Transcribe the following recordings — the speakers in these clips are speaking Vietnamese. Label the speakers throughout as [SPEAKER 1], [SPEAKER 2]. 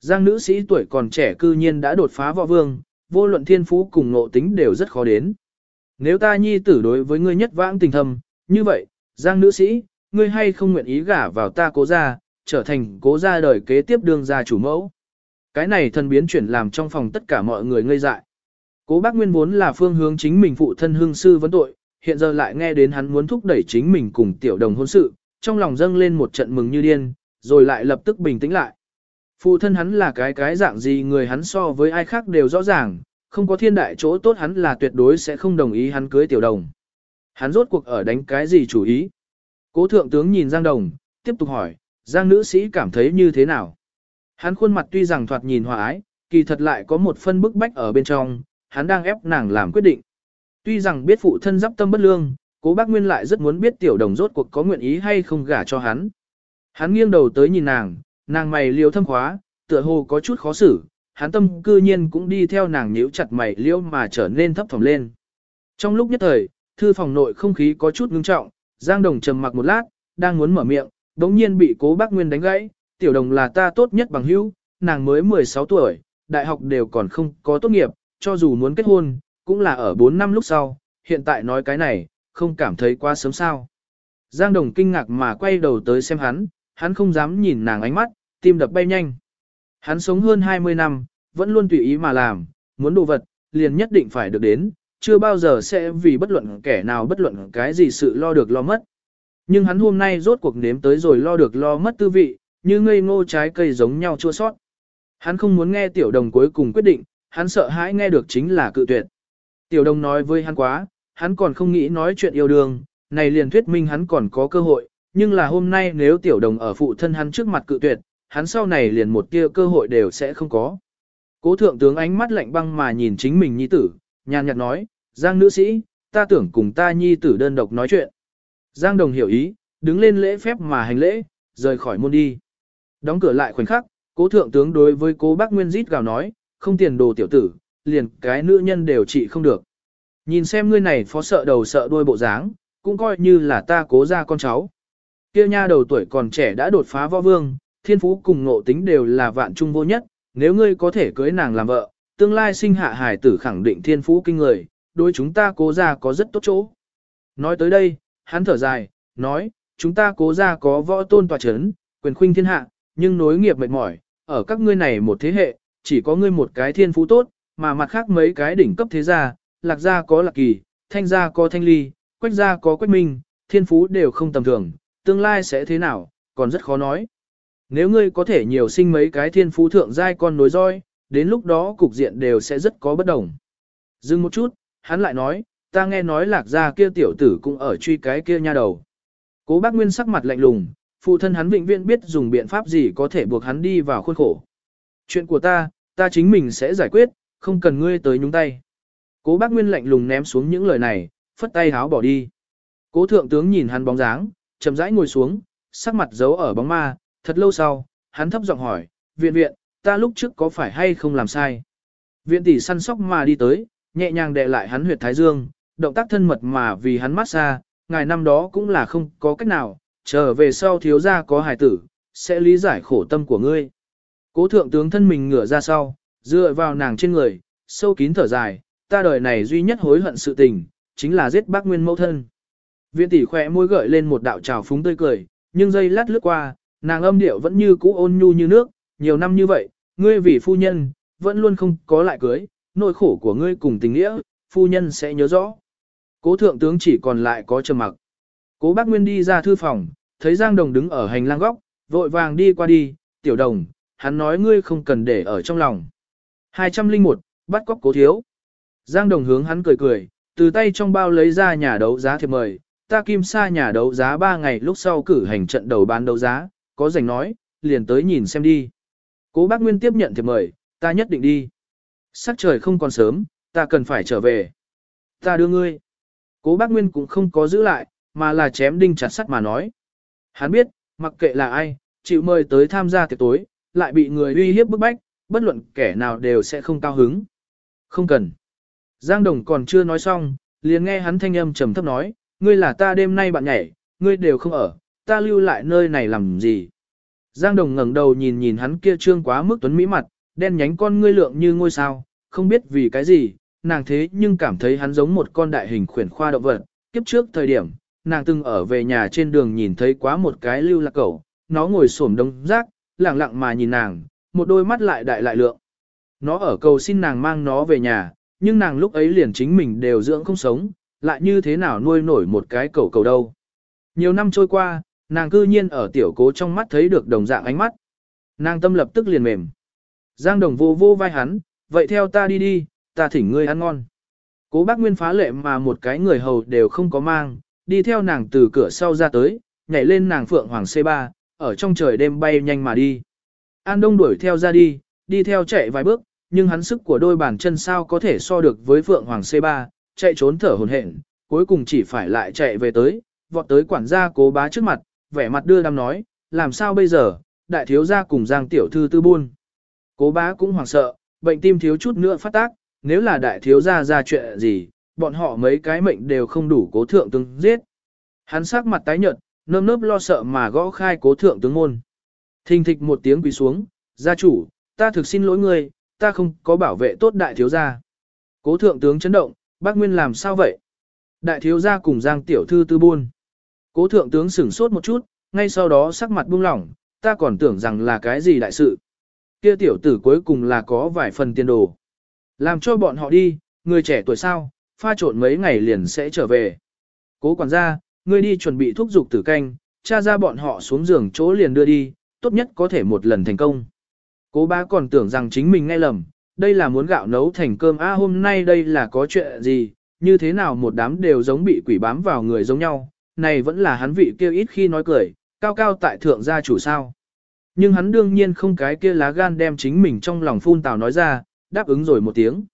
[SPEAKER 1] Giang nữ sĩ tuổi còn trẻ cư nhiên đã đột phá võ vương, vô luận thiên phú cùng ngộ tính đều rất khó đến. Nếu ta nhi tử đối với ngươi nhất vãng tình thầm, như vậy, Giang nữ sĩ, ngươi hay không nguyện ý gả vào ta cố gia, trở thành cố gia đời kế tiếp đương gia chủ mẫu. Cái này thần biến chuyển làm trong phòng tất cả mọi người ngây dại. Cố bác Nguyên vốn là phương hướng chính mình phụ thân hương sư vấn tội, hiện giờ lại nghe đến hắn muốn thúc đẩy chính mình cùng tiểu đồng hôn sự, trong lòng dâng lên một trận mừng như điên, rồi lại lập tức bình tĩnh lại. Phụ thân hắn là cái cái dạng gì người hắn so với ai khác đều rõ ràng, không có thiên đại chỗ tốt hắn là tuyệt đối sẽ không đồng ý hắn cưới tiểu đồng. Hắn rốt cuộc ở đánh cái gì chủ ý? Cố thượng tướng nhìn Giang Đồng, tiếp tục hỏi, Giang nữ sĩ cảm thấy như thế nào? Hắn khuôn mặt tuy rằng thoạt nhìn hòa ái, kỳ thật lại có một phân bức bách ở bên trong, hắn đang ép nàng làm quyết định. Tuy rằng biết phụ thân giáp tâm bất lương, cố bác Nguyên lại rất muốn biết tiểu đồng rốt cuộc có nguyện ý hay không gả cho hắn. Hắn nghiêng đầu tới nhìn nàng, nàng mày liêu thâm khóa, tựa hồ có chút khó xử, hắn tâm cư nhiên cũng đi theo nàng nhíu chặt mày liêu mà trở nên thấp thỏm lên. Trong lúc nhất thời, thư phòng nội không khí có chút ngưng trọng, Giang Đồng trầm mặc một lát, đang muốn mở miệng, đống nhiên bị cố bác Nguyên đánh gãy, tiểu đồng là ta tốt nhất bằng hữu, nàng mới 16 tuổi, đại học đều còn không có tốt nghiệp, cho dù muốn kết hôn, cũng là ở 4 năm lúc sau, hiện tại nói cái này, không cảm thấy quá sớm sao. Giang Đồng kinh ngạc mà quay đầu tới xem hắn, hắn không dám nhìn nàng ánh mắt, tim đập bay nhanh. Hắn sống hơn 20 năm, vẫn luôn tùy ý mà làm, muốn đồ vật, liền nhất định phải được đến, chưa bao giờ sẽ vì bất luận kẻ nào bất luận cái gì sự lo được lo mất. Nhưng hắn hôm nay rốt cuộc nếm tới rồi lo được lo mất tư vị, như ngây ngô trái cây giống nhau chua sót. Hắn không muốn nghe tiểu đồng cuối cùng quyết định, hắn sợ hãi nghe được chính là cự tuyệt. Tiểu đồng nói với hắn quá, hắn còn không nghĩ nói chuyện yêu đương, này liền thuyết minh hắn còn có cơ hội, nhưng là hôm nay nếu tiểu đồng ở phụ thân hắn trước mặt cự tuyệt, hắn sau này liền một tia cơ hội đều sẽ không có. Cố thượng tướng ánh mắt lạnh băng mà nhìn chính mình nhi tử, nhàn nhạt nói, Giang nữ sĩ, ta tưởng cùng ta nhi tử đơn độc nói chuyện. Giang đồng hiểu ý, đứng lên lễ phép mà hành lễ, rời khỏi môn đi. Đóng cửa lại khoảnh khắc, cố thượng tướng đối với cố bác Nguyên rít gào nói, không tiền đồ tiểu tử, liền cái nữ nhân đều trị không được. Nhìn xem ngươi này phó sợ đầu sợ đuôi bộ dáng, cũng coi như là ta cố ra con cháu. Kia nha đầu tuổi còn trẻ đã đột phá võ vương, thiên phú cùng ngộ tính đều là vạn trung vô nhất, nếu ngươi có thể cưới nàng làm vợ, tương lai sinh hạ hài tử khẳng định thiên phú kinh người, đối chúng ta cố ra có rất tốt chỗ. Nói tới đây, hắn thở dài, nói, chúng ta cố ra có võ tôn tòa chấn, quyền khuynh thiên hạ, nhưng nối nghiệp mệt mỏi, ở các ngươi này một thế hệ, chỉ có ngươi một cái thiên phú tốt, mà mặt khác mấy cái đỉnh cấp thế gia, lạc gia có lạc kỳ, thanh gia có thanh ly, quách gia có quách minh, thiên phú đều không tầm thường, tương lai sẽ thế nào, còn rất khó nói. Nếu ngươi có thể nhiều sinh mấy cái thiên phú thượng giai con nối roi, đến lúc đó cục diện đều sẽ rất có bất đồng. Dừng một chút, hắn lại nói, ta nghe nói lạc gia kia tiểu tử cũng ở truy cái kia nha đầu. Cố bác Nguyên sắc mặt lạnh lùng, phụ thân hắn vĩnh viễn biết dùng biện pháp gì có thể buộc hắn đi vào khuôn khổ. Chuyện của ta, ta chính mình sẽ giải quyết, không cần ngươi tới nhúng tay. Cố bác Nguyên lạnh lùng ném xuống những lời này, phất tay háo bỏ đi. Cố thượng tướng nhìn hắn bóng dáng, chậm rãi ngồi xuống, sắc mặt giấu ở bóng ma, thật lâu sau, hắn thấp giọng hỏi, viện viện, ta lúc trước có phải hay không làm sai? Viện tỷ săn sóc mà đi tới, nhẹ nhàng đè lại hắn huyệt thái dương, động tác thân mật mà vì hắn mát xa, ngài năm đó cũng là không có cách nào, trở về sau thiếu gia có hài tử, sẽ lý giải khổ tâm của ngươi. Cố thượng tướng thân mình ngửa ra sau, dựa vào nàng trên người, sâu kín thở dài, ta đời này duy nhất hối hận sự tình, chính là giết bác nguyên mẫu thân. Viện tỷ khỏe môi gợi lên một đạo trào phúng tươi cười, nhưng giây lát lướt qua, nàng âm điệu vẫn như cũ ôn nhu như nước, nhiều năm như vậy, ngươi vì phu nhân, vẫn luôn không có lại cưới, nỗi khổ của ngươi cùng tình nghĩa, phu nhân sẽ nhớ rõ. Cố thượng tướng chỉ còn lại có trầm mặc. Cố bác Nguyên đi ra thư phòng, thấy Giang Đồng đứng ở hành lang góc, vội vàng đi qua đi, tiểu đồng, hắn nói ngươi không cần để ở trong lòng. 201, bắt cóc cố thiếu. Giang Đồng hướng hắn cười cười, từ tay trong bao lấy ra nhà đấu giá thiệp mời, ta kim sa nhà đấu giá 3 ngày lúc sau cử hành trận đầu bán đấu giá, có rảnh nói, liền tới nhìn xem đi. Cố bác Nguyên tiếp nhận thiệp mời, ta nhất định đi. Sắc trời không còn sớm, ta cần phải trở về. Ta đưa ngươi. Cố bác Nguyên cũng không có giữ lại, mà là chém đinh chặt sắt mà nói. Hắn biết, mặc kệ là ai, chịu mời tới tham gia tiệc tối, lại bị người uy hiếp bức bách, bất luận kẻ nào đều sẽ không cao hứng. Không cần. Giang Đồng còn chưa nói xong, liền nghe hắn thanh âm trầm thấp nói, ngươi là ta đêm nay bạn nhảy, ngươi đều không ở, ta lưu lại nơi này làm gì. Giang Đồng ngẩng đầu nhìn nhìn hắn kia trương quá mức tuấn mỹ mặt, đen nhánh con ngươi lượng như ngôi sao, không biết vì cái gì, nàng thế nhưng cảm thấy hắn giống một con đại hình khuyển khoa động vật. Kiếp trước thời điểm, nàng từng ở về nhà trên đường nhìn thấy quá một cái lưu lạc cẩu, nó ngồi xổm đông rác, lặng lặng mà nhìn nàng, một đôi mắt lại đại lại lượng. Nó ở cầu xin nàng mang nó về nhà, nhưng nàng lúc ấy liền chính mình đều dưỡng không sống, lại như thế nào nuôi nổi một cái cẩu cầu đâu. Nhiều năm trôi qua, nàng cư nhiên ở tiểu cố trong mắt thấy được đồng dạng ánh mắt. Nàng tâm lập tức liền mềm. Giang đồng vô vô vai hắn, vậy theo ta đi đi, ta thỉnh ngươi ăn ngon. Cố bác Nguyên phá lệ mà một cái người hầu đều không có mang, đi theo nàng từ cửa sau ra tới, nhảy lên nàng phượng hoàng C3, ở trong trời đêm bay nhanh mà đi. An Đông đuổi theo ra đi, đi theo chạy vài bước, nhưng hắn sức của đôi bàn chân sao có thể so được với phượng hoàng C3, chạy trốn thở hồn hển, cuối cùng chỉ phải lại chạy về tới, vọt tới quản gia cố bá trước mặt, vẻ mặt đưa đam nói, làm sao bây giờ, đại thiếu gia cùng giang tiểu thư tư buôn. Cố bá cũng hoảng sợ, bệnh tim thiếu chút nữa phát tác, nếu là đại thiếu gia ra chuyện gì, bọn họ mấy cái mệnh đều không đủ cố thượng tướng giết. Hắn sắc mặt tái nhợt, nơm nớp lo sợ mà gõ khai cố thượng tướng môn. Thình thịch một tiếng quỳ xuống, gia chủ, ta thực xin lỗi ngươi, ta không có bảo vệ tốt đại thiếu gia. Cố thượng tướng chấn động, bác Nguyên làm sao vậy? Đại thiếu gia cùng giang tiểu thư tư buôn. Cố thượng tướng sửng sốt một chút, ngay sau đó sắc mặt buông lỏng, ta còn tưởng rằng là cái gì đại sự. Kia tiểu tử cuối cùng là có vài phần tiền đồ. Làm cho bọn họ đi, người trẻ tuổi sao, pha trộn mấy ngày liền sẽ trở về. Cố quản gia, ngươi đi chuẩn bị thuốc dục tử canh, cha ra bọn họ xuống giường chỗ liền đưa đi, tốt nhất có thể một lần thành công. Cố bá còn tưởng rằng chính mình nghe lầm, đây là muốn gạo nấu thành cơm a hôm nay đây là có chuyện gì, như thế nào một đám đều giống bị quỷ bám vào người giống nhau, này vẫn là hắn vị kia ít khi nói cười, cao cao tại thượng gia chủ sao. Nhưng hắn đương nhiên không cái kia lá gan đem chính mình trong lòng phun tào nói ra, đáp ứng rồi một tiếng.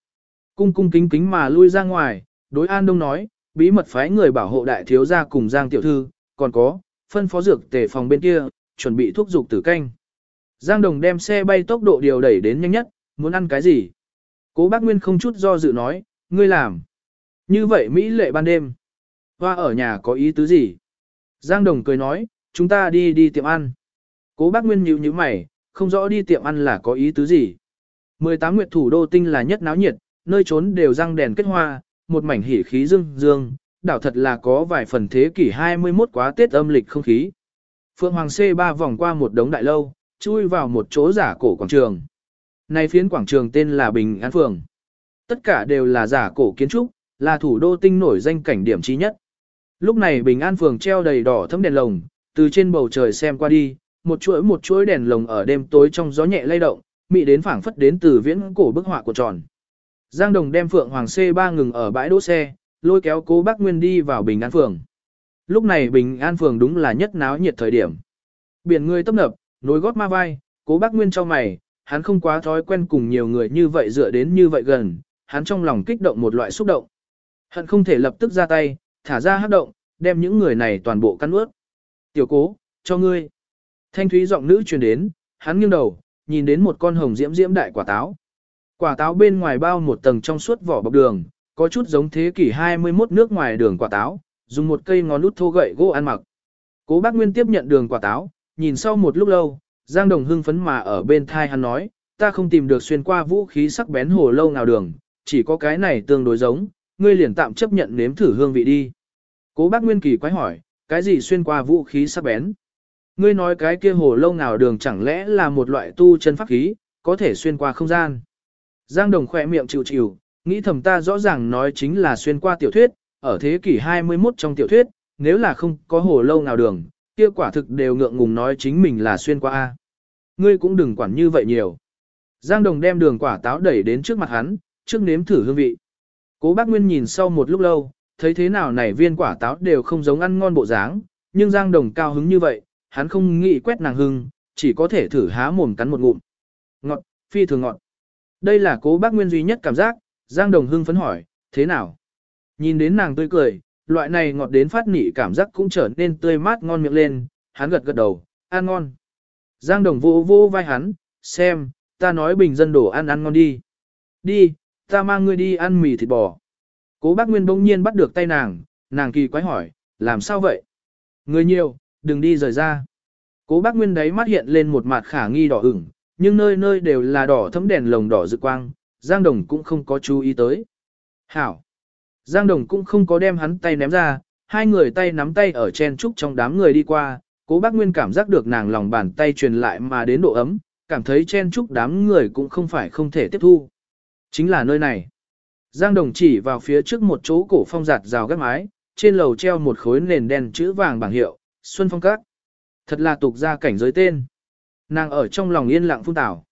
[SPEAKER 1] Cung cung kính kính mà lui ra ngoài, đối an đông nói, bí mật phái người bảo hộ đại thiếu gia cùng giang tiểu thư, còn có, phân phó dược tề phòng bên kia, chuẩn bị thuốc dục tử canh. Giang đồng đem xe bay tốc độ điều đẩy đến nhanh nhất, muốn ăn cái gì? Cố bác Nguyên không chút do dự nói, ngươi làm. Như vậy Mỹ lệ ban đêm. Hoa ở nhà có ý tứ gì? Giang Đồng cười nói, chúng ta đi đi tiệm ăn. Cố bác Nguyên nhíu nhíu mày, không rõ đi tiệm ăn là có ý tứ gì. 18 nguyệt thủ đô tinh là nhất náo nhiệt, nơi trốn đều răng đèn kết hoa, một mảnh hỉ khí dương dương, đảo thật là có vài phần thế kỷ 21 quá Tết âm lịch không khí. Phượng Hoàng C3 vòng qua một đống đại lâu, chui vào một chỗ giả cổ quảng trường. Này phiến quảng trường tên là Bình An Phường. Tất cả đều là giả cổ kiến trúc, là thủ đô tinh nổi danh cảnh điểm trí nhất. Lúc này Bình An Phường treo đầy đỏ thấm đèn lồng, từ trên bầu trời xem qua đi, một chuỗi một chuỗi đèn lồng ở đêm tối trong gió nhẹ lay động, mị đến phảng phất đến từ viễn cổ bức họa của tròn. Giang Đồng đem Phượng Hoàng C3 ngừng ở bãi đỗ xe, lôi kéo cố bác Nguyên đi vào Bình An Phường. Lúc này Bình An Phường đúng là nhất náo nhiệt thời điểm. Biển người tấp nập, nối gót ma vai, cố bác Nguyên cho mày, hắn không quá thói quen cùng nhiều người như vậy dựa đến như vậy gần, hắn trong lòng kích động một loại xúc động. hắn không thể lập tức ra tay, thả ra hát động, đem những người này toàn bộ cắn ướt. Tiểu cố, cho ngươi. Thanh thúy giọng nữ truyền đến, hắn nghiêng đầu, nhìn đến một con hồng diễm diễm đại quả táo. Quả táo bên ngoài bao một tầng trong suốt vỏ bọc đường, có chút giống thế kỷ 21 nước ngoài đường quả táo, dùng một cây ngón út thô gậy gỗ ăn mặc. Cố bác Nguyên tiếp nhận đường quả táo, nhìn sau một lúc lâu, Giang Đồng hưng phấn mà ở bên thai hắn nói, ta không tìm được xuyên qua vũ khí sắc bén hồ lâu nào đường, chỉ có cái này tương đối giống, ngươi liền tạm chấp nhận nếm thử hương vị đi. Cố bác Nguyên Kỳ quái hỏi, cái gì xuyên qua vũ khí sắc bén? Ngươi nói cái kia hồ lâu nào đường chẳng lẽ là một loại tu chân pháp khí, có thể xuyên qua không gian. Giang Đồng khỏe miệng chịu chịu, nghĩ thầm ta rõ ràng nói chính là xuyên qua tiểu thuyết, ở thế kỷ 21 trong tiểu thuyết, nếu là không có hồ lâu nào đường, kia quả thực đều ngượng ngùng nói chính mình là xuyên qua A. Ngươi cũng đừng quản như vậy nhiều. Giang Đồng đem đường quả táo đẩy đến trước mặt hắn, trước nếm thử hương vị. Cố bác Nguyên nhìn sau một lúc lâu, thấy thế nào này viên quả táo đều không giống ăn ngon bộ dáng, nhưng Giang Đồng cao hứng như vậy, hắn không nghĩ quét nàng hưng, chỉ có thể thử há mồm cắn một ngụm. Ngọt, phi thường ngọt. Đây là cố bác Nguyên duy nhất cảm giác, Giang Đồng hưng phấn hỏi, thế nào? Nhìn đến nàng tươi cười, loại này ngọt đến phát nỉ cảm giác cũng trở nên tươi mát ngon miệng lên, hắn gật gật đầu, ăn ngon. Giang Đồng vô vô vai hắn, xem, ta nói bình dân đổ ăn ăn ngon đi. Đi, ta mang ngươi đi ăn mì thịt bò. Cố bác Nguyên bỗng nhiên bắt được tay nàng, nàng kỳ quái hỏi, làm sao vậy? Người nhiều, đừng đi rời ra. Cố bác Nguyên đấy mắt hiện lên một mặt khả nghi đỏ ửng, nhưng nơi nơi đều là đỏ thấm đèn lồng đỏ rực quang, Giang Đồng cũng không có chú ý tới. Hảo! Giang Đồng cũng không có đem hắn tay ném ra, hai người tay nắm tay ở chen trúc trong đám người đi qua, cố bác Nguyên cảm giác được nàng lòng bàn tay truyền lại mà đến độ ấm, cảm thấy chen trúc đám người cũng không phải không thể tiếp thu. Chính là nơi này. Giang Đồng chỉ vào phía trước một chỗ cổ phong giặt rào gác mái, trên lầu treo một khối nền đen chữ vàng bảng hiệu, Xuân Phong Các. Thật là tục ra cảnh giới tên. Nàng ở trong lòng yên lặng phun tảo.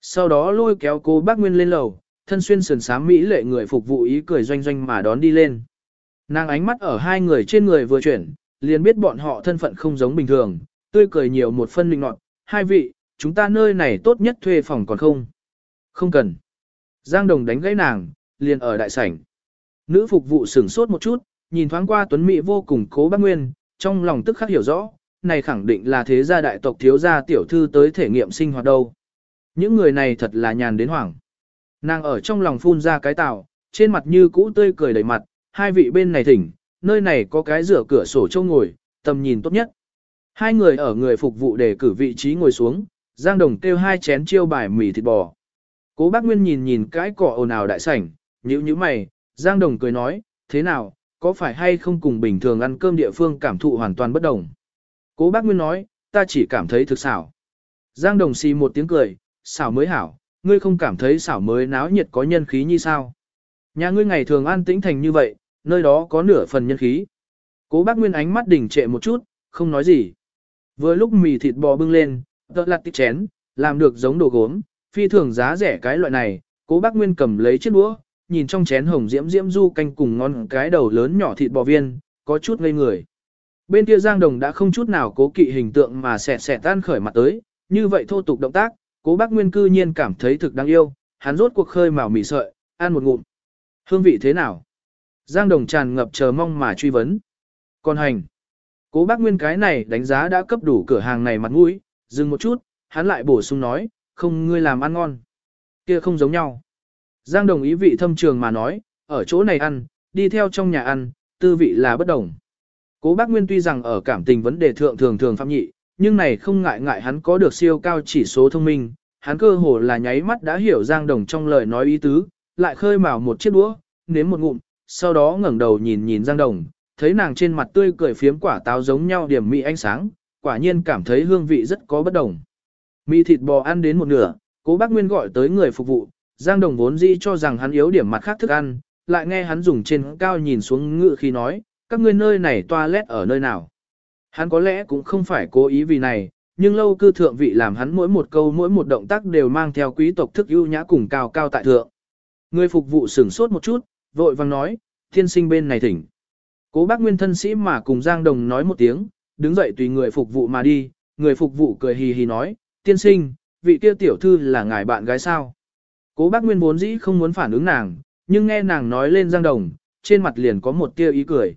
[SPEAKER 1] Sau đó lôi kéo cô bác Nguyên lên lầu, thân xuyên sườn sám mỹ lệ người phục vụ ý cười doanh doanh mà đón đi lên. Nàng ánh mắt ở hai người trên người vừa chuyển, liền biết bọn họ thân phận không giống bình thường, tươi cười nhiều một phân linh nọt. Hai vị, chúng ta nơi này tốt nhất thuê phòng còn không? Không cần. Giang Đồng đánh gãy nàng, liền ở đại sảnh. Nữ phục vụ sửng sốt một chút, nhìn thoáng qua Tuấn Mỹ vô cùng cố bác Nguyên, trong lòng tức khắc hiểu rõ, này khẳng định là thế gia đại tộc thiếu gia tiểu thư tới thể nghiệm sinh hoạt đâu. Những người này thật là nhàn đến hoảng. Nàng ở trong lòng phun ra cái tào, trên mặt như cũ tươi cười đầy mặt, hai vị bên này thỉnh, nơi này có cái rửa cửa sổ châu ngồi, tầm nhìn tốt nhất. Hai người ở người phục vụ để cử vị trí ngồi xuống, Giang Đồng kêu hai chén chiêu bài mì thịt bò. Cố bác Nguyên nhìn nhìn cái cỏ ồn ào đại sảnh, nhữ như mày, Giang Đồng cười nói, thế nào, có phải hay không cùng bình thường ăn cơm địa phương cảm thụ hoàn toàn bất đồng. Cố bác Nguyên nói, ta chỉ cảm thấy thực xảo. Giang Đồng xì một tiếng cười, xảo mới hảo, ngươi không cảm thấy xảo mới náo nhiệt có nhân khí như sao. Nhà ngươi ngày thường an tĩnh thành như vậy, nơi đó có nửa phần nhân khí. Cố bác Nguyên ánh mắt đỉnh trệ một chút, không nói gì. Vừa lúc mì thịt bò bưng lên, tợ lặt tích chén, làm được giống đồ gốm, phi thường giá rẻ cái loại này, cố bác Nguyên cầm lấy chiếc đũa, nhìn trong chén hồng diễm diễm du canh cùng ngon cái đầu lớn nhỏ thịt bò viên, có chút ngây người. Bên kia Giang Đồng đã không chút nào cố kỵ hình tượng mà xẹt xẹt tan khởi mặt tới, như vậy thô tục động tác, cố bác Nguyên cư nhiên cảm thấy thực đáng yêu, hắn rốt cuộc khơi màu mì sợi, ăn một ngụm. Hương vị thế nào? Giang Đồng tràn ngập chờ mong mà truy vấn. Còn hành. Cố bác Nguyên cái này đánh giá đã cấp đủ cửa hàng này mặt mũi, dừng một chút, hắn lại bổ sung nói, không ngươi làm ăn ngon. Kia không giống nhau. Giang Đồng ý vị thâm trường mà nói, ở chỗ này ăn, đi theo trong nhà ăn, tư vị là bất đồng. Cố bác Nguyên tuy rằng ở cảm tình vấn đề thượng thường thường phạm nhị, nhưng này không ngại ngại hắn có được siêu cao chỉ số thông minh, hắn cơ hồ là nháy mắt đã hiểu Giang Đồng trong lời nói ý tứ, lại khơi mào một chiếc đũa, nếm một ngụm, sau đó ngẩng đầu nhìn nhìn Giang Đồng, thấy nàng trên mặt tươi cười phiếm quả táo giống nhau điểm mị ánh sáng, quả nhiên cảm thấy hương vị rất có bất đồng. Mì thịt bò ăn đến một nửa, cố bác Nguyên gọi tới người phục vụ, Giang Đồng vốn dĩ cho rằng hắn yếu điểm mặt khác thức ăn, lại nghe hắn dùng trên cao nhìn xuống ngự khi nói, các ngươi nơi này toilet ở nơi nào. Hắn có lẽ cũng không phải cố ý vì này, nhưng lâu cư thượng vị làm hắn mỗi một câu mỗi một động tác đều mang theo quý tộc thức ưu nhã cùng cao cao tại thượng. Người phục vụ sửng sốt một chút, vội vàng nói, thiên sinh bên này thỉnh. Cố bác nguyên thân sĩ mà cùng Giang Đồng nói một tiếng, đứng dậy tùy người phục vụ mà đi, người phục vụ cười hì hì nói, tiên sinh, vị kia tiểu thư là ngài bạn gái sao. Cố bác nguyên vốn dĩ không muốn phản ứng nàng, nhưng nghe nàng nói lên Giang Đồng, trên mặt liền có một tia ý cười.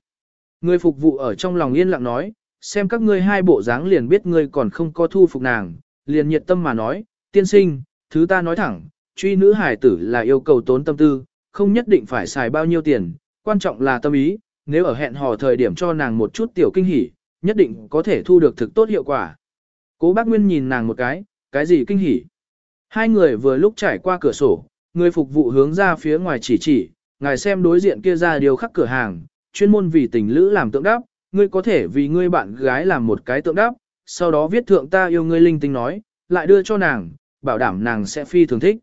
[SPEAKER 1] Người phục vụ ở trong lòng yên lặng nói, xem các ngươi hai bộ dáng liền biết ngươi còn không có thu phục nàng, liền nhiệt tâm mà nói, tiên sinh, thứ ta nói thẳng, truy nữ hải tử là yêu cầu tốn tâm tư, không nhất định phải xài bao nhiêu tiền, quan trọng là tâm ý, nếu ở hẹn hò thời điểm cho nàng một chút tiểu kinh hỉ, nhất định có thể thu được thực tốt hiệu quả. Cố bác Nguyên nhìn nàng một cái, cái gì kinh hỉ? Hai người vừa lúc trải qua cửa sổ, người phục vụ hướng ra phía ngoài chỉ chỉ, ngài xem đối diện kia ra điều khắc cửa hàng, chuyên môn vì tình lữ làm tượng đáp, ngươi có thể vì ngươi bạn gái làm một cái tượng đáp, sau đó viết thượng ta yêu ngươi linh tinh nói, lại đưa cho nàng, bảo đảm nàng sẽ phi thường thích.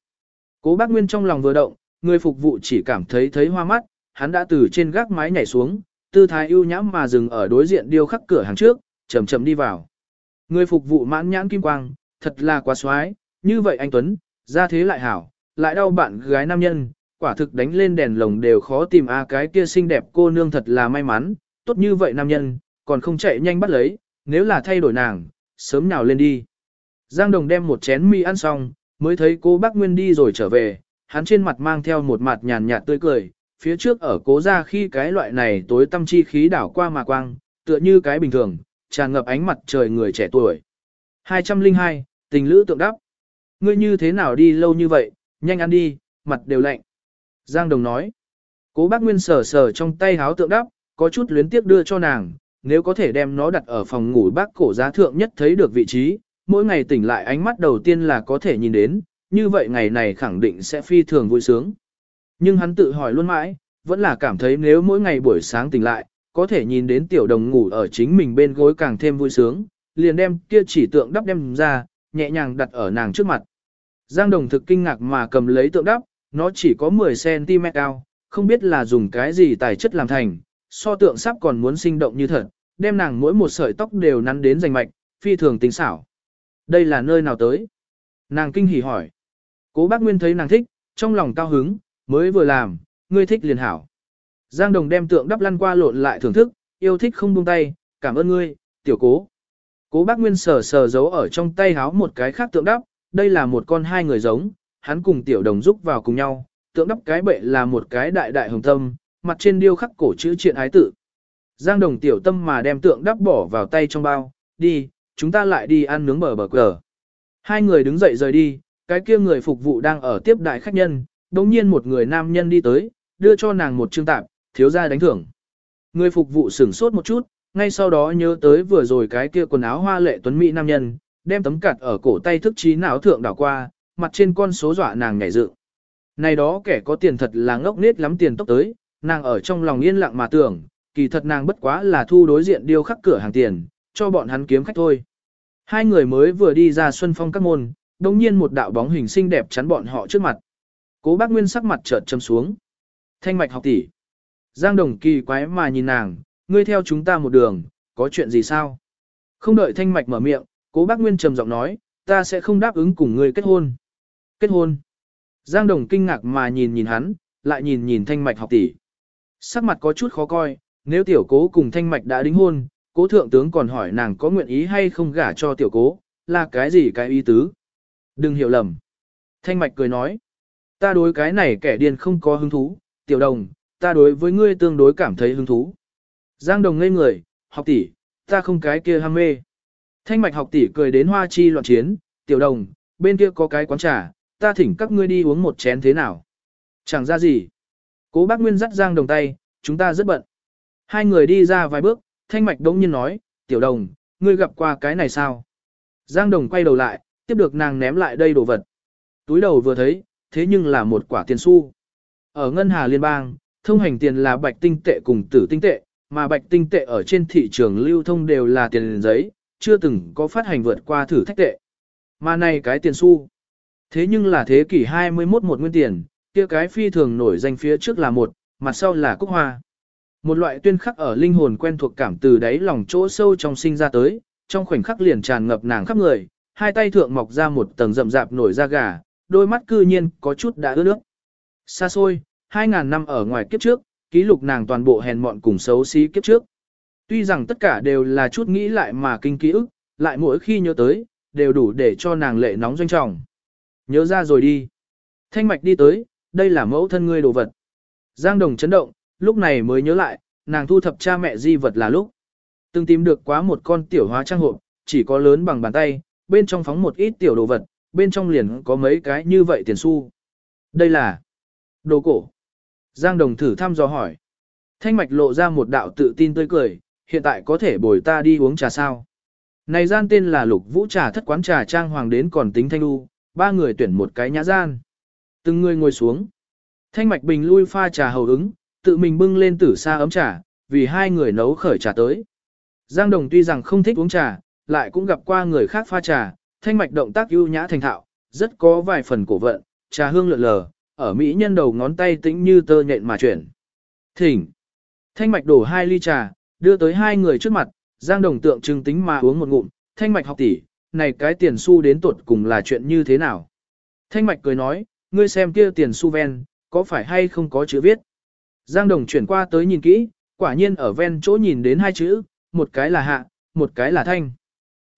[SPEAKER 1] Cố bác Nguyên trong lòng vừa động, người phục vụ chỉ cảm thấy thấy hoa mắt, hắn đã từ trên gác mái nhảy xuống, tư thái ưu nhãm mà dừng ở đối diện điêu khắc cửa hàng trước, chậm chậm đi vào. Người phục vụ mãn nhãn kim quang, thật là quá xoái, như vậy anh Tuấn, ra thế lại hảo, lại đau bạn gái nam nhân, quả thực đánh lên đèn lồng đều khó tìm a cái kia xinh đẹp cô nương thật là may mắn, tốt như vậy nam nhân, còn không chạy nhanh bắt lấy, nếu là thay đổi nàng, sớm nào lên đi. Giang Đồng đem một chén mì ăn xong, mới thấy cô bác Nguyên đi rồi trở về, hắn trên mặt mang theo một mặt nhàn nhạt tươi cười, phía trước ở cố ra khi cái loại này tối tâm chi khí đảo qua mà quang, tựa như cái bình thường, tràn ngập ánh mặt trời người trẻ tuổi. 202, tình lữ tượng đắp. Ngươi như thế nào đi lâu như vậy, nhanh ăn đi, mặt đều lạnh. Giang Đồng nói. Cố bác Nguyên sờ sờ trong tay háo tượng đắp, có chút luyến tiếc đưa cho nàng, nếu có thể đem nó đặt ở phòng ngủ bác cổ giá thượng nhất thấy được vị trí, mỗi ngày tỉnh lại ánh mắt đầu tiên là có thể nhìn đến, như vậy ngày này khẳng định sẽ phi thường vui sướng. Nhưng hắn tự hỏi luôn mãi, vẫn là cảm thấy nếu mỗi ngày buổi sáng tỉnh lại, có thể nhìn đến tiểu đồng ngủ ở chính mình bên gối càng thêm vui sướng, liền đem kia chỉ tượng đắp đem ra, nhẹ nhàng đặt ở nàng trước mặt. Giang đồng thực kinh ngạc mà cầm lấy tượng đắp, nó chỉ có 10cm cao, không biết là dùng cái gì tài chất làm thành, so tượng sắp còn muốn sinh động như thật, đem nàng mỗi một sợi tóc đều nắn đến rành mạch, phi thường tính xảo. Đây là nơi nào tới? Nàng kinh hỉ hỏi. Cố bác Nguyên thấy nàng thích, trong lòng cao hứng, mới vừa làm, ngươi thích liền hảo. Giang Đồng đem tượng đắp lăn qua lộn lại thưởng thức, yêu thích không buông tay, cảm ơn ngươi, tiểu cố. Cố bác Nguyên sờ sờ giấu ở trong tay háo một cái khác tượng đắp, đây là một con hai người giống, hắn cùng tiểu đồng giúp vào cùng nhau, tượng đắp cái bệ là một cái đại đại hồng tâm, mặt trên điêu khắc cổ chữ triện ái tự. Giang đồng tiểu tâm mà đem tượng đắp bỏ vào tay trong bao, đi, chúng ta lại đi ăn nướng bờ bờ cờ. Hai người đứng dậy rời đi, cái kia người phục vụ đang ở tiếp đại khách nhân, đồng nhiên một người nam nhân đi tới, đưa cho nàng một trương tạp, thiếu gia đánh thưởng. Người phục vụ sửng sốt một chút, ngay sau đó nhớ tới vừa rồi cái kia quần áo hoa lệ tuấn mỹ nam nhân, đem tấm cặt ở cổ tay thức trí não thượng đảo qua, mặt trên con số dọa nàng nhảy dựng. Này đó kẻ có tiền thật là ngốc nết lắm tiền tốc tới, nàng ở trong lòng yên lặng mà tưởng, kỳ thật nàng bất quá là thu đối diện điêu khắc cửa hàng tiền, cho bọn hắn kiếm khách thôi. Hai người mới vừa đi ra xuân phong các môn, đồng nhiên một đạo bóng hình xinh đẹp chắn bọn họ trước mặt. Cố bác Nguyên sắc mặt chợt châm xuống. Thanh mạch học tỷ. Giang Đồng kỳ quái mà nhìn nàng, ngươi theo chúng ta một đường, có chuyện gì sao? Không đợi thanh mạch mở miệng, cố bác Nguyên trầm giọng nói, ta sẽ không đáp ứng cùng ngươi kết hôn. Kết hôn. Giang Đồng kinh ngạc mà nhìn nhìn hắn, lại nhìn nhìn thanh mạch học tỷ. Sắc mặt có chút khó coi, nếu tiểu cố cùng thanh mạch đã đính hôn, cố thượng tướng còn hỏi nàng có nguyện ý hay không gả cho tiểu cố, là cái gì cái ý tứ. Đừng hiểu lầm. Thanh mạch cười nói, ta đối cái này kẻ điên không có hứng thú, tiểu đồng, ta đối với ngươi tương đối cảm thấy hứng thú. Giang đồng ngây người, học tỷ, ta không cái kia ham mê. Thanh mạch học tỷ cười đến hoa chi loạn chiến, tiểu đồng, bên kia có cái quán trà, ta thỉnh các ngươi đi uống một chén thế nào. Chẳng ra gì. Cố bác Nguyên dắt Giang đồng tay, chúng ta rất bận. Hai người đi ra vài bước, thanh mạch đống nhiên nói, tiểu đồng, ngươi gặp qua cái này sao? Giang đồng quay đầu lại, tiếp được nàng ném lại đây đồ vật. Túi đầu vừa thấy, thế nhưng là một quả tiền xu. Ở ngân hà liên bang, thông hành tiền là bạch tinh tệ cùng tử tinh tệ, mà bạch tinh tệ ở trên thị trường lưu thông đều là tiền giấy, chưa từng có phát hành vượt qua thử thách tệ. Mà này cái tiền xu. Thế nhưng là thế kỷ 21 một nguyên tiền, kia cái phi thường nổi danh phía trước là một, mặt sau là cúc hoa. Một loại tuyên khắc ở linh hồn quen thuộc cảm từ đáy lòng chỗ sâu trong sinh ra tới, trong khoảnh khắc liền tràn ngập nàng khắp người, hai tay thượng mọc ra một tầng rậm rạp nổi da gà, đôi mắt cư nhiên có chút đã ướt nước. Xa xôi, 2.000 năm ở ngoài kiếp trước, ký lục nàng toàn bộ hèn mọn cùng xấu xí kiếp trước. Tuy rằng tất cả đều là chút nghĩ lại mà kinh ký ức, lại mỗi khi nhớ tới, đều đủ để cho nàng lệ nóng doanh trọng. Nhớ ra rồi đi. Thanh mạch đi tới, đây là mẫu thân ngươi đồ vật. Giang đồng chấn động, lúc này mới nhớ lại, nàng thu thập cha mẹ di vật là lúc. Từng tìm được quá một con tiểu hóa trang hộp, chỉ có lớn bằng bàn tay, bên trong phóng một ít tiểu đồ vật, bên trong liền có mấy cái như vậy tiền xu. Đây là đồ cổ. Giang Đồng thử thăm dò hỏi. Thanh mạch lộ ra một đạo tự tin tươi cười, hiện tại có thể bồi ta đi uống trà sao. Này gian tên là lục vũ trà thất quán trà trang hoàng đến còn tính thanh lưu, ba người tuyển một cái nhã gian. Từng người ngồi xuống. Thanh mạch bình lui pha trà hầu ứng, tự mình bưng lên tử xa ấm trà, vì hai người nấu khởi trà tới. Giang Đồng tuy rằng không thích uống trà, lại cũng gặp qua người khác pha trà, thanh mạch động tác ưu nhã thành thạo, rất có vài phần cổ vận, trà hương lượn lờ, ở mỹ nhân đầu ngón tay tĩnh như tơ nhện mà chuyển. Thỉnh. Thanh mạch đổ hai ly trà, đưa tới hai người trước mặt, Giang Đồng tượng trưng tính mà uống một ngụm, thanh mạch học tỷ, này cái tiền xu đến tuột cùng là chuyện như thế nào? Thanh mạch cười nói, ngươi xem kia tiền xu ven, có phải hay không có chữ viết? Giang Đồng chuyển qua tới nhìn kỹ, quả nhiên ở ven chỗ nhìn đến hai chữ, một cái là hạ, một cái là thanh.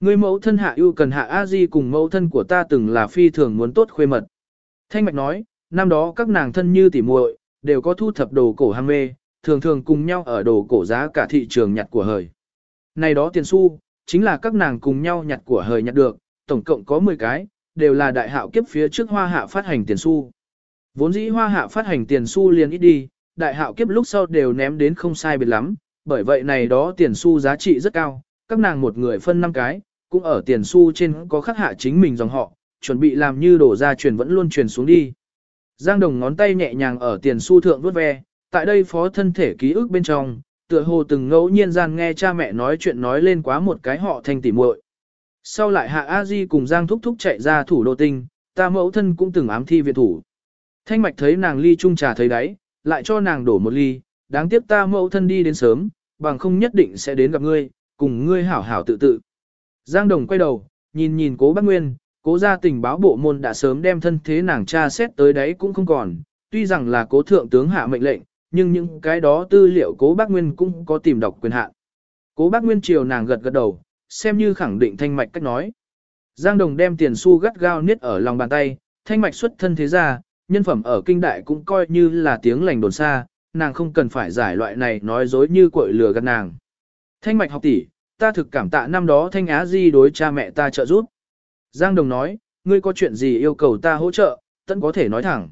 [SPEAKER 1] ngươi mẫu thân hạ ưu cần hạ a di cùng mẫu thân của ta từng là phi thường muốn tốt khuê mật. Thanh Mạch nói, năm đó các nàng thân như tỉ muội đều có thu thập đồ cổ ham mê, thường thường cùng nhau ở đồ cổ giá cả thị trường nhặt của hời. Này đó tiền xu, chính là các nàng cùng nhau nhặt của hời nhặt được, tổng cộng có 10 cái, đều là đại hạo kiếp phía trước hoa hạ phát hành tiền xu. Vốn dĩ hoa hạ phát hành tiền xu liền ít đi, đại hạo kiếp lúc sau đều ném đến không sai biệt lắm, bởi vậy này đó tiền xu giá trị rất cao, các nàng một người phân 5 cái, cũng ở tiền xu trên có khắc hạ chính mình dòng họ, chuẩn bị làm như đổ ra truyền vẫn luôn truyền xuống đi. Giang Đồng ngón tay nhẹ nhàng ở tiền xu thượng vuốt ve, tại đây phó thân thể ký ức bên trong, tựa hồ từng ngẫu nhiên gian nghe cha mẹ nói chuyện nói lên quá một cái họ thanh tỉ muội. Sau lại Hạ A Di cùng Giang Thúc Thúc chạy ra thủ đô tinh, ta mẫu thân cũng từng ám thi viện thủ. Thanh mạch thấy nàng ly chung trà thấy đấy, lại cho nàng đổ một ly, đáng tiếc ta mẫu thân đi đến sớm, bằng không nhất định sẽ đến gặp ngươi, cùng ngươi hảo hảo tự tự. Giang Đồng quay đầu, nhìn nhìn cố bác Nguyên, cố gia tình báo bộ môn đã sớm đem thân thế nàng tra xét tới đấy cũng không còn, tuy rằng là cố thượng tướng hạ mệnh lệnh, nhưng những cái đó tư liệu cố bác Nguyên cũng có tìm đọc quyền hạn. Cố bác Nguyên chiều nàng gật gật đầu, xem như khẳng định thanh mạch cách nói. Giang Đồng đem tiền xu gắt gao niết ở lòng bàn tay, thanh mạch xuất thân thế ra, nhân phẩm ở kinh đại cũng coi như là tiếng lành đồn xa, nàng không cần phải giải loại này nói dối như cội lừa gạt nàng. Thanh mạch học tỷ, ta thực cảm tạ năm đó thanh á di đối cha mẹ ta trợ giúp. Giang Đồng nói, ngươi có chuyện gì yêu cầu ta hỗ trợ, tận có thể nói thẳng.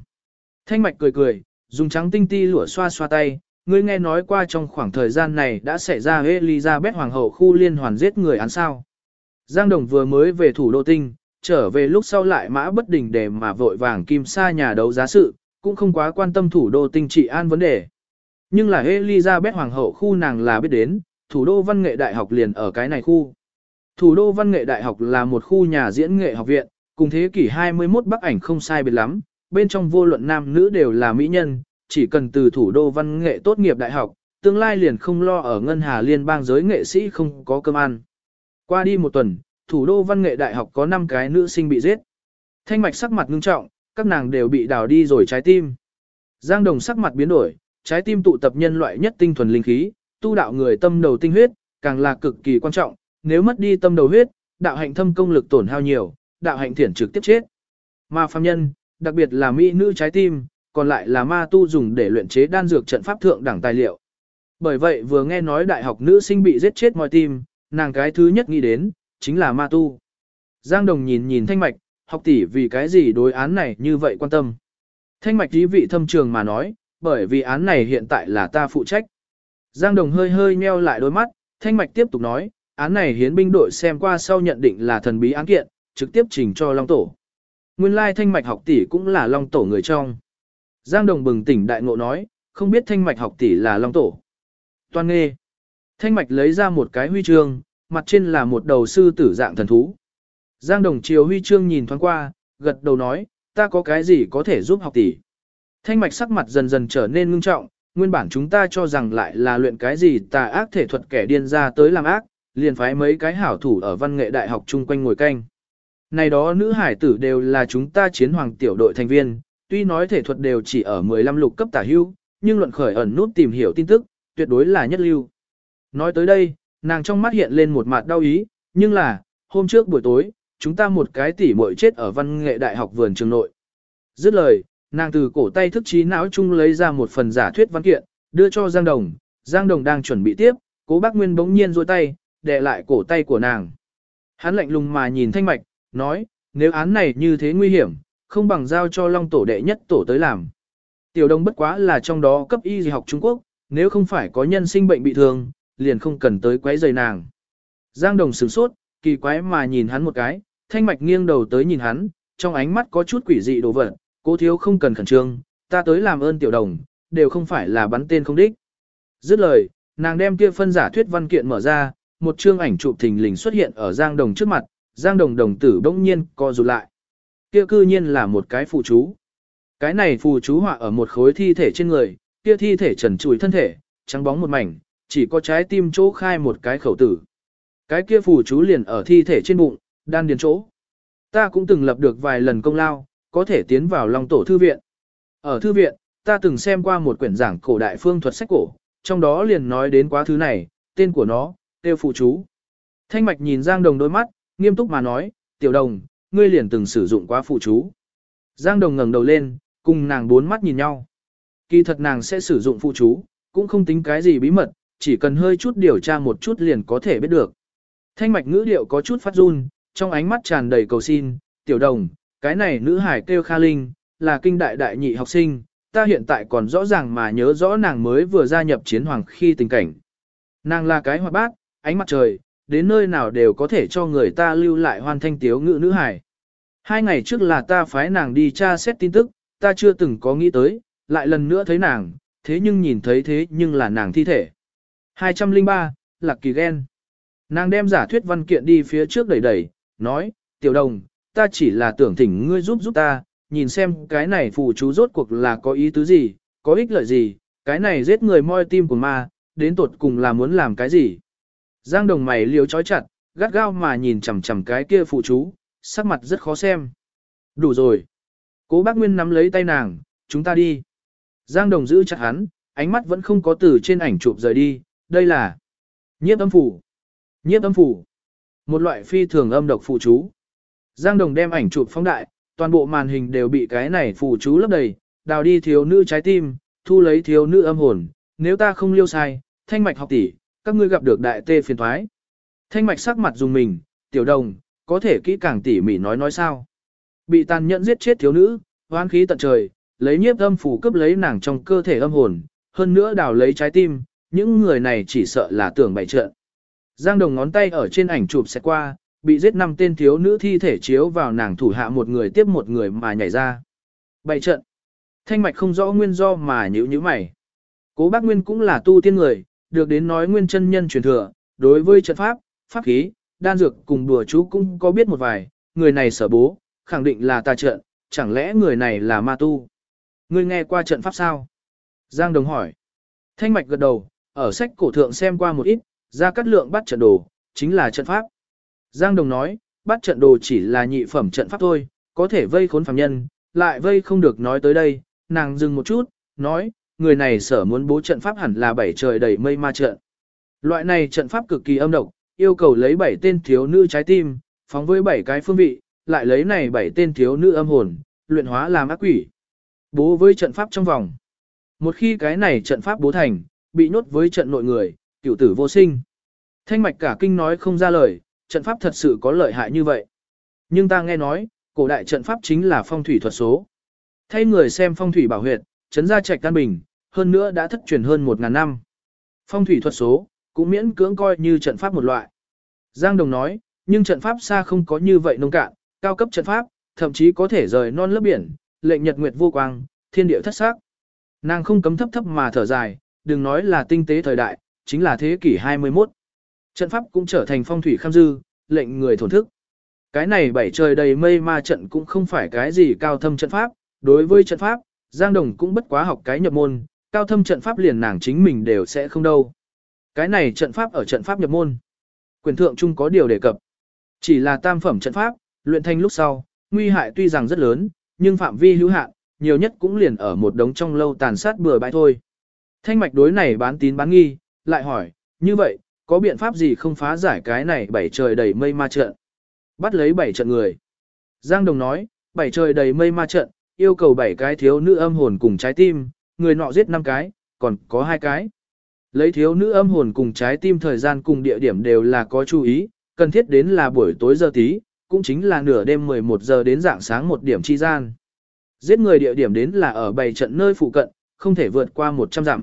[SPEAKER 1] Thanh mạch cười cười, dùng trắng tinh ti lụa xoa xoa tay, ngươi nghe nói qua trong khoảng thời gian này đã xảy ra Elizabeth Hoàng hậu khu liên hoàn giết người án sao. Giang Đồng vừa mới về thủ đô tinh, trở về lúc sau lại mã bất đình để mà vội vàng kim sa nhà đấu giá sự, cũng không quá quan tâm thủ đô tinh trị an vấn đề. Nhưng là Elizabeth Hoàng hậu khu nàng là biết đến, thủ đô văn nghệ đại học liền ở cái này khu. Thủ đô văn nghệ đại học là một khu nhà diễn nghệ học viện, cùng thế kỷ 21 bắc ảnh không sai biệt lắm, bên trong vô luận nam nữ đều là mỹ nhân, chỉ cần từ thủ đô văn nghệ tốt nghiệp đại học, tương lai liền không lo ở ngân hà liên bang giới nghệ sĩ không có cơm ăn. Qua đi một tuần, thủ đô văn nghệ đại học có 5 cái nữ sinh bị giết. Thanh mạch sắc mặt ngưng trọng, các nàng đều bị đào đi rồi trái tim. Giang đồng sắc mặt biến đổi, trái tim tụ tập nhân loại nhất tinh thuần linh khí, tu đạo người tâm đầu tinh huyết, càng là cực kỳ quan trọng, nếu mất đi tâm đầu huyết, đạo hạnh thâm công lực tổn hao nhiều, đạo hạnh thiển trực tiếp chết. Mà phàm nhân, đặc biệt là mỹ nữ trái tim, còn lại là ma tu dùng để luyện chế đan dược trận pháp thượng đẳng tài liệu. Bởi vậy vừa nghe nói đại học nữ sinh bị giết chết mọi tim, nàng cái thứ nhất nghĩ đến, chính là ma tu. Giang Đồng nhìn nhìn Thanh Mạch, học tỷ vì cái gì đối án này như vậy quan tâm. Thanh Mạch ý vị thâm trường mà nói, bởi vì án này hiện tại là ta phụ trách. Giang Đồng hơi hơi nheo lại đôi mắt, Thanh Mạch tiếp tục nói, án này hiến binh đội xem qua sau nhận định là thần bí án kiện, trực tiếp trình cho Long Tổ. Nguyên lai Thanh Mạch học tỷ cũng là Long Tổ người trong. Giang Đồng bừng tỉnh đại ngộ nói, không biết Thanh Mạch học tỷ là Long Tổ. Toan nghe. Thanh Mạch lấy ra một cái huy chương, mặt trên là một đầu sư tử dạng thần thú. Giang Đồng chiều huy chương nhìn thoáng qua, gật đầu nói, ta có cái gì có thể giúp học tỷ. Thanh Mạch sắc mặt dần dần trở nên ngưng trọng, nguyên bản chúng ta cho rằng lại là luyện cái gì tà ác thể thuật kẻ điên ra tới làm ác, liền phái mấy cái hảo thủ ở văn nghệ đại học chung quanh ngồi canh. Này đó nữ hải tử đều là chúng ta chiến hoàng tiểu đội thành viên, tuy nói thể thuật đều chỉ ở 15 lục cấp tả hưu, nhưng luận khởi ẩn nút tìm hiểu tin tức, tuyệt đối là nhất lưu. Nói tới đây, nàng trong mắt hiện lên một mặt đau ý, nhưng là, hôm trước buổi tối, chúng ta một cái tỉ muội chết ở văn nghệ đại học vườn trường nội. Dứt lời, nàng từ cổ tay thức trí não chung lấy ra một phần giả thuyết văn kiện, đưa cho Giang Đồng, Giang Đồng đang chuẩn bị tiếp, cố bác Nguyên bỗng nhiên rôi tay, đè lại cổ tay của nàng. Hắn lạnh lùng mà nhìn thanh mạch, nói, nếu án này như thế nguy hiểm, không bằng giao cho Long tổ đệ nhất tổ tới làm. Tiểu Đông bất quá là trong đó cấp y gì học Trung Quốc, nếu không phải có nhân sinh bệnh bị thương, liền không cần tới quấy rầy nàng. Giang Đồng sửng sốt, kỳ quái mà nhìn hắn một cái, thanh mạch nghiêng đầu tới nhìn hắn, trong ánh mắt có chút quỷ dị đồ vật, cố thiếu không cần khẩn trương, ta tới làm ơn tiểu đồng, đều không phải là bắn tên không đích. Dứt lời, nàng đem kia phân giả thuyết văn kiện mở ra, một chương ảnh chụp thình lình xuất hiện ở Giang Đồng trước mặt, Giang Đồng đồng tử bỗng nhiên co rụt lại. Kia cư nhiên là một cái phù chú. Cái này phù chú họa ở một khối thi thể trên người, kia thi thể trần trụi thân thể, trắng bóng một mảnh, chỉ có trái tim chỗ khai một cái khẩu tử. Cái kia phù chú liền ở thi thể trên bụng, đan điền chỗ. Ta cũng từng lập được vài lần công lao, có thể tiến vào Long Tổ Thư Viện. Ở Thư Viện, ta từng xem qua một quyển giảng cổ đại phương thuật sách cổ, trong đó liền nói đến quá thứ này, tên của nó, tiêu phụ chú. Thanh Mạch nhìn Giang Đồng đôi mắt, nghiêm túc mà nói, tiểu đồng, ngươi liền từng sử dụng quá phụ chú. Giang Đồng ngẩng đầu lên, cùng nàng bốn mắt nhìn nhau. Kỳ thật nàng sẽ sử dụng phụ chú, cũng không tính cái gì bí mật, chỉ cần hơi chút điều tra một chút liền có thể biết được. Thanh Mạch ngữ điệu có chút phát run, trong ánh mắt tràn đầy cầu xin, tiểu đồng, cái này nữ hải kêu Kha Linh, là kinh đại đại nhị học sinh, ta hiện tại còn rõ ràng mà nhớ rõ nàng mới vừa gia nhập chiến hoàng khi tình cảnh. Nàng là cái hoạt bát, ánh mặt trời, đến nơi nào đều có thể cho người ta lưu lại hoàn thanh tiếu ngữ nữ hải. Hai ngày trước là ta phái nàng đi tra xét tin tức, ta chưa từng có nghĩ tới, lại lần nữa thấy nàng, thế nhưng nhìn thấy thế nhưng là nàng thi thể. 203, Lạc Kỳ Ghen. Nàng đem giả thuyết văn kiện đi phía trước đẩy đẩy, nói, tiểu đồng, ta chỉ là tưởng thỉnh ngươi giúp giúp ta, nhìn xem cái này phù chú rốt cuộc là có ý tứ gì, có ích lợi gì, cái này giết người moi tim của ma, đến tột cùng là muốn làm cái gì. Giang đồng mày liều chói chặt, gắt gao mà nhìn chằm chằm cái kia phụ chú, sắc mặt rất khó xem. Đủ rồi. Cố bác Nguyên nắm lấy tay nàng, chúng ta đi. Giang đồng giữ chặt hắn, ánh mắt vẫn không có từ trên ảnh chụp rời đi, đây là nhiếp âm phủ. Nhiếp âm phủ. Một loại phi thường âm độc phụ chú. Giang đồng đem ảnh chụp phóng đại, toàn bộ màn hình đều bị cái này phụ chú lấp đầy, đào đi thiếu nữ trái tim, thu lấy thiếu nữ âm hồn, nếu ta không liêu sai, thanh mạch học tỷ, các ngươi gặp được đại tê phiền thoái. Thanh mạch sắc mặt dùng mình, tiểu đồng, có thể kỹ càng tỉ mỉ nói nói sao. Bị tàn nhẫn giết chết thiếu nữ, hoán khí tận trời, lấy nhiếp âm phủ cướp lấy nàng trong cơ thể âm hồn, hơn nữa đào lấy trái tim, những người này chỉ sợ là tưởng bày trận. Giang đồng ngón tay ở trên ảnh chụp sẽ qua, bị giết năm tên thiếu nữ thi thể chiếu vào nàng thủ hạ một người tiếp một người mà nhảy ra. Bày trận. Thanh mạch không rõ nguyên do mà nhữ như mày. Cố bác Nguyên cũng là tu tiên người, được đến nói nguyên chân nhân truyền thừa, đối với trận pháp, pháp khí, đan dược cùng đùa chú cũng có biết một vài, người này sở bố, khẳng định là tà trận, chẳng lẽ người này là ma tu. Ngươi nghe qua trận pháp sao? Giang Đồng hỏi. Thanh mạch gật đầu, ở sách cổ thượng xem qua một ít, ra cắt lượng bắt trận đồ, chính là trận pháp. Giang Đồng nói, bắt trận đồ chỉ là nhị phẩm trận pháp thôi, có thể vây khốn phàm nhân, lại vây không được nói tới đây, nàng dừng một chút, nói, người này sở muốn bố trận pháp hẳn là bảy trời đầy mây ma trận. Loại này trận pháp cực kỳ âm độc, yêu cầu lấy bảy tên thiếu nữ trái tim, phóng với bảy cái phương vị, lại lấy này bảy tên thiếu nữ âm hồn, luyện hóa làm ác quỷ. Bố với trận pháp trong vòng. Một khi cái này trận pháp bố thành, bị nhốt với trận nội người, cửu tử vô sinh. Thanh mạch cả kinh nói không ra lời, trận pháp thật sự có lợi hại như vậy. Nhưng ta nghe nói, cổ đại trận pháp chính là phong thủy thuật số. Thay người xem phong thủy bảo huyệt, chấn ra trạch căn bình, hơn nữa đã thất truyền hơn một ngàn năm. Phong thủy thuật số, cũng miễn cưỡng coi như trận pháp một loại. Giang Đồng nói, nhưng trận pháp xa không có như vậy nông cạn, cao cấp trận pháp, thậm chí có thể rời non lớp biển, lệnh nhật nguyệt vô quang, thiên địa thất sắc. Nàng không cấm thấp thấp mà thở dài, đừng nói là tinh tế thời đại, chính là thế kỷ 21. Trận pháp cũng trở thành phong thủy kham dư, lệnh người thổn thức. Cái này bảy trời đầy mây ma trận cũng không phải cái gì cao thâm trận pháp, đối với trận pháp, Giang Đồng cũng bất quá học cái nhập môn, cao thâm trận pháp liền nàng chính mình đều sẽ không đâu. Cái này trận pháp ở trận pháp nhập môn. Quyền thượng chung có điều đề cập. Chỉ là tam phẩm trận pháp, luyện thành lúc sau, nguy hại tuy rằng rất lớn, nhưng phạm vi hữu hạn, nhiều nhất cũng liền ở một đống trong lâu tàn sát bừa bãi thôi. Thanh mạch đối này bán tín bán nghi, lại hỏi, như vậy, có biện pháp gì không phá giải cái này bảy trời đầy mây ma trận? Bắt lấy bảy trận người. Giang Đồng nói, bảy trời đầy mây ma trận, yêu cầu bảy cái thiếu nữ âm hồn cùng trái tim, người nọ giết năm cái, còn có hai cái. Lấy thiếu nữ âm hồn cùng trái tim thời gian cùng địa điểm đều là có chú ý, cần thiết đến là buổi tối giờ tí, cũng chính là nửa đêm 11 giờ đến dạng sáng một điểm chi gian. Giết người địa điểm đến là ở bảy trận nơi phụ cận, không thể vượt qua 100 dặm.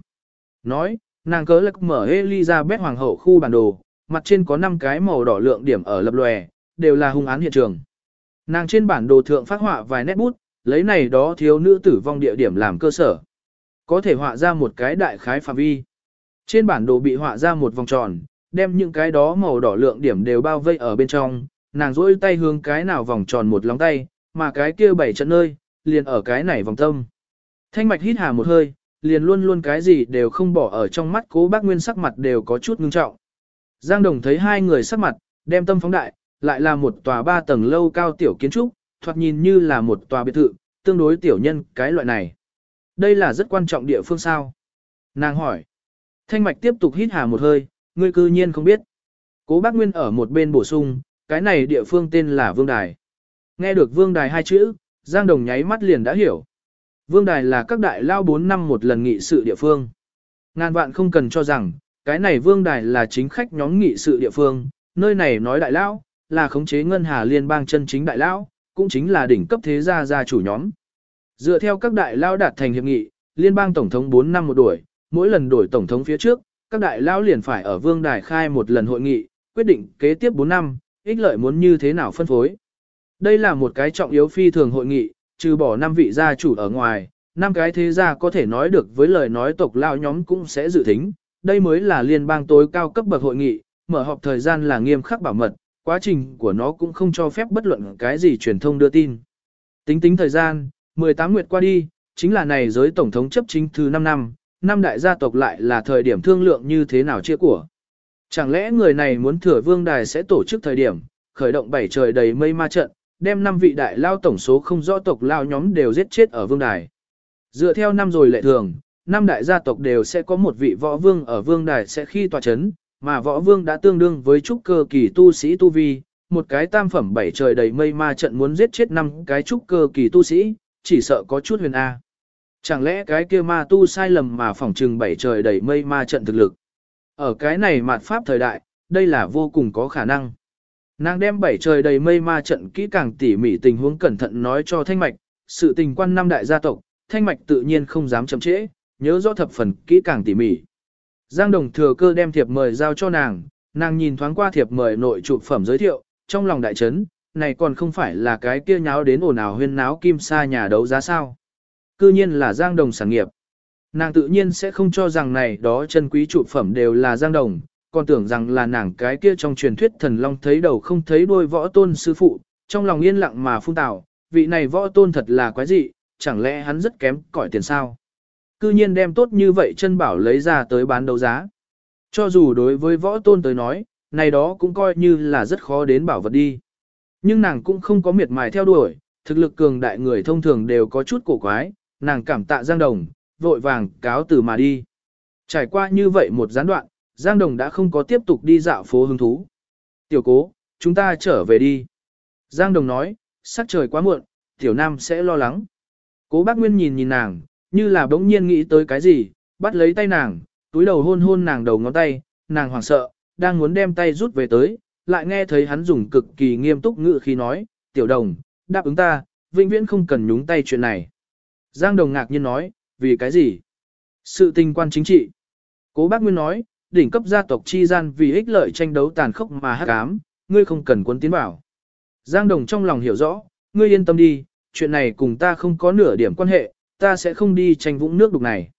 [SPEAKER 1] Nói, nàng cớ lạc mở Elizabeth Hoàng hậu khu bản đồ, mặt trên có 5 cái màu đỏ lượng điểm ở lập lòe, đều là hung án hiện trường. Nàng trên bản đồ thượng phát họa vài nét bút, lấy này đó thiếu nữ tử vong địa điểm làm cơ sở. Có thể họa ra một cái đại khái phạm vi. Trên bản đồ bị họa ra một vòng tròn, đem những cái đó màu đỏ lượng điểm đều bao vây ở bên trong, nàng rỗi tay hướng cái nào vòng tròn một lóng tay, mà cái kia bảy trận nơi, liền ở cái này vòng tâm. Thanh mạch hít hà một hơi, liền luôn luôn cái gì đều không bỏ ở trong mắt cố bác Nguyên sắc mặt đều có chút ngưng trọng. Giang Đồng thấy hai người sắc mặt, đem tâm phóng đại, lại là một tòa ba tầng lâu cao tiểu kiến trúc, thoạt nhìn như là một tòa biệt thự, tương đối tiểu nhân cái loại này. Đây là rất quan trọng địa phương sao? Nàng hỏi. Thanh mạch tiếp tục hít hà một hơi, ngươi cư nhiên không biết. Cố bác Nguyên ở một bên bổ sung, cái này địa phương tên là Vương Đài. Nghe được Vương Đài hai chữ, Giang Đồng nháy mắt liền đã hiểu. Vương Đài là các đại lao 4 năm một lần nghị sự địa phương. Ngàn vạn không cần cho rằng, cái này Vương Đài là chính khách nhóm nghị sự địa phương, nơi này nói đại lao, là khống chế ngân hà liên bang chân chính đại lao, cũng chính là đỉnh cấp thế gia gia chủ nhóm. Dựa theo các đại lao đạt thành hiệp nghị, liên bang tổng thống 4 năm một đổi, mỗi lần đổi tổng thống phía trước, các đại lão liền phải ở vương đài khai một lần hội nghị, quyết định kế tiếp 4 năm, ích lợi muốn như thế nào phân phối. Đây là một cái trọng yếu phi thường hội nghị, trừ bỏ năm vị gia chủ ở ngoài, năm cái thế gia có thể nói được với lời nói tộc lão nhóm cũng sẽ dự thính. Đây mới là liên bang tối cao cấp bậc hội nghị, mở họp thời gian là nghiêm khắc bảo mật, quá trình của nó cũng không cho phép bất luận cái gì truyền thông đưa tin. Tính tính thời gian, 18 nguyệt qua đi, chính là này giới tổng thống chấp chính thứ 5 năm, năm đại gia tộc lại là thời điểm thương lượng như thế nào chia của. Chẳng lẽ người này muốn thừa vương đài sẽ tổ chức thời điểm, khởi động bảy trời đầy mây ma trận, đem năm vị đại lao tổng số không rõ tộc lao nhóm đều giết chết ở vương đài. Dựa theo năm rồi lệ thường, năm đại gia tộc đều sẽ có một vị võ vương ở vương đài sẽ khi tòa chấn, mà võ vương đã tương đương với trúc cơ kỳ tu sĩ tu vi, một cái tam phẩm bảy trời đầy mây ma trận muốn giết chết năm cái trúc cơ kỳ tu sĩ, chỉ sợ có chút huyền A. Chẳng lẽ cái kia ma tu sai lầm mà phỏng trừng bảy trời đầy mây ma trận thực lực. Ở cái này mạt pháp thời đại, đây là vô cùng có khả năng. Nàng đem bảy trời đầy mây ma trận kỹ càng tỉ mỉ tình huống cẩn thận nói cho Thanh Mạch, sự tình quan năm đại gia tộc, Thanh Mạch tự nhiên không dám chậm trễ, nhớ rõ thập phần kỹ càng tỉ mỉ. Giang Đồng thừa cơ đem thiệp mời giao cho nàng, nàng nhìn thoáng qua thiệp mời nội trụ phẩm giới thiệu, trong lòng đại chấn, này còn không phải là cái kia nháo đến ồn ào huyên náo kim sa nhà đấu giá sao. Cư nhiên là Giang Đồng sản nghiệp. Nàng tự nhiên sẽ không cho rằng này đó chân quý trụ phẩm đều là Giang Đồng, còn tưởng rằng là nàng cái kia trong truyền thuyết thần long thấy đầu không thấy đuôi võ tôn sư phụ, trong lòng yên lặng mà phun tào, vị này võ tôn thật là quái dị, chẳng lẽ hắn rất kém cỏi tiền sao? Cư nhiên đem tốt như vậy chân bảo lấy ra tới bán đấu giá. Cho dù đối với võ tôn tới nói, này đó cũng coi như là rất khó đến bảo vật đi. Nhưng nàng cũng không có miệt mài theo đuổi, thực lực cường đại người thông thường đều có chút cổ quái, nàng cảm tạ Giang Đồng, vội vàng cáo từ mà đi. Trải qua như vậy một gián đoạn, Giang Đồng đã không có tiếp tục đi dạo phố hứng thú. Tiểu cố, chúng ta trở về đi. Giang Đồng nói, sắc trời quá muộn, Tiểu Nam sẽ lo lắng. Cố bác Nguyên nhìn nhìn nàng, như là bỗng nhiên nghĩ tới cái gì, bắt lấy tay nàng, túi đầu hôn hôn nàng đầu ngón tay, nàng hoảng sợ, đang muốn đem tay rút về tới, lại nghe thấy hắn dùng cực kỳ nghiêm túc ngữ khi nói, Tiểu Đồng, đáp ứng ta, vĩnh viễn không cần nhúng tay chuyện này. Giang Đồng ngạc nhiên nói, vì cái gì? Sự tình quan chính trị. Cố bác Nguyên nói, đỉnh cấp gia tộc chi gian vì ích lợi tranh đấu tàn khốc mà hắc ám, ngươi không cần quân tiến bảo. Giang Đồng trong lòng hiểu rõ, ngươi yên tâm đi, chuyện này cùng ta không có nửa điểm quan hệ, ta sẽ không đi tranh vũng nước đục này.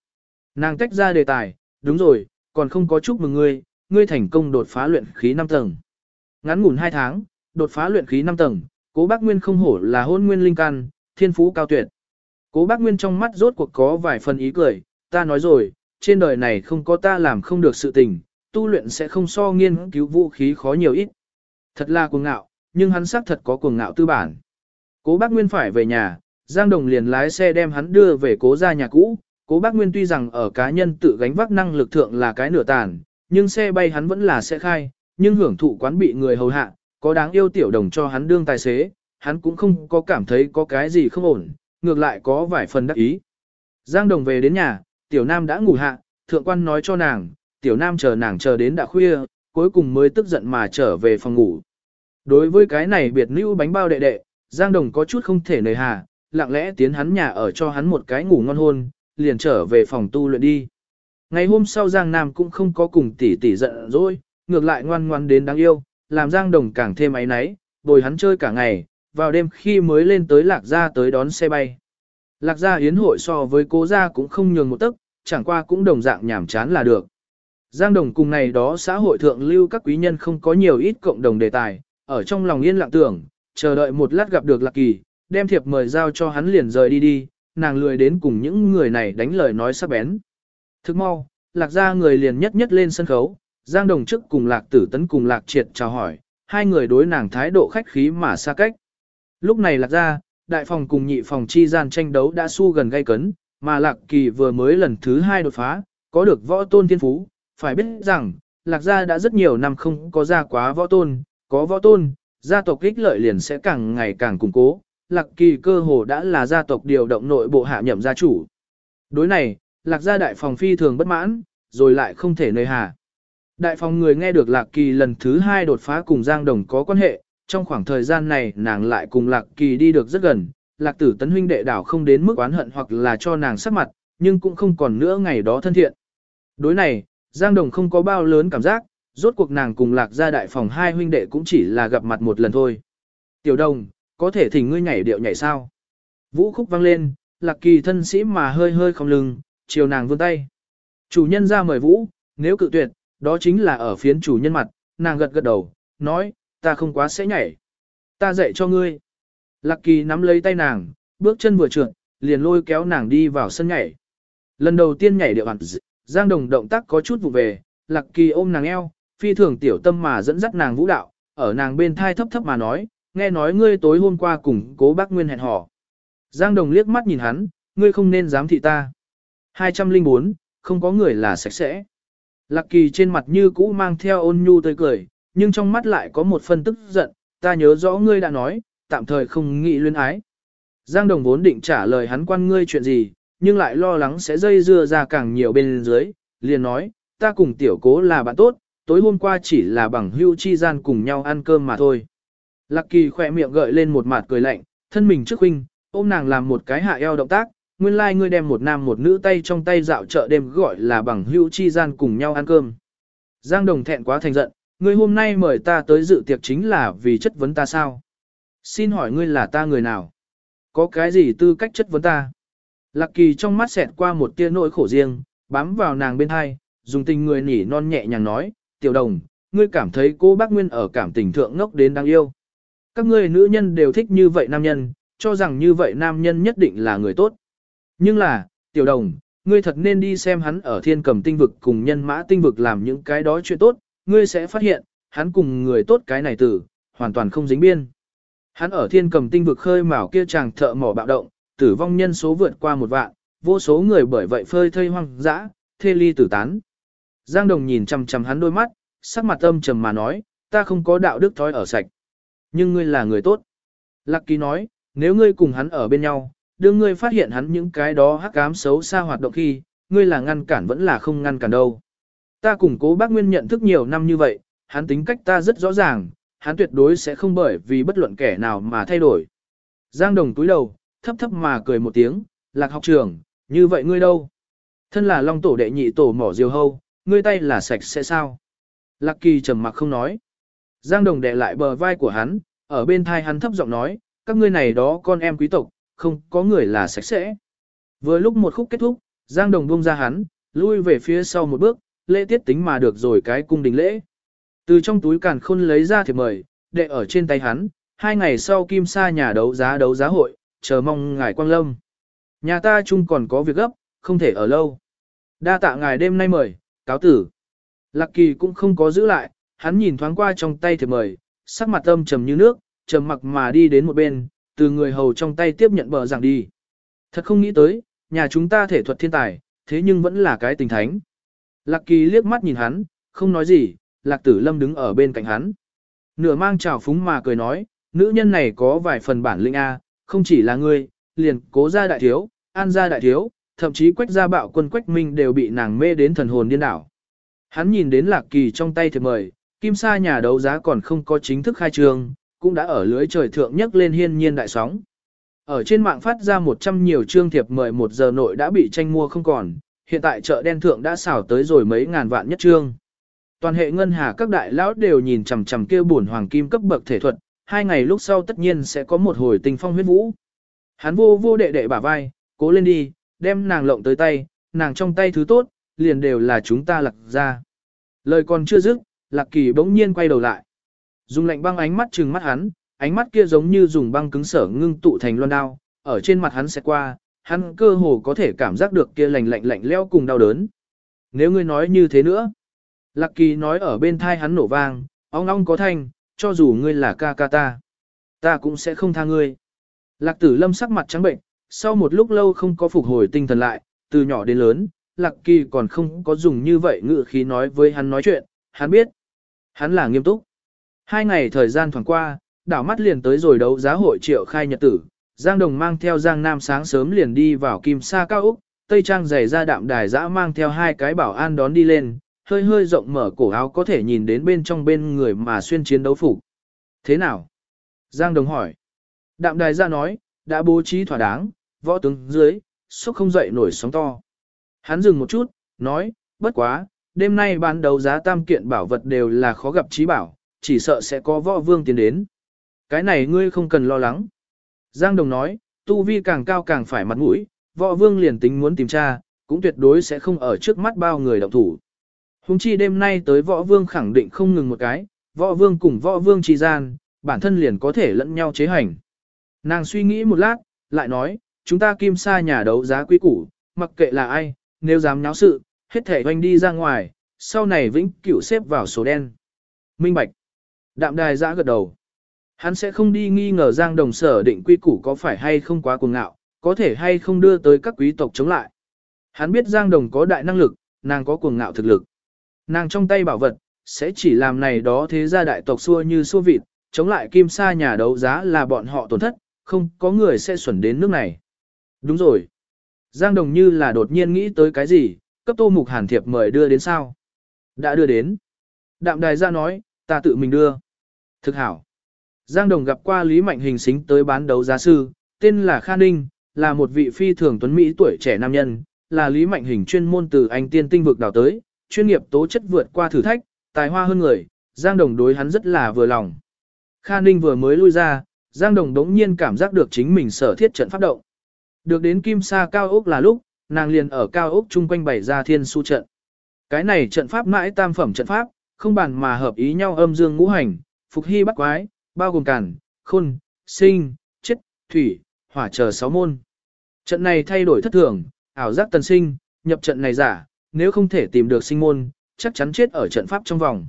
[SPEAKER 1] Nàng tách ra đề tài, đúng rồi, còn không có chúc mừng ngươi, ngươi thành công đột phá luyện khí 5 tầng. Ngắn ngủn 2 tháng, đột phá luyện khí 5 tầng, cố bác Nguyên không hổ là hôn nguyên linh căn, thiên phú cao tuyệt. Cố bác Nguyên trong mắt rốt cuộc có vài phần ý cười, ta nói rồi, trên đời này không có ta làm không được sự tình, tu luyện sẽ không so nghiên cứu vũ khí khó nhiều ít. Thật là cuồng ngạo, nhưng hắn xác thật có cuồng ngạo tư bản. Cố bác Nguyên phải về nhà, Giang Đồng liền lái xe đem hắn đưa về cố gia nhà cũ. Cố bác Nguyên tuy rằng ở cá nhân tự gánh vác năng lực thượng là cái nửa tàn, nhưng xe bay hắn vẫn là xe khai, nhưng hưởng thụ quán bị người hầu hạ, có đáng yêu tiểu đồng cho hắn đương tài xế, hắn cũng không có cảm thấy có cái gì không ổn, ngược lại có vài phần đắc ý. Giang Đồng về đến nhà, tiểu nam đã ngủ hạ, thượng quan nói cho nàng, tiểu nam chờ nàng chờ đến đã khuya, cuối cùng mới tức giận mà trở về phòng ngủ. Đối với cái này biệt nữ bánh bao đệ đệ, Giang Đồng có chút không thể nời hà, lặng lẽ tiến hắn nhà ở cho hắn một cái ngủ ngon hôn, liền trở về phòng tu luyện đi. Ngày hôm sau Giang Nam cũng không có cùng tỷ tỷ giận dỗi, ngược lại ngoan ngoan đến đáng yêu, làm Giang Đồng càng thêm ấy náy, bồi hắn chơi cả ngày, vào đêm khi mới lên tới Lạc Gia tới đón xe bay. Lạc Gia yến hội so với cố gia cũng không nhường một tấc, chẳng qua cũng đồng dạng nhảm chán là được. Giang Đồng cùng này đó xã hội thượng lưu các quý nhân không có nhiều ít cộng đồng đề tài, ở trong lòng yên lặng tưởng, chờ đợi một lát gặp được Lạc Kỳ, đem thiệp mời giao cho hắn liền rời đi đi, nàng lười đến cùng những người này đánh lời nói sắc bén. Thức mau, Lạc Gia người liền nhất nhất lên sân khấu, Giang Đồng trước cùng Lạc Tử Tấn cùng Lạc Triệt chào hỏi, hai người đối nàng thái độ khách khí mà xa cách. Lúc này Lạc Gia, đại phòng cùng nhị phòng chi gian tranh đấu đã su gần gay cấn, mà Lạc Kỳ vừa mới lần thứ hai đột phá, có được võ tôn thiên phú, phải biết rằng, Lạc Gia đã rất nhiều năm không có ra quá võ tôn, có võ tôn, gia tộc ích lợi liền sẽ càng ngày càng củng cố, Lạc Kỳ cơ hồ đã là gia tộc điều động nội bộ hạ nhậm gia chủ. Đối này, Lạc Gia đại phòng phi thường bất mãn, rồi lại không thể nơi hà. Đại phòng người nghe được Lạc Kỳ lần thứ hai đột phá cùng Giang Đồng có quan hệ, trong khoảng thời gian này nàng lại cùng Lạc Kỳ đi được rất gần, Lạc Tử Tấn huynh đệ đảo không đến mức oán hận hoặc là cho nàng sắc mặt, nhưng cũng không còn nữa ngày đó thân thiện. Đối này, Giang Đồng không có bao lớn cảm giác, rốt cuộc nàng cùng lạc gia đại phòng hai huynh đệ cũng chỉ là gặp mặt một lần thôi. Tiểu Đồng, có thể thỉnh ngươi nhảy điệu nhảy sao? Vũ khúc vang lên, lạc kỳ thân sĩ mà hơi hơi không lưng, chiều nàng vươn tay. Chủ nhân ra mời Vũ, nếu cự tuyệt, đó chính là ở phiến chủ nhân mặt, nàng gật gật đầu, nói, ta không quá sẽ nhảy. Ta dạy cho ngươi. Lạc kỳ nắm lấy tay nàng, bước chân vừa trượt, liền lôi kéo nàng đi vào sân nhảy. Lần đầu tiên nhảy điệu hẳn Giang Đồng động tác có chút vụ về, Lạc Kỳ ôm nàng eo, phi thường tiểu tâm mà dẫn dắt nàng vũ đạo, ở nàng bên thai thấp thấp mà nói, nghe nói ngươi tối hôm qua cùng cố bác Nguyên hẹn hò. Giang Đồng liếc mắt nhìn hắn, ngươi không nên dám thị ta. 204, không có người là sạch sẽ. Lạc Kỳ trên mặt như cũ mang theo ôn nhu tươi cười, nhưng trong mắt lại có một phân tức giận, ta nhớ rõ ngươi đã nói, tạm thời không nghĩ luyến ái. Giang Đồng vốn định trả lời hắn quan ngươi chuyện gì, nhưng lại lo lắng sẽ dây dưa ra càng nhiều bên dưới, liền nói, ta cùng tiểu cố là bạn tốt, tối hôm qua chỉ là bằng hưu chi gian cùng nhau ăn cơm mà thôi. Lạc kỳ khỏe miệng gợi lên một mặt cười lạnh, thân mình trước huynh, ôm nàng làm một cái hạ eo động tác, nguyên lai like ngươi đem một nam một nữ tay trong tay dạo chợ đêm gọi là bằng hữu chi gian cùng nhau ăn cơm. Giang Đồng thẹn quá thành giận, ngươi hôm nay mời ta tới dự tiệc chính là vì chất vấn ta sao? Xin hỏi ngươi là ta người nào? Có cái gì tư cách chất vấn ta? Lạc kỳ trong mắt xẹt qua một tia nỗi khổ riêng, bám vào nàng bên hai, dùng tình người nỉ non nhẹ nhàng nói, tiểu đồng, ngươi cảm thấy cô bác Nguyên ở cảm tình thượng ngốc đến đáng yêu. Các ngươi nữ nhân đều thích như vậy nam nhân, cho rằng như vậy nam nhân nhất định là người tốt. Nhưng là, tiểu đồng, ngươi thật nên đi xem hắn ở thiên cầm tinh vực cùng nhân mã tinh vực làm những cái đó chuyện tốt, ngươi sẽ phát hiện, hắn cùng người tốt cái này tử, hoàn toàn không dính biên. Hắn ở thiên cầm tinh vực khơi mào kia chàng thợ mỏ bạo động, tử vong nhân số vượt qua một vạn, vô số người bởi vậy phơi thây hoang dã, thê ly tử tán. Giang Đồng nhìn chằm chằm hắn đôi mắt, sắc mặt âm trầm mà nói, ta không có đạo đức thói ở sạch. Nhưng ngươi là người tốt. Lạc Kỳ nói, nếu ngươi cùng hắn ở bên nhau, đương ngươi phát hiện hắn những cái đó hắc ám xấu xa hoạt động khi, ngươi là ngăn cản vẫn là không ngăn cản đâu. Ta cùng cố bác Nguyên nhận thức nhiều năm như vậy, hắn tính cách ta rất rõ ràng, hắn tuyệt đối sẽ không bởi vì bất luận kẻ nào mà thay đổi. Giang Đồng túi đầu, thấp thấp mà cười một tiếng, lạc học trưởng, như vậy ngươi đâu? Thân là long tổ đệ nhị tổ mỏ diều hâu, ngươi tay là sạch sẽ sao? Lạc kỳ trầm mặc không nói. Giang đồng đệ lại bờ vai của hắn, ở bên thai hắn thấp giọng nói, các ngươi này đó con em quý tộc, không có người là sạch sẽ. Vừa lúc một khúc kết thúc, Giang đồng buông ra hắn, lui về phía sau một bước, lễ tiết tính mà được rồi cái cung đình lễ. Từ trong túi càn khôn lấy ra thiệp mời, đệ ở trên tay hắn, hai ngày sau kim sa nhà đấu giá đấu giá hội, chờ mong ngài quang lâm. Nhà ta chung còn có việc gấp, không thể ở lâu. Đa tạ ngài đêm nay mời, cáo tử. Lạc kỳ cũng không có giữ lại, hắn nhìn thoáng qua trong tay thiệp mời, sắc mặt âm trầm như nước, trầm mặc mà đi đến một bên, từ người hầu trong tay tiếp nhận bờ giảng đi. Thật không nghĩ tới, nhà chúng ta thể thuật thiên tài, thế nhưng vẫn là cái tình thánh. Lạc kỳ liếc mắt nhìn hắn, không nói gì, lạc tử lâm đứng ở bên cạnh hắn. Nửa mang trào phúng mà cười nói, nữ nhân này có vài phần bản lĩnh A, không chỉ là ngươi, liền cố gia đại thiếu, an gia đại thiếu, thậm chí quách gia bạo quân quách minh đều bị nàng mê đến thần hồn điên đảo. Hắn nhìn đến lạc kỳ trong tay thì mời, kim sa nhà đấu giá còn không có chính thức khai trương, cũng đã ở lưới trời thượng nhấc lên hiên nhiên đại sóng. Ở trên mạng phát ra 100 nhiều trương thiệp mời một giờ nội đã bị tranh mua không còn, hiện tại chợ đen thượng đã xảo tới rồi mấy ngàn vạn nhất trương. Toàn hệ ngân hà các đại lão đều nhìn chằm chằm kêu buồn hoàng kim cấp bậc thể thuật, hai ngày lúc sau tất nhiên sẽ có một hồi tình phong huyết vũ. Hắn vô vô đệ đệ bả vai, cố lên đi, đem nàng lộng tới tay, nàng trong tay thứ tốt, liền đều là chúng ta lạc ra. Lời còn chưa dứt, lạc kỳ bỗng nhiên quay đầu lại. Dùng lạnh băng ánh mắt trừng mắt hắn, ánh mắt kia giống như dùng băng cứng sở ngưng tụ thành loan đao, ở trên mặt hắn sẽ qua, hắn cơ hồ có thể cảm giác được kia lạnh lạnh lạnh leo cùng đau đớn. Nếu ngươi nói như thế nữa, lạc kỳ nói ở bên thai hắn nổ vang, ong ong có thanh, cho dù ngươi là ca ca ta, ta cũng sẽ không tha ngươi. Lạc tử lâm sắc mặt trắng bệnh, sau một lúc lâu không có phục hồi tinh thần lại, từ nhỏ đến lớn, lạc kỳ còn không có dùng như vậy ngữ khí nói với hắn nói chuyện, hắn biết, hắn là nghiêm túc. Hai ngày thời gian thoảng qua, đảo mắt liền tới rồi đấu giá hội triệu khai nhật tử, Giang Đồng mang theo Giang Nam sáng sớm liền đi vào kim sa cao Úc, Tây Trang giày ra đạm đài dã mang theo hai cái bảo an đón đi lên, hơi hơi rộng mở cổ áo có thể nhìn đến bên trong bên người mà xuyên chiến đấu phục. Thế nào? Giang Đồng hỏi. Đạm đài ra nói, đã bố trí thỏa đáng, võ tướng dưới, sốc không dậy nổi sóng to. Hắn dừng một chút, nói, bất quá, đêm nay bán đấu giá tam kiện bảo vật đều là khó gặp trí bảo, chỉ sợ sẽ có võ vương tiến đến. Cái này ngươi không cần lo lắng. Giang Đồng nói, tu vi càng cao càng phải mặt mũi, võ vương liền tính muốn tìm tra, cũng tuyệt đối sẽ không ở trước mắt bao người động thủ. Hùng chi đêm nay tới võ vương khẳng định không ngừng một cái, võ vương cùng võ vương chi gian, bản thân liền có thể lẫn nhau chế hành. Nàng suy nghĩ một lát, lại nói, chúng ta kim sa nhà đấu giá quý củ, mặc kệ là ai, nếu dám nháo sự, hết thể hoành đi ra ngoài, sau này vĩnh cửu xếp vào số đen. Minh Bạch. Đạm đài giã gật đầu. Hắn sẽ không đi nghi ngờ Giang Đồng sở định quy củ có phải hay không quá cuồng ngạo, có thể hay không đưa tới các quý tộc chống lại. Hắn biết Giang Đồng có đại năng lực, nàng có cuồng ngạo thực lực. Nàng trong tay bảo vật, sẽ chỉ làm này đó thế gia đại tộc xua như xua vịt, chống lại kim sa nhà đấu giá là bọn họ tổn thất, không có người sẽ xuẩn đến nước này. Đúng rồi. Giang Đồng như là đột nhiên nghĩ tới cái gì, cấp tô mục hàn thiệp mời đưa đến sao. Đã đưa đến. Đạm đài ra nói, ta tự mình đưa. Thực hảo. Giang Đồng gặp qua Lý Mạnh Hình xính tới bán đấu giá sư, tên là Kha Ninh, là một vị phi thường tuấn Mỹ tuổi trẻ nam nhân, là Lý Mạnh Hình chuyên môn từ anh tiên tinh vực đào tới, chuyên nghiệp tố chất vượt qua thử thách, tài hoa hơn người, Giang Đồng đối hắn rất là vừa lòng. Kha Ninh vừa mới lui ra, Giang Đồng đống nhiên cảm giác được chính mình sở thiết trận pháp động. Được đến kim sa cao Úc là lúc, nàng liền ở cao Úc chung quanh bày ra thiên su trận. Cái này trận pháp mãi tam phẩm trận pháp, không bàn mà hợp ý nhau âm dương ngũ hành, phục hy bắt quái, bao gồm cản, khôn, sinh, chết, thủy, hỏa chờ sáu môn. Trận này thay đổi thất thường, ảo giác tần sinh, nhập trận này giả, nếu không thể tìm được sinh môn, chắc chắn chết ở trận pháp trong vòng.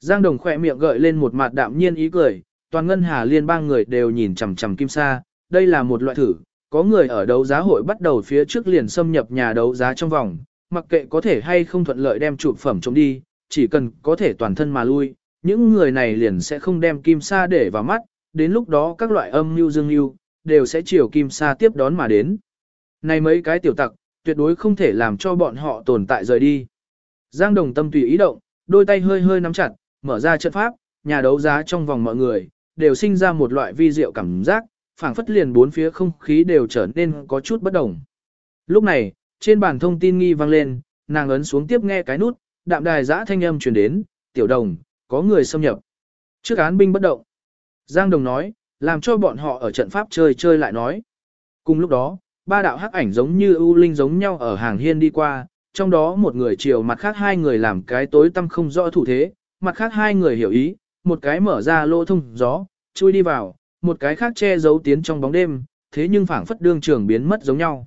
[SPEAKER 1] Giang Đồng khỏe miệng gợi lên một mặt đạm nhiên ý cười, toàn ngân hà liên bang người đều nhìn chằm chằm kim sa, đây là một loại thử, có người ở đấu giá hội bắt đầu phía trước liền xâm nhập nhà đấu giá trong vòng, mặc kệ có thể hay không thuận lợi đem trụ phẩm chống đi, chỉ cần có thể toàn thân mà lui, những người này liền sẽ không đem kim sa để vào mắt, đến lúc đó các loại âm mưu dương mưu đều sẽ chiều kim sa tiếp đón mà đến. Này mấy cái tiểu tặc, tuyệt đối không thể làm cho bọn họ tồn tại rời đi. Giang Đồng tâm tùy ý động, đôi tay hơi hơi nắm chặt, mở ra trận pháp, nhà đấu giá trong vòng mọi người, đều sinh ra một loại vi diệu cảm giác, phảng phất liền bốn phía không khí đều trở nên có chút bất đồng. Lúc này, trên bàn thông tin nghi vang lên, nàng ấn xuống tiếp nghe cái nút, đạm đài giã thanh âm truyền đến, tiểu đồng, có người xâm nhập. Trước án binh bất động. Giang Đồng nói, làm cho bọn họ ở trận pháp chơi chơi lại nói. Cùng lúc đó, ba đạo hắc ảnh giống như ưu linh giống nhau ở hàng hiên đi qua, trong đó một người chiều mặt khác hai người làm cái tối tâm không rõ thủ thế, mặt khác hai người hiểu ý, một cái mở ra lỗ thông gió, chui đi vào, một cái khác che giấu tiến trong bóng đêm, thế nhưng phảng phất đương trường biến mất giống nhau.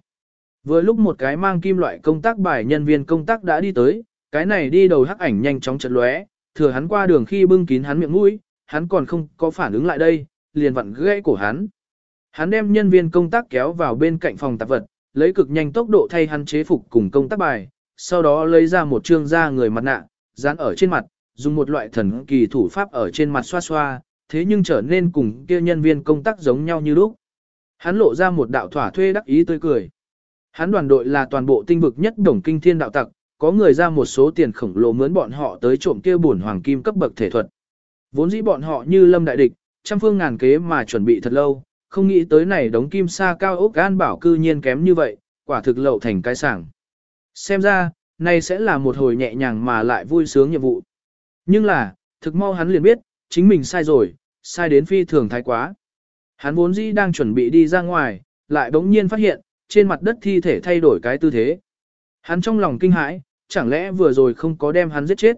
[SPEAKER 1] Vừa lúc một cái mang kim loại công tác bài nhân viên công tác đã đi tới, cái này đi đầu hắc ảnh nhanh chóng chật lóe, thừa hắn qua đường khi bưng kín hắn miệng mũi, hắn còn không có phản ứng lại đây, liền vặn gãy cổ hắn. Hắn đem nhân viên công tác kéo vào bên cạnh phòng tạp vật, lấy cực nhanh tốc độ thay hắn chế phục cùng công tác bài, sau đó lấy ra một trương da người mặt nạ, dán ở trên mặt, dùng một loại thần kỳ thủ pháp ở trên mặt xoa xoa, thế nhưng trở nên cùng kia nhân viên công tác giống nhau như lúc. Hắn lộ ra một đạo thỏa thuê đắc ý tươi cười. Hắn đoàn đội là toàn bộ tinh vực nhất đồng kinh thiên đạo tặc, có người ra một số tiền khổng lồ mướn bọn họ tới trộm kia bổn hoàng kim cấp bậc thể thuật. Vốn dĩ bọn họ như lâm đại địch, trăm phương ngàn kế mà chuẩn bị thật lâu, không nghĩ tới này đống kim sa cao ốc gan bảo cư nhiên kém như vậy, quả thực lậu thành cái sảng. Xem ra, này sẽ là một hồi nhẹ nhàng mà lại vui sướng nhiệm vụ. Nhưng là, thực mau hắn liền biết, chính mình sai rồi, sai đến phi thường thái quá. Hắn vốn dĩ đang chuẩn bị đi ra ngoài, lại bỗng nhiên phát hiện, trên mặt đất thi thể thay đổi cái tư thế. Hắn trong lòng kinh hãi, chẳng lẽ vừa rồi không có đem hắn giết chết.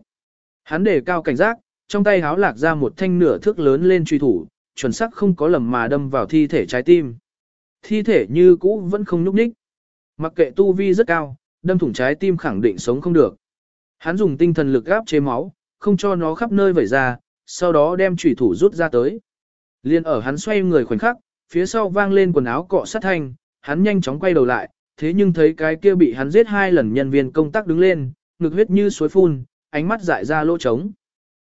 [SPEAKER 1] Hắn để cao cảnh giác, trong tay háo lạc ra một thanh nửa thước lớn lên truy thủ, chuẩn xác không có lầm mà đâm vào thi thể trái tim. Thi thể như cũ vẫn không nhúc nhích. Mặc kệ tu vi rất cao, đâm thủng trái tim khẳng định sống không được. Hắn dùng tinh thần lực gáp chế máu, không cho nó khắp nơi vẩy ra, sau đó đem chủy thủ rút ra tới. Liên ở hắn xoay người khoảnh khắc, phía sau vang lên quần áo cọ sát thanh, hắn nhanh chóng quay đầu lại, thế nhưng thấy cái kia bị hắn giết hai lần nhân viên công tác đứng lên, ngực huyết như suối phun, ánh mắt dại ra lỗ trống.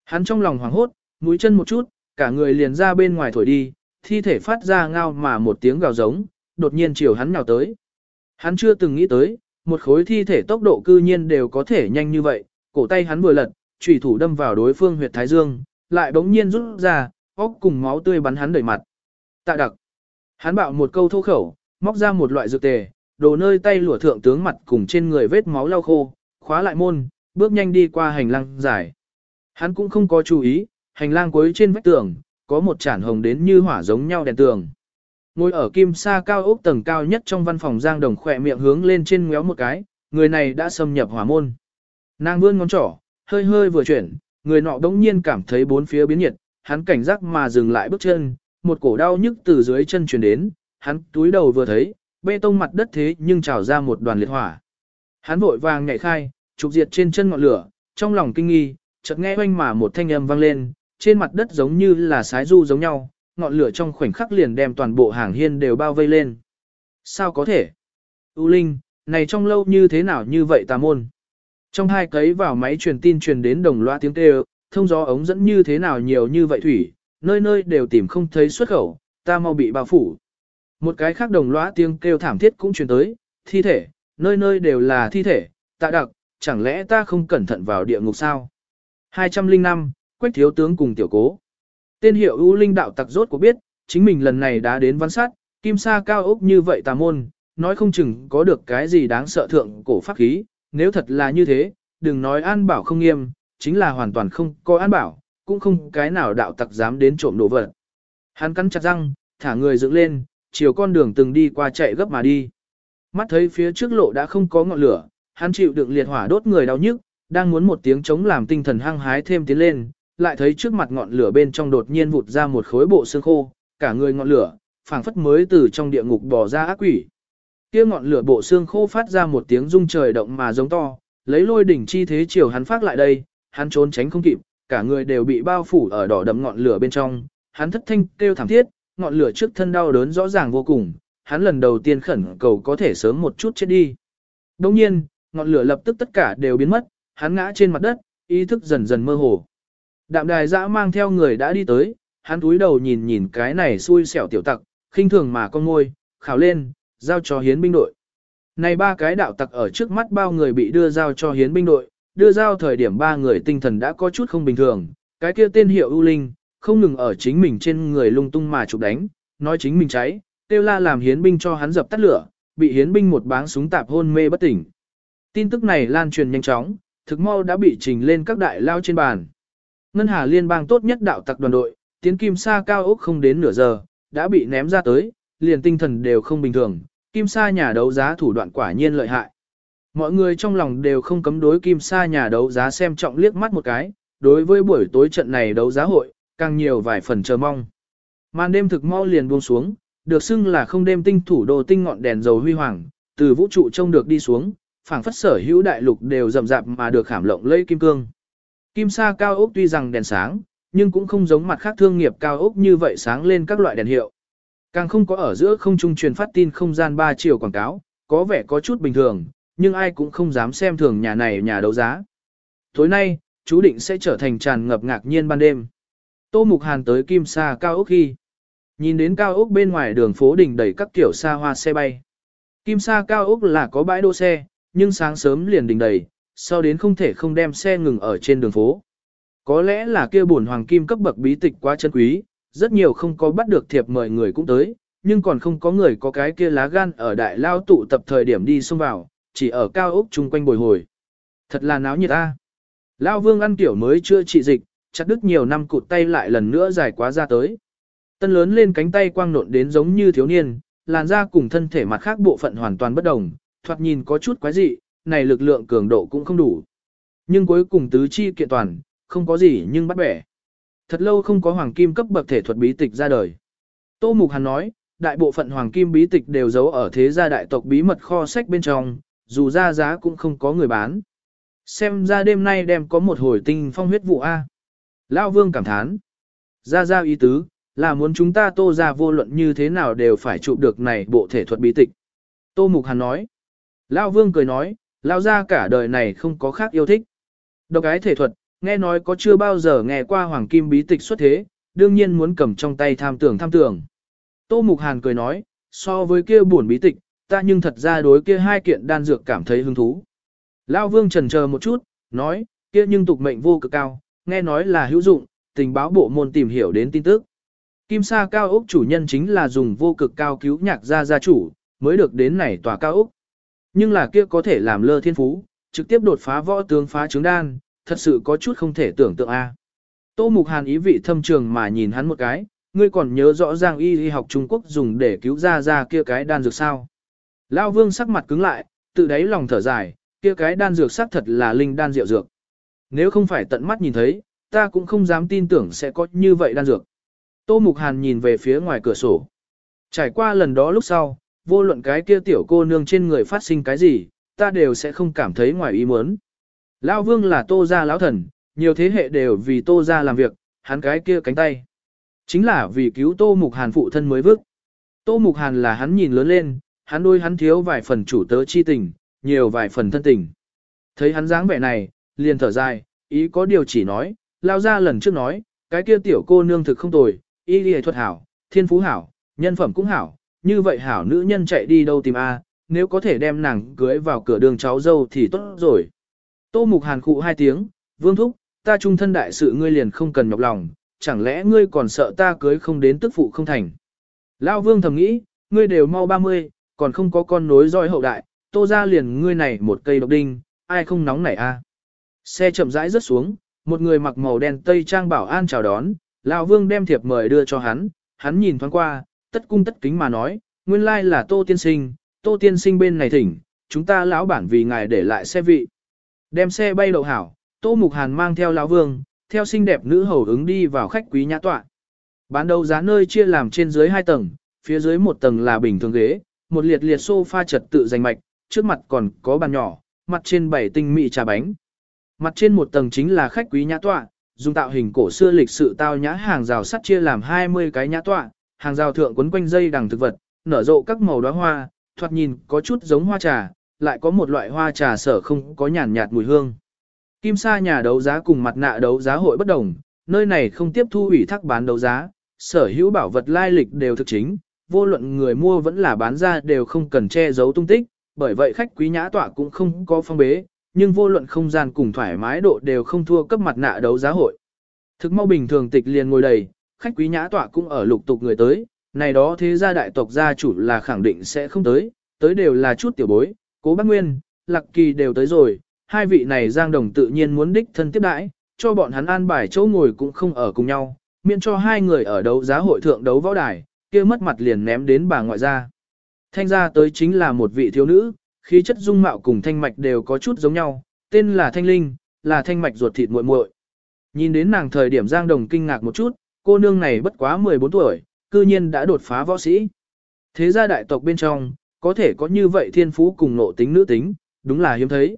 [SPEAKER 1] Hắn trong lòng hoảng hốt, mũi chân một chút, cả người liền ra bên ngoài thổi đi, thi thể phát ra ngao mà một tiếng gào giống, đột nhiên chiều hắn nào tới. Hắn chưa từng nghĩ tới, một khối thi thể tốc độ cư nhiên đều có thể nhanh như vậy, cổ tay hắn vừa lật, chủy thủ đâm vào đối phương huyệt thái dương, lại bỗng nhiên rút ra, óc cùng máu tươi bắn hắn đầy mặt. Tạ đặc. Hắn bạo một câu thô khẩu, móc ra một loại dược tề, đồ nơi tay lụa thượng tướng mặt cùng trên người vết máu lau khô, khóa lại môn, bước nhanh đi qua hành lang dài. Hắn cũng không có chú ý, hành lang cuối trên vách tường, có một chản hồng đến như hỏa giống nhau đèn tường. Ngồi ở kim sa cao ốc tầng cao nhất trong văn phòng Giang Đồng khỏe miệng hướng lên trên ngéo một cái, người này đã xâm nhập hỏa môn. Nàng vươn ngón trỏ, hơi hơi vừa chuyển, người nọ đống nhiên cảm thấy bốn phía biến nhiệt, hắn cảnh giác mà dừng lại bước chân, một cổ đau nhức từ dưới chân truyền đến, hắn túi đầu vừa thấy, bê tông mặt đất thế nhưng trào ra một đoàn liệt hỏa. Hắn vội vàng nhảy khai, trục diệt trên chân ngọn lửa, trong lòng kinh nghi, chợt nghe oanh mà một thanh âm vang lên, trên mặt đất giống như là sái du giống nhau, ngọn lửa trong khoảnh khắc liền đem toàn bộ hàng hiên đều bao vây lên. Sao có thể? U Linh, này trong lâu như thế nào như vậy tà môn? Trong hai cấy vào máy truyền tin truyền đến đồng loa tiếng kêu, thông gió ống dẫn như thế nào nhiều như vậy thủy, nơi nơi đều tìm không thấy xuất khẩu, ta mau bị bao phủ. Một cái khác đồng loa tiếng kêu thảm thiết cũng truyền tới, thi thể, nơi nơi đều là thi thể, tạ đặc, chẳng lẽ ta không cẩn thận vào địa ngục sao? 205, Quách Thiếu Tướng cùng Tiểu Cố. Tên hiệu ưu linh đạo tặc rốt của biết, chính mình lần này đã đến văn sát, kim sa cao ốc như vậy tà môn, nói không chừng có được cái gì đáng sợ thượng cổ pháp khí, nếu thật là như thế, đừng nói an bảo không nghiêm, chính là hoàn toàn không có an bảo, cũng không cái nào đạo tặc dám đến trộm đồ vật. Hắn cắn chặt răng, thả người dựng lên, chiều con đường từng đi qua chạy gấp mà đi. Mắt thấy phía trước lộ đã không có ngọn lửa, hắn chịu đựng liệt hỏa đốt người đau nhức, đang muốn một tiếng chống làm tinh thần hăng hái thêm tiến lên, lại thấy trước mặt ngọn lửa bên trong đột nhiên vụt ra một khối bộ xương khô, cả người ngọn lửa, phảng phất mới từ trong địa ngục bò ra ác quỷ. Kia ngọn lửa bộ xương khô phát ra một tiếng rung trời động mà giống to, lấy lôi đỉnh chi thế chiều hắn phát lại đây, hắn trốn tránh không kịp, cả người đều bị bao phủ ở đỏ đậm ngọn lửa bên trong, hắn thất thanh kêu thảm thiết, ngọn lửa trước thân đau đớn rõ ràng vô cùng, hắn lần đầu tiên khẩn cầu có thể sớm một chút chết đi. Đồng nhiên, ngọn lửa lập tức tất cả đều biến mất, hắn ngã trên mặt đất, ý thức dần dần mơ hồ. Đạm đài dã mang theo người đã đi tới, hắn túi đầu nhìn nhìn cái này xui xẻo tiểu tặc, khinh thường mà con ngôi, khảo lên, giao cho hiến binh đội. Này ba cái đạo tặc ở trước mắt bao người bị đưa giao cho hiến binh đội, đưa giao thời điểm ba người tinh thần đã có chút không bình thường, cái kia tên hiệu ưu linh, không ngừng ở chính mình trên người lung tung mà chụp đánh, nói chính mình cháy, kêu la làm hiến binh cho hắn dập tắt lửa, bị hiến binh một báng súng tạp hôn mê bất tỉnh. Tin tức này lan truyền nhanh chóng, thực mau đã bị trình lên các đại lao trên bàn. Ngân Hà Liên bang tốt nhất đạo tặc đoàn đội, tiến kim sa cao ốc không đến nửa giờ, đã bị ném ra tới, liền tinh thần đều không bình thường, kim sa nhà đấu giá thủ đoạn quả nhiên lợi hại. Mọi người trong lòng đều không cấm đối kim sa nhà đấu giá xem trọng liếc mắt một cái, đối với buổi tối trận này đấu giá hội, càng nhiều vài phần chờ mong. Màn đêm thực mau liền buông xuống, được xưng là không đêm tinh thủ đô tinh ngọn đèn dầu huy hoàng, từ vũ trụ trông được đi xuống, phảng phất sở hữu đại lục đều rậm rạp mà được khảm lộng lẫy kim cương. Kim sa cao ốc tuy rằng đèn sáng, nhưng cũng không giống mặt khác thương nghiệp cao ốc như vậy sáng lên các loại đèn hiệu. Càng không có ở giữa không trung truyền phát tin không gian 3 chiều quảng cáo, có vẻ có chút bình thường, nhưng ai cũng không dám xem thường nhà này nhà đấu giá. Tối nay, chú định sẽ trở thành tràn ngập ngạc nhiên ban đêm. Tô Mục Hàn tới Kim Sa cao ốc khi. Nhìn đến cao ốc bên ngoài đường phố đỉnh đầy các kiểu xa hoa xe bay. Kim Sa cao ốc là có bãi đỗ xe, nhưng sáng sớm liền đỉnh đầy, sau đến không thể không đem xe ngừng ở trên đường phố. Có lẽ là kia bổn hoàng kim cấp bậc bí tịch quá chân quý, rất nhiều không có bắt được thiệp mời người cũng tới, nhưng còn không có người có cái kia lá gan ở đại lao tụ tập thời điểm đi xông vào, chỉ ở cao ốc chung quanh bồi hồi. Thật là náo nhiệt ta. Lao vương ăn tiểu mới chưa trị dịch, chặt đứt nhiều năm cụt tay lại lần nữa dài quá ra tới. Tân lớn lên cánh tay quang nộn đến giống như thiếu niên, làn da cùng thân thể mặt khác bộ phận hoàn toàn bất đồng, thoạt nhìn có chút quái dị, này lực lượng cường độ cũng không đủ. Nhưng cuối cùng tứ chi kiện toàn, không có gì nhưng bắt bẻ. Thật lâu không có hoàng kim cấp bậc thể thuật bí tịch ra đời. Tô Mục Hàn nói, đại bộ phận hoàng kim bí tịch đều giấu ở thế gia đại tộc bí mật kho sách bên trong, dù ra giá cũng không có người bán. Xem ra đêm nay đem có một hồi tinh phong huyết vụ A. Lão Vương cảm thán. Ra ra ý tứ, là muốn chúng ta tô ra vô luận như thế nào đều phải chụp được này bộ thể thuật bí tịch. Tô Mục Hàn nói. Lão Vương cười nói, Lão ra cả đời này không có khác yêu thích. Độc ái thể thuật, nghe nói có chưa bao giờ nghe qua hoàng kim bí tịch xuất thế, đương nhiên muốn cầm trong tay tham tưởng tham tưởng. Tô Mục Hàn cười nói, so với kia buồn bí tịch, ta nhưng thật ra đối kia hai kiện đan dược cảm thấy hứng thú. Lão Vương trần chờ một chút, nói, kia nhưng tục mệnh vô cực cao, nghe nói là hữu dụng, tình báo bộ môn tìm hiểu đến tin tức. Kim Sa cao ốc chủ nhân chính là dùng vô cực cao cứu nhạc gia gia chủ, mới được đến này tòa cao ốc. Nhưng là kia có thể làm lơ thiên phú, trực tiếp đột phá võ tướng phá trứng đan, thật sự có chút không thể tưởng tượng a. Tô Mục Hàn ý vị thâm trường mà nhìn hắn một cái, ngươi còn nhớ rõ ràng y y học Trung Quốc dùng để cứu ra ra kia cái đan dược sao. Lão Vương sắc mặt cứng lại, tự đáy lòng thở dài, kia cái đan dược xác thật là linh đan diệu dược. Nếu không phải tận mắt nhìn thấy, ta cũng không dám tin tưởng sẽ có như vậy đan dược. Tô Mục Hàn nhìn về phía ngoài cửa sổ. Trải qua lần đó lúc sau, vô luận cái kia tiểu cô nương trên người phát sinh cái gì, ta đều sẽ không cảm thấy ngoài ý muốn. Lão Vương là Tô gia lão thần, nhiều thế hệ đều vì Tô gia làm việc, hắn cái kia cánh tay. Chính là vì cứu Tô Mục Hàn phụ thân mới vức. Tô Mục Hàn là hắn nhìn lớn lên, hắn đôi hắn thiếu vài phần chủ tớ chi tình, nhiều vài phần thân tình. Thấy hắn dáng vẻ này, liền thở dài, ý có điều chỉ nói, lao ra lần trước nói, cái kia tiểu cô nương thực không tồi, y lìa thuật hảo, thiên phú hảo, nhân phẩm cũng hảo, như vậy hảo nữ nhân chạy đi đâu tìm a nếu có thể đem nàng cưới vào cửa đường cháu dâu thì tốt rồi. Tô Mục Hàn khụ hai tiếng, vương thúc, ta trung thân đại sự ngươi liền không cần nhọc lòng, chẳng lẽ ngươi còn sợ ta cưới không đến tức phụ không thành. lao vương thầm nghĩ, ngươi đều mau 30, còn không có con nối roi hậu đại, tô ra liền ngươi này một cây độc đinh, ai không nóng nảy a Xe chậm rãi rớt xuống, một người mặc màu đen tây trang bảo an chào đón, lão vương đem thiệp mời đưa cho hắn, hắn nhìn thoáng qua, tất cung tất kính mà nói, nguyên lai là tô tiên sinh, tô tiên sinh bên này thỉnh, chúng ta lão bản vì ngài để lại xe vị. Đem xe bay đậu hảo, tô mục hàn mang theo lão vương, theo xinh đẹp nữ hầu ứng đi vào khách quý nhã tọa. Bán đầu giá nơi chia làm trên dưới hai tầng, phía dưới một tầng là bình thường ghế, một liệt liệt sofa trật tự dành mạch, trước mặt còn có bàn nhỏ, mặt trên bảy tinh mỹ trà bánh. Mặt trên một tầng chính là khách quý nhã tọa, dùng tạo hình cổ xưa lịch sự tao nhã hàng rào sắt chia làm 20 cái nhã tọa, hàng rào thượng quấn quanh dây đằng thực vật, nở rộ các màu đóa hoa, thoạt nhìn có chút giống hoa trà, lại có một loại hoa trà sở không có nhàn nhạt mùi hương. Kim sa nhà đấu giá cùng mặt nạ đấu giá hội bất đồng, nơi này không tiếp thu ủy thác bán đấu giá, sở hữu bảo vật lai lịch đều thực chính, vô luận người mua vẫn là bán ra đều không cần che giấu tung tích, bởi vậy khách quý nhã tọa cũng không có phong bế, nhưng vô luận không gian cùng thoải mái độ đều không thua cấp mặt nạ đấu giá hội. Thực mau bình thường tịch liền ngồi đầy, khách quý nhã tọa cũng ở lục tục người tới, này đó thế gia đại tộc gia chủ là khẳng định sẽ không tới, tới đều là chút tiểu bối, cố bác Nguyên, Lạc Kỳ đều tới rồi, hai vị này Giang Đồng tự nhiên muốn đích thân tiếp đãi, cho bọn hắn an bài chỗ ngồi cũng không ở cùng nhau, miễn cho hai người ở đấu giá hội thượng đấu võ đài, kia mất mặt liền ném đến bà ngoại gia. Thanh gia tới chính là một vị thiếu nữ, khí chất dung mạo cùng thanh mạch đều có chút giống nhau, tên là Thanh Linh, là thanh mạch ruột thịt muội muội. Nhìn đến nàng thời điểm Giang Đồng kinh ngạc một chút, cô nương này bất quá 14 tuổi, cư nhiên đã đột phá võ sĩ. Thế gia đại tộc bên trong, có thể có như vậy thiên phú cùng nộ tính nữ tính, đúng là hiếm thấy.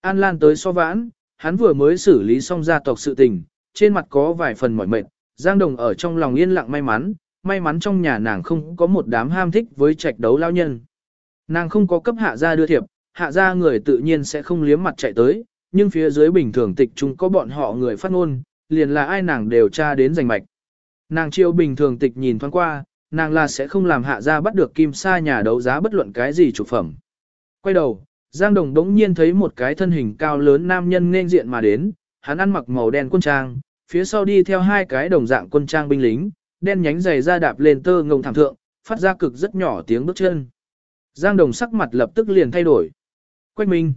[SPEAKER 1] An Lan tới so vãn, hắn vừa mới xử lý xong gia tộc sự tình, trên mặt có vài phần mỏi mệt, Giang Đồng ở trong lòng yên lặng may mắn, may mắn trong nhà nàng không có một đám ham thích với trạch đấu lao nhân. Nàng không có cấp hạ gia đưa thiệp, hạ gia người tự nhiên sẽ không liếm mặt chạy tới, nhưng phía dưới bình thường tịch chúng có bọn họ người phát ngôn, liền là ai nàng đều tra đến giành mạch. Nàng chiêu bình thường tịch nhìn thoáng qua, nàng là sẽ không làm hạ gia bắt được kim sa nhà đấu giá bất luận cái gì chủ phẩm. Quay đầu, Giang Đồng đống nhiên thấy một cái thân hình cao lớn nam nhân nên diện mà đến, hắn ăn mặc màu đen quân trang, phía sau đi theo hai cái đồng dạng quân trang binh lính, đen nhánh giày ra đạp lên tơ ngông thảm thượng, phát ra cực rất nhỏ tiếng bước chân. Giang Đồng sắc mặt lập tức liền thay đổi. Quách Minh.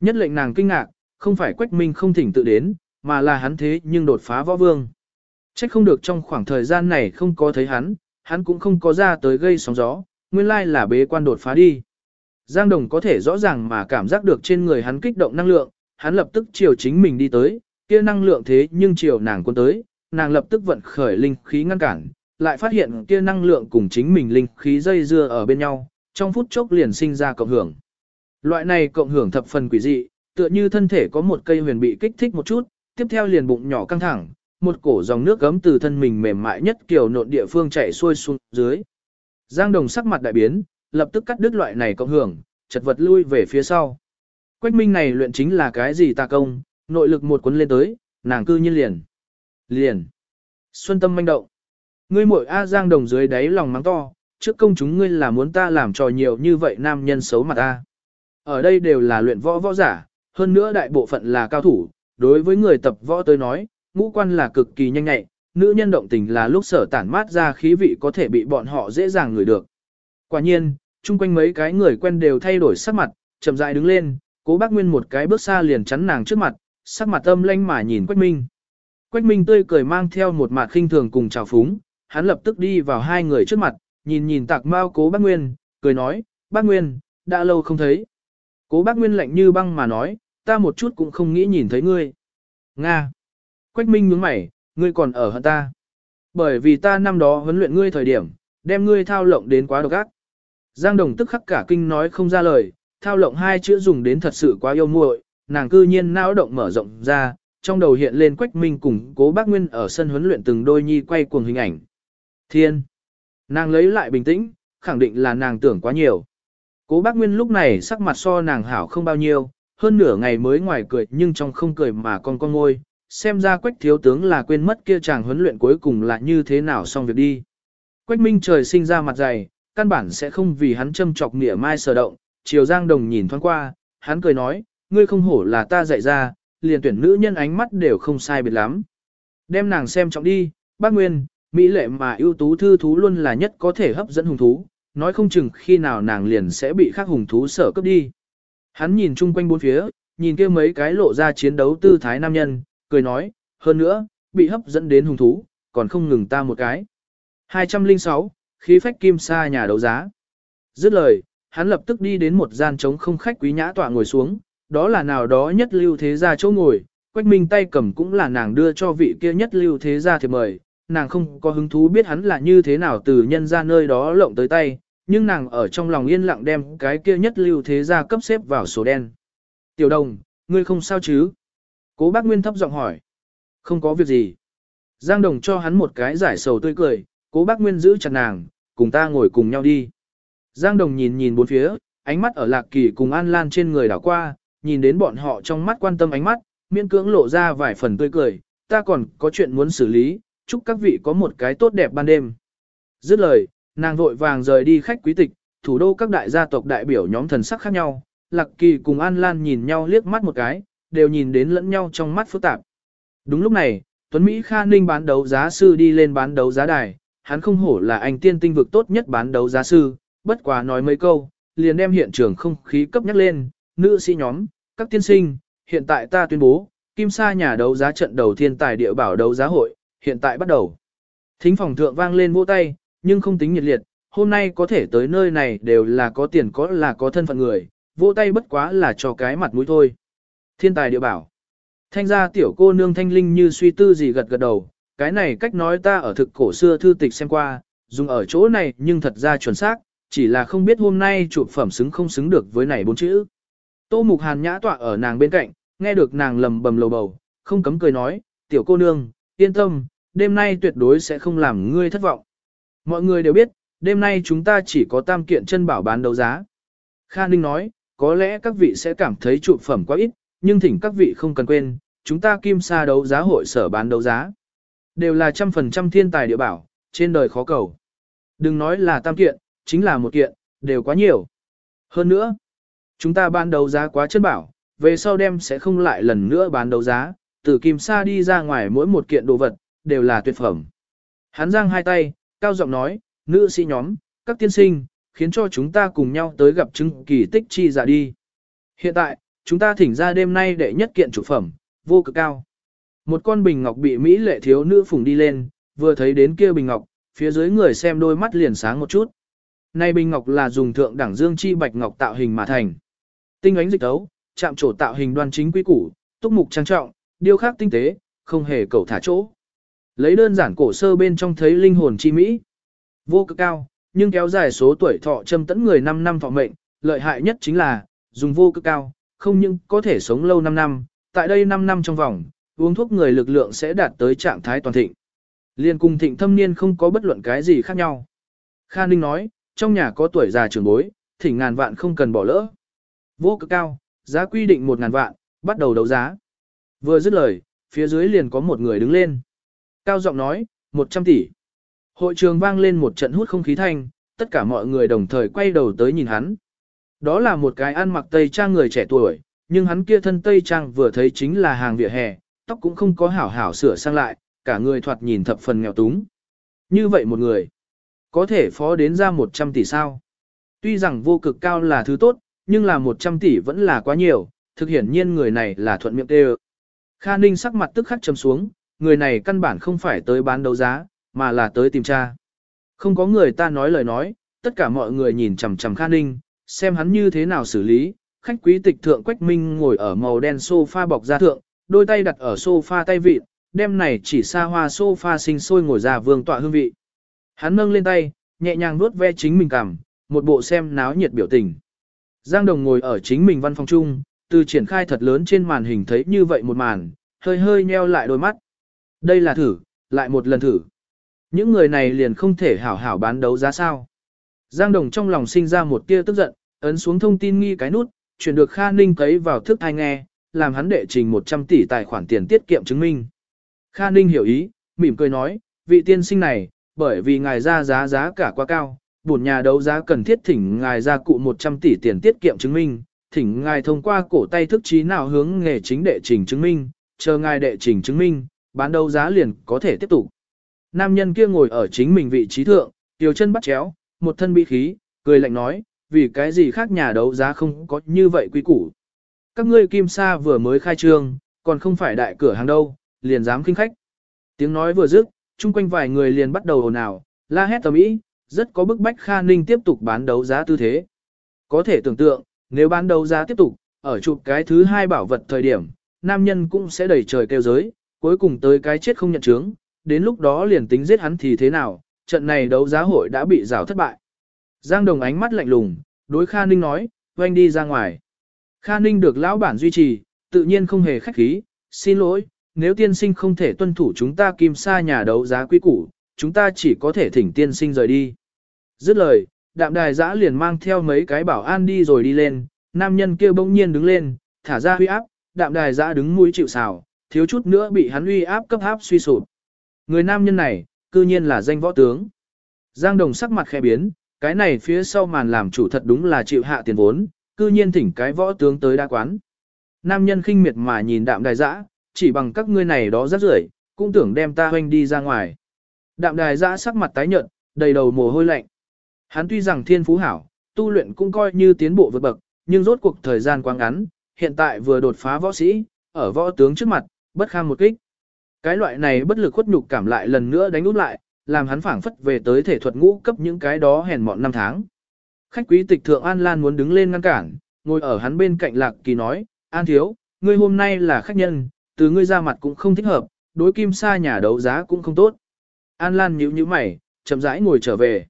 [SPEAKER 1] Nhất lệnh nàng kinh ngạc, không phải Quách Minh không thỉnh tự đến, mà là hắn thế nhưng đột phá võ vương. Trách không được trong khoảng thời gian này không có thấy hắn, hắn cũng không có ra tới gây sóng gió, nguyên lai là bế quan đột phá đi. Giang Đồng có thể rõ ràng mà cảm giác được trên người hắn kích động năng lượng, hắn lập tức chiều chính mình đi tới, kia năng lượng thế nhưng chiều nàng quân tới, nàng lập tức vận khởi linh khí ngăn cản, lại phát hiện kia năng lượng cùng chính mình linh khí dây dưa ở bên nhau, trong phút chốc liền sinh ra cộng hưởng. Loại này cộng hưởng thập phần quỷ dị, tựa như thân thể có một cây huyền bị kích thích một chút, tiếp theo liền bụng nhỏ căng thẳng, một cổ dòng nước gấm từ thân mình mềm mại nhất kiểu nộn địa phương chảy xuôi xuống dưới. Giang Đồng sắc mặt đại biến, lập tức cắt đứt loại này cộng hưởng, chật vật lui về phía sau. Quách minh này luyện chính là cái gì ta công, nội lực một cuốn lên tới, nàng cư nhiên liền. Liền. Xuân tâm manh động. Ngươi muội A Giang Đồng dưới đáy lòng mắng to, trước công chúng ngươi là muốn ta làm trò nhiều như vậy nam nhân xấu mặt ta. Ở đây đều là luyện võ võ giả, hơn nữa đại bộ phận là cao thủ, đối với người tập võ tới nói, ngũ quan là cực kỳ nhanh nhạy, nữ nhân động tình là lúc sở tản mát ra khí vị có thể bị bọn họ dễ dàng ngửi được. Quả nhiên, chung quanh mấy cái người quen đều thay đổi sắc mặt, chậm rãi đứng lên, Cố bác Nguyên một cái bước xa liền chắn nàng trước mặt, sắc mặt âm lanh mà nhìn Quách Minh. Quách Minh tươi cười mang theo một mặt khinh thường cùng chào phúng, hắn lập tức đi vào hai người trước mặt, nhìn nhìn tạc mau cố bác Nguyên, cười nói, bác Nguyên, đã lâu không thấy. Cố bác Nguyên lạnh như băng mà nói, ta một chút cũng không nghĩ nhìn thấy ngươi. Nga. Quách Minh nhướng mày, ngươi còn ở hận ta. Bởi vì ta năm đó huấn luyện ngươi thời điểm, đem ngươi thao lộng đến quá độc ác. Giang Đồng tức khắc cả kinh nói không ra lời, thao lộng hai chữ dùng đến thật sự quá yêu muội, nàng cư nhiên não động mở rộng ra, trong đầu hiện lên Quách Minh cùng Cố Bác Nguyên ở sân huấn luyện từng đôi nhi quay cuồng hình ảnh. Thiên. Nàng lấy lại bình tĩnh, khẳng định là nàng tưởng quá nhiều. Cố Bác Nguyên lúc này sắc mặt so nàng hảo không bao nhiêu, hơn nửa ngày mới ngoài cười nhưng trong không cười mà con con ngôi, xem ra Quách thiếu tướng là quên mất kia chàng huấn luyện cuối cùng là như thế nào xong việc đi. Quách Minh trời sinh ra mặt dày, căn bản sẽ không vì hắn châm chọc nghĩa mai sở động, chiều Giang Đồng nhìn thoáng qua, hắn cười nói, ngươi không hổ là ta dạy ra, liền tuyển nữ nhân ánh mắt đều không sai biệt lắm. Đem nàng xem trọng đi, bác Nguyên, Mỹ lệ mà ưu tú thư thú luôn là nhất có thể hấp dẫn hùng thú, nói không chừng khi nào nàng liền sẽ bị khác hùng thú sở cướp đi. Hắn nhìn chung quanh bốn phía, nhìn kia mấy cái lộ ra chiến đấu tư thái nam nhân, cười nói, hơn nữa, bị hấp dẫn đến hùng thú, còn không ngừng ta một cái. 206, khí phách kim sa nhà đấu giá. Dứt lời, hắn lập tức đi đến một gian trống không khách quý nhã tọa ngồi xuống, đó là nào đó nhất lưu thế gia chỗ ngồi, Quách Minh tay cầm cũng là nàng đưa cho vị kia nhất lưu thế gia thì mời, nàng không có hứng thú biết hắn là như thế nào từ nhân ra nơi đó lộng tới tay, nhưng nàng ở trong lòng yên lặng đem cái kia nhất lưu thế gia cấp xếp vào số đen. Tiểu đồng, ngươi không sao chứ? Cố bác Nguyên thấp giọng hỏi. Không có việc gì. Giang đồng cho hắn một cái giải sầu tươi cười, cố bác Nguyên giữ chặt nàng, cùng ta ngồi cùng nhau đi. Giang đồng nhìn nhìn bốn phía, ánh mắt ở lạc kỳ cùng An Lan trên người đảo qua, nhìn đến bọn họ trong mắt quan tâm ánh mắt, miễn cưỡng lộ ra vài phần tươi cười, ta còn có chuyện muốn xử lý, chúc các vị có một cái tốt đẹp ban đêm. Dứt lời, nàng vội vàng rời đi khách quý tịch, thủ đô các đại gia tộc đại biểu nhóm thần sắc khác nhau, Lạc Kỳ cùng An Lan nhìn nhau liếc mắt một cái, đều nhìn đến lẫn nhau trong mắt phức tạp. Đúng lúc này, Tuấn Mỹ Kha Ninh bán đấu giá sư đi lên bán đấu giá đài, hắn không hổ là anh tiên tinh vực tốt nhất bán đấu giá sư, bất quá nói mấy câu, liền đem hiện trường không khí cấp nhắc lên, nữ sĩ nhóm, các tiên sinh, hiện tại ta tuyên bố, Kim Sa nhà đấu giá trận đầu thiên tài địa bảo đấu giá hội, hiện tại bắt đầu. Thính phòng thượng vang lên vỗ tay, nhưng không tính nhiệt liệt, hôm nay có thể tới nơi này đều là có tiền có là có thân phận người, vỗ tay bất quá là cho cái mặt mũi thôi. Thiên tài địa bảo. Thanh gia tiểu cô nương thanh linh như suy tư gì gật gật đầu, cái này cách nói ta ở thực cổ xưa thư tịch xem qua, dùng ở chỗ này nhưng thật ra chuẩn xác, chỉ là không biết hôm nay chụp phẩm xứng không xứng được với này bốn chữ. Tô Mục Hàn nhã tọa ở nàng bên cạnh, nghe được nàng lầm bầm lầu bầu, không cấm cười nói, tiểu cô nương, yên tâm, đêm nay tuyệt đối sẽ không làm ngươi thất vọng. Mọi người đều biết, đêm nay chúng ta chỉ có tam kiện chân bảo bán đấu giá. Kha Ninh nói, có lẽ các vị sẽ cảm thấy trụ phẩm quá ít, nhưng thỉnh các vị không cần quên, chúng ta kim sa đấu giá hội sở bán đấu giá. Đều là trăm phần trăm thiên tài địa bảo, trên đời khó cầu. Đừng nói là tam kiện, chính là một kiện, đều quá nhiều. Hơn nữa, chúng ta bán đấu giá quá chân bảo, về sau đem sẽ không lại lần nữa bán đấu giá, từ kim sa đi ra ngoài mỗi một kiện đồ vật, đều là tuyệt phẩm. Hắn giang hai tay, cao giọng nói, nữ sĩ nhóm, các tiên sinh, khiến cho chúng ta cùng nhau tới gặp chứng kỳ tích chi giả đi. Hiện tại, chúng ta thỉnh ra đêm nay để nhất kiện chủ phẩm, vô cực cao. Một con bình ngọc bị Mỹ lệ thiếu nữ phùng đi lên, vừa thấy đến kia bình ngọc, phía dưới người xem đôi mắt liền sáng một chút. Này bình ngọc là dùng thượng đẳng dương chi bạch ngọc tạo hình mà thành. Tinh ánh dịch tấu, chạm trổ tạo hình đoan chính quý củ, túc mục trang trọng, điêu khắc tinh tế, không hề cầu thả chỗ. Lấy đơn giản cổ sơ bên trong thấy linh hồn chi mỹ. Vô cực cao, nhưng kéo dài số tuổi thọ châm tẫn người 5 năm thọ mệnh, lợi hại nhất chính là, dùng vô cực cao, không những có thể sống lâu 5 năm, tại đây 5 năm trong vòng, uống thuốc người lực lượng sẽ đạt tới trạng thái toàn thịnh. Liên cùng thịnh thâm niên không có bất luận cái gì khác nhau. Kha Ninh nói, trong nhà có tuổi già trưởng bối, thỉnh ngàn vạn không cần bỏ lỡ. Vô cực cao, giá quy định một ngàn vạn, bắt đầu đấu giá. Vừa dứt lời, phía dưới liền có một người đứng lên. Cao giọng nói, 100 tỷ. Hội trường vang lên một trận hút không khí thanh, tất cả mọi người đồng thời quay đầu tới nhìn hắn. Đó là một cái ăn mặc tây trang người trẻ tuổi, nhưng hắn kia thân tây trang vừa thấy chính là hàng vỉa hè, tóc cũng không có hảo hảo sửa sang lại, cả người thoạt nhìn thập phần nghèo túng. Như vậy một người, có thể phó đến ra 100 tỷ sao. Tuy rằng vô cực cao là thứ tốt, nhưng là 100 tỷ vẫn là quá nhiều, thực hiển nhiên người này là thuận miệng kêu. Kha Ninh sắc mặt tức khắc trầm xuống, người này căn bản không phải tới bán đấu giá, mà là tới tìm cha. Không có người ta nói lời nói, tất cả mọi người nhìn chằm chằm Kha Ninh, xem hắn như thế nào xử lý. Khách quý tịch thượng Quách Minh ngồi ở màu đen sofa bọc da thượng, đôi tay đặt ở sofa tay vịt, đem này chỉ xa hoa sofa sinh sôi ngồi ra vương tọa hương vị. Hắn nâng lên tay, nhẹ nhàng vuốt ve chính mình cằm, một bộ xem náo nhiệt biểu tình. Giang Đồng ngồi ở chính mình văn phòng chung, từ triển khai thật lớn trên màn hình thấy như vậy một màn, hơi hơi nheo lại đôi mắt. Đây là thử, lại một lần thử. Những người này liền không thể hảo hảo bán đấu giá sao. Giang Đồng trong lòng sinh ra một tia tức giận, ấn xuống thông tin nghi cái nút, chuyển được Kha Ninh cấy vào thức thai nghe, làm hắn đệ trình 100 tỷ tài khoản tiền tiết kiệm chứng minh. Kha Ninh hiểu ý, mỉm cười nói, vị tiên sinh này, bởi vì ngài ra giá giá cả quá cao, bổn nhà đấu giá cần thiết thỉnh ngài ra cụ 100 tỷ tiền tiết kiệm chứng minh, thỉnh ngài thông qua cổ tay thức trí nào hướng nghề chính đệ trình chứng minh, chờ ngài đệ trình chứng minh, bán đấu giá liền có thể tiếp tục. Nam nhân kia ngồi ở chính mình vị trí thượng, tiểu chân bắt chéo, một thân bị khí, cười lạnh nói, vì cái gì khác nhà đấu giá không có như vậy quý củ. Các ngươi kim sa vừa mới khai trương, còn không phải đại cửa hàng đâu, liền dám khinh khách. Tiếng nói vừa dứt, chung quanh vài người liền bắt đầu ồn ào, la hét tầm ý, rất có bức bách Kha Ninh tiếp tục bán đấu giá tư thế. Có thể tưởng tượng, nếu bán đấu giá tiếp tục, ở chụp cái thứ hai bảo vật thời điểm, nam nhân cũng sẽ đẩy trời kêu giới, cuối cùng tới cái chết không nhận chứng, đến lúc đó liền tính giết hắn thì thế nào, trận này đấu giá hội đã bị rào thất bại. Giang Đồng ánh mắt lạnh lùng, đối Kha Ninh nói, oanh đi ra ngoài. Kha Ninh được lão bản duy trì, tự nhiên không hề khách khí, xin lỗi, nếu tiên sinh không thể tuân thủ chúng ta kim sa nhà đấu giá quý củ, chúng ta chỉ có thể thỉnh tiên sinh rời đi. Dứt lời, đạm đài giã liền mang theo mấy cái bảo an đi rồi đi lên, nam nhân kia bỗng nhiên đứng lên, thả ra huy áp, đạm đài giã đứng mũi chịu xào, thiếu chút nữa bị hắn uy áp cấp áp suy sụp. Người nam nhân này, cư nhiên là danh võ tướng. Giang Đồng sắc mặt khẽ biến, cái này phía sau màn làm chủ thật đúng là chịu hạ tiền vốn, cư nhiên thỉnh cái võ tướng tới đa quán. Nam nhân khinh miệt mà nhìn đạm đài dã, chỉ bằng các ngươi này đó rất rưởi, cũng tưởng đem ta hoanh đi ra ngoài. Đạm đài dã sắc mặt tái nhợt, đầy đầu mồ hôi lạnh. Hắn tuy rằng thiên phú hảo, tu luyện cũng coi như tiến bộ vượt bậc, nhưng rốt cuộc thời gian quá ngắn, hiện tại vừa đột phá võ sĩ, ở võ tướng trước mặt, bất kham một kích. Cái loại này bất lực khuất nhục cảm lại lần nữa đánh út lại, làm hắn phảng phất về tới thể thuật ngũ cấp những cái đó hèn mọn năm tháng. Khách quý tịch thượng An Lan muốn đứng lên ngăn cản, ngồi ở hắn bên cạnh Lạc Kỳ nói, An thiếu, ngươi hôm nay là khách nhân, từ ngươi ra mặt cũng không thích hợp, đối kim sa nhà đấu giá cũng không tốt. An Lan nhíu nhíu mày, chậm rãi ngồi trở về.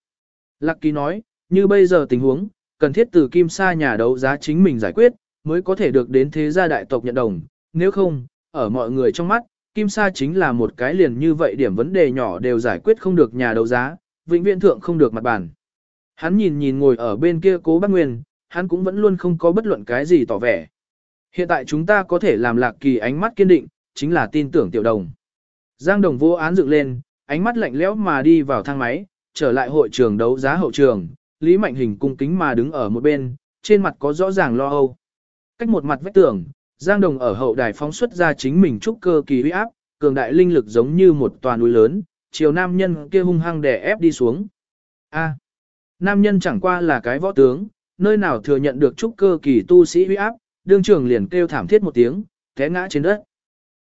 [SPEAKER 1] Lạc Kỳ nói, như bây giờ tình huống, cần thiết từ kim sa nhà đấu giá chính mình giải quyết, mới có thể được đến thế gia đại tộc nhận đồng, nếu không, ở mọi người trong mắt, kim sa chính là một cái liền như vậy điểm vấn đề nhỏ đều giải quyết không được nhà đấu giá, vĩnh viễn thượng không được mặt bản. Hắn nhìn nhìn ngồi ở bên kia cố bác Nguyên, hắn cũng vẫn luôn không có bất luận cái gì tỏ vẻ. Hiện tại chúng ta có thể làm lạc kỳ ánh mắt kiên định, chính là tin tưởng tiểu đồng. Giang đồng vô án dựng lên, ánh mắt lạnh lẽo mà đi vào thang máy, trở lại hội trường đấu giá hậu trường, Lý Mạnh Hình cung kính mà đứng ở một bên, trên mặt có rõ ràng lo âu. Cách một mặt vách tường, Giang Đồng ở hậu đài phóng xuất ra chính mình trúc cơ kỳ uy áp, cường đại linh lực giống như một tòa núi lớn, chiều nam nhân kia hung hăng đè ép đi xuống. A, nam nhân chẳng qua là cái võ tướng, nơi nào thừa nhận được trúc cơ kỳ tu sĩ uy áp, đương trường liền kêu thảm thiết một tiếng, té ngã trên đất.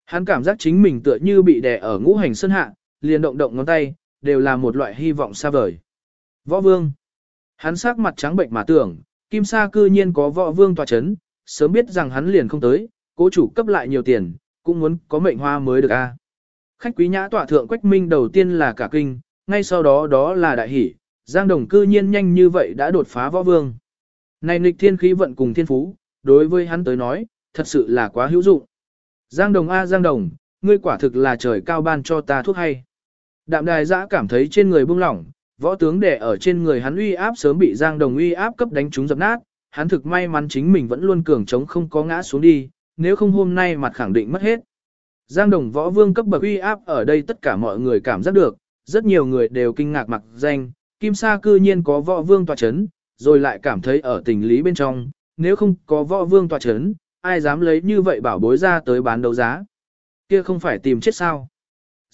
[SPEAKER 1] Hắn cảm giác chính mình tựa như bị đè ở ngũ hành sơn hạ, liền động động ngón tay, đều là một loại hy vọng xa vời. Võ vương. Hắn sắc mặt trắng bệnh mà tưởng, kim sa cư nhiên có võ vương tòa chấn, sớm biết rằng hắn liền không tới, cố chủ cấp lại nhiều tiền, cũng muốn có mệnh hoa mới được a. Khách quý nhã tọa thượng Quách Minh đầu tiên là cả kinh, ngay sau đó đó là đại hỷ, Giang Đồng cư nhiên nhanh như vậy đã đột phá võ vương. Này nịch thiên khí vận cùng thiên phú, đối với hắn tới nói, thật sự là quá hữu dụng. Giang Đồng A Giang Đồng, ngươi quả thực là trời cao ban cho ta thuốc hay. Đạm đài giã cảm thấy trên người buông lỏng, võ tướng đẻ ở trên người hắn uy áp sớm bị Giang Đồng uy áp cấp đánh trúng dập nát, hắn thực may mắn chính mình vẫn luôn cường chống không có ngã xuống đi, nếu không hôm nay mặt khẳng định mất hết. Giang Đồng võ vương cấp bậc uy áp ở đây tất cả mọi người cảm giác được, rất nhiều người đều kinh ngạc mặc danh, Kim Sa cư nhiên có võ vương tòa chấn, rồi lại cảm thấy ở tình lý bên trong, nếu không có võ vương tòa chấn, ai dám lấy như vậy bảo bối ra tới bán đấu giá. Kia không phải tìm chết sao.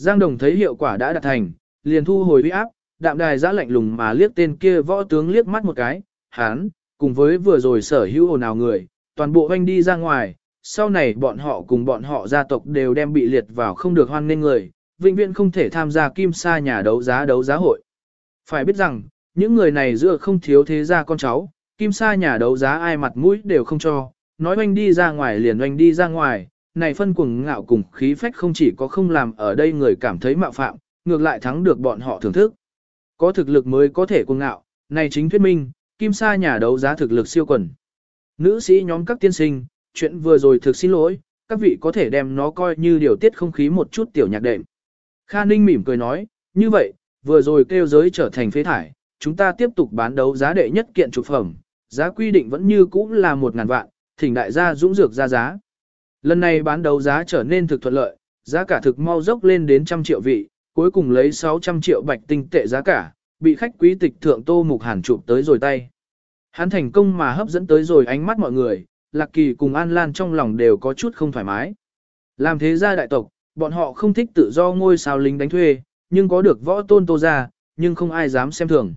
[SPEAKER 1] Giang Đồng thấy hiệu quả đã đạt thành, liền thu hồi uy áp, đạm đài giã lạnh lùng mà liếc tên kia võ tướng liếc mắt một cái, hán, cùng với vừa rồi sở hữu ồn ào người, toàn bộ hoanh đi ra ngoài, sau này bọn họ cùng bọn họ gia tộc đều đem bị liệt vào không được hoan nghênh người, vĩnh viễn không thể tham gia kim sa nhà đấu giá đấu giá hội. Phải biết rằng, những người này giữa không thiếu thế gia con cháu, kim sa nhà đấu giá ai mặt mũi đều không cho, nói oanh đi ra ngoài liền oanh đi ra ngoài, này phân cuồng ngạo cùng khí phách không chỉ có không làm ở đây người cảm thấy mạo phạm, ngược lại thắng được bọn họ thưởng thức. Có thực lực mới có thể cuồng ngạo, này chính thuyết minh, kim sa nhà đấu giá thực lực siêu quần. Nữ sĩ nhóm các tiên sinh, chuyện vừa rồi thực xin lỗi, các vị có thể đem nó coi như điều tiết không khí một chút tiểu nhạc đệm. Kha Ninh mỉm cười nói, như vậy, vừa rồi kêu giới trở thành phế thải, chúng ta tiếp tục bán đấu giá đệ nhất kiện trục phẩm, giá quy định vẫn như cũ là một ngàn vạn, thỉnh đại gia dũng dược ra giá. Lần này bán đấu giá trở nên thực thuận lợi, giá cả thực mau dốc lên đến trăm triệu vị, cuối cùng lấy 600 triệu bạch tinh tệ giá cả, bị khách quý tịch thượng Tô Mục Hàn chụp tới rồi tay. Hắn thành công mà hấp dẫn tới rồi ánh mắt mọi người, Lạc Kỳ cùng An Lan trong lòng đều có chút không thoải mái. Làm thế gia đại tộc, bọn họ không thích tự do ngôi sao lính đánh thuê, nhưng có được võ tôn tô gia, nhưng không ai dám xem thường.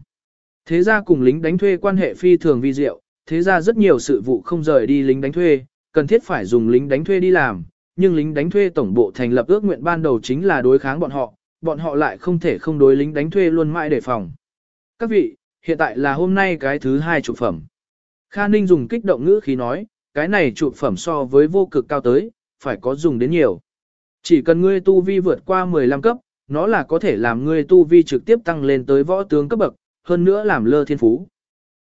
[SPEAKER 1] Thế gia cùng lính đánh thuê quan hệ phi thường vi diệu, thế gia rất nhiều sự vụ không rời đi lính đánh thuê, cần thiết phải dùng lính đánh thuê đi làm, nhưng lính đánh thuê tổng bộ thành lập ước nguyện ban đầu chính là đối kháng bọn họ, bọn họ lại không thể không đối lính đánh thuê luôn mãi đề phòng. Các vị, hiện tại là hôm nay cái thứ hai trụ phẩm. Kha Ninh dùng kích động ngữ khí nói, cái này trụ phẩm so với vô cực cao tới, phải có dùng đến nhiều. Chỉ cần ngươi tu vi vượt qua 15 cấp, nó là có thể làm ngươi tu vi trực tiếp tăng lên tới võ tướng cấp bậc, hơn nữa làm lơ thiên phú.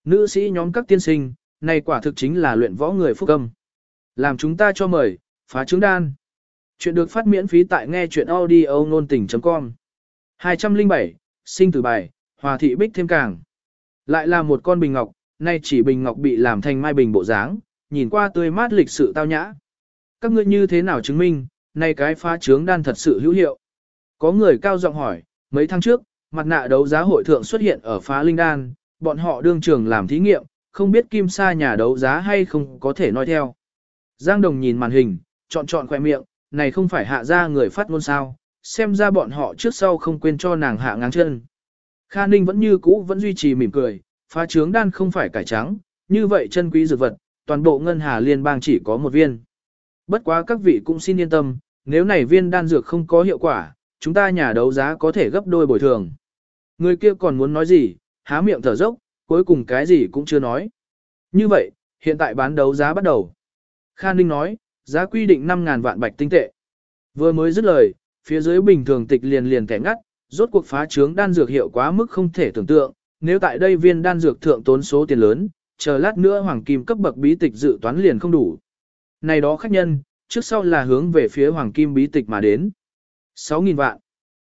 [SPEAKER 1] Nữ sĩ nhóm các tiên sinh, này quả thực chính là luyện võ người phúc âm. Làm chúng ta cho mời, phá trứng đan. Chuyện được phát miễn phí tại nghe chuyện audio nôn tình.com 207, sinh tử bài, hòa thị bích thêm càng. Lại là một con bình ngọc, nay chỉ bình ngọc bị làm thành mai bình bộ dáng, nhìn qua tươi mát lịch sự tao nhã. Các ngươi như thế nào chứng minh, nay cái phá trướng đan thật sự hữu hiệu. Có người cao giọng hỏi, mấy tháng trước, mặt nạ đấu giá hội thượng xuất hiện ở phá linh đan, bọn họ đương trường làm thí nghiệm, không biết kim sa nhà đấu giá hay không có thể nói theo. Giang Đồng nhìn màn hình, chọn chọn khoe miệng, này không phải hạ ra người phát ngôn sao, xem ra bọn họ trước sau không quên cho nàng hạ ngang chân. Kha Ninh vẫn như cũ vẫn duy trì mỉm cười, phá trướng đan không phải cải trắng, như vậy chân quý dược vật, toàn bộ ngân hà liên bang chỉ có một viên. Bất quá các vị cũng xin yên tâm, nếu này viên đan dược không có hiệu quả, chúng ta nhà đấu giá có thể gấp đôi bồi thường. Người kia còn muốn nói gì, há miệng thở dốc, cuối cùng cái gì cũng chưa nói. Như vậy, hiện tại bán đấu giá bắt đầu. Kha Ninh nói, giá quy định 5.000 vạn bạch tinh tệ. Vừa mới dứt lời, phía dưới bình thường tịch liền liền kẻ ngắt, rốt cuộc phá trướng đan dược hiệu quá mức không thể tưởng tượng, nếu tại đây viên đan dược thượng tốn số tiền lớn, chờ lát nữa hoàng kim cấp bậc bí tịch dự toán liền không đủ. Này đó khách nhân, trước sau là hướng về phía hoàng kim bí tịch mà đến. 6.000 vạn.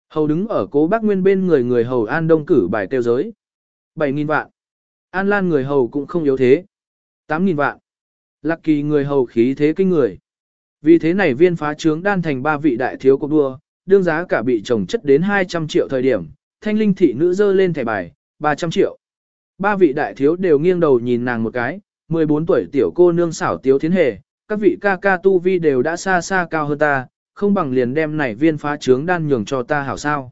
[SPEAKER 1] Hầu đứng ở cố bác nguyên bên người người hầu An Đông cử bài tiêu giới. 7.000 vạn. An Lan người hầu cũng không yếu thế. 8.000 vạn. Lạc kỳ người hầu khí thế kinh người. Vì thế này viên phá trướng đan thành ba vị đại thiếu cuộc đua, đương giá cả bị trồng chất đến 200 triệu thời điểm, thanh linh thị nữ dơ lên thẻ bài, 300 triệu. Ba vị đại thiếu đều nghiêng đầu nhìn nàng một cái, 14 tuổi tiểu cô nương xảo tiếu thiến hề, các vị ca ca tu vi đều đã xa xa cao hơn ta, không bằng liền đem này viên phá trướng đan nhường cho ta hảo sao.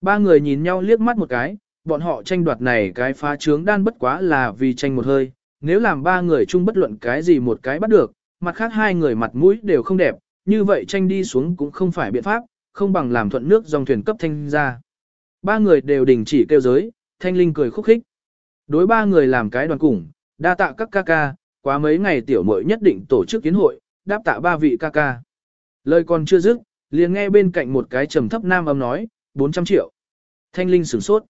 [SPEAKER 1] Ba người nhìn nhau liếc mắt một cái, bọn họ tranh đoạt này cái phá trướng đan bất quá là vì tranh một hơi, nếu làm ba người chung bất luận cái gì một cái bắt được, mặt khác hai người mặt mũi đều không đẹp, như vậy tranh đi xuống cũng không phải biện pháp, không bằng làm thuận nước dòng thuyền cấp thanh ra. Ba người đều đình chỉ kêu giới, thanh linh cười khúc khích. Đối ba người làm cái đoàn cùng, đa tạ các ca ca, quá mấy ngày tiểu muội nhất định tổ chức kiến hội, đáp tạ ba vị ca ca. Lời còn chưa dứt, liền nghe bên cạnh một cái trầm thấp nam âm nói, 400 triệu. Thanh linh sửng sốt.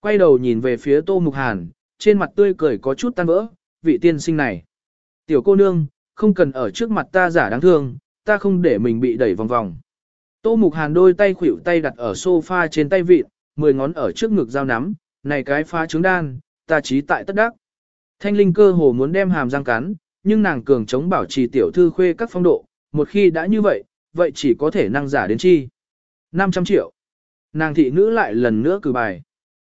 [SPEAKER 1] Quay đầu nhìn về phía Tô Mục Hàn, trên mặt tươi cười có chút tan vỡ, vị tiên sinh này. Tiểu cô nương, không cần ở trước mặt ta giả đáng thương, ta không để mình bị đẩy vòng vòng. Tô Mục Hàn đôi tay khuỷu tay đặt ở sofa trên tay vịt, mười ngón ở trước ngực giao nắm, này cái phá trứng đan, ta trí tại tất đắc. Thanh linh cơ hồ muốn đem hàm răng cắn, nhưng nàng cường chống bảo trì tiểu thư khuê các phong độ, một khi đã như vậy, vậy chỉ có thể năng giả đến chi. 500 triệu. Nàng thị nữ lại lần nữa cử bài.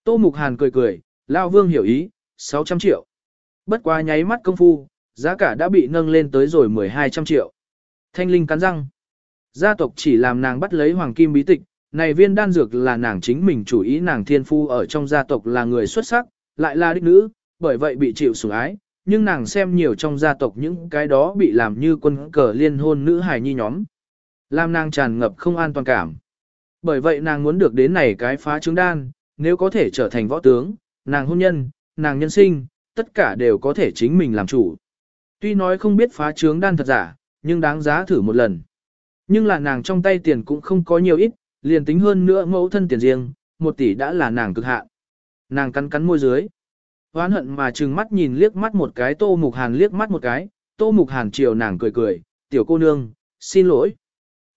[SPEAKER 1] Tô Mục Hàn cười cười, Lao Vương hiểu ý, 600 triệu. Bất quá nháy mắt công phu, giá cả đã bị nâng lên tới rồi 1200 triệu. Thanh Linh cắn răng. Gia tộc chỉ làm nàng bắt lấy hoàng kim bí tịch, này viên đan dược là nàng chính mình chủ ý nàng thiên phu ở trong gia tộc là người xuất sắc, lại là đích nữ, bởi vậy bị chịu sủng ái, nhưng nàng xem nhiều trong gia tộc những cái đó bị làm như quân cờ liên hôn nữ hài nhi nhóm. Làm nàng tràn ngập không an toàn cảm. Bởi vậy nàng muốn được đến này cái phá trứng đan, nếu có thể trở thành võ tướng, nàng hôn nhân, nàng nhân sinh, tất cả đều có thể chính mình làm chủ. Tuy nói không biết phá trướng đan thật giả, nhưng đáng giá thử một lần. Nhưng là nàng trong tay tiền cũng không có nhiều ít, liền tính hơn nữa mẫu thân tiền riêng, một tỷ đã là nàng cực hạn. Nàng cắn cắn môi dưới. Hoán hận mà trừng mắt nhìn liếc mắt một cái tô mục hàn liếc mắt một cái, tô mục hàn chiều nàng cười cười, tiểu cô nương, xin lỗi.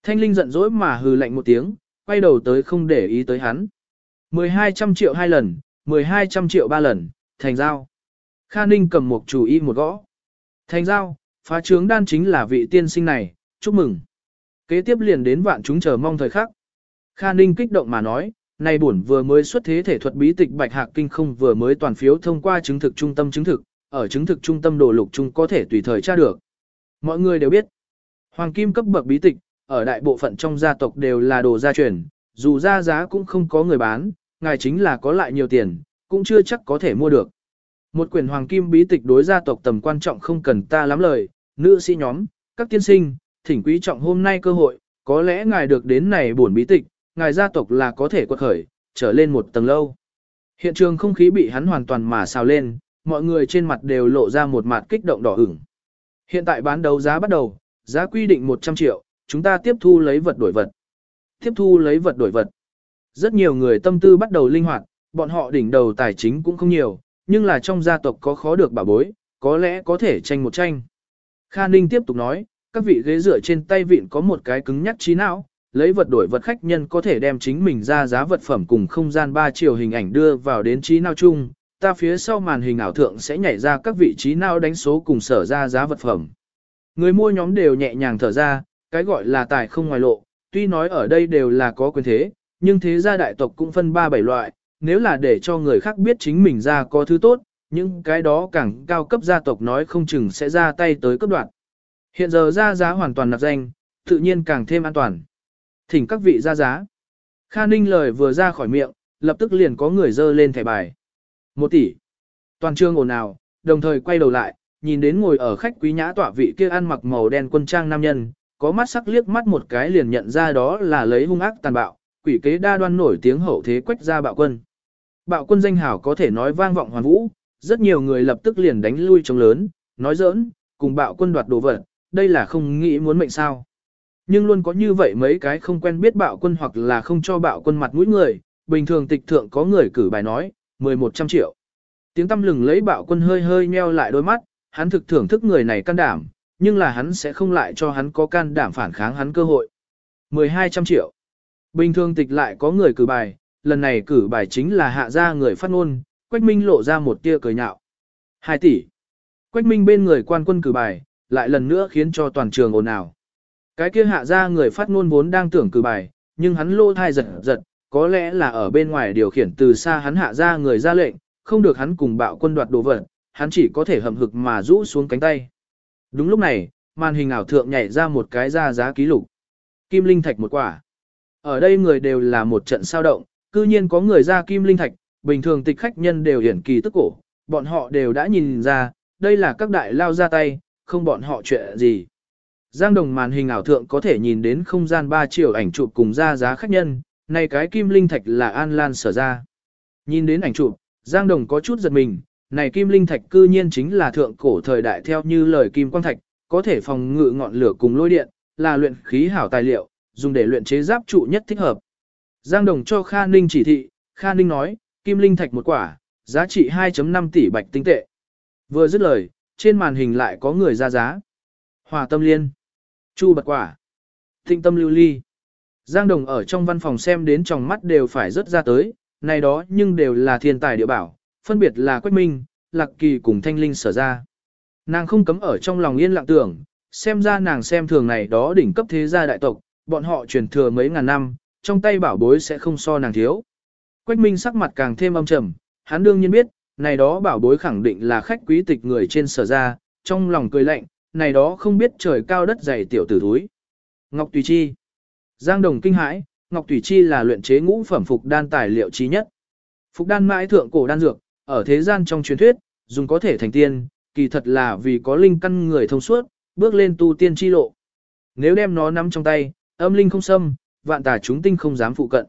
[SPEAKER 1] Thanh linh giận dỗi mà hừ lạnh một tiếng, quay đầu tới không để ý tới hắn. 1200 triệu hai lần, 1200 triệu ba lần, thành giao. Kha Ninh cầm một chủ y một gõ. Thành giao, phá trướng đan chính là vị tiên sinh này, chúc mừng. Kế tiếp liền đến vạn chúng chờ mong thời khắc. Kha Ninh kích động mà nói, nay bổn vừa mới xuất thế thể thuật bí tịch Bạch Hạc Kinh không vừa mới toàn phiếu thông qua chứng thực trung tâm chứng thực, ở chứng thực trung tâm đồ lục chung có thể tùy thời tra được. Mọi người đều biết, hoàng kim cấp bậc bí tịch, ở đại bộ phận trong gia tộc đều là đồ gia truyền, dù ra giá cũng không có người bán, ngài chính là có lại nhiều tiền, cũng chưa chắc có thể mua được. Một quyển hoàng kim bí tịch đối gia tộc tầm quan trọng không cần ta lắm lời, nữ sĩ nhóm, các tiên sinh, thỉnh quý trọng hôm nay cơ hội, có lẽ ngài được đến này buồn bí tịch, ngài gia tộc là có thể quật khởi, trở lên một tầng lâu. Hiện trường không khí bị hắn hoàn toàn mà xào lên, mọi người trên mặt đều lộ ra một mặt kích động đỏ ửng. Hiện tại bán đấu giá bắt đầu, giá quy định 100 triệu, chúng ta tiếp thu lấy vật đổi vật. Tiếp thu lấy vật đổi vật. Rất nhiều người tâm tư bắt đầu linh hoạt, bọn họ đỉnh đầu tài chính cũng không nhiều, nhưng là trong gia tộc có khó được bảo bối, có lẽ có thể tranh một tranh. Kha Ninh tiếp tục nói, các vị ghế dựa trên tay vịn có một cái cứng nhắc trí não, lấy vật đổi vật khách nhân có thể đem chính mình ra giá vật phẩm cùng không gian ba chiều hình ảnh đưa vào đến trí não chung, ta phía sau màn hình ảo thượng sẽ nhảy ra các vị trí não đánh số cùng sở ra giá vật phẩm. Người mua nhóm đều nhẹ nhàng thở ra, cái gọi là tài không ngoài lộ, tuy nói ở đây đều là có quyền thế, nhưng thế gia đại tộc cũng phân ba bảy loại, nếu là để cho người khác biết chính mình ra có thứ tốt, những cái đó càng cao cấp gia tộc nói không chừng sẽ ra tay tới cấp đoạn. Hiện giờ ra giá hoàn toàn nạp danh, tự nhiên càng thêm an toàn. Thỉnh các vị ra giá. Kha Ninh lời vừa ra khỏi miệng, lập tức liền có người dơ lên thẻ bài. Một tỷ. Toàn trương ồn ào, đồng thời quay đầu lại, nhìn đến ngồi ở khách quý nhã tọa vị kia ăn mặc màu đen quân trang nam nhân, có mắt sắc liếc mắt một cái liền nhận ra đó là lấy hung ác tàn bạo, quỷ kế đa đoan nổi tiếng hậu thế quách ra bạo quân. Bạo quân danh hào có thể nói vang vọng hoàn vũ, rất nhiều người lập tức liền đánh lui trống lớn, nói giỡn, cùng bạo quân đoạt đồ vật, đây là không nghĩ muốn mệnh sao. Nhưng luôn có như vậy mấy cái không quen biết bạo quân hoặc là không cho bạo quân mặt mũi người, bình thường tịch thượng có người cử bài nói, 1100 triệu. Tiếng tâm lừng lấy bạo quân hơi hơi nheo lại đôi mắt, hắn thực thưởng thức người này can đảm, nhưng là hắn sẽ không lại cho hắn có can đảm phản kháng hắn cơ hội. 1200 triệu. Bình thường tịch lại có người cử bài, lần này cử bài chính là hạ ra người phát ngôn, Quách Minh lộ ra một tia cười nhạo. 2 tỷ. Quách Minh bên người quan quân cử bài, lại lần nữa khiến cho toàn trường ồn ào. Cái kia hạ ra người phát ngôn vốn đang tưởng cử bài, nhưng hắn lô thai giật giật, có lẽ là ở bên ngoài điều khiển từ xa hắn hạ ra người ra lệnh, không được hắn cùng bạo quân đoạt đồ vật, hắn chỉ có thể hầm hực mà rũ xuống cánh tay. Đúng lúc này, màn hình ảo thượng nhảy ra một cái ra giá ký lục. Kim linh thạch một quả. Ở đây người đều là một trận sao động, cư nhiên có người ra kim linh thạch, bình thường tịch khách nhân đều hiển kỳ tức cổ, bọn họ đều đã nhìn ra, đây là các đại lao ra tay, không bọn họ chuyện gì. Giang đồng màn hình ảo thượng có thể nhìn đến không gian 3 triệu ảnh chụp cùng ra giá khách nhân, này cái kim linh thạch là An Lan sở ra. Nhìn đến ảnh chụp, Giang đồng có chút giật mình, này kim linh thạch cư nhiên chính là thượng cổ thời đại theo như lời kim quang thạch, có thể phòng ngự ngọn lửa cùng lôi điện, là luyện khí hảo tài liệu, dùng để luyện chế giáp trụ nhất thích hợp. Giang Đồng cho Kha Ninh chỉ thị, Kha Ninh nói, kim linh thạch một quả, giá trị 2.5 tỷ bạch tinh tệ. Vừa dứt lời, trên màn hình lại có người ra giá. Hòa tâm liên, chu bật quả, thịnh tâm lưu ly. Giang Đồng ở trong văn phòng xem đến trong mắt đều phải rớt ra tới, này đó nhưng đều là thiên tài địa bảo, phân biệt là Quách Minh, Lạc Kỳ cùng Thanh Linh sở ra. Nàng không cấm ở trong lòng yên lặng tưởng, xem ra nàng xem thường này đó đỉnh cấp thế gia đại tộc, bọn họ truyền thừa mấy ngàn năm, trong tay bảo bối sẽ không so nàng thiếu. Quách Minh sắc mặt càng thêm âm trầm, hắn đương nhiên biết, này đó bảo bối khẳng định là khách quý tịch người trên sở ra, trong lòng cười lạnh, này đó không biết trời cao đất dày tiểu tử thúi. Ngọc Tùy Chi Giang Đồng kinh hãi, Ngọc Tùy Chi là luyện chế ngũ phẩm phục đan tài liệu chí nhất. Phục đan mãi thượng cổ đan dược, ở thế gian trong truyền thuyết, dùng có thể thành tiên, kỳ thật là vì có linh căn người thông suốt, bước lên tu tiên chi lộ. Nếu đem nó nắm trong tay, âm linh không xâm, vạn tà chúng tinh không dám phụ cận.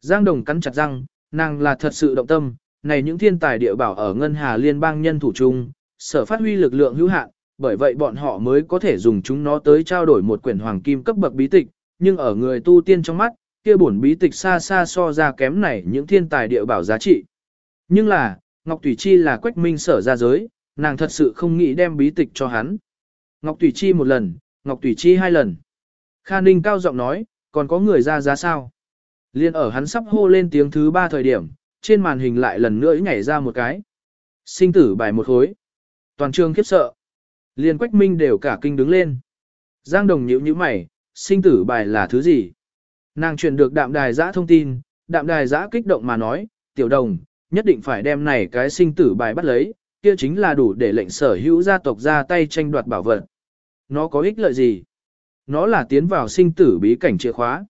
[SPEAKER 1] Giang Đồng cắn chặt răng, nàng là thật sự động tâm, này những thiên tài địa bảo ở Ngân Hà Liên bang nhân thủ chung, sở phát huy lực lượng hữu hạn, bởi vậy bọn họ mới có thể dùng chúng nó tới trao đổi một quyển hoàng kim cấp bậc bí tịch, nhưng ở người tu tiên trong mắt, kia bổn bí tịch xa xa so ra kém này những thiên tài địa bảo giá trị. Nhưng là, Ngọc Thủy Chi là quách minh sở ra giới, nàng thật sự không nghĩ đem bí tịch cho hắn. Ngọc Thủy Chi một lần, Ngọc Thủy Chi hai lần. Kha Ninh cao giọng nói, còn có người ra giá sao? Liên ở hắn sắp hô lên tiếng thứ ba thời điểm, trên màn hình lại lần nữa nhảy ra một cái. Sinh tử bài một khối. Toàn trường khiếp sợ. Liên Quách Minh đều cả kinh đứng lên. Giang Đồng nhíu nhíu mày, sinh tử bài là thứ gì? Nàng truyền được đạm đài giã thông tin, đạm đài giã kích động mà nói, tiểu đồng, nhất định phải đem này cái sinh tử bài bắt lấy, kia chính là đủ để lệnh sở hữu gia tộc ra tay tranh đoạt bảo vật. Nó có ích lợi gì? Nó là tiến vào sinh tử bí cảnh chìa khóa.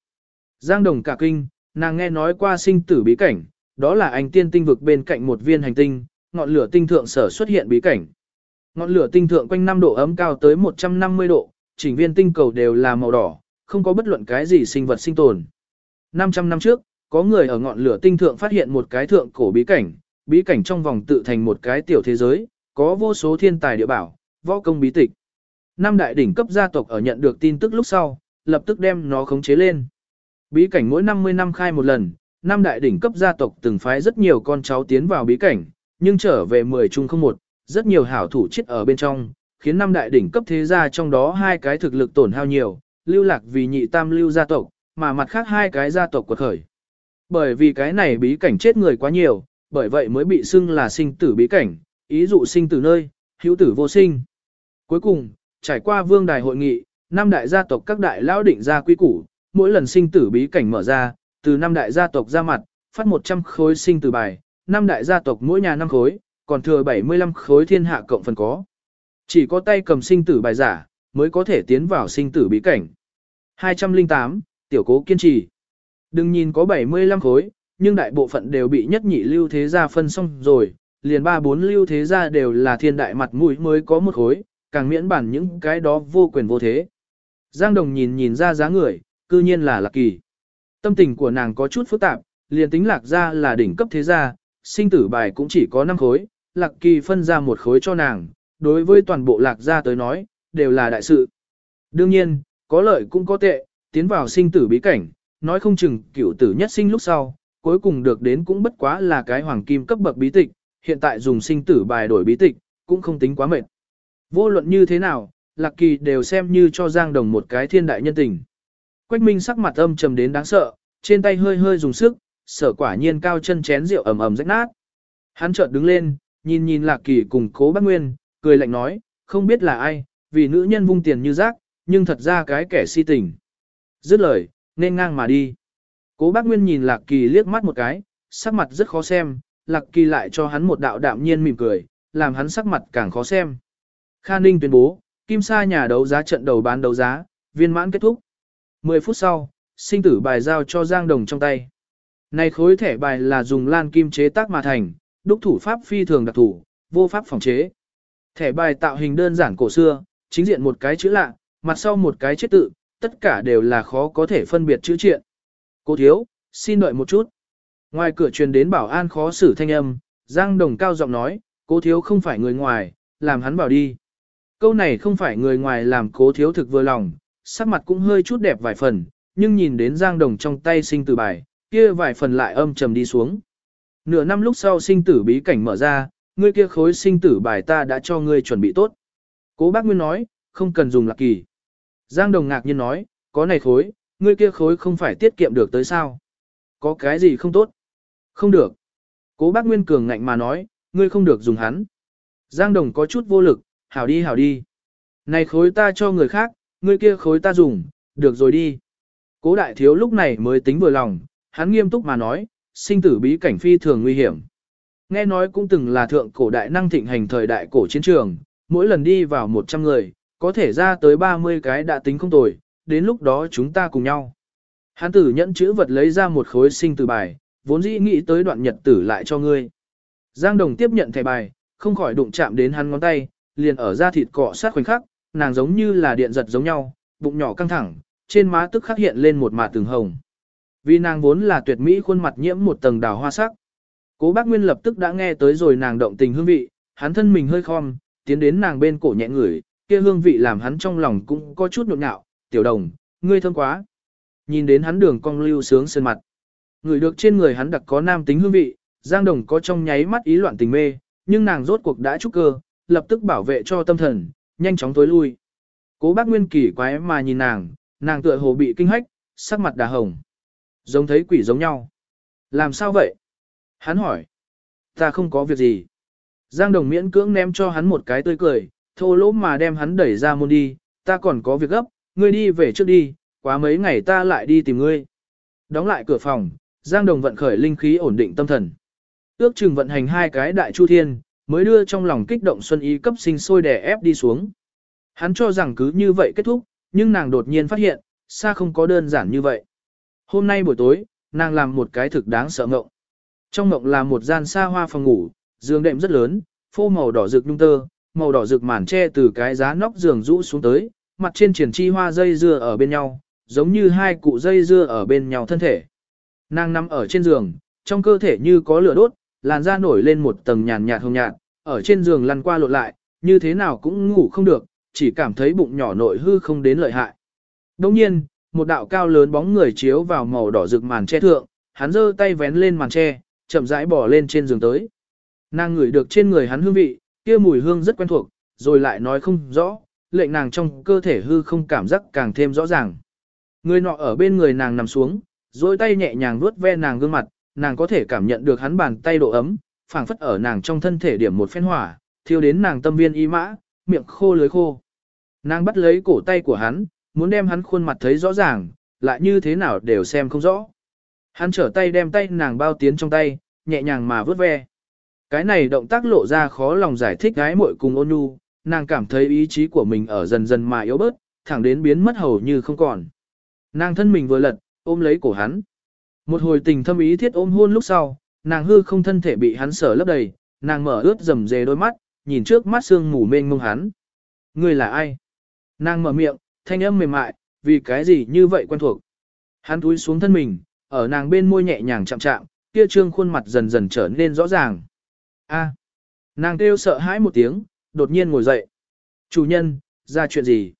[SPEAKER 1] Giang Đồng cả kinh, nàng nghe nói qua sinh tử bí cảnh, đó là anh tiên tinh vực bên cạnh một viên hành tinh, ngọn lửa tinh thượng sở xuất hiện bí cảnh. Ngọn lửa tinh thượng quanh 5 độ ấm cao tới 150 độ, chỉnh viên tinh cầu đều là màu đỏ, không có bất luận cái gì sinh vật sinh tồn. 500 năm trước, có người ở ngọn lửa tinh thượng phát hiện một cái thượng cổ bí cảnh, bí cảnh trong vòng tự thành một cái tiểu thế giới, có vô số thiên tài địa bảo, võ công bí tịch. Năm đại đỉnh cấp gia tộc ở nhận được tin tức lúc sau, lập tức đem nó khống chế lên. Bí cảnh mỗi 50 năm khai một lần, năm đại đỉnh cấp gia tộc từng phái rất nhiều con cháu tiến vào bí cảnh, nhưng trở về 10 chung không một, rất nhiều hảo thủ chết ở bên trong, khiến năm đại đỉnh cấp thế gia trong đó hai cái thực lực tổn hao nhiều, lưu lạc vì nhị tam lưu gia tộc, mà mặt khác hai cái gia tộc quật khởi. Bởi vì cái này bí cảnh chết người quá nhiều, bởi vậy mới bị xưng là sinh tử bí cảnh, ý dụ sinh tử nơi, hữu tử vô sinh. Cuối cùng, trải qua vương đài hội nghị, năm đại gia tộc các đại lão định ra quy củ, mỗi lần sinh tử bí cảnh mở ra, từ năm đại gia tộc ra mặt, phát 100 khối sinh tử bài, năm đại gia tộc mỗi nhà năm khối, còn thừa 75 khối thiên hạ cộng phần có. Chỉ có tay cầm sinh tử bài giả, mới có thể tiến vào sinh tử bí cảnh. 208, tiểu cố kiên trì. Đừng nhìn có 75 khối, nhưng đại bộ phận đều bị nhất nhị lưu thế gia phân xong rồi, liền ba bốn lưu thế gia đều là thiên đại mặt mũi mới có một khối, càng miễn bản những cái đó vô quyền vô thế. Giang Đồng nhìn nhìn ra giá người, cư nhiên là Lạc Kỳ. Tâm tình của nàng có chút phức tạp, liền tính Lạc gia là đỉnh cấp thế gia, sinh tử bài cũng chỉ có 5 khối, Lạc Kỳ phân ra một khối cho nàng, đối với toàn bộ Lạc gia tới nói, đều là đại sự. Đương nhiên, có lợi cũng có tệ, tiến vào sinh tử bí cảnh, nói không chừng cửu tử nhất sinh lúc sau, cuối cùng được đến cũng bất quá là cái hoàng kim cấp bậc bí tịch, hiện tại dùng sinh tử bài đổi bí tịch, cũng không tính quá mệt. Vô luận như thế nào, Lạc Kỳ đều xem như cho Giang Đồng một cái thiên đại nhân tình. Quách Minh sắc mặt âm trầm đến đáng sợ, trên tay hơi hơi dùng sức, sở quả nhiên cao chân chén rượu ầm ầm rách nát. Hắn chợt đứng lên, nhìn nhìn Lạc Kỳ cùng Cố Bác Nguyên, cười lạnh nói, không biết là ai, vì nữ nhân vung tiền như rác, nhưng thật ra cái kẻ si tình. Dứt lời, nên ngang mà đi. Cố bác Nguyên nhìn Lạc Kỳ liếc mắt một cái, sắc mặt rất khó xem, Lạc Kỳ lại cho hắn một đạo đạm nhiên mỉm cười, làm hắn sắc mặt càng khó xem. Kha Ninh tuyên bố, Kim Sa nhà đấu giá trận đầu bán đấu giá, viên mãn kết thúc. 10 phút sau, sinh tử bài giao cho Giang Đồng trong tay. Này khối thẻ bài là dùng lan kim chế tác mà thành, đúc thủ pháp phi thường đặc thủ, vô pháp phòng chế. Thẻ bài tạo hình đơn giản cổ xưa, chính diện một cái chữ lạ, mặt sau một cái chết tự, tất cả đều là khó có thể phân biệt chữ triện. Cô thiếu, xin đợi một chút. Ngoài cửa truyền đến bảo an khó xử thanh âm, Giang Đồng cao giọng nói, cô thiếu không phải người ngoài, làm hắn bảo đi. Câu này không phải người ngoài làm cố thiếu thực vừa lòng, sắc mặt cũng hơi chút đẹp vài phần, nhưng nhìn đến Giang Đồng trong tay sinh tử bài, kia vài phần lại âm trầm đi xuống. Nửa năm lúc sau sinh tử bí cảnh mở ra, ngươi kia khối sinh tử bài ta đã cho ngươi chuẩn bị tốt. Cố bác Nguyên nói, không cần dùng lạc kỳ. Giang Đồng ngạc nhiên nói, có này khối, ngươi kia khối không phải tiết kiệm được tới sao? Có cái gì không tốt? Không được. Cố bác Nguyên Cường ngạnh mà nói, ngươi không được dùng hắn. Giang Đồng có chút vô lực, hảo đi hảo đi. Này khối ta cho người khác, người kia khối ta dùng, được rồi đi. Cố đại thiếu lúc này mới tính vừa lòng, hắn nghiêm túc mà nói, sinh tử bí cảnh phi thường nguy hiểm. Nghe nói cũng từng là thượng cổ đại năng thịnh hành thời đại cổ chiến trường, mỗi lần đi vào 100 người, có thể ra tới 30 cái đã tính không tồi, đến lúc đó chúng ta cùng nhau. Hắn tử nhẫn chữ vật lấy ra một khối sinh tử bài, vốn dĩ nghĩ tới đoạn nhật tử lại cho ngươi. Giang Đồng tiếp nhận thẻ bài, không khỏi đụng chạm đến hắn ngón tay, liền ở da thịt cọ sát khoảnh khắc, nàng giống như là điện giật giống nhau, bụng nhỏ căng thẳng, trên má tức khắc hiện lên một mạt từng hồng. Vì nàng vốn là tuyệt mỹ khuôn mặt nhiễm một tầng đào hoa sắc. Cố bác Nguyên lập tức đã nghe tới rồi nàng động tình hương vị, hắn thân mình hơi khom, tiến đến nàng bên cổ nhẹ ngửi, kia hương vị làm hắn trong lòng cũng có chút nhộn nhạo, tiểu đồng, ngươi thơm quá. Nhìn đến hắn đường cong lưu sướng sơn mặt. Người được trên người hắn đặc có nam tính hương vị, Giang Đồng có trong nháy mắt ý loạn tình mê, nhưng nàng rốt cuộc đã trúc cơ, lập tức bảo vệ cho tâm thần, nhanh chóng tối lui. Cố bác Nguyên kỳ quái mà nhìn nàng, nàng tựa hồ bị kinh hách, sắc mặt đà hồng. Giống thấy quỷ giống nhau. Làm sao vậy? Hắn hỏi. Ta không có việc gì. Giang Đồng miễn cưỡng ném cho hắn một cái tươi cười, thô lỗ mà đem hắn đẩy ra môn đi, ta còn có việc gấp, ngươi đi về trước đi, quá mấy ngày ta lại đi tìm ngươi. Đóng lại cửa phòng, Giang Đồng vận khởi linh khí ổn định tâm thần. Ước chừng vận hành hai cái đại chu thiên, mới đưa trong lòng kích động xuân ý cấp sinh sôi đè ép đi xuống. Hắn cho rằng cứ như vậy kết thúc, nhưng nàng đột nhiên phát hiện, xa không có đơn giản như vậy. Hôm nay buổi tối, nàng làm một cái thực đáng sợ ngộng. Trong ngộng là một gian xa hoa phòng ngủ, giường đệm rất lớn, phô màu đỏ rực nhung tơ, màu đỏ rực màn che từ cái giá nóc giường rũ xuống tới, mặt trên triển chi hoa dây dưa ở bên nhau, giống như hai cụ dây dưa ở bên nhau thân thể. Nàng nằm ở trên giường, trong cơ thể như có lửa đốt, làn da nổi lên một tầng nhàn nhạt hồng nhạt, ở trên giường lăn qua lộn lại, như thế nào cũng ngủ không được, chỉ cảm thấy bụng nhỏ nội hư không đến lợi hại. Đồng nhiên, một đạo cao lớn bóng người chiếu vào màu đỏ rực màn che thượng, hắn giơ tay vén lên màn che, chậm rãi bỏ lên trên giường tới. Nàng ngửi được trên người hắn hương vị, kia mùi hương rất quen thuộc, rồi lại nói không rõ, lệnh nàng trong cơ thể hư không cảm giác càng thêm rõ ràng. Người nọ ở bên người nàng nằm xuống, dối tay nhẹ nhàng vuốt ve nàng gương mặt, nàng có thể cảm nhận được hắn bàn tay độ ấm, phảng phất ở nàng trong thân thể điểm một phen hỏa, thiêu đến nàng tâm viên y mã, miệng khô lưới khô. Nàng bắt lấy cổ tay của hắn, muốn đem hắn khuôn mặt thấy rõ ràng, lại như thế nào đều xem không rõ. Hắn trở tay đem tay nàng bao tiến trong tay, nhẹ nhàng mà vớt ve. Cái này động tác lộ ra khó lòng giải thích gái muội cùng ôn nhu, nàng cảm thấy ý chí của mình ở dần dần mà yếu bớt, thẳng đến biến mất hầu như không còn. Nàng thân mình vừa lật, ôm lấy cổ hắn. Một hồi tình thâm ý thiết ôm hôn lúc sau, nàng hư không thân thể bị hắn sở lấp đầy, nàng mở ướt rầm rề đôi mắt, nhìn trước mắt sương mù mênh mông hắn. Người là ai? Nàng mở miệng, thanh âm mềm mại, vì cái gì như vậy quen thuộc. Hắn túi xuống thân mình, ở nàng bên môi nhẹ nhàng chạm chạm, kia trương khuôn mặt dần dần trở nên rõ ràng. A. Nàng kêu sợ hãi một tiếng, đột nhiên ngồi dậy. Chủ nhân, ra chuyện gì?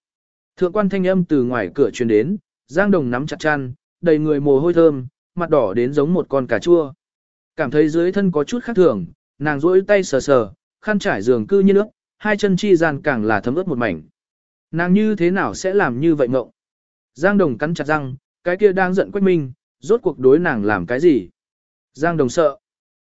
[SPEAKER 1] Thượng quan thanh âm từ ngoài cửa truyền đến, Giang Đồng nắm chặt chăn, đầy người mồ hôi thơm, mặt đỏ đến giống một con cà chua. Cảm thấy dưới thân có chút khác thường, nàng rỗi tay sờ sờ, khăn trải giường cư như nước, hai chân chi gian càng là thấm ướt một mảnh. Nàng như thế nào sẽ làm như vậy mộng? Giang Đồng cắn chặt răng, cái kia đang giận Quách Minh, rốt cuộc đối nàng làm cái gì? Giang Đồng sợ.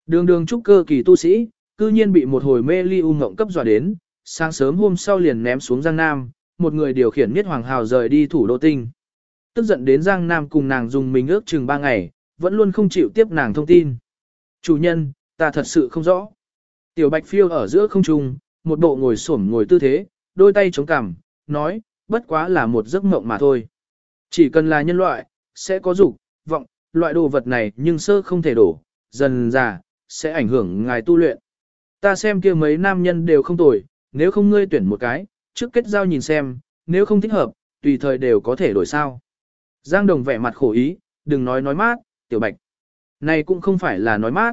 [SPEAKER 1] Đường đường trúc cơ kỳ tu sĩ, cư nhiên bị một hồi mê ly u ngộng cấp dọa đến, sáng sớm hôm sau liền ném xuống Giang Nam, một người điều khiển Niết Hoàng Hào rời đi thủ đô tinh. Tức giận đến Giang Nam cùng nàng dùng mình ước chừng ba ngày, vẫn luôn không chịu tiếp nàng thông tin. Chủ nhân, ta thật sự không rõ. Tiểu Bạch phiêu ở giữa không trung, một bộ ngồi xổm ngồi tư thế, đôi tay chống cằm, nói, bất quá là một giấc mộng mà thôi. Chỉ cần là nhân loại, sẽ có dục, vọng, loại đồ vật này nhưng sơ không thể đổ, dần già, sẽ ảnh hưởng ngài tu luyện. Ta xem kia mấy nam nhân đều không tồi, nếu không ngươi tuyển một cái, trước kết giao nhìn xem, nếu không thích hợp, tùy thời đều có thể đổi sao. Giang Đồng vẻ mặt khổ ý, đừng nói nói mát, Tiểu Bạch. Này cũng không phải là nói mát.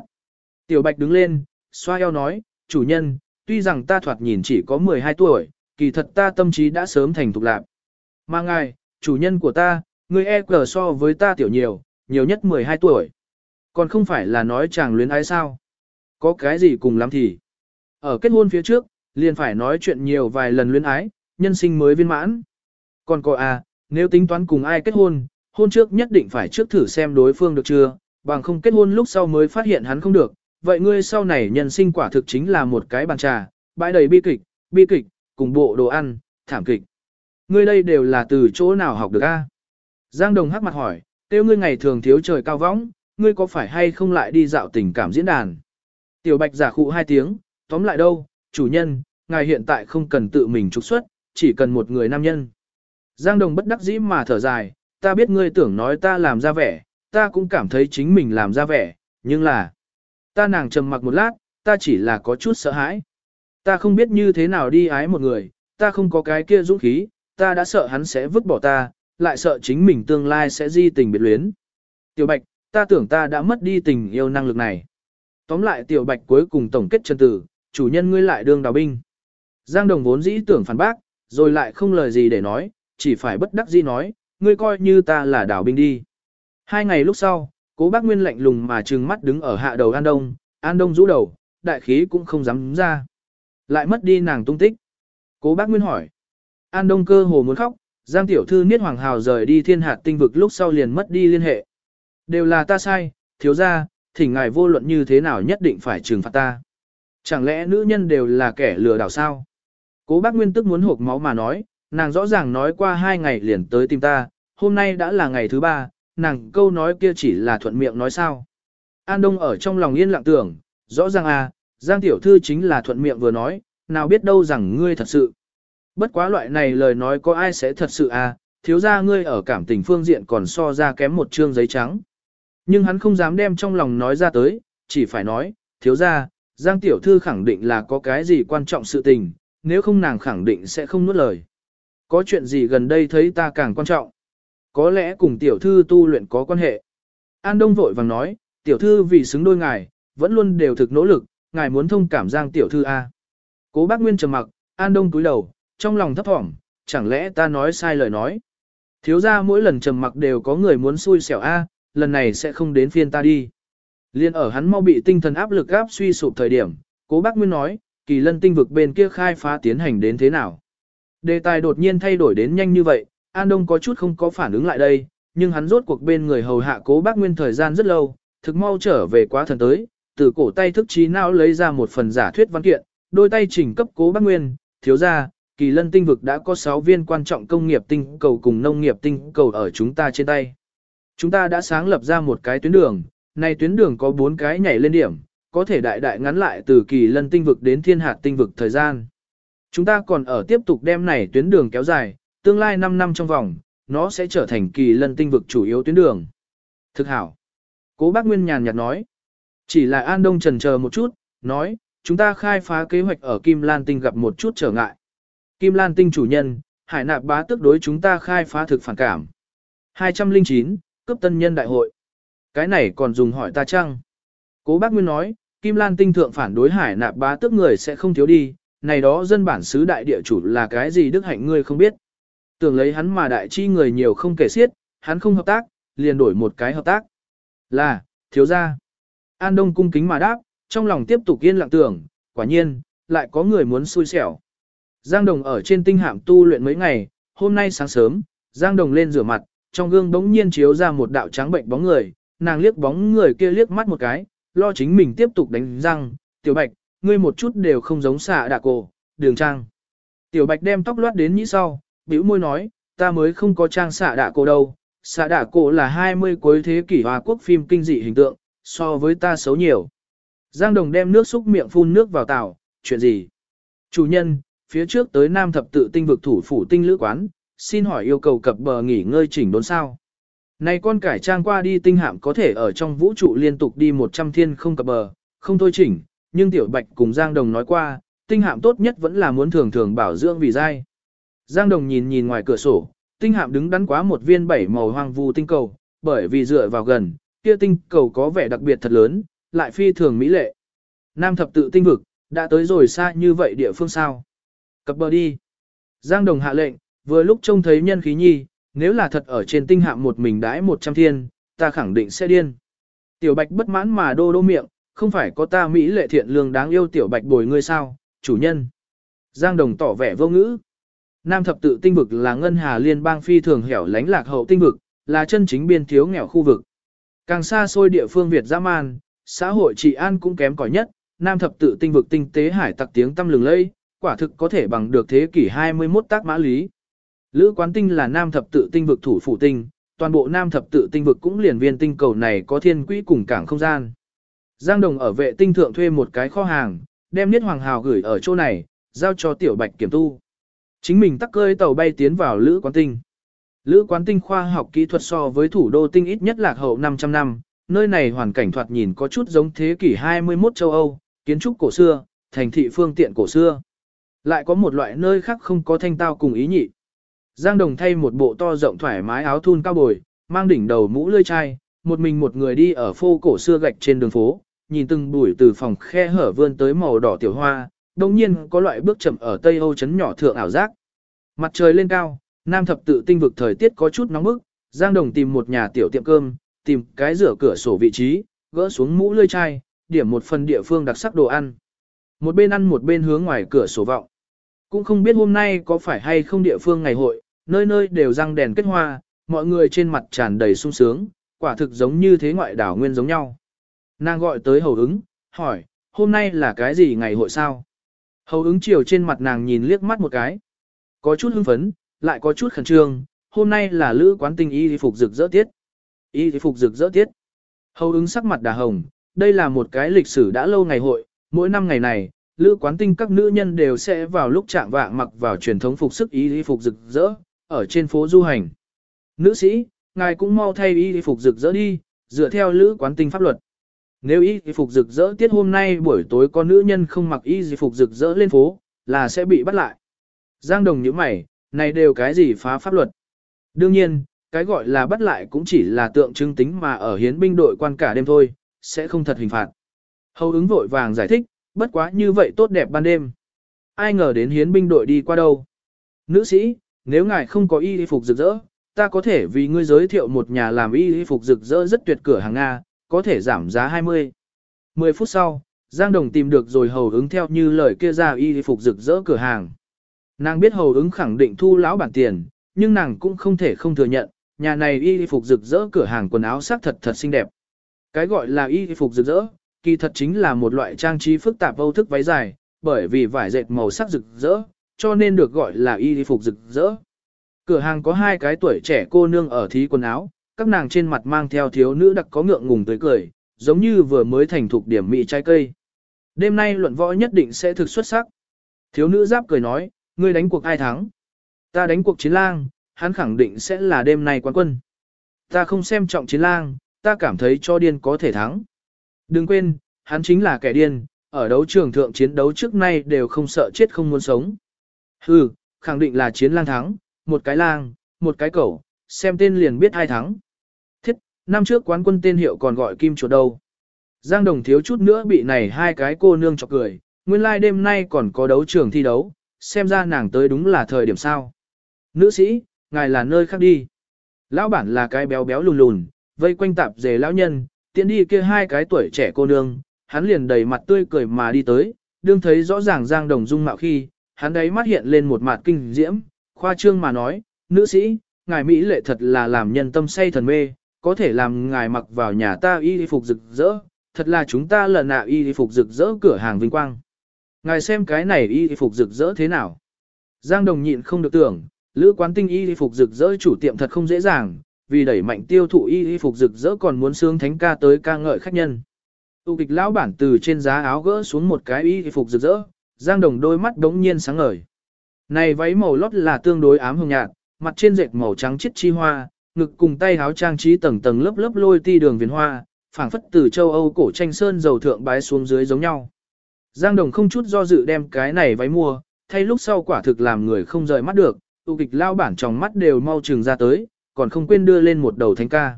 [SPEAKER 1] Tiểu Bạch đứng lên, xoa eo nói, chủ nhân, tuy rằng ta thoạt nhìn chỉ có 12 tuổi, kỳ thật ta tâm trí đã sớm thành thục lạc. Mà ngài, chủ nhân của ta, người e cờ so với ta tiểu nhiều, nhiều nhất 12 tuổi. Còn không phải là nói chàng luyến ái sao. Có cái gì cùng lắm thì. Ở kết hôn phía trước, liền phải nói chuyện nhiều vài lần luyến ái, nhân sinh mới viên mãn. Còn cô à, nếu tính toán cùng ai kết hôn, hôn trước nhất định phải trước thử xem đối phương được chưa, bằng không kết hôn lúc sau mới phát hiện hắn không được. Vậy ngươi sau này nhân sinh quả thực chính là một cái bàn trà, bãi đầy bi kịch, bi kịch, cùng bộ đồ ăn, thảm kịch. Ngươi đây đều là từ chỗ nào học được a? Giang Đồng hắc mặt hỏi, tiêu ngươi ngày thường thiếu trời cao võng, ngươi có phải hay không lại đi dạo tình cảm diễn đàn? Tiểu Bạch giả khụ hai tiếng, tóm lại đâu, chủ nhân, ngài hiện tại không cần tự mình trục xuất, chỉ cần một người nam nhân. Giang Đồng bất đắc dĩ mà thở dài, ta biết ngươi tưởng nói ta làm ra vẻ, ta cũng cảm thấy chính mình làm ra vẻ, nhưng là, ta nàng trầm mặc một lát, ta chỉ là có chút sợ hãi. Ta không biết như thế nào đi ái một người, ta không có cái kia dũng khí, ta đã sợ hắn sẽ vứt bỏ ta, lại sợ chính mình tương lai sẽ di tình biệt luyến. Tiểu Bạch, ta tưởng ta đã mất đi tình yêu năng lực này. Tóm lại Tiểu Bạch cuối cùng tổng kết chân tử, chủ nhân ngươi lại đương đào binh. Giang Đồng vốn dĩ tưởng phản bác, rồi lại không lời gì để nói, chỉ phải bất đắc dĩ nói, ngươi coi như ta là đảo binh đi. Hai ngày lúc sau, cố bác Nguyên lạnh lùng mà trừng mắt đứng ở hạ đầu An Đông, An Đông rũ đầu, đại khí cũng không dám ra. Lại mất đi nàng tung tích. Cố bác Nguyên hỏi. An Đông cơ hồ muốn khóc, Giang Tiểu Thư Niết Hoàng Hào rời đi thiên hạt tinh vực lúc sau liền mất đi liên hệ. Đều là ta sai, thiếu ra, thỉnh ngài vô luận như thế nào nhất định phải trừng phạt ta. Chẳng lẽ nữ nhân đều là kẻ lừa đảo sao? Cố bác Nguyên tức muốn hộp máu mà nói, nàng rõ ràng nói qua hai ngày liền tới tìm ta, hôm nay đã là ngày thứ ba, nàng câu nói kia chỉ là thuận miệng nói sao. An Đông ở trong lòng yên lặng tưởng, rõ ràng à, Giang Tiểu Thư chính là thuận miệng vừa nói, nào biết đâu rằng ngươi thật sự. Bất quá loại này lời nói có ai sẽ thật sự à, thiếu ra ngươi ở cảm tình phương diện còn so ra kém một trương giấy trắng. Nhưng hắn không dám đem trong lòng nói ra tới, chỉ phải nói, thiếu ra, Giang Tiểu Thư khẳng định là có cái gì quan trọng sự tình, nếu không nàng khẳng định sẽ không nuốt lời. Có chuyện gì gần đây thấy ta càng quan trọng? Có lẽ cùng Tiểu Thư tu luyện có quan hệ. An Đông vội vàng nói, Tiểu Thư vì xứng đôi ngài, vẫn luôn đều thực nỗ lực, ngài muốn thông cảm Giang Tiểu Thư A. Cố bác Nguyên trầm mặc, An Đông túi đầu, trong lòng thấp thỏm, chẳng lẽ ta nói sai lời nói. Thiếu ra mỗi lần trầm mặc đều có người muốn xui xẻo A, lần này sẽ không đến phiên ta đi. Liên ở hắn mau bị tinh thần áp lực áp suy sụp thời điểm, cố bác Nguyên nói, kỳ lân tinh vực bên kia khai phá tiến hành đến thế nào. Đề tài đột nhiên thay đổi đến nhanh như vậy, An Đông có chút không có phản ứng lại đây, nhưng hắn rốt cuộc bên người hầu hạ cố bác Nguyên thời gian rất lâu, thực mau trở về quá thần tới, từ cổ tay thức trí não lấy ra một phần giả thuyết văn kiện, đôi tay chỉnh cấp cố bác Nguyên, thiếu ra, kỳ lân tinh vực đã có 6 viên quan trọng công nghiệp tinh cầu cùng nông nghiệp tinh cầu ở chúng ta trên tay. Chúng ta đã sáng lập ra một cái tuyến đường, này tuyến đường có 4 cái nhảy lên điểm, có thể đại đại ngắn lại từ kỳ lân tinh vực đến thiên hạt tinh vực thời gian. Chúng ta còn ở tiếp tục đem này tuyến đường kéo dài, tương lai 5 năm trong vòng, nó sẽ trở thành kỳ lân tinh vực chủ yếu tuyến đường. Thực hảo. Cố bác Nguyên nhàn nhạt nói. Chỉ là An Đông trần chờ một chút, nói, chúng ta khai phá kế hoạch ở Kim Lan Tinh gặp một chút trở ngại. Kim Lan Tinh chủ nhân, hải nạp bá tức đối chúng ta khai phá thực phản cảm. 209, cấp tân nhân đại hội. Cái này còn dùng hỏi ta chăng? Cố bác Nguyên nói, Kim Lan Tinh thượng phản đối hải nạp bá tức người sẽ không thiếu đi, này đó dân bản xứ đại địa chủ là cái gì đức hạnh ngươi không biết. Tưởng lấy hắn mà đại chi người nhiều không kể xiết, hắn không hợp tác, liền đổi một cái hợp tác. Là, thiếu gia. An Đông cung kính mà đáp, trong lòng tiếp tục yên lặng tưởng, quả nhiên, lại có người muốn xui xẻo. Giang Đồng ở trên tinh hạm tu luyện mấy ngày, hôm nay sáng sớm, Giang Đồng lên rửa mặt, trong gương đống nhiên chiếu ra một đạo trắng bệnh bóng người, nàng liếc bóng người kia liếc mắt một cái, lo chính mình tiếp tục đánh răng, tiểu bạch, ngươi một chút đều không giống xạ đạ cổ, đường trang. Tiểu bạch đem tóc loát đến nhĩ sau, bĩu môi nói, ta mới không có trang xạ đạ cổ đâu, xạ đạ cổ là 20 cuối thế kỷ hòa Quốc phim kinh dị hình tượng, so với ta xấu nhiều. Giang Đồng đem nước xúc miệng phun nước vào tàu, chuyện gì? Chủ nhân, phía trước tới Nam Thập tự tinh vực thủ phủ tinh lữ quán, xin hỏi yêu cầu cập bờ nghỉ ngơi chỉnh đốn sao? Này con cải trang qua đi tinh hạm có thể ở trong vũ trụ liên tục đi 100 thiên không cập bờ, không thôi chỉnh, nhưng Tiểu Bạch cùng Giang Đồng nói qua, tinh hạm tốt nhất vẫn là muốn thường thường bảo dưỡng vì dai. Giang Đồng nhìn nhìn ngoài cửa sổ, tinh hạm đứng đắn quá một viên bảy màu hoang vu tinh cầu, bởi vì dựa vào gần, kia tinh cầu có vẻ đặc biệt thật lớn, lại phi thường mỹ lệ. Nam thập tự tinh vực, đã tới rồi xa như vậy địa phương sao? Cập bờ đi. Giang Đồng hạ lệnh, vừa lúc trông thấy nhân khí nhi, nếu là thật ở trên tinh hạm một mình đãi một trăm thiên, ta khẳng định sẽ điên. Tiểu Bạch bất mãn mà đô đô miệng, không phải có ta Mỹ lệ thiện lương đáng yêu Tiểu Bạch bồi ngươi sao, chủ nhân. Giang Đồng tỏ vẻ vô ngữ. Nam thập tự tinh vực là ngân hà liên bang phi thường hẻo lánh lạc hậu tinh vực, là chân chính biên thiếu nghèo khu vực. Càng xa xôi địa phương Việt dã man, xã hội trị an cũng kém cỏi nhất, Nam thập tự tinh vực tinh tế hải tặc tiếng tâm lừng lây, quả thực có thể bằng được thế kỷ 21 tác mã lý. Lữ quán tinh là nam thập tự tinh vực thủ phủ tinh, toàn bộ nam thập tự tinh vực cũng liền viên tinh cầu này có thiên quỹ cùng cảng không gian. Giang Đồng ở vệ tinh thượng thuê một cái kho hàng, đem Niết Hoàng Hào gửi ở chỗ này, giao cho Tiểu Bạch kiểm tu. Chính mình tắc cơi tàu bay tiến vào Lữ quán tinh. Lữ quán tinh khoa học kỹ thuật so với thủ đô tinh ít nhất lạc hậu 500 năm, nơi này hoàn cảnh thoạt nhìn có chút giống thế kỷ 21 châu Âu, kiến trúc cổ xưa, thành thị phương tiện cổ xưa. Lại có một loại nơi khác không có thanh tao cùng ý nhị. Giang Đồng thay một bộ to rộng thoải mái áo thun cao bồi, mang đỉnh đầu mũ lươi chai, một mình một người đi ở phô cổ xưa gạch trên đường phố, nhìn từng bụi từ phòng khe hở vươn tới màu đỏ tiểu hoa, đồng nhiên có loại bước chậm ở Tây Âu chấn nhỏ thượng ảo giác. Mặt trời lên cao, Nam thập tự tinh vực thời tiết có chút nóng bức, Giang Đồng tìm một nhà tiểu tiệm cơm, tìm cái rửa cửa sổ vị trí, gỡ xuống mũ lươi chai, điểm một phần địa phương đặc sắc đồ ăn. Một bên ăn một bên hướng ngoài cửa sổ vọng. Cũng không biết hôm nay có phải hay không địa phương ngày hội, nơi nơi đều răng đèn kết hoa, mọi người trên mặt tràn đầy sung sướng, quả thực giống như thế ngoại đảo nguyên giống nhau. Nàng gọi tới hầu ứng, hỏi, hôm nay là cái gì ngày hội sao? Hầu ứng chiều trên mặt nàng nhìn liếc mắt một cái. Có chút hưng phấn, lại có chút khẩn trương, hôm nay là lữ quán tinh y phục rực rỡ tiết. Y phục rực rỡ tiết. Hầu ứng sắc mặt đà hồng, đây là một cái lịch sử đã lâu ngày hội, mỗi năm ngày này, lữ quán tinh các nữ nhân đều sẽ vào lúc trạng vạng mặc vào truyền thống phục sức y phục rực rỡ, ở trên phố du hành. Nữ sĩ, ngài cũng mau thay y phục rực rỡ đi, dựa theo lữ quán tinh pháp luật. Nếu y phục rực rỡ tiết hôm nay buổi tối có nữ nhân không mặc y phục rực rỡ lên phố, là sẽ bị bắt lại. Giang đồng như mày, này đều cái gì phá pháp luật. Đương nhiên, cái gọi là bắt lại cũng chỉ là tượng trưng tính mà ở hiến binh đội quan cả đêm thôi, sẽ không thật hình phạt. Hầu ứng vội vàng giải thích, bất quá như vậy tốt đẹp ban đêm. Ai ngờ đến hiến binh đội đi qua đâu. Nữ sĩ, nếu ngài không có y phục rực rỡ, ta có thể vì ngươi giới thiệu một nhà làm y phục rực rỡ rất tuyệt cửa hàng Nga, có thể giảm giá 20. 10 phút sau, Giang Đồng tìm được rồi hầu ứng theo như lời kia ra y phục rực rỡ cửa hàng. Nàng biết hầu ứng khẳng định thu lão bản tiền, nhưng nàng cũng không thể không thừa nhận, nhà này y phục rực rỡ cửa hàng quần áo sắc thật thật xinh đẹp. Cái gọi là y phục rực rỡ, kỳ thật chính là một loại trang trí phức tạp âu thức váy dài, bởi vì vải dệt màu sắc rực rỡ, cho nên được gọi là y phục rực rỡ. Cửa hàng có hai cái tuổi trẻ cô nương ở thí quần áo, các nàng trên mặt mang theo thiếu nữ đặc có ngượng ngùng tới cười, giống như vừa mới thành thục điểm mị trái cây. Đêm nay luận võ nhất định sẽ thực xuất sắc. Thiếu nữ giáp cười nói, ngươi đánh cuộc ai thắng? Ta đánh cuộc chiến lang, hắn khẳng định sẽ là đêm nay quán quân. Ta không xem trọng chiến lang, ta cảm thấy cho điên có thể thắng. Đừng quên, hắn chính là kẻ điên, ở đấu trường thượng chiến đấu trước nay đều không sợ chết không muốn sống. Hừ, khẳng định là chiến lang thắng, một cái lang, một cái cẩu, xem tên liền biết ai thắng. Thiết, năm trước quán quân tên hiệu còn gọi kim chuột đâu. Giang Đồng thiếu chút nữa bị này hai cái cô nương chọc cười, nguyên lai like đêm nay còn có đấu trường thi đấu, xem ra nàng tới đúng là thời điểm sao. Nữ sĩ, ngài là nơi khác đi. Lão bản là cái béo béo lùn lùn, vây quanh tạp dề lão nhân, tiện đi kia hai cái tuổi trẻ cô nương, hắn liền đầy mặt tươi cười mà đi tới, đương thấy rõ ràng Giang Đồng dung mạo khi, hắn đấy mắt hiện lên một mặt kinh diễm, khoa trương mà nói, nữ sĩ, ngài Mỹ lệ thật là làm nhân tâm say thần mê, có thể làm ngài mặc vào nhà ta y phục rực rỡ, thật là chúng ta lần nạ y phục rực rỡ cửa hàng vinh quang. Ngài xem cái này y phục rực rỡ thế nào? Giang Đồng nhịn không được tưởng, lữ quán tinh y phục rực rỡ chủ tiệm thật không dễ dàng, vì đẩy mạnh tiêu thụ y phục rực rỡ còn muốn sướng thánh ca tới ca ngợi khách nhân. Tu kịch lão bản từ trên giá áo gỡ xuống một cái y phục rực rỡ, Giang Đồng đôi mắt đống nhiên sáng ngời. Này váy màu lót là tương đối ám hồng nhạt, mặt trên dệt màu trắng chiết chi hoa, ngực cùng tay áo trang trí tầng tầng lớp lớp lôi ti đường viền hoa, phảng phất từ châu Âu cổ tranh sơn dầu thượng bái xuống dưới giống nhau. Giang Đồng không chút do dự đem cái này váy mua, thay lúc sau quả thực làm người không rời mắt được, tu kịch lao bản trong mắt đều mau trừng ra tới, còn không quên đưa lên một đầu thánh ca.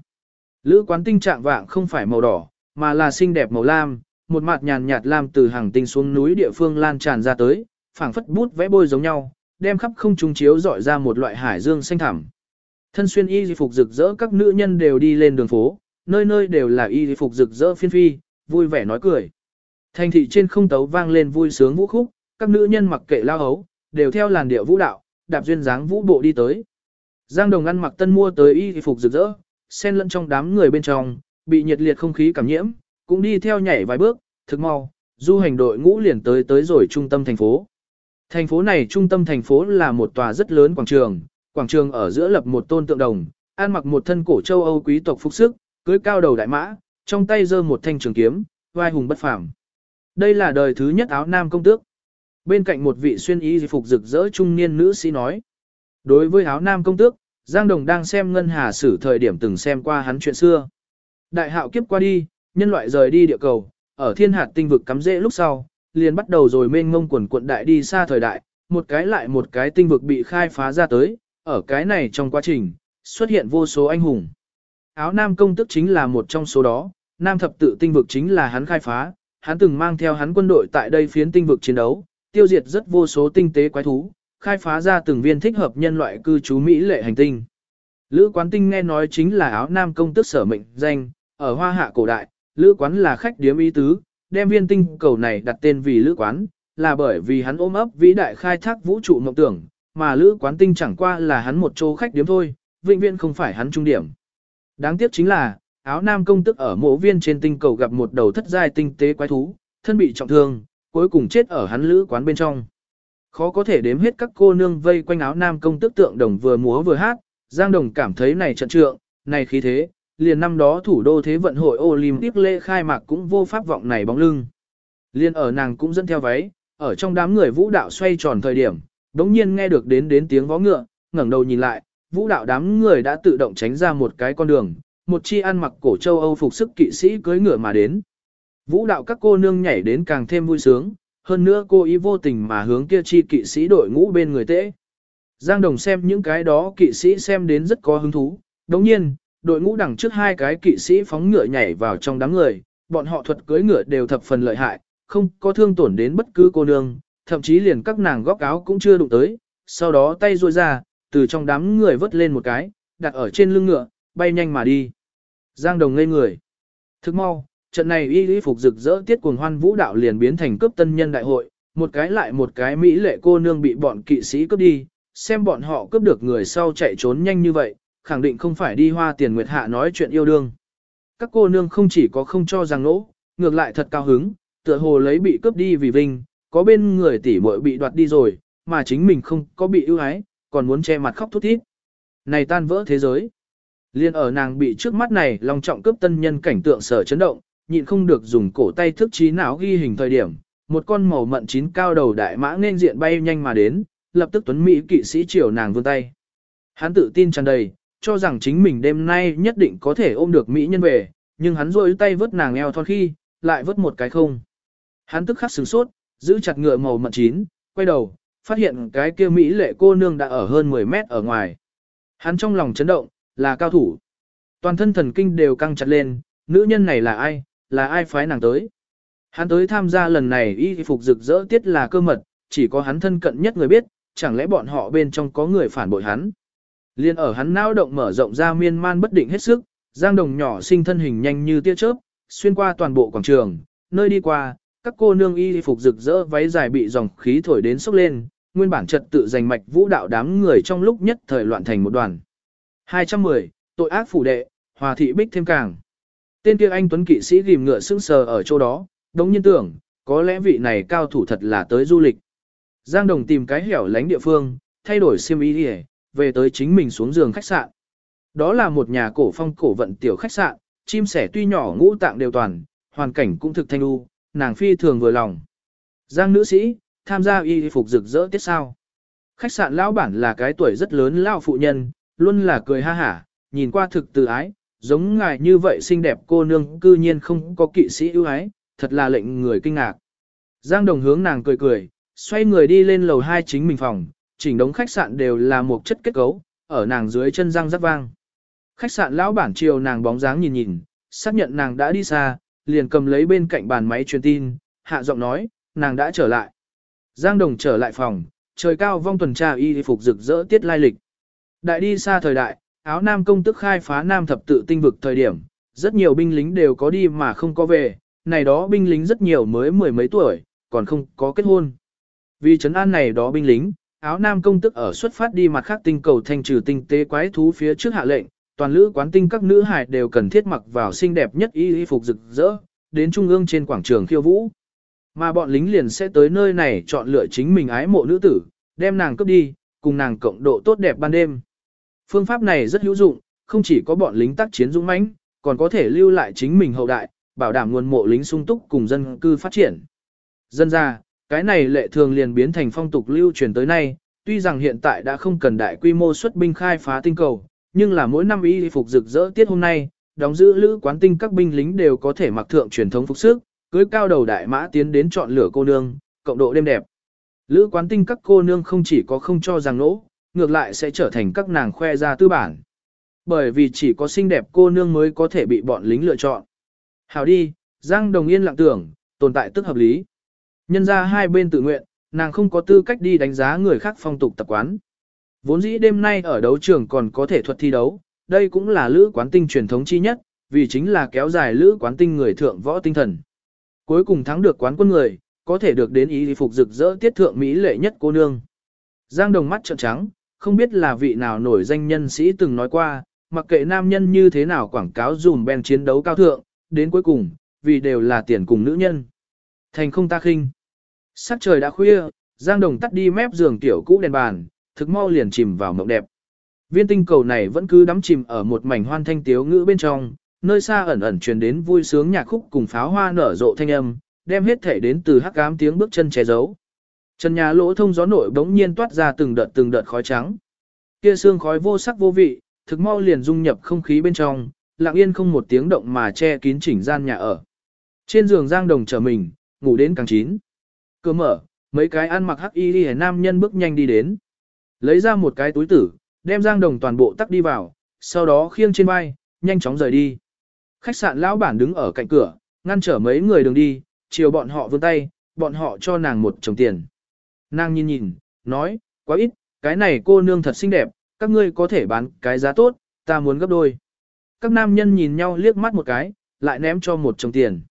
[SPEAKER 1] Lữ quán tinh trạng vạng không phải màu đỏ, mà là xinh đẹp màu lam, một mặt nhàn nhạt lam từ hàng tinh xuống núi địa phương lan tràn ra tới, phảng phất bút vẽ bôi giống nhau, đem khắp không trung chiếu dọi ra một loại hải dương xanh thẳm. Thân xuyên y phục rực rỡ các nữ nhân đều đi lên đường phố, nơi nơi đều là y phục rực rỡ phiên phi, vui vẻ nói cười. Thành thị trên không tấu vang lên vui sướng vũ khúc, các nữ nhân mặc kệ lao hấu, đều theo làn điệu vũ đạo, đạp duyên dáng vũ bộ đi tới. Giang Đồng ăn mặc tân mua tới y phục rực rỡ, xen lẫn trong đám người bên trong, bị nhiệt liệt không khí cảm nhiễm, cũng đi theo nhảy vài bước, thực mau, du hành đội ngũ liền tới tới rồi trung tâm thành phố. Thành phố này trung tâm thành phố là một tòa rất lớn quảng trường, quảng trường ở giữa lập một tôn tượng đồng, ăn mặc một thân cổ châu Âu quý tộc phục sức, cưới cao đầu đại mã, trong tay giơ một thanh trường kiếm, vai hùng bất phàm. Đây là đời thứ nhất áo nam công tước. Bên cạnh một vị xuyên y phục rực rỡ trung niên nữ sĩ nói. Đối với áo nam công tước, Giang Đồng đang xem Ngân Hà sử thời điểm từng xem qua hắn chuyện xưa. Đại hạo kiếp qua đi, nhân loại rời đi địa cầu, ở thiên hạt tinh vực cắm rễ lúc sau, liền bắt đầu rồi mênh ngông quần quận đại đi xa thời đại, một cái lại một cái tinh vực bị khai phá ra tới, ở cái này trong quá trình, xuất hiện vô số anh hùng. Áo Nam công tức chính là một trong số đó, Nam thập tự tinh vực chính là hắn khai phá, hắn từng mang theo hắn quân đội tại đây phiến tinh vực chiến đấu, tiêu diệt rất vô số tinh tế quái thú, khai phá ra từng viên thích hợp nhân loại cư trú Mỹ lệ hành tinh. Lữ quán tinh nghe nói chính là áo nam công tức sở mệnh danh, ở hoa hạ cổ đại, lữ quán là khách điếm ý tứ, đem viên tinh cầu này đặt tên vì lữ quán, là bởi vì hắn ôm ấp vĩ đại khai thác vũ trụ mộng tưởng, mà lữ quán tinh chẳng qua là hắn một chỗ khách điếm thôi, vĩnh viễn không phải hắn trung điểm. Đáng tiếc chính là, áo nam công tức ở mộ viên trên tinh cầu gặp một đầu thất giai tinh tế quái thú, thân bị trọng thương, cuối cùng chết ở hắn lữ quán bên trong. Khó có thể đếm hết các cô nương vây quanh áo nam công tức tượng đồng vừa múa vừa hát, Giang Đồng cảm thấy này trận trượng, này khí thế, liền năm đó thủ đô thế vận hội Olympic lễ khai mạc cũng vô pháp vọng này bóng lưng. Liên ở nàng cũng dẫn theo váy, ở trong đám người vũ đạo xoay tròn thời điểm, đống nhiên nghe được đến đến tiếng vó ngựa, ngẩng đầu nhìn lại, vũ đạo đám người đã tự động tránh ra một cái con đường, một chi ăn mặc cổ châu Âu phục sức kỵ sĩ cưỡi ngựa mà đến. Vũ đạo các cô nương nhảy đến càng thêm vui sướng, hơn nữa cô ý vô tình mà hướng kia chi kỵ sĩ đội ngũ bên người tễ. Giang Đồng xem những cái đó kỵ sĩ xem đến rất có hứng thú, đồng nhiên, đội ngũ đằng trước hai cái kỵ sĩ phóng ngựa nhảy vào trong đám người, bọn họ thuật cưỡi ngựa đều thập phần lợi hại, không có thương tổn đến bất cứ cô nương, thậm chí liền các nàng góc áo cũng chưa đụng tới, sau đó tay ruôi ra, từ trong đám người vớt lên một cái, đặt ở trên lưng ngựa, bay nhanh mà đi. Giang Đồng ngây người. Thức mau, trận này y lý phục rực rỡ tiết cuồng hoan vũ đạo liền biến thành cướp tân nhân đại hội, một cái lại một cái mỹ lệ cô nương bị bọn kỵ sĩ cướp đi, xem bọn họ cướp được người sau chạy trốn nhanh như vậy, khẳng định không phải đi hoa tiền nguyệt hạ nói chuyện yêu đương. Các cô nương không chỉ có không cho rằng nỗ, ngược lại thật cao hứng, tựa hồ lấy bị cướp đi vì vinh, có bên người tỷ muội bị đoạt đi rồi, mà chính mình không có bị ưu ái, còn muốn che mặt khóc thút thít. Này tan vỡ thế giới. Liên ở nàng bị trước mắt này lòng trọng cướp tân nhân cảnh tượng sở chấn động, nhịn không được dùng cổ tay thức trí não ghi hình thời điểm, một con màu mận chín cao đầu đại mã nên diện bay nhanh mà đến, lập tức tuấn Mỹ kỵ sĩ chiều nàng vươn tay. Hắn tự tin tràn đầy, cho rằng chính mình đêm nay nhất định có thể ôm được Mỹ nhân về, nhưng hắn rôi tay vớt nàng eo thon khi, lại vớt một cái không. Hắn tức khắc sửng sốt, giữ chặt ngựa màu mận chín, quay đầu, phát hiện cái kia Mỹ lệ cô nương đã ở hơn 10 mét ở ngoài. Hắn trong lòng chấn động, là cao thủ. Toàn thân thần kinh đều căng chặt lên, nữ nhân này là ai, là ai phái nàng tới. Hắn tới tham gia lần này y phục rực rỡ tiết là cơ mật, chỉ có hắn thân cận nhất người biết, chẳng lẽ bọn họ bên trong có người phản bội hắn. Liên ở hắn não động mở rộng ra miên man bất định hết sức, Giang Đồng nhỏ sinh thân hình nhanh như tia chớp, xuyên qua toàn bộ quảng trường, nơi đi qua, các cô nương y phục rực rỡ váy dài bị dòng khí thổi đến sốc lên, nguyên bản trật tự giành mạch vũ đạo đám người trong lúc nhất thời loạn thành một đoàn. 210, tội ác phủ đệ, hòa thị bích thêm càng. Tên kia anh tuấn kỵ sĩ gìm ngựa sững sờ ở chỗ đó, đống nhiên tưởng, có lẽ vị này cao thủ thật là tới du lịch. Giang Đồng tìm cái hẻo lánh địa phương, thay đổi xiêm y đi về tới chính mình xuống giường khách sạn. Đó là một nhà cổ phong cổ vận tiểu khách sạn, chim sẻ tuy nhỏ ngũ tạng đều toàn, hoàn cảnh cũng thực thanh u, nàng phi thường vừa lòng. Giang nữ sĩ, tham gia y phục rực rỡ tiết sao. Khách sạn lão bản là cái tuổi rất lớn lão phụ nhân, luôn là cười ha hả, nhìn qua thực từ ái, giống ngài như vậy xinh đẹp cô nương cư nhiên không có kỵ sĩ ưu ái, thật là lệnh người kinh ngạc. Giang đồng hướng nàng cười cười, xoay người đi lên lầu hai chính mình phòng, chỉnh đống khách sạn đều là một chất kết cấu, ở nàng dưới chân răng rất vang. Khách sạn lão bản chiều nàng bóng dáng nhìn nhìn, xác nhận nàng đã đi xa, liền cầm lấy bên cạnh bàn máy truyền tin, hạ giọng nói, nàng đã trở lại. Giang Đồng trở lại phòng, trời cao vong tuần tra y phục rực rỡ tiết lai lịch. Đại đi xa thời đại, áo nam công tức khai phá nam thập tự tinh vực thời điểm, rất nhiều binh lính đều có đi mà không có về, này đó binh lính rất nhiều mới mười mấy tuổi, còn không có kết hôn. Vì trấn an này đó binh lính, áo nam công tức ở xuất phát đi mặt khác tinh cầu thanh trừ tinh tế quái thú phía trước hạ lệnh, toàn lữ quán tinh các nữ hài đều cần thiết mặc vào xinh đẹp nhất y y phục rực rỡ, đến trung ương trên quảng trường khiêu vũ. Mà bọn lính liền sẽ tới nơi này chọn lựa chính mình ái mộ nữ tử, đem nàng cướp đi, cùng nàng cộng độ tốt đẹp ban đêm. Phương pháp này rất hữu dụng, không chỉ có bọn lính tác chiến dũng mãnh, còn có thể lưu lại chính mình hậu đại, bảo đảm nguồn mộ lính sung túc cùng dân cư phát triển. Dân ra, cái này lệ thường liền biến thành phong tục lưu truyền tới nay, tuy rằng hiện tại đã không cần đại quy mô xuất binh khai phá tinh cầu, nhưng là mỗi năm y phục rực rỡ tiết hôm nay, đóng giữ lữ quán tinh các binh lính đều có thể mặc thượng truyền thống phục sức, cưới cao đầu đại mã tiến đến chọn lửa cô nương, cộng độ đêm đẹp. Lữ quán tinh các cô nương không chỉ có không cho rằng nỗ, ngược lại sẽ trở thành các nàng khoe ra tư bản. Bởi vì chỉ có xinh đẹp cô nương mới có thể bị bọn lính lựa chọn. Hào đi, Giang Đồng Yên lặng tưởng, tồn tại tức hợp lý. Nhân ra hai bên tự nguyện, nàng không có tư cách đi đánh giá người khác phong tục tập quán. Vốn dĩ đêm nay ở đấu trường còn có thể thuật thi đấu, đây cũng là lữ quán tinh truyền thống chi nhất, vì chính là kéo dài lữ quán tinh người thượng võ tinh thần. Cuối cùng thắng được quán quân người, có thể được đến ý phục rực rỡ tiết thượng Mỹ lệ nhất cô nương. Giang đồng mắt trợn trắng, không biết là vị nào nổi danh nhân sĩ từng nói qua, mặc kệ nam nhân như thế nào quảng cáo dùm ben chiến đấu cao thượng, đến cuối cùng, vì đều là tiền cùng nữ nhân. Thành không ta khinh. Sắc trời đã khuya, Giang Đồng tắt đi mép giường tiểu cũ đèn bàn, thực mau liền chìm vào mộng đẹp. Viên tinh cầu này vẫn cứ đắm chìm ở một mảnh hoan thanh tiếu ngữ bên trong, nơi xa ẩn ẩn truyền đến vui sướng nhạc khúc cùng pháo hoa nở rộ thanh âm, đem hết thể đến từ hắc ám tiếng bước chân che giấu. Trần nhà lỗ thông gió nổi bỗng nhiên toát ra từng đợt từng đợt khói trắng. Kia xương khói vô sắc vô vị, thực mau liền dung nhập không khí bên trong, lặng yên không một tiếng động mà che kín chỉnh gian nhà ở. Trên giường Giang Đồng trở mình, ngủ đến càng chín. Cửa mở, mấy cái ăn mặc hắc y đi nam nhân bước nhanh đi đến. Lấy ra một cái túi tử, đem Giang Đồng toàn bộ tắc đi vào, sau đó khiêng trên vai, nhanh chóng rời đi. Khách sạn lão bản đứng ở cạnh cửa, ngăn trở mấy người đường đi, chiều bọn họ vươn tay, bọn họ cho nàng một chồng tiền. Nàng nhìn nhìn, nói, quá ít, cái này cô nương thật xinh đẹp, các ngươi có thể bán cái giá tốt, ta muốn gấp đôi. Các nam nhân nhìn nhau liếc mắt một cái, lại ném cho một chồng tiền.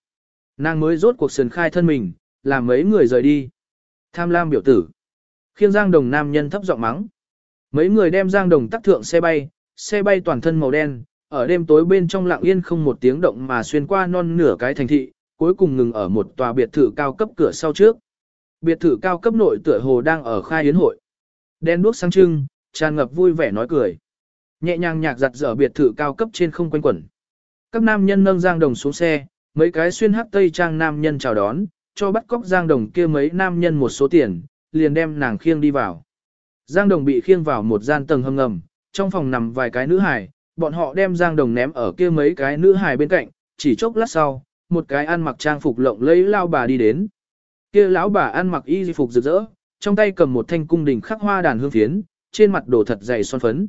[SPEAKER 1] Nàng mới rốt cuộc sườn khai thân mình, làm mấy người rời đi. Tham lam biểu tử. Khiêng Giang Đồng nam nhân thấp giọng mắng. Mấy người đem Giang Đồng tắc thượng xe bay, xe bay toàn thân màu đen, ở đêm tối bên trong lặng yên không một tiếng động mà xuyên qua non nửa cái thành thị, cuối cùng ngừng ở một tòa biệt thự cao cấp cửa sau trước. Biệt thự cao cấp nội tựa hồ đang ở khai yến hội. Đen đuốc sáng trưng, tràn ngập vui vẻ nói cười. Nhẹ nhàng nhạc giặt dở biệt thự cao cấp trên không quanh quẩn. Các nam nhân nâng Giang Đồng xuống xe, mấy cái xuyên hắc tây trang nam nhân chào đón, cho bắt cóc Giang Đồng kia mấy nam nhân một số tiền, liền đem nàng khiêng đi vào. Giang Đồng bị khiêng vào một gian tầng hầm ngầm, trong phòng nằm vài cái nữ hài, bọn họ đem Giang Đồng ném ở kia mấy cái nữ hài bên cạnh, chỉ chốc lát sau, một cái ăn mặc trang phục lộng lẫy lao bà đi đến. Kia lão bà ăn mặc y phục rực rỡ, trong tay cầm một thanh cung đình khắc hoa đàn hương phiến, trên mặt đổ thật dày son phấn.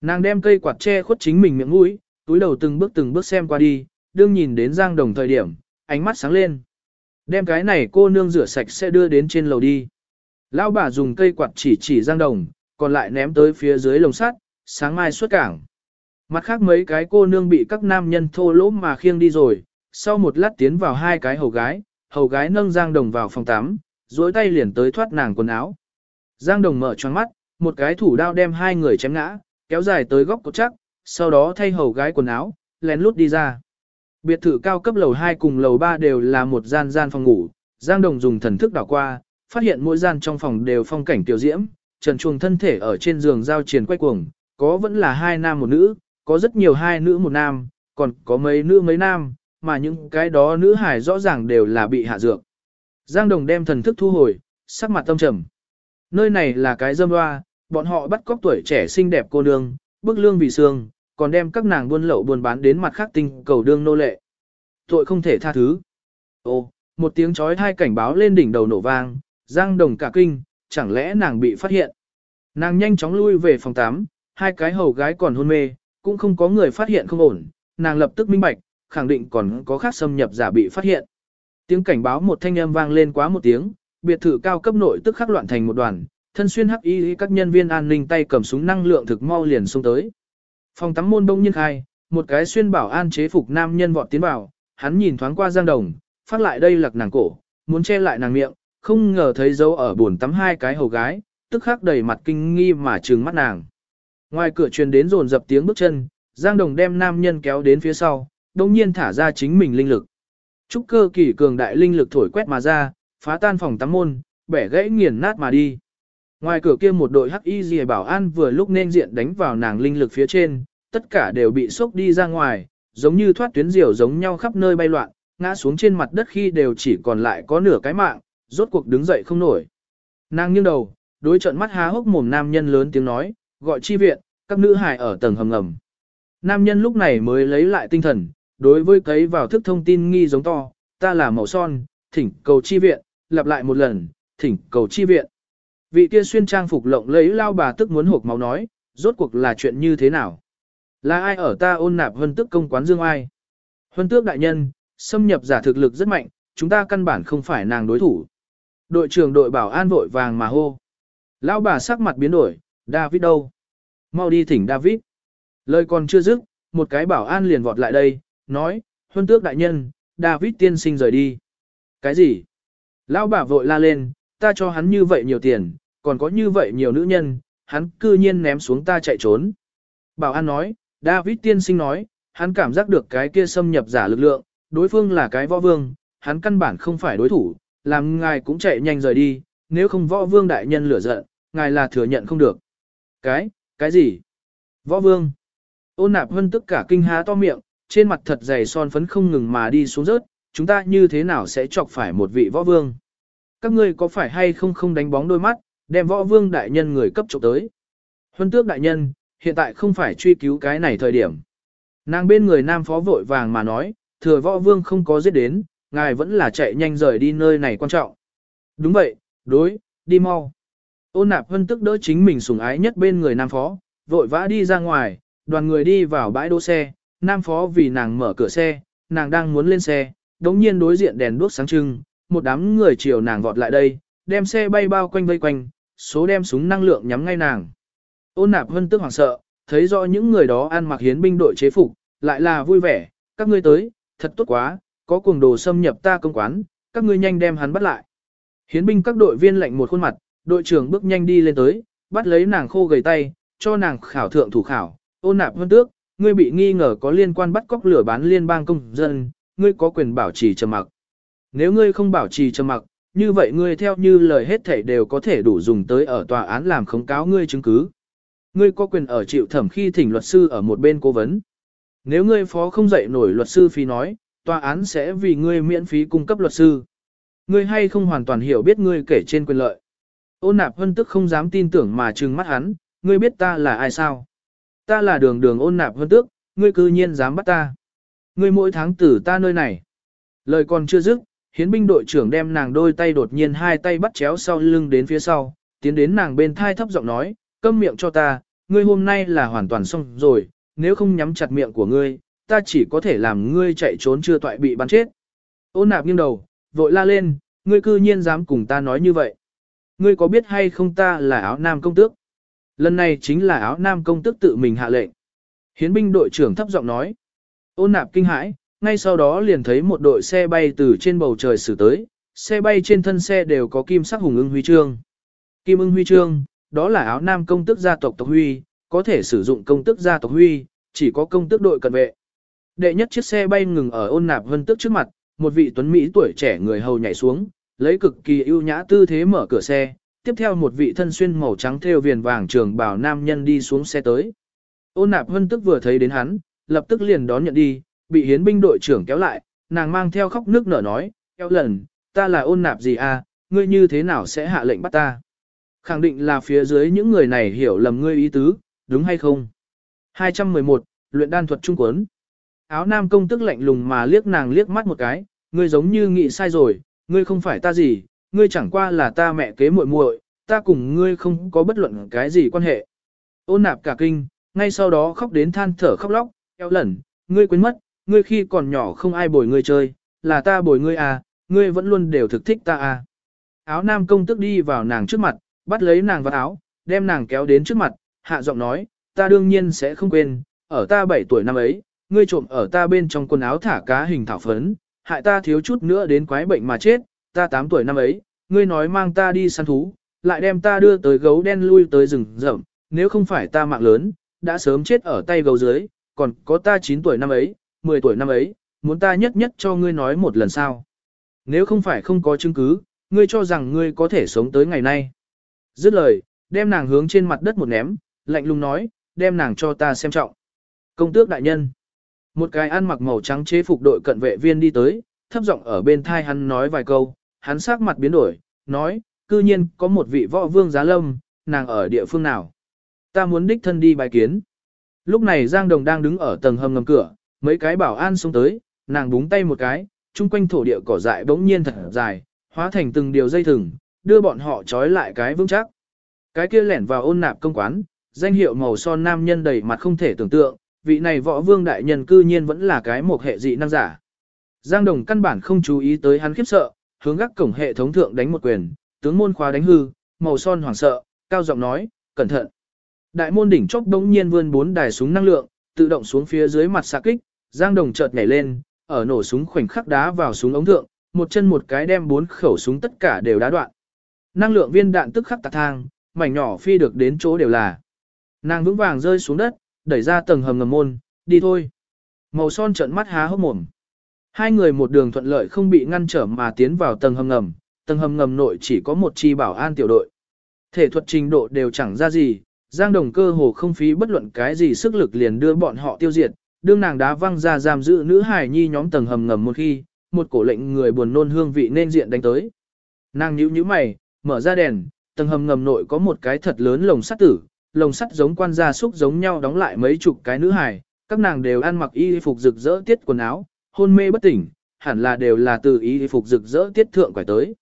[SPEAKER 1] Nàng đem cây quạt che khuất chính mình miệng mũi, túi đầu từng bước từng bước xem qua đi, đương nhìn đến Giang Đồng thời điểm, ánh mắt sáng lên. Đem cái này cô nương rửa sạch sẽ đưa đến trên lầu đi. Lão bà dùng cây quạt chỉ chỉ Giang Đồng, còn lại ném tới phía dưới lồng sắt, sáng mai xuất cảng. Mặt khác mấy cái cô nương bị các nam nhân thô lỗ mà khiêng đi rồi, sau một lát tiến vào hai cái hầu gái, hầu gái nâng Giang Đồng vào phòng tắm, duỗi tay liền tới thoát nàng quần áo. Giang Đồng mở choáng mắt, một cái thủ đao đem hai người chém ngã, kéo dài tới góc cột chắc, sau đó thay hầu gái quần áo, lén lút đi ra. Biệt thự cao cấp lầu 2 cùng lầu 3 đều là một gian gian phòng ngủ, Giang Đồng dùng thần thức đảo qua, phát hiện mỗi gian trong phòng đều phong cảnh tiểu diễm, trần chuồng thân thể ở trên giường giao triển quay cuồng, có vẫn là hai nam một nữ, có rất nhiều hai nữ một nam, còn có mấy nữ mấy nam, mà những cái đó nữ hải rõ ràng đều là bị hạ dược. Giang Đồng đem thần thức thu hồi, sắc mặt tâm trầm. Nơi này là cái dâm hoa, bọn họ bắt cóc tuổi trẻ xinh đẹp cô nương, bức lương vì xương, còn đem các nàng buôn lậu buôn bán đến mặt khác tinh cầu đương nô lệ. Tội không thể tha thứ. Ô, một tiếng chói thai cảnh báo lên đỉnh đầu nổ vang, Giang Đồng cả kinh, chẳng lẽ nàng bị phát hiện. Nàng nhanh chóng lui về phòng 8, hai cái hầu gái còn hôn mê, cũng không có người phát hiện không ổn, nàng lập tức minh bạch, khẳng định còn có khác xâm nhập giả bị phát hiện. Tiếng cảnh báo một thanh âm vang lên quá một tiếng, biệt thự cao cấp nội tức khắc loạn thành một đoàn, thân xuyên hắc y các nhân viên an ninh tay cầm súng năng lượng thực mau liền xông tới. Phòng tắm môn đông nhiên khai, một cái xuyên bảo an chế phục nam nhân vọt tiến vào, hắn nhìn thoáng qua Giang Đồng, phát lại đây lặc nàng cổ, muốn che lại nàng miệng, không ngờ thấy dấu ở buồn tắm hai cái hầu gái, tức khắc đầy mặt kinh nghi mà trừng mắt nàng. Ngoài cửa truyền đến rồn dập tiếng bước chân, Giang Đồng đem nam nhân kéo đến phía sau, đồng nhiên thả ra chính mình linh lực. Trúc cơ kỳ cường đại linh lực thổi quét mà ra, phá tan phòng tắm môn, bẻ gãy nghiền nát mà đi. Ngoài cửa kia một đội hắc y dì bảo an vừa lúc nên diện đánh vào nàng linh lực phía trên, tất cả đều bị sốc đi ra ngoài, giống như thoát tuyến diều giống nhau khắp nơi bay loạn, ngã xuống trên mặt đất khi đều chỉ còn lại có nửa cái mạng, rốt cuộc đứng dậy không nổi. Nàng nghiêng đầu, đối trận mắt há hốc mồm nam nhân lớn tiếng nói, gọi chi viện, các nữ hài ở tầng hầm ngầm. Nam nhân lúc này mới lấy lại tinh thần, đối với cấy vào thức thông tin nghi giống to, ta là màu son, thỉnh cầu chi viện, lặp lại một lần, thỉnh cầu chi viện. Vị kia xuyên trang phục lộng lẫy lao bà tức muốn hộp máu nói, rốt cuộc là chuyện như thế nào? Là ai ở ta ôn nạp huân tức công quán dương ai? Huân tước đại nhân, xâm nhập giả thực lực rất mạnh, chúng ta căn bản không phải nàng đối thủ. Đội trưởng đội bảo an vội vàng mà hô. Lão bà sắc mặt biến đổi, David đâu? Mau đi thỉnh David. Lời còn chưa dứt, một cái bảo an liền vọt lại đây, nói, huân tước đại nhân, David tiên sinh rời đi. Cái gì? Lão bà vội la lên, ta cho hắn như vậy nhiều tiền, còn có như vậy nhiều nữ nhân, hắn cư nhiên ném xuống ta chạy trốn. Bảo an nói, David tiên sinh nói, hắn cảm giác được cái kia xâm nhập giả lực lượng, đối phương là cái võ vương, hắn căn bản không phải đối thủ, làm ngài cũng chạy nhanh rời đi, nếu không võ vương đại nhân lửa giận, ngài là thừa nhận không được. Cái, cái gì? Võ vương. Ôn nạp hơn tất cả kinh há to miệng, trên mặt thật dày son phấn không ngừng mà đi xuống rớt, chúng ta như thế nào sẽ chọc phải một vị võ vương? Các ngươi có phải hay không không đánh bóng đôi mắt, đem võ vương đại nhân người cấp trộm tới? Huân tước đại nhân, hiện tại không phải truy cứu cái này thời điểm. Nàng bên người nam phó vội vàng mà nói, thừa võ vương không có giết đến, ngài vẫn là chạy nhanh rời đi nơi này quan trọng. Đúng vậy, đối, đi mau. Ôn nạp hân tức đỡ chính mình sủng ái nhất bên người nam phó, vội vã đi ra ngoài, đoàn người đi vào bãi đỗ xe, nam phó vì nàng mở cửa xe, nàng đang muốn lên xe, đống nhiên đối diện đèn đuốc sáng trưng, một đám người chiều nàng vọt lại đây, đem xe bay bao quanh vây quanh, số đem súng năng lượng nhắm ngay nàng. Ôn nạp hân tức hoảng sợ, thấy rõ những người đó ăn mặc hiến binh đội chế phục, lại là vui vẻ, các ngươi tới, thật tốt quá, có cuồng đồ xâm nhập ta công quán, các ngươi nhanh đem hắn bắt lại. Hiến binh các đội viên lạnh một khuôn mặt, đội trưởng bước nhanh đi lên tới, bắt lấy nàng khô gầy tay, cho nàng khảo thượng thủ khảo, ôn nạp hơn tước, ngươi bị nghi ngờ có liên quan bắt cóc lửa bán liên bang công dân, ngươi có quyền bảo trì trầm mặc. Nếu ngươi không bảo trì trầm mặc, như vậy ngươi theo như lời hết thảy đều có thể đủ dùng tới ở tòa án làm khống cáo ngươi chứng cứ. Ngươi có quyền ở chịu thẩm khi thỉnh luật sư ở một bên cố vấn. Nếu ngươi phó không dậy nổi luật sư phí nói, tòa án sẽ vì ngươi miễn phí cung cấp luật sư. Ngươi hay không hoàn toàn hiểu biết ngươi kể trên quyền lợi. Ôn nạp hân tức không dám tin tưởng mà trừng mắt hắn, ngươi biết ta là ai sao? Ta là đường đường ôn nạp hân tước, ngươi cư nhiên dám bắt ta. Ngươi mỗi tháng tử ta nơi này. Lời còn chưa dứt, hiến binh đội trưởng đem nàng đôi tay đột nhiên hai tay bắt chéo sau lưng đến phía sau, tiến đến nàng bên thai thấp giọng nói, câm miệng cho ta, ngươi hôm nay là hoàn toàn xong rồi, nếu không nhắm chặt miệng của ngươi, ta chỉ có thể làm ngươi chạy trốn chưa toại bị bắn chết. Ôn nạp nghiêng đầu, vội la lên, ngươi cư nhiên dám cùng ta nói như vậy. Ngươi có biết hay không ta là áo nam công tước? Lần này chính là áo nam công tước tự mình hạ lệnh. Hiến binh đội trưởng thấp giọng nói. Ôn nạp kinh hãi, ngay sau đó liền thấy một đội xe bay từ trên bầu trời xử tới, xe bay trên thân xe đều có kim sắc hùng ưng huy chương. Kim ưng huy chương, đó là áo nam công tước gia tộc tộc huy, có thể sử dụng công tước gia tộc huy, chỉ có công tước đội cận vệ. Đệ nhất chiếc xe bay ngừng ở ôn nạp vân tước trước mặt, một vị tuấn Mỹ tuổi trẻ người hầu nhảy xuống, lấy cực kỳ ưu nhã tư thế mở cửa xe, tiếp theo một vị thân xuyên màu trắng thêu viền vàng trường bảo nam nhân đi xuống xe tới. Ôn nạp vân tức vừa thấy đến hắn, lập tức liền đón nhận đi, bị hiến binh đội trưởng kéo lại, nàng mang theo khóc nước nở nói, kéo lần, ta là ôn nạp gì à, ngươi như thế nào sẽ hạ lệnh bắt ta? Khẳng định là phía dưới những người này hiểu lầm ngươi ý tứ, đúng hay không? 211, luyện đan thuật trung quấn. Áo nam công tức lạnh lùng mà liếc nàng liếc mắt một cái, ngươi giống như nghĩ sai rồi, ngươi không phải ta gì, ngươi chẳng qua là ta mẹ kế muội muội, ta cùng ngươi không có bất luận cái gì quan hệ. Ôn nạp cả kinh, ngay sau đó khóc đến than thở khóc lóc, eo lẩn, ngươi quên mất, ngươi khi còn nhỏ không ai bồi ngươi chơi, là ta bồi ngươi à, ngươi vẫn luôn đều thực thích ta à. Áo nam công tức đi vào nàng trước mặt, bắt lấy nàng vào áo, đem nàng kéo đến trước mặt, hạ giọng nói, ta đương nhiên sẽ không quên, ở ta 7 tuổi năm ấy, ngươi trộm ở ta bên trong quần áo thả cá hình thảo phấn, hại ta thiếu chút nữa đến quái bệnh mà chết, ta 8 tuổi năm ấy, ngươi nói mang ta đi săn thú, lại đem ta đưa tới gấu đen lui tới rừng rậm, nếu không phải ta mạng lớn, đã sớm chết ở tay gấu dưới, còn có ta 9 tuổi năm ấy, 10 tuổi năm ấy, muốn ta nhất nhất cho ngươi nói một lần sao. Nếu không phải không có chứng cứ, ngươi cho rằng ngươi có thể sống tới ngày nay. Dứt lời, đem nàng hướng trên mặt đất một ném, lạnh lùng nói, đem nàng cho ta xem trọng. Công tước đại nhân. Một cái ăn mặc màu trắng chế phục đội cận vệ viên đi tới, thấp giọng ở bên thai hắn nói vài câu, hắn sắc mặt biến đổi, nói, cư nhiên có một vị võ vương giá lâm, nàng ở địa phương nào. Ta muốn đích thân đi bài kiến. Lúc này Giang Đồng đang đứng ở tầng hầm ngầm cửa, mấy cái bảo an xuống tới, nàng búng tay một cái, chung quanh thổ địa cỏ dại bỗng nhiên thật dài, hóa thành từng điều dây thừng, đưa bọn họ trói lại cái vững chắc. Cái kia lẻn vào ôn nạp công quán, danh hiệu màu son nam nhân đầy mặt không thể tưởng tượng, vị này võ vương đại nhân cư nhiên vẫn là cái một hệ dị năng giả. Giang Đồng căn bản không chú ý tới hắn khiếp sợ, hướng gác cổng hệ thống thượng đánh một quyền, tướng môn khóa đánh hư, màu son hoảng sợ, cao giọng nói, cẩn thận. Đại môn đỉnh chốc đống nhiên vươn bốn đài súng năng lượng, tự động xuống phía dưới mặt xạ kích, Giang Đồng chợt nhảy lên, ở nổ súng khoảnh khắc đá vào súng ống thượng, một chân một cái đem bốn khẩu súng tất cả đều đá đoạn. Năng lượng viên đạn tức khắc tạc thang, mảnh nhỏ phi được đến chỗ đều là. Nàng vững vàng rơi xuống đất, đẩy ra tầng hầm ngầm môn, đi thôi. Màu son trợn mắt há hốc mồm. Hai người một đường thuận lợi không bị ngăn trở mà tiến vào tầng hầm ngầm, tầng hầm ngầm nội chỉ có một chi bảo an tiểu đội. Thể thuật trình độ đều chẳng ra gì, Giang Đồng cơ hồ không phí bất luận cái gì sức lực liền đưa bọn họ tiêu diệt, đương nàng đá văng ra giam giữ nữ hải nhi nhóm tầng hầm ngầm một khi, một cổ lệnh người buồn nôn hương vị nên diện đánh tới. Nàng nhíu nhíu mày, mở ra đèn, tầng hầm ngầm nội có một cái thật lớn lồng sắt tử, lồng sắt giống quan gia súc giống nhau đóng lại mấy chục cái nữ hải, các nàng đều ăn mặc y phục rực rỡ tiết quần áo, hôn mê bất tỉnh, hẳn là đều là từ y phục rực rỡ tiết thượng quải tới.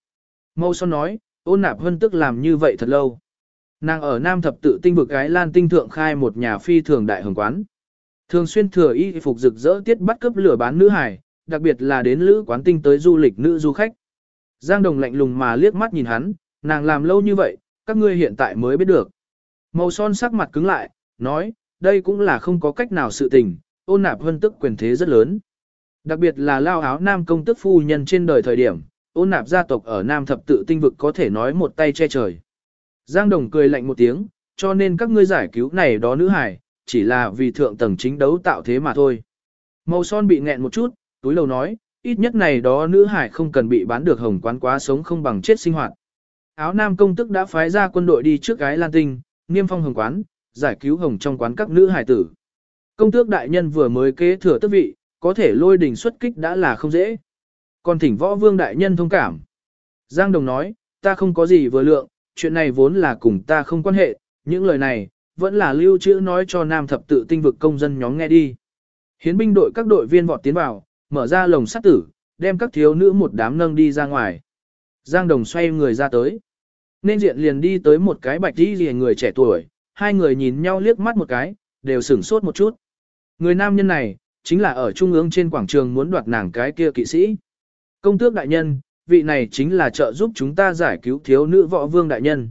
[SPEAKER 1] Mâu son nói, ôn nạp hơn tức làm như vậy thật lâu. Nàng ở Nam Thập tự tinh vực cái Lan Tinh Thượng khai một nhà phi thường đại hồng quán. Thường xuyên thừa y phục rực rỡ tiết bắt cướp lửa bán nữ hải, đặc biệt là đến lữ quán tinh tới du lịch nữ du khách. Giang Đồng lạnh lùng mà liếc mắt nhìn hắn, nàng làm lâu như vậy, các ngươi hiện tại mới biết được. Màu son sắc mặt cứng lại, nói, đây cũng là không có cách nào sự tình, ôn nạp hân tức quyền thế rất lớn. Đặc biệt là lao áo nam công tức phu nhân trên đời thời điểm, ôn nạp gia tộc ở nam thập tự tinh vực có thể nói một tay che trời. Giang Đồng cười lạnh một tiếng, cho nên các ngươi giải cứu này đó nữ hải, chỉ là vì thượng tầng chính đấu tạo thế mà thôi. Màu son bị nghẹn một chút, túi lầu nói, ít nhất này đó nữ hải không cần bị bán được hồng quán quá sống không bằng chết sinh hoạt. Áo nam công tức đã phái ra quân đội đi trước gái Lan Tinh, niêm phong hồng quán, giải cứu hồng trong quán các nữ hải tử. Công tước đại nhân vừa mới kế thừa tước vị, có thể lôi đình xuất kích đã là không dễ. Còn thỉnh võ vương đại nhân thông cảm. Giang Đồng nói, ta không có gì vừa lượng, chuyện này vốn là cùng ta không quan hệ, những lời này, vẫn là lưu trữ nói cho nam thập tự tinh vực công dân nhóm nghe đi. Hiến binh đội các đội viên vọt tiến vào, mở ra lồng sắt tử, đem các thiếu nữ một đám nâng đi ra ngoài. Giang Đồng xoay người ra tới. Nên diện liền đi tới một cái bạch đi rìa người trẻ tuổi, hai người nhìn nhau liếc mắt một cái, đều sửng sốt một chút. Người nam nhân này, chính là ở trung ương trên quảng trường muốn đoạt nàng cái kia kỵ sĩ. Công tước đại nhân, vị này chính là trợ giúp chúng ta giải cứu thiếu nữ võ vương đại nhân.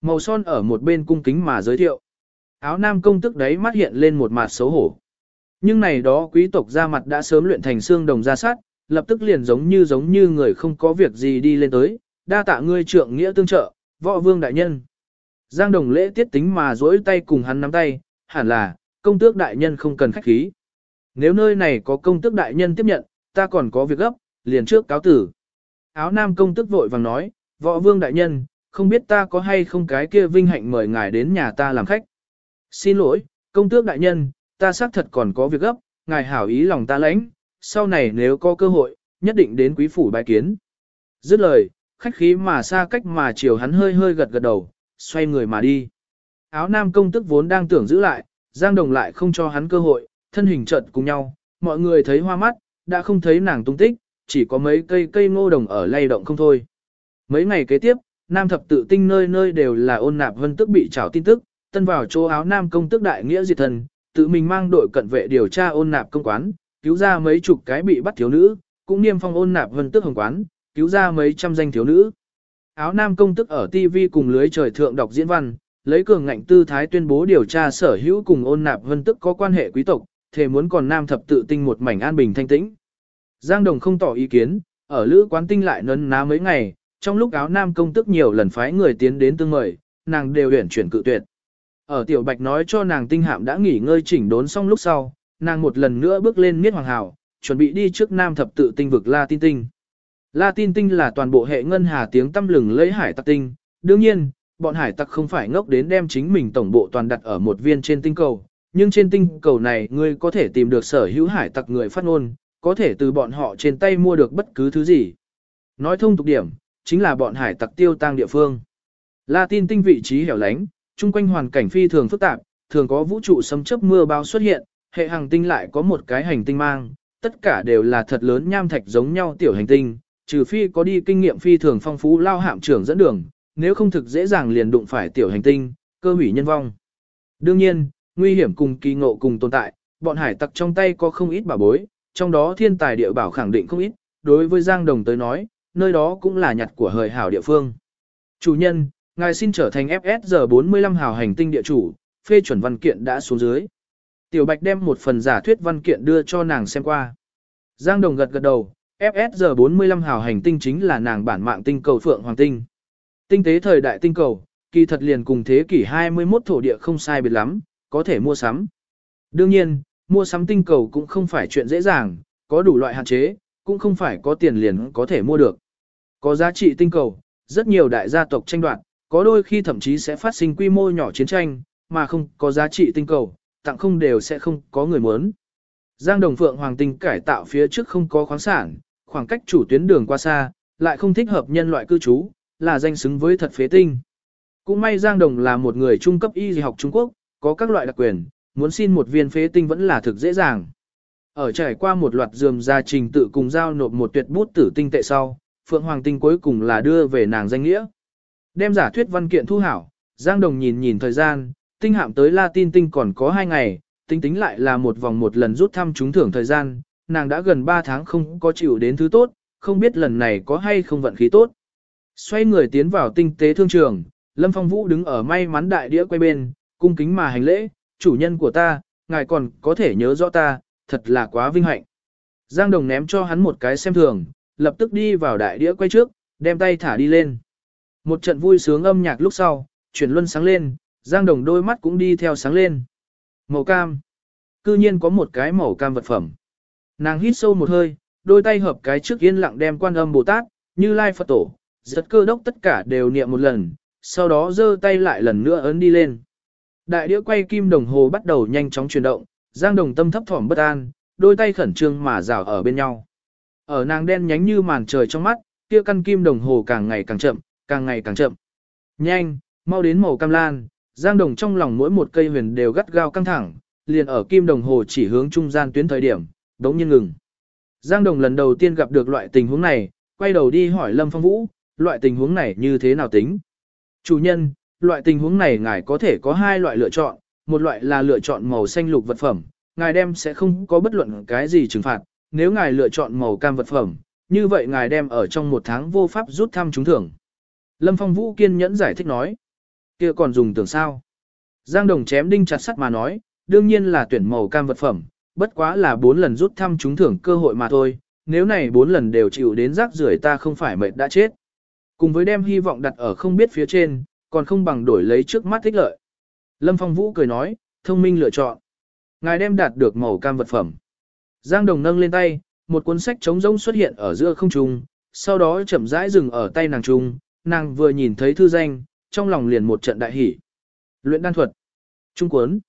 [SPEAKER 1] Màu son ở một bên cung kính mà giới thiệu. Áo nam công tước đấy mắt hiện lên một mặt xấu hổ. Nhưng này đó quý tộc ra mặt đã sớm luyện thành xương đồng ra sát, lập tức liền giống như giống như người không có việc gì đi lên tới, đa tạ ngươi trượng nghĩa tương trợ, võ vương đại nhân. Giang đồng lễ tiết tính mà duỗi tay cùng hắn nắm tay, hẳn là, công tước đại nhân không cần khách khí. Nếu nơi này có công tước đại nhân tiếp nhận, ta còn có việc gấp, liền trước cáo tử. Áo nam công tước vội vàng nói, võ vương đại nhân, không biết ta có hay không cái kia vinh hạnh mời ngài đến nhà ta làm khách. Xin lỗi, công tước đại nhân, ta xác thật còn có việc gấp, ngài hảo ý lòng ta lãnh, sau này nếu có cơ hội, nhất định đến quý phủ bài kiến. Dứt lời, khách khí mà xa cách mà chiều hắn hơi hơi gật gật đầu, xoay người mà đi. Áo nam công tức vốn đang tưởng giữ lại, Giang Đồng lại không cho hắn cơ hội, thân hình trận cùng nhau, mọi người thấy hoa mắt, đã không thấy nàng tung tích, chỉ có mấy cây cây ngô đồng ở lay động không thôi. Mấy ngày kế tiếp, nam thập tự tinh nơi nơi đều là ôn nạp vân tức bị trảo tin tức, tân vào chỗ áo nam công tức đại nghĩa diệt thần, tự mình mang đội cận vệ điều tra ôn nạp công quán, cứu ra mấy chục cái bị bắt thiếu nữ, cũng niêm phong ôn nạp vân tức hồng quán, cứu ra mấy trăm danh thiếu nữ. Áo nam công tức ở TV cùng lưới trời thượng đọc diễn văn, lấy cường ngạnh tư thái tuyên bố điều tra sở hữu cùng ôn nạp vân tức có quan hệ quý tộc, thề muốn còn nam thập tự tinh một mảnh an bình thanh tĩnh. Giang Đồng không tỏ ý kiến, ở lữ quán tinh lại nấn ná mấy ngày, trong lúc áo nam công tức nhiều lần phái người tiến đến tương mời, nàng đều huyển chuyển cự tuyệt. Ở tiểu bạch nói cho nàng tinh hạm đã nghỉ ngơi chỉnh đốn xong lúc sau, nàng một lần nữa bước lên miết hoàng hào, chuẩn bị đi trước nam thập tự tinh vực La Tin Tinh. La Tin Tinh là toàn bộ hệ ngân hà tiếng tâm lừng lấy hải tặc tinh, đương nhiên, bọn hải tặc không phải ngốc đến đem chính mình tổng bộ toàn đặt ở một viên trên tinh cầu, nhưng trên tinh cầu này ngươi có thể tìm được sở hữu hải tặc người phát ngôn, có thể từ bọn họ trên tay mua được bất cứ thứ gì. Nói thông tục điểm, chính là bọn hải tặc tiêu tang địa phương. La Tin Tinh vị trí hẻo lánh, chung quanh hoàn cảnh phi thường phức tạp, thường có vũ trụ sấm chớp mưa bao xuất hiện, hệ hành tinh lại có một cái hành tinh mang, tất cả đều là thật lớn nham thạch giống nhau tiểu hành tinh, trừ phi có đi kinh nghiệm phi thường phong phú lao hạm trưởng dẫn đường, nếu không thực dễ dàng liền đụng phải tiểu hành tinh, cơ hủy nhân vong. Đương nhiên, nguy hiểm cùng kỳ ngộ cùng tồn tại, bọn hải tặc trong tay có không ít bảo bối, trong đó thiên tài địa bảo khẳng định không ít, đối với Giang Đồng tới nói, nơi đó cũng là nhặt của hời hảo địa phương. Chủ nhân, ngài xin trở thành FSG 45 hào hành tinh địa chủ, phê chuẩn văn kiện đã xuống dưới. Tiểu Bạch đem một phần giả thuyết văn kiện đưa cho nàng xem qua. Giang Đồng gật gật đầu, FSG 45 hào hành tinh chính là nàng bản mạng tinh cầu Phượng Hoàng Tinh. Tinh tế thời đại tinh cầu, kỳ thật liền cùng thế kỷ 21 thổ địa không sai biệt lắm, có thể mua sắm. Đương nhiên, mua sắm tinh cầu cũng không phải chuyện dễ dàng, có đủ loại hạn chế, cũng không phải có tiền liền có thể mua được. Có giá trị tinh cầu, rất nhiều đại gia tộc tranh đoạt, có đôi khi thậm chí sẽ phát sinh quy mô nhỏ chiến tranh, mà không có giá trị tinh cầu, tặng không đều sẽ không có người muốn. Giang Đồng Phượng Hoàng tinh cải tạo phía trước không có khoáng sản, khoảng cách chủ tuyến đường qua xa, lại không thích hợp nhân loại cư trú, là danh xứng với thật phế tinh. Cũng may Giang Đồng là một người trung cấp y học Trung Quốc, có các loại đặc quyền, muốn xin một viên phế tinh vẫn là thực dễ dàng. Ở trải qua một loạt dườm gia trình tự cùng giao nộp một tuyệt bút tử tinh tệ sau, Phượng Hoàng tinh cuối cùng là đưa về nàng danh nghĩa. Đem giả thuyết văn kiện thu hảo, Giang Đồng nhìn nhìn thời gian, tinh hạm tới Latin tinh còn có 2 ngày, tính tính lại là một vòng một lần rút thăm trúng thưởng thời gian, nàng đã gần 3 tháng không có chịu đến thứ tốt, không biết lần này có hay không vận khí tốt. Xoay người tiến vào tinh tế thương trường, Lâm Phong Vũ đứng ở may mắn đại đĩa quay bên, cung kính mà hành lễ, chủ nhân của ta, ngài còn có thể nhớ rõ ta, thật là quá vinh hạnh. Giang Đồng ném cho hắn một cái xem thường, lập tức đi vào đại đĩa quay trước, đem tay thả đi lên. Một trận vui sướng âm nhạc lúc sau, chuyển luân sáng lên, Giang Đồng đôi mắt cũng đi theo sáng lên. Màu cam. Cư nhiên có một cái màu cam vật phẩm. Nàng hít sâu một hơi, đôi tay hợp cái trước yên lặng đem quan âm Bồ Tát, như Lai Phật Tổ, giật cơ đốc tất cả đều niệm một lần, sau đó giơ tay lại lần nữa ấn đi lên. Đại đĩa quay kim đồng hồ bắt đầu nhanh chóng chuyển động, Giang Đồng tâm thấp thỏm bất an, đôi tay khẩn trương mà rào ở bên nhau. Ở nàng đen nhánh như màn trời trong mắt, kia căn kim đồng hồ càng ngày càng chậm, càng ngày càng chậm. Nhanh, mau đến màu cam lan, Giang Đồng trong lòng mỗi một cây huyền đều gắt gao căng thẳng, liền ở kim đồng hồ chỉ hướng trung gian tuyến thời điểm, đống nhiên ngừng. Giang Đồng lần đầu tiên gặp được loại tình huống này, quay đầu đi hỏi Lâm Phong Vũ, loại tình huống này như thế nào tính? Chủ nhân, loại tình huống này ngài có thể có hai loại lựa chọn, một loại là lựa chọn màu xanh lục vật phẩm, ngài đem sẽ không có bất luận cái gì trừng phạt, nếu ngài lựa chọn màu cam vật phẩm, như vậy ngài đem ở trong một tháng vô pháp rút thăm trúng thưởng. Lâm Phong Vũ kiên nhẫn giải thích nói, kia còn dùng tưởng sao? Giang Đồng chém đinh chặt sắt mà nói, đương nhiên là tuyển màu cam vật phẩm, bất quá là bốn lần rút thăm trúng thưởng cơ hội mà thôi, nếu này bốn lần đều chịu đến rác rưởi ta không phải mệt đã chết. Cùng với đem hy vọng đặt ở không biết phía trên, còn không bằng đổi lấy trước mắt thích lợi. Lâm Phong Vũ cười nói, thông minh lựa chọn. Ngài đem đạt được màu cam vật phẩm. Giang Đồng nâng lên tay, một cuốn sách trống rỗng xuất hiện ở giữa không trung, sau đó chậm rãi dừng ở tay nàng trung, nàng vừa nhìn thấy thư danh, trong lòng liền một trận đại hỉ. Luyện đan thuật. Trung cuốn.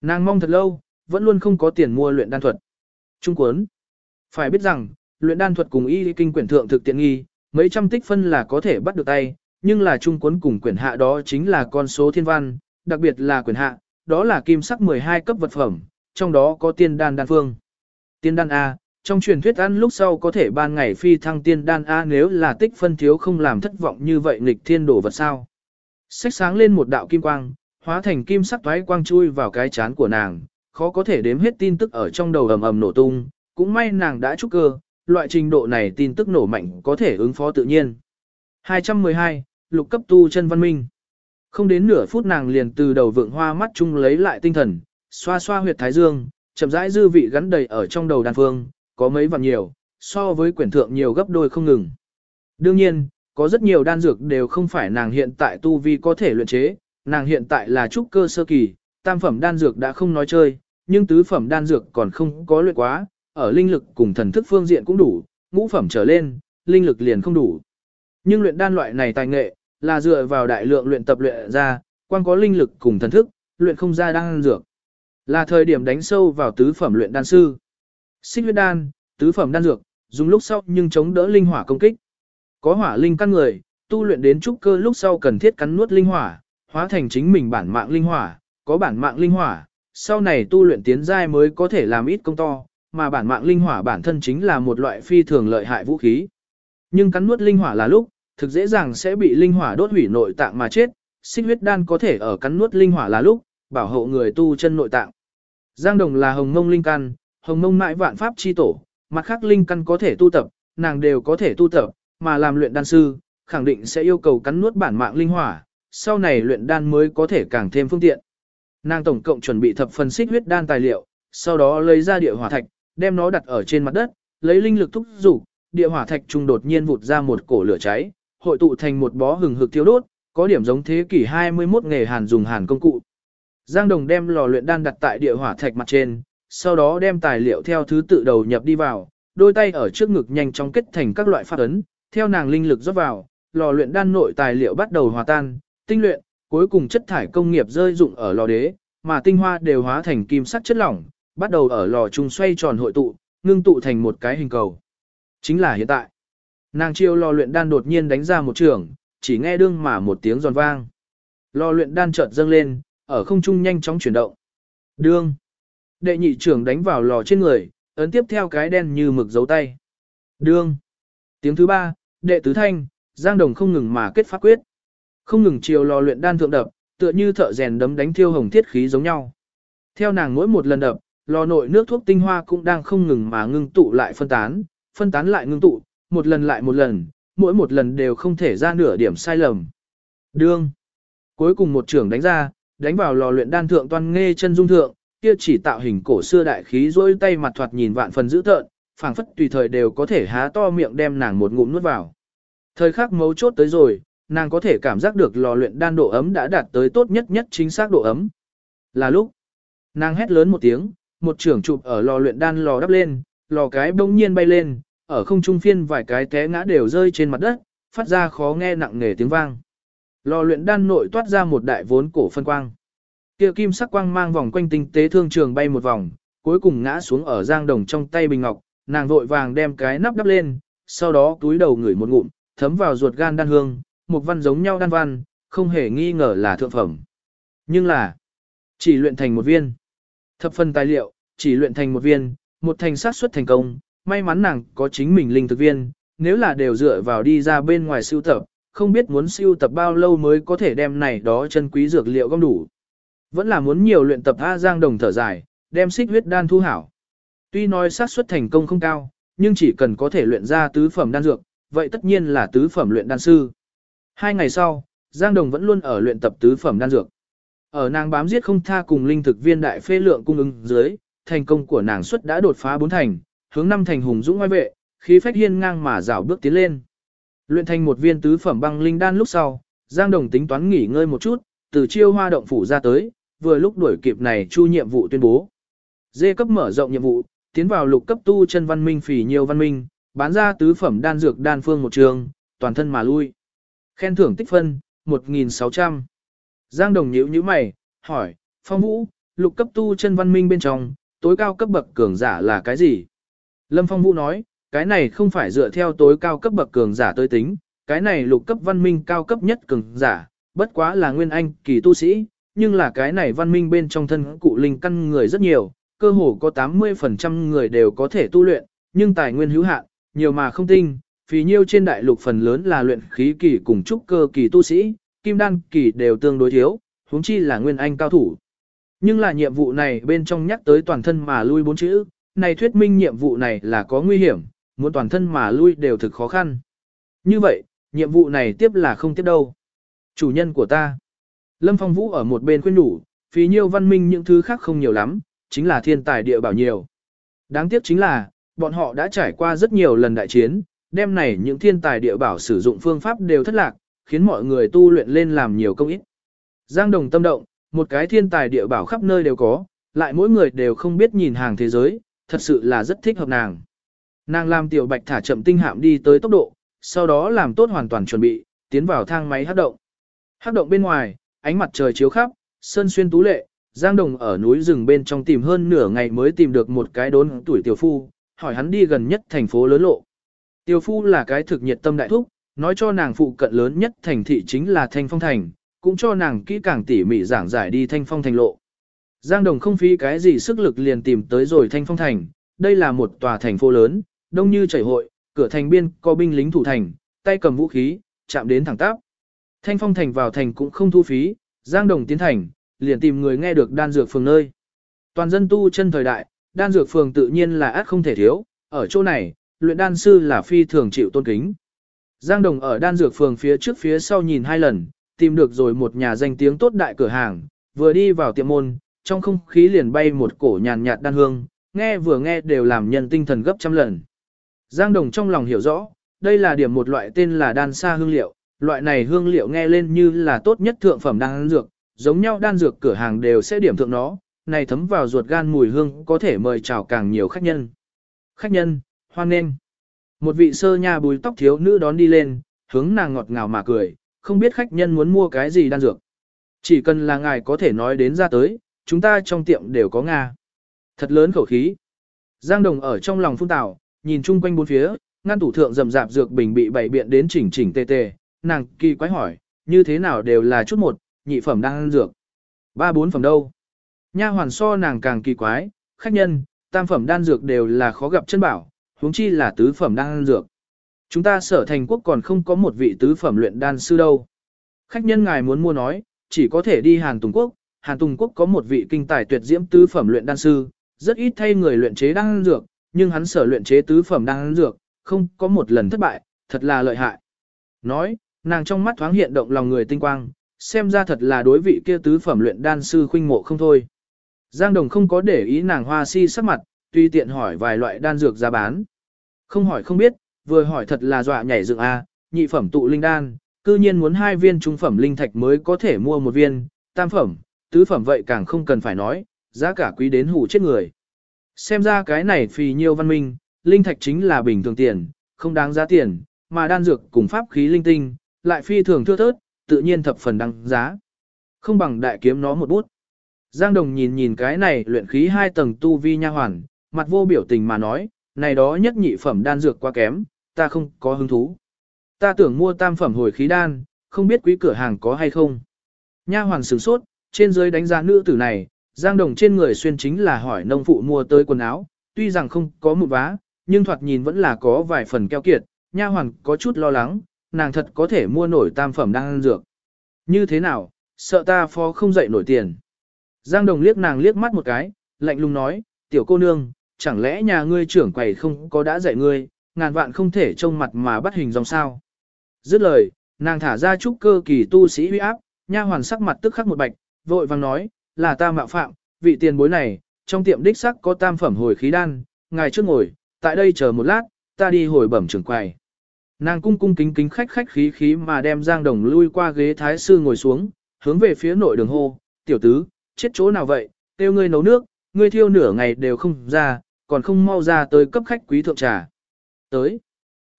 [SPEAKER 1] Nàng mong thật lâu, vẫn luôn không có tiền mua luyện đan thuật. Trung cuốn. Phải biết rằng, luyện đan thuật cùng y kinh quyển thượng thực tiện nghi, mấy trăm tích phân là có thể bắt được tay, nhưng là trung cuốn cùng quyển hạ đó chính là con số thiên văn, đặc biệt là quyển hạ, đó là kim sắc 12 cấp vật phẩm, trong đó có tiên đan đan phương. Tiên đan A, trong truyền thuyết ăn lúc sau có thể ban ngày phi thăng tiên đan A nếu là tích phân thiếu không làm thất vọng như vậy nghịch thiên đổ vật sao. Xách sáng lên một đạo kim quang, hóa thành kim sắc toái quang chui vào cái chán của nàng, khó có thể đếm hết tin tức ở trong đầu ầm ầm nổ tung, cũng may nàng đã trúc cơ, loại trình độ này tin tức nổ mạnh có thể ứng phó tự nhiên. 212, lục cấp tu chân văn minh. Không đến nửa phút nàng liền từ đầu vượng hoa mắt chung lấy lại tinh thần, xoa xoa huyệt thái dương, chậm rãi dư vị gắn đầy ở trong đầu đan phương, có mấy vạn nhiều, so với quyển thượng nhiều gấp đôi không ngừng. Đương nhiên, có rất nhiều đan dược đều không phải nàng hiện tại tu vi có thể luyện chế, nàng hiện tại là trúc cơ sơ kỳ, tam phẩm đan dược đã không nói chơi, nhưng tứ phẩm đan dược còn không có luyện quá, ở linh lực cùng thần thức phương diện cũng đủ, ngũ phẩm trở lên, linh lực liền không đủ. Nhưng luyện đan loại này tài nghệ, là dựa vào đại lượng luyện tập luyện ra, quan có linh lực cùng thần thức, luyện không ra đan dược. Là thời điểm đánh sâu vào tứ phẩm luyện đan sư. Xích huyết đan, tứ phẩm đan dược, dùng lúc sau nhưng chống đỡ linh hỏa công kích. Có hỏa linh căn người, tu luyện đến trúc cơ lúc sau cần thiết cắn nuốt linh hỏa, hóa thành chính mình bản mạng linh hỏa, có bản mạng linh hỏa, sau này tu luyện tiến giai mới có thể làm ít công to, mà bản mạng linh hỏa bản thân chính là một loại phi thường lợi hại vũ khí. Nhưng cắn nuốt linh hỏa là lúc, thực dễ dàng sẽ bị linh hỏa đốt hủy nội tạng mà chết, xích huyết đan có thể ở cắn nuốt linh hỏa là lúc, bảo hộ người tu chân nội tạng. Giang Đồng là hồng mông linh căn, hồng mông mãi vạn pháp chi tổ, mặt khác linh căn có thể tu tập, nàng đều có thể tu tập, mà làm luyện đan sư, khẳng định sẽ yêu cầu cắn nuốt bản mạng linh hỏa, sau này luyện đan mới có thể càng thêm phương tiện. Nàng tổng cộng chuẩn bị thập phần xích huyết đan tài liệu, sau đó lấy ra địa hỏa thạch, đem nó đặt ở trên mặt đất, lấy linh lực thúc dục, địa hỏa thạch trung đột nhiên vụt ra một cổ lửa cháy, hội tụ thành một bó hừng hực thiêu đốt, có điểm giống thế kỷ 21 nghề hàn dùng hàn công cụ. Giang Đồng đem lò luyện đan đặt tại địa hỏa thạch mặt trên, sau đó đem tài liệu theo thứ tự đầu nhập đi vào, đôi tay ở trước ngực nhanh chóng kết thành các loại pháp ấn, theo nàng linh lực rót vào, lò luyện đan nội tài liệu bắt đầu hòa tan, tinh luyện, cuối cùng chất thải công nghiệp rơi dụng ở lò đế, mà tinh hoa đều hóa thành kim sắc chất lỏng, bắt đầu ở lò trung xoay tròn hội tụ, ngưng tụ thành một cái hình cầu. Chính là hiện tại. Nàng chiêu lò luyện đan đột nhiên đánh ra một trường, chỉ nghe đương mà một tiếng giòn vang. Lò luyện đan chợt dâng lên, ở không trung nhanh chóng chuyển động. Đương. Đệ nhị trưởng đánh vào lò trên người, ấn tiếp theo cái đen như mực dấu tay. Đương. Tiếng thứ ba, đệ tứ thanh, Giang Đồng không ngừng mà kết pháp quyết. Không ngừng chiều lò luyện đan thượng đập, tựa như thợ rèn đấm đánh thiêu hồng thiết khí giống nhau. Theo nàng mỗi một lần đập, lò nội nước thuốc tinh hoa cũng đang không ngừng mà ngưng tụ lại phân tán, phân tán lại ngưng tụ, một lần lại một lần, mỗi một lần đều không thể ra nửa điểm sai lầm. Đương. Cuối cùng một trưởng đánh ra, đánh vào lò luyện đan thượng toàn nghe chân dung thượng, kia chỉ tạo hình cổ xưa đại khí rôi tay mặt thoạt nhìn vạn phần dữ tợn, phảng phất tùy thời đều có thể há to miệng đem nàng một ngụm nuốt vào. Thời khắc mấu chốt tới rồi, nàng có thể cảm giác được lò luyện đan độ ấm đã đạt tới tốt nhất nhất chính xác độ ấm. Là lúc, nàng hét lớn một tiếng, một trưởng chụp ở lò luyện đan lò đắp lên, lò cái bỗng nhiên bay lên, ở không trung phiên vài cái té ngã đều rơi trên mặt đất, phát ra khó nghe nặng nề tiếng vang. Lò luyện đan nội toát ra một đại vốn cổ phân quang. Kia kim sắc quang mang vòng quanh tinh tế thương trường bay một vòng, cuối cùng ngã xuống ở giang đồng trong tay bình ngọc, nàng vội vàng đem cái nắp đắp lên, sau đó túi đầu ngửi một ngụm, thấm vào ruột gan đan hương, một văn giống nhau đan văn, không hề nghi ngờ là thượng phẩm. Nhưng là, chỉ luyện thành một viên. Thập phần tài liệu, chỉ luyện thành một viên, một thành sát xuất thành công, may mắn nàng có chính mình linh thực viên, nếu là đều dựa vào đi ra bên ngoài siêu tập, không biết muốn siêu tập bao lâu mới có thể đem này đó chân quý dược liệu gom đủ. Vẫn là muốn nhiều luyện tập A Giang đồng thở dài, đem xích huyết đan thu hảo. Tuy nói xác suất thành công không cao, nhưng chỉ cần có thể luyện ra tứ phẩm đan dược, vậy tất nhiên là tứ phẩm luyện đan sư. Hai ngày sau, Giang Đồng vẫn luôn ở luyện tập tứ phẩm đan dược. Ở nàng bám giết không tha cùng linh thực viên đại phê lượng cung ứng dưới, thành công của nàng suất đã đột phá bốn thành, hướng năm thành hùng dũng ngoài vệ, khí phách hiên ngang mà rảo bước tiến lên. Luyện thành một viên tứ phẩm băng linh đan lúc sau, Giang Đồng tính toán nghỉ ngơi một chút, từ chiêu hoa động phủ ra tới, vừa lúc đuổi kịp này chu nhiệm vụ tuyên bố. Dê cấp mở rộng nhiệm vụ, tiến vào lục cấp tu chân văn minh phỉ nhiều văn minh, bán ra tứ phẩm đan dược đan phương một trường, toàn thân mà lui. Khen thưởng tích phân, 1.600. Giang Đồng nhíu nhíu mày, hỏi, Phong Vũ, lục cấp tu chân văn minh bên trong, tối cao cấp bậc cường giả là cái gì? Lâm Phong Vũ nói, cái này không phải dựa theo tối cao cấp bậc cường giả tới tính, cái này lục cấp văn minh cao cấp nhất cường giả, bất quá là nguyên anh kỳ tu sĩ, nhưng là cái này văn minh bên trong thân cụ linh căn người rất nhiều, cơ hồ có 80% người đều có thể tu luyện, nhưng tài nguyên hữu hạn, nhiều mà không tinh, vì nhiêu trên đại lục phần lớn là luyện khí kỳ cùng trúc cơ kỳ tu sĩ, kim đan kỳ đều tương đối thiếu, huống chi là nguyên anh cao thủ. Nhưng là nhiệm vụ này bên trong nhắc tới toàn thân mà lui bốn chữ, này thuyết minh nhiệm vụ này là có nguy hiểm, muốn toàn thân mà lui đều thực khó khăn. Như vậy, nhiệm vụ này tiếp là không tiếp đâu. Chủ nhân của ta. Lâm Phong Vũ ở một bên khuyên đủ, phí nhiêu văn minh những thứ khác không nhiều lắm, chính là thiên tài địa bảo nhiều. Đáng tiếc chính là, bọn họ đã trải qua rất nhiều lần đại chiến, đêm này những thiên tài địa bảo sử dụng phương pháp đều thất lạc, khiến mọi người tu luyện lên làm nhiều công ít. Giang Đồng tâm động, một cái thiên tài địa bảo khắp nơi đều có, lại mỗi người đều không biết nhìn hàng thế giới, thật sự là rất thích hợp nàng. Nàng làm tiểu bạch thả chậm tinh hạm đi tới tốc độ, sau đó làm tốt hoàn toàn chuẩn bị, tiến vào thang máy hát động. Hát động bên ngoài, ánh mặt trời chiếu khắp, sơn xuyên tú lệ, Giang Đồng ở núi rừng bên trong tìm hơn nửa ngày mới tìm được một cái đốn tuổi tiểu phu, hỏi hắn đi gần nhất thành phố lớn lộ. Tiểu phu là cái thực nhiệt tâm đại thúc, nói cho nàng phụ cận lớn nhất thành thị chính là Thanh Phong Thành, cũng cho nàng kỹ càng tỉ mỉ giảng giải đi Thanh Phong Thành lộ. Giang Đồng không phí cái gì sức lực liền tìm tới rồi Thanh Phong Thành, đây là một tòa thành phố lớn, đông như chảy hội, cửa thành biên có binh lính thủ thành, tay cầm vũ khí, chạm đến thẳng tắp. Thanh phong thành vào thành cũng không thu phí, Giang Đồng tiến thành, liền tìm người nghe được đan dược phường nơi. Toàn dân tu chân thời đại, đan dược phường tự nhiên là át không thể thiếu, ở chỗ này, luyện đan sư là phi thường chịu tôn kính. Giang Đồng ở đan dược phường phía trước phía sau nhìn hai lần, tìm được rồi một nhà danh tiếng tốt đại cửa hàng, vừa đi vào tiệm môn, trong không khí liền bay một cổ nhàn nhạt đan hương, nghe vừa nghe đều làm nhân tinh thần gấp trăm lần. Giang Đồng trong lòng hiểu rõ, đây là điểm một loại tên là đan sa hương liệu, loại này hương liệu nghe lên như là tốt nhất thượng phẩm đan dược, giống nhau đan dược cửa hàng đều sẽ điểm thượng nó, này thấm vào ruột gan mùi hương có thể mời chào càng nhiều khách nhân. Khách nhân, hoan nghênh. Một vị sơ nha bùi tóc thiếu nữ đón đi lên, hướng nàng ngọt ngào mà cười, không biết khách nhân muốn mua cái gì đan dược. Chỉ cần là ngài có thể nói đến ra tới, chúng ta trong tiệm đều có Nga. Thật lớn khẩu khí. Giang Đồng ở trong lòng phun tảo, nhìn chung quanh bốn phía, ngăn tủ thượng rầm rạp dược bình bị bày biện đến chỉnh chỉnh tề tề, nàng kỳ quái hỏi, như thế nào đều là chút một, nhị phẩm đang ăn dược. Ba bốn phẩm đâu? Nha hoàn so nàng càng kỳ quái, khách nhân, tam phẩm đan dược đều là khó gặp chân bảo, huống chi là tứ phẩm đan dược. Chúng ta sở thành quốc còn không có một vị tứ phẩm luyện đan sư đâu. Khách nhân ngài muốn mua nói, chỉ có thể đi Hàn Tùng Quốc, Hàn Tùng Quốc có một vị kinh tài tuyệt diễm tứ phẩm luyện đan sư, rất ít thay người luyện chế đan dược, nhưng hắn sở luyện chế tứ phẩm đan dược, không có một lần thất bại, thật là lợi hại. Nói, nàng trong mắt thoáng hiện động lòng người tinh quang, xem ra thật là đối vị kia tứ phẩm luyện đan sư khuynh mộ không thôi. Giang Đồng không có để ý nàng hoa si sắc mặt, tuy tiện hỏi vài loại đan dược giá bán. Không hỏi không biết, vừa hỏi thật là dọa nhảy dựng a, nhị phẩm tụ linh đan, cư nhiên muốn hai viên trung phẩm linh thạch mới có thể mua một viên, tam phẩm, tứ phẩm vậy càng không cần phải nói, giá cả quý đến hủ chết người. Xem ra cái này phì nhiêu văn minh, linh thạch chính là bình thường tiền, không đáng giá tiền, mà đan dược cùng pháp khí linh tinh, lại phi thường thưa thớt, tự nhiên thập phần đăng giá. Không bằng đại kiếm nó một bút. Giang Đồng nhìn nhìn cái này luyện khí hai tầng tu vi nha hoàn, mặt vô biểu tình mà nói, này đó nhất nhị phẩm đan dược quá kém, ta không có hứng thú. Ta tưởng mua tam phẩm hồi khí đan, không biết quý cửa hàng có hay không. Nha hoàn sửng sốt, trên dưới đánh giá nữ tử này, Giang Đồng trên người xuyên chính là hỏi nông phụ mua tới quần áo, tuy rằng không có một vá, nhưng thoạt nhìn vẫn là có vài phần keo kiệt, nha hoàn có chút lo lắng, nàng thật có thể mua nổi tam phẩm đang ăn dược. Như thế nào, sợ ta phó không dậy nổi tiền. Giang Đồng liếc nàng liếc mắt một cái, lạnh lùng nói, tiểu cô nương, chẳng lẽ nhà ngươi trưởng quầy không có đã dạy ngươi, ngàn vạn không thể trông mặt mà bắt hình dòng sao. Dứt lời, nàng thả ra chút cơ kỳ tu sĩ huy áp, nha hoàn sắc mặt tức khắc một bạch, vội vàng nói, là ta mạo phạm, vị tiền bối này, trong tiệm đích sắc có tam phẩm hồi khí đan, ngài trước ngồi, tại đây chờ một lát, ta đi hồi bẩm trưởng quầy. Nàng cung cung kính kính khách khách khí khí mà đem Giang Đồng lui qua ghế thái sư ngồi xuống, hướng về phía nội đường hô, tiểu tứ, chết chỗ nào vậy, tiêu ngươi nấu nước, ngươi thiêu nửa ngày đều không ra, còn không mau ra tới cấp khách quý thượng trà. Tới,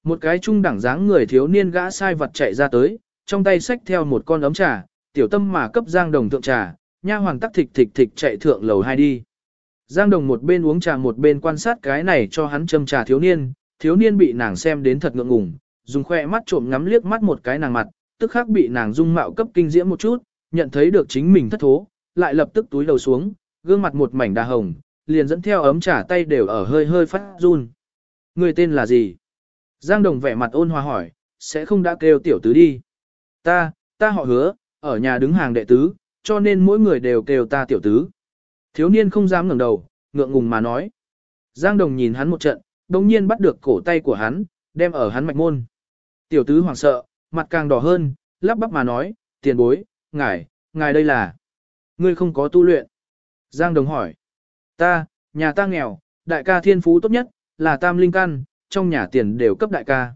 [SPEAKER 1] một cái trung đẳng dáng người thiếu niên gã sai vật chạy ra tới, trong tay xách theo một con ấm trà, tiểu tâm mà cấp Giang Đồng thượng trà, nha hoàng tắc thịch thịch thịch chạy thượng lầu hai đi. Giang Đồng một bên uống trà một bên quan sát cái này cho hắn châm trà thiếu niên, thiếu niên bị nàng xem đến thật ngượng ngùng, dùng khoe mắt trộm ngắm liếc mắt một cái nàng mặt, tức khắc bị nàng dung mạo cấp kinh diễm một chút, nhận thấy được chính mình thất thố, lại lập tức túi đầu xuống, gương mặt một mảnh đà hồng, liền dẫn theo ấm trả tay đều ở hơi hơi phát run. Người tên là gì? Giang Đồng vẻ mặt ôn hòa hỏi, sẽ không đã kêu tiểu tứ đi. Ta, ta họ hứa, ở nhà đứng hàng đệ tứ, cho nên mỗi người đều kêu ta tiểu tứ. Thiếu niên không dám ngẩng đầu, ngượng ngùng mà nói. Giang Đồng nhìn hắn một trận, đồng nhiên bắt được cổ tay của hắn, đem ở hắn mạch môn. Tiểu tứ hoảng sợ, mặt càng đỏ hơn, lắp bắp mà nói, tiền bối, ngài, ngài đây là. Ngươi không có tu luyện. Giang Đồng hỏi. Ta, nhà ta nghèo, đại ca thiên phú tốt nhất, là tam linh căn, trong nhà tiền đều cấp đại ca.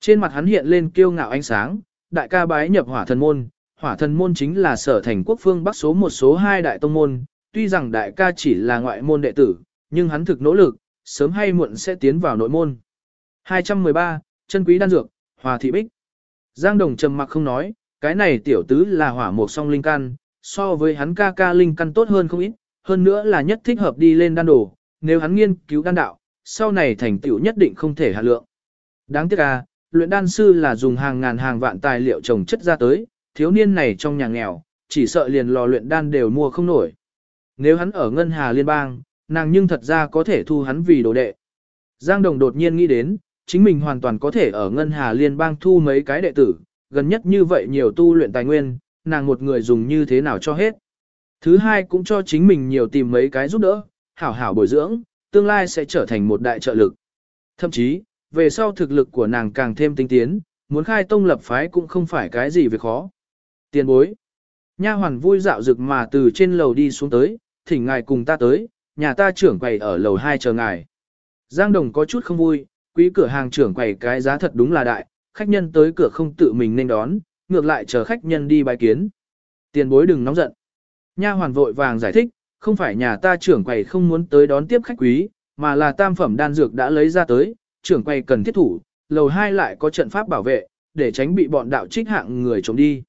[SPEAKER 1] Trên mặt hắn hiện lên kiêu ngạo ánh sáng, đại ca bái nhập hỏa thần môn, hỏa thần môn chính là sở thành quốc phương bắc số một số hai đại tông môn, tuy rằng đại ca chỉ là ngoại môn đệ tử, nhưng hắn thực nỗ lực, sớm hay muộn sẽ tiến vào nội môn. 213, chân quý đan dược, hòa thị bích. Giang Đồng trầm mặc không nói, cái này tiểu tứ là hỏa mục song linh căn, so với hắn ca ca linh căn tốt hơn không ít, hơn nữa là nhất thích hợp đi lên đan đồ, nếu hắn nghiên cứu đan đạo, sau này thành tựu nhất định không thể hạ lượng. Đáng tiếc à, luyện đan sư là dùng hàng ngàn hàng vạn tài liệu trồng chất ra tới, thiếu niên này trong nhà nghèo, chỉ sợ liền lò luyện đan đều mua không nổi. Nếu hắn ở ngân hà liên bang, nàng nhưng thật ra có thể thu hắn vì đồ đệ. Giang Đồng đột nhiên nghĩ đến, chính mình hoàn toàn có thể ở Ngân Hà Liên bang thu mấy cái đệ tử, gần nhất như vậy nhiều tu luyện tài nguyên, nàng một người dùng như thế nào cho hết. Thứ hai cũng cho chính mình nhiều tìm mấy cái giúp đỡ, hảo hảo bồi dưỡng, tương lai sẽ trở thành một đại trợ lực. Thậm chí, về sau thực lực của nàng càng thêm tinh tiến, muốn khai tông lập phái cũng không phải cái gì việc khó. Tiền bối. Nha hoàn vui dạo rực mà từ trên lầu đi xuống tới, thỉnh ngài cùng ta tới, nhà ta trưởng quầy ở lầu 2 chờ ngài. Giang Đồng có chút không vui, quý cửa hàng trưởng quầy cái giá thật đúng là đại, khách nhân tới cửa không tự mình nên đón, ngược lại chờ khách nhân đi bài kiến. Tiền bối đừng nóng giận. Nha hoàn vội vàng giải thích, không phải nhà ta trưởng quầy không muốn tới đón tiếp khách quý, mà là tam phẩm đan dược đã lấy ra tới, trưởng quầy cần thiết thủ, lầu 2 lại có trận pháp bảo vệ, để tránh bị bọn đạo trích hạng người chống đi.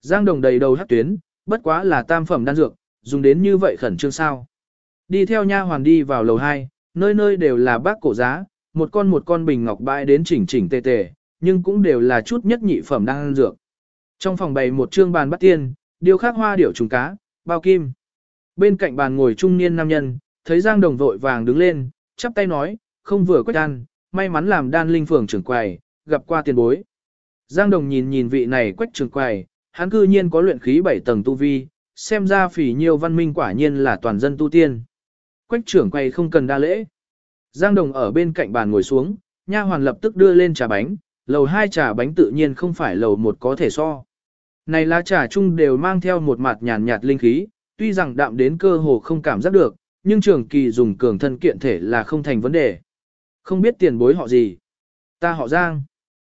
[SPEAKER 1] Giang Đồng đầy đầu hát tuyến, bất quá là tam phẩm đan dược, dùng đến như vậy khẩn trương sao. Đi theo nha hoàn đi vào lầu 2, nơi nơi đều là bác cổ giá, một con một con bình ngọc bãi đến chỉnh chỉnh tề tề, nhưng cũng đều là chút nhất nhị phẩm đan dược. Trong phòng bày một trương bàn bắt tiên, điêu khắc hoa điểu trùng cá, bao kim. Bên cạnh bàn ngồi trung niên nam nhân, thấy Giang Đồng vội vàng đứng lên, chắp tay nói, không vừa quách đan, may mắn làm đan linh phường trưởng quầy, gặp qua tiền bối. Giang Đồng nhìn nhìn vị này quách trưởng quầy, hắn cư nhiên có luyện khí 7 tầng tu vi, xem ra phỉ nhiều văn minh quả nhiên là toàn dân tu tiên. Quách trưởng quầy không cần đa lễ. Giang Đồng ở bên cạnh bàn ngồi xuống, nha hoàn lập tức đưa lên trà bánh, lầu hai trà bánh tự nhiên không phải lầu một có thể so. Này lá trà chung đều mang theo một mặt nhàn nhạt linh khí, tuy rằng đạm đến cơ hồ không cảm giác được, nhưng trường kỳ dùng cường thân kiện thể là không thành vấn đề. Không biết tiền bối họ gì. Ta họ Giang.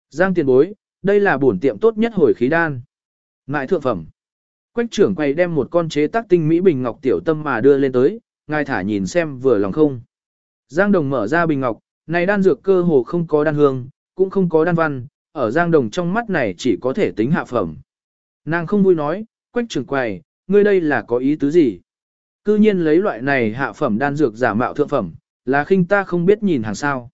[SPEAKER 1] Giang tiền bối, đây là bổn tiệm tốt nhất hồi khí đan. Ngại thượng phẩm. Quách trưởng quay đem một con chế tác tinh mỹ bình ngọc tiểu tâm mà đưa lên tới, ngài thả nhìn xem vừa lòng không. Giang Đồng mở ra bình ngọc, này đan dược cơ hồ không có đan hương, cũng không có đan văn, ở Giang Đồng trong mắt này chỉ có thể tính hạ phẩm. Nàng không vui nói, quách trưởng quầy, ngươi đây là có ý tứ gì? Cư nhiên lấy loại này hạ phẩm đan dược giả mạo thượng phẩm, là khinh ta không biết nhìn hàng sao.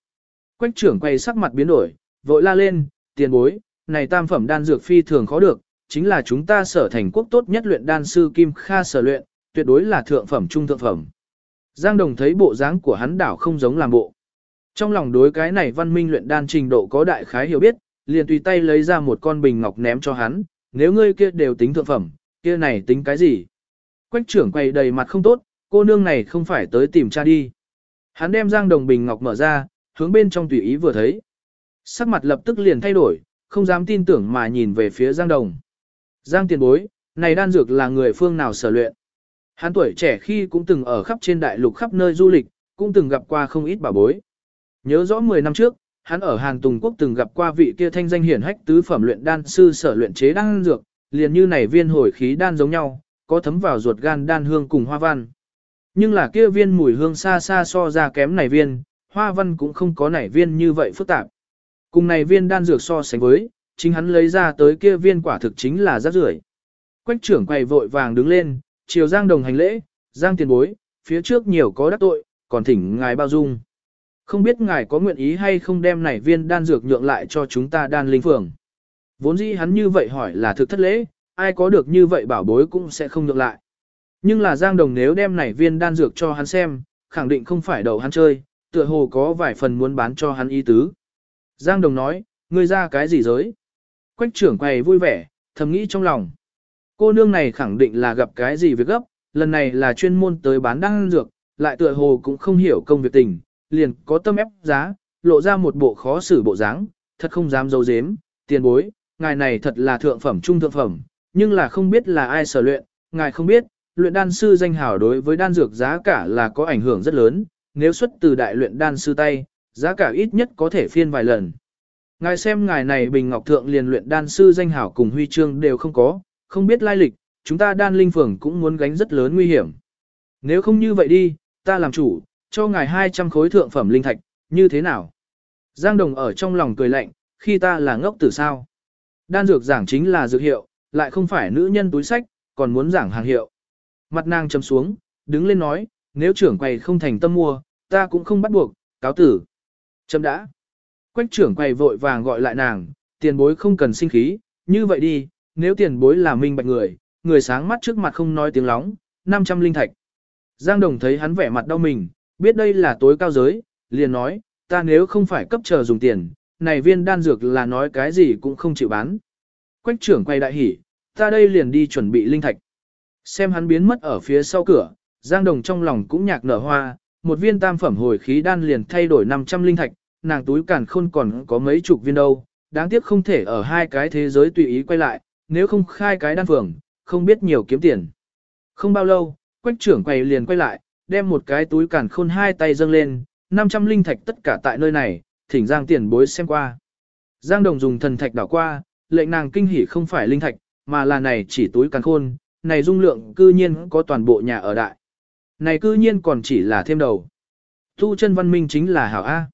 [SPEAKER 1] Quách trưởng quầy sắc mặt biến đổi, vội la lên, tiền bối, này tam phẩm đan dược phi thường khó được, chính là chúng ta sở thành quốc tốt nhất luyện đan sư Kim Kha sở luyện, tuyệt đối là thượng phẩm trung thượng phẩm. Giang Đồng thấy bộ dáng của hắn đảo không giống làm bộ. Trong lòng đối cái này văn minh luyện đan trình độ có đại khái hiểu biết, liền tùy tay lấy ra một con bình ngọc ném cho hắn, nếu ngươi kia đều tính thượng phẩm, kia này tính cái gì? Quách trưởng quay đầy mặt không tốt, cô nương này không phải tới tìm cha đi. Hắn đem Giang Đồng bình ngọc mở ra, hướng bên trong tùy ý vừa thấy. Sắc mặt lập tức liền thay đổi, không dám tin tưởng mà nhìn về phía Giang Đồng. Giang tiền bối, này đan dược là người phương nào sở luyện. Hắn tuổi trẻ khi cũng từng ở khắp trên đại lục khắp nơi du lịch, cũng từng gặp qua không ít bà bối. Nhớ rõ 10 năm trước, hắn ở Hàn Tùng Quốc từng gặp qua vị kia thanh danh hiển hách tứ phẩm luyện đan sư sở luyện chế đan dược, liền như này viên hồi khí đan giống nhau, có thấm vào ruột gan đan hương cùng hoa văn. Nhưng là kia viên mùi hương xa xa so ra kém này viên, hoa văn cũng không có nảy viên như vậy phức tạp. Cùng này viên đan dược so sánh với, chính hắn lấy ra tới kia viên quả thực chính là rác rưởi. Quách trưởng quầy vội vàng đứng lên, chiều Giang Đồng hành lễ, Giang tiền bối, phía trước nhiều có đắc tội, còn thỉnh ngài bao dung. Không biết ngài có nguyện ý hay không đem này viên đan dược nhượng lại cho chúng ta đan linh phường. Vốn dĩ hắn như vậy hỏi là thực thất lễ, ai có được như vậy bảo bối cũng sẽ không nhượng lại. Nhưng là Giang Đồng nếu đem này viên đan dược cho hắn xem, khẳng định không phải đầu hắn chơi, tựa hồ có vài phần muốn bán cho hắn ý tứ. Giang Đồng nói, ngươi ra cái gì giới? Quách trưởng quầy vui vẻ, thầm nghĩ trong lòng. Cô nương này khẳng định là gặp cái gì việc gấp, lần này là chuyên môn tới bán đan dược, lại tựa hồ cũng không hiểu công việc tình, liền có tâm ép giá, lộ ra một bộ khó xử bộ dáng, thật không dám dấu dếm, tiền bối, ngài này thật là thượng phẩm trung thượng phẩm, nhưng là không biết là ai sở luyện, ngài không biết, luyện đan sư danh hào đối với đan dược giá cả là có ảnh hưởng rất lớn, nếu xuất từ đại luyện đan sư tay, giá cả ít nhất có thể phiên vài lần. Ngài xem ngài này bình ngọc thượng liền luyện đan sư danh hảo cùng huy chương đều không có, không biết lai lịch, chúng ta đan linh phường cũng muốn gánh rất lớn nguy hiểm. Nếu không như vậy đi, ta làm chủ, cho ngài 200 khối thượng phẩm linh thạch, như thế nào? Giang Đồng ở trong lòng cười lạnh, khi ta là ngốc tử sao? Đan dược giảng chính là dược hiệu, lại không phải nữ nhân túi sách, còn muốn giảng hàng hiệu. Mặt nàng chấm xuống, đứng lên nói, nếu trưởng quầy không thành tâm mua, ta cũng không bắt buộc, cáo tử. Chấm đã. Quách trưởng quầy vội vàng gọi lại nàng, tiền bối không cần sinh khí, như vậy đi, nếu tiền bối là minh bạch người, người sáng mắt trước mặt không nói tiếng lóng, 500 linh thạch. Giang Đồng thấy hắn vẻ mặt đau mình, biết đây là tối cao giới, liền nói, ta nếu không phải cấp chờ dùng tiền, này viên đan dược là nói cái gì cũng không chịu bán. Quách trưởng quay đại hỉ, ta đây liền đi chuẩn bị linh thạch. Xem hắn biến mất ở phía sau cửa, Giang Đồng trong lòng cũng nhạc nở hoa, một viên tam phẩm hồi khí đan liền thay đổi 500 linh thạch, nàng túi càn khôn còn có mấy chục viên đâu, đáng tiếc không thể ở hai cái thế giới tùy ý quay lại, nếu không khai cái đan phường, không biết nhiều kiếm tiền. Không bao lâu, quách trưởng quầy liền quay lại, đem một cái túi càn khôn hai tay dâng lên, 500 linh thạch tất cả tại nơi này, thỉnh Giang tiền bối xem qua. Giang Đồng dùng thần thạch đảo qua, lệnh nàng kinh hỉ không phải linh thạch, mà là này chỉ túi càn khôn, này dung lượng cư nhiên có toàn bộ nhà ở đại. Này cư nhiên còn chỉ là thêm đầu. thu chân văn minh chính là hảo A.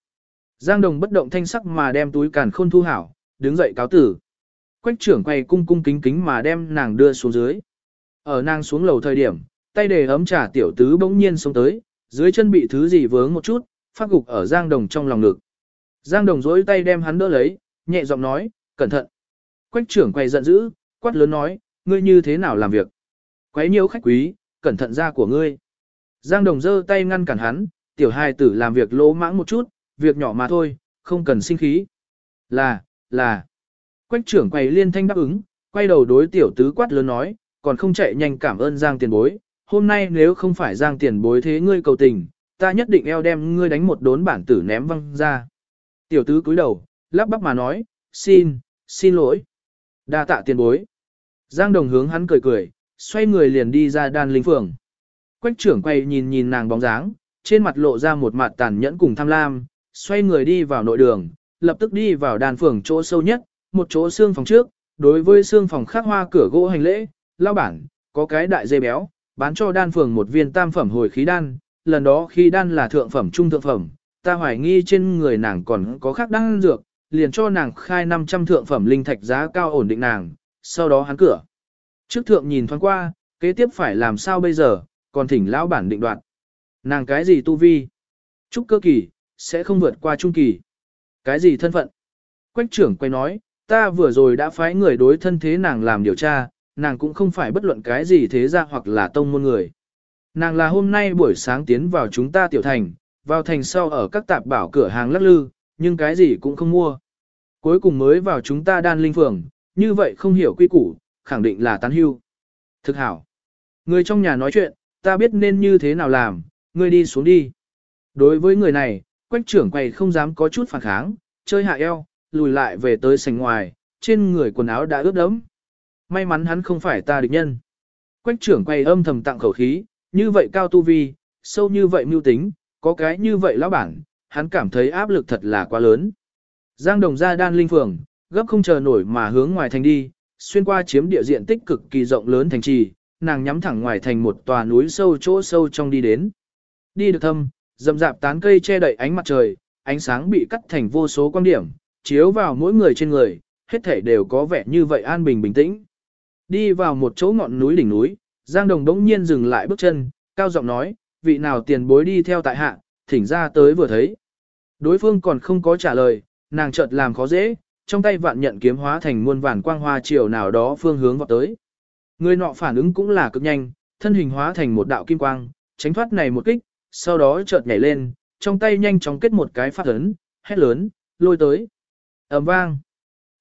[SPEAKER 1] Giang Đồng bất động thanh sắc mà đem túi càn khôn thu hảo, đứng dậy cáo tử. Quách trưởng quay cung cung kính kính mà đem nàng đưa xuống dưới. Ở nàng xuống lầu thời điểm, tay để ấm trà tiểu tứ bỗng nhiên xuống tới, dưới chân bị thứ gì vướng một chút, phát gục ở Giang Đồng trong lòng ngực. Giang Đồng dối tay đem hắn đỡ lấy, nhẹ giọng nói, cẩn thận. Quách trưởng quay giận dữ, quát lớn nói, ngươi như thế nào làm việc? Quấy nhiều khách quý, cẩn thận ra của ngươi. Giang Đồng giơ tay ngăn cản hắn, tiểu hài tử làm việc lỗ mãng một chút, việc nhỏ mà thôi, không cần sinh khí. Là, là. Quách trưởng quầy liên thanh đáp ứng, quay đầu đối tiểu tứ quát lớn nói, còn không chạy nhanh cảm ơn Giang tiền bối. Hôm nay nếu không phải Giang tiền bối thế ngươi cầu tình, ta nhất định eo đem ngươi đánh một đốn bản tử ném văng ra. Tiểu tứ cúi đầu, lắp bắp mà nói, xin, xin lỗi. đa tạ tiền bối. Giang đồng hướng hắn cười cười, xoay người liền đi ra đan linh phường. Quách trưởng quay nhìn nhìn nàng bóng dáng, trên mặt lộ ra một mặt tàn nhẫn cùng tham lam, xoay người đi vào nội đường, lập tức đi vào đàn phường chỗ sâu nhất, một chỗ xương phòng trước, đối với xương phòng khắc hoa cửa gỗ hành lễ, lao bản, có cái đại dây béo, bán cho đan phường một viên tam phẩm hồi khí đan, lần đó khi đan là thượng phẩm trung thượng phẩm, ta hoài nghi trên người nàng còn có khác đan dược, liền cho nàng khai 500 thượng phẩm linh thạch giá cao ổn định nàng, sau đó hắn cửa. Trước thượng nhìn thoáng qua, kế tiếp phải làm sao bây giờ, còn thỉnh lão bản định đoạt. Nàng cái gì tu vi? Trúc cơ kỳ, sẽ không vượt qua trung kỳ. Cái gì thân phận? Quách trưởng quay nói, ta vừa rồi đã phái người đối thân thế nàng làm điều tra, nàng cũng không phải bất luận cái gì thế ra hoặc là tông môn người. Nàng là hôm nay buổi sáng tiến vào chúng ta tiểu thành, vào thành sau ở các tạp bảo cửa hàng lắc lư, nhưng cái gì cũng không mua. Cuối cùng mới vào chúng ta đan linh phường, như vậy không hiểu quy củ, khẳng định là tán hưu. Thực hảo. Người trong nhà nói chuyện, ta biết nên như thế nào làm, ngươi đi xuống đi. Đối với người này, quách trưởng quầy không dám có chút phản kháng, chơi hạ eo, lùi lại về tới sành ngoài, trên người quần áo đã ướt đẫm. May mắn hắn không phải ta địch nhân. Quách trưởng quay âm thầm tặng khẩu khí, như vậy cao tu vi, sâu như vậy mưu tính, có cái như vậy lão bản, hắn cảm thấy áp lực thật là quá lớn. Giang đồng ra đan linh phường, gấp không chờ nổi mà hướng ngoài thành đi, xuyên qua chiếm địa diện tích cực kỳ rộng lớn thành trì, nàng nhắm thẳng ngoài thành một tòa núi sâu chỗ sâu trong đi đến. Đi được thâm, rậm rạp tán cây che đậy ánh mặt trời, ánh sáng bị cắt thành vô số quan điểm, chiếu vào mỗi người trên người, hết thể đều có vẻ như vậy an bình bình tĩnh. Đi vào một chỗ ngọn núi đỉnh núi, Giang Đồng đống nhiên dừng lại bước chân, cao giọng nói, vị nào tiền bối đi theo tại hạ, thỉnh ra tới vừa thấy. Đối phương còn không có trả lời, nàng chợt làm khó dễ, trong tay vạn nhận kiếm hóa thành muôn vàn quang hoa chiều nào đó phương hướng vọt tới. Người nọ phản ứng cũng là cực nhanh, thân hình hóa thành một đạo kim quang, tránh thoát này một kích, sau đó chợt nhảy lên, trong tay nhanh chóng kết một cái phát ấn, hét lớn, lôi tới ầm vang.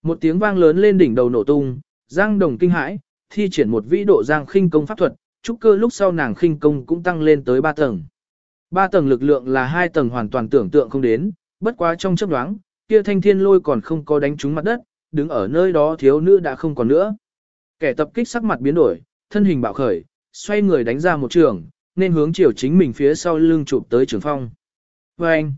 [SPEAKER 1] Một tiếng vang lớn lên đỉnh đầu nổ tung, Giang Đồng kinh hãi, thi triển một vĩ độ Giang khinh công pháp thuật, trúc cơ lúc sau nàng khinh công cũng tăng lên tới 3 tầng. 3 tầng lực lượng là hai tầng hoàn toàn tưởng tượng không đến, bất quá trong chớp nhoáng, kia thanh thiên lôi còn không có đánh trúng mặt đất, đứng ở nơi đó thiếu nữ đã không còn nữa. Kẻ tập kích sắc mặt biến đổi, thân hình bạo khởi, xoay người đánh ra một trường, nên hướng chiều chính mình phía sau lưng chụp tới trường phong. Và anh,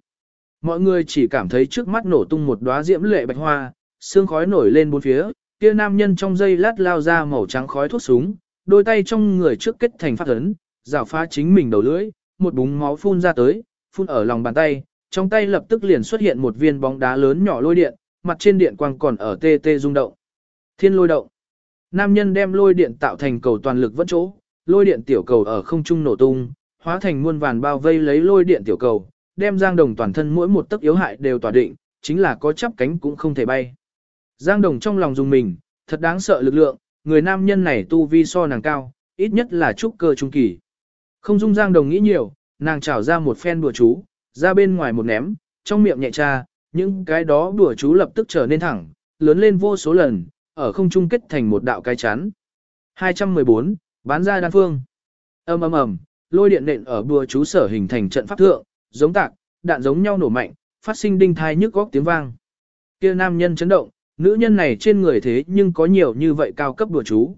[SPEAKER 1] mọi người chỉ cảm thấy trước mắt nổ tung một đóa diễm lệ bạch hoa, xương khói nổi lên bốn phía, kia nam nhân trong dây lát lao ra màu trắng khói thuốc súng, đôi tay trong người trước kết thành phát ấn, rào phá chính mình đầu lưỡi, một búng máu phun ra tới, phun ở lòng bàn tay, trong tay lập tức liền xuất hiện một viên bóng đá lớn nhỏ lôi điện, mặt trên điện quang còn ở tê tê rung động. Thiên lôi động. Nam nhân đem lôi điện tạo thành cầu toàn lực vẫn chỗ, lôi điện tiểu cầu ở không trung nổ tung, hóa thành muôn vàn bao vây lấy lôi điện tiểu cầu, đem Giang Đồng toàn thân mỗi một tấc yếu hại đều tỏa định, chính là có chắp cánh cũng không thể bay. Giang Đồng trong lòng dùng mình, thật đáng sợ lực lượng, người nam nhân này tu vi so nàng cao, ít nhất là trúc cơ trung kỳ. Không dung Giang Đồng nghĩ nhiều, nàng trảo ra một phen đùa chú, ra bên ngoài một ném, trong miệng nhẹ tra, những cái đó đùa chú lập tức trở nên thẳng, lớn lên vô số lần, ở không trung kết thành một đạo cái chắn. 214, bán ra đan phương. ầm ầm ầm, lôi điện nện ở đùa chú sở hình thành trận pháp thượng, giống tạc, đạn giống nhau nổ mạnh, phát sinh đinh thai nhức góc tiếng vang. Kia nam nhân chấn động, nữ nhân này trên người thế nhưng có nhiều như vậy cao cấp đùa chú.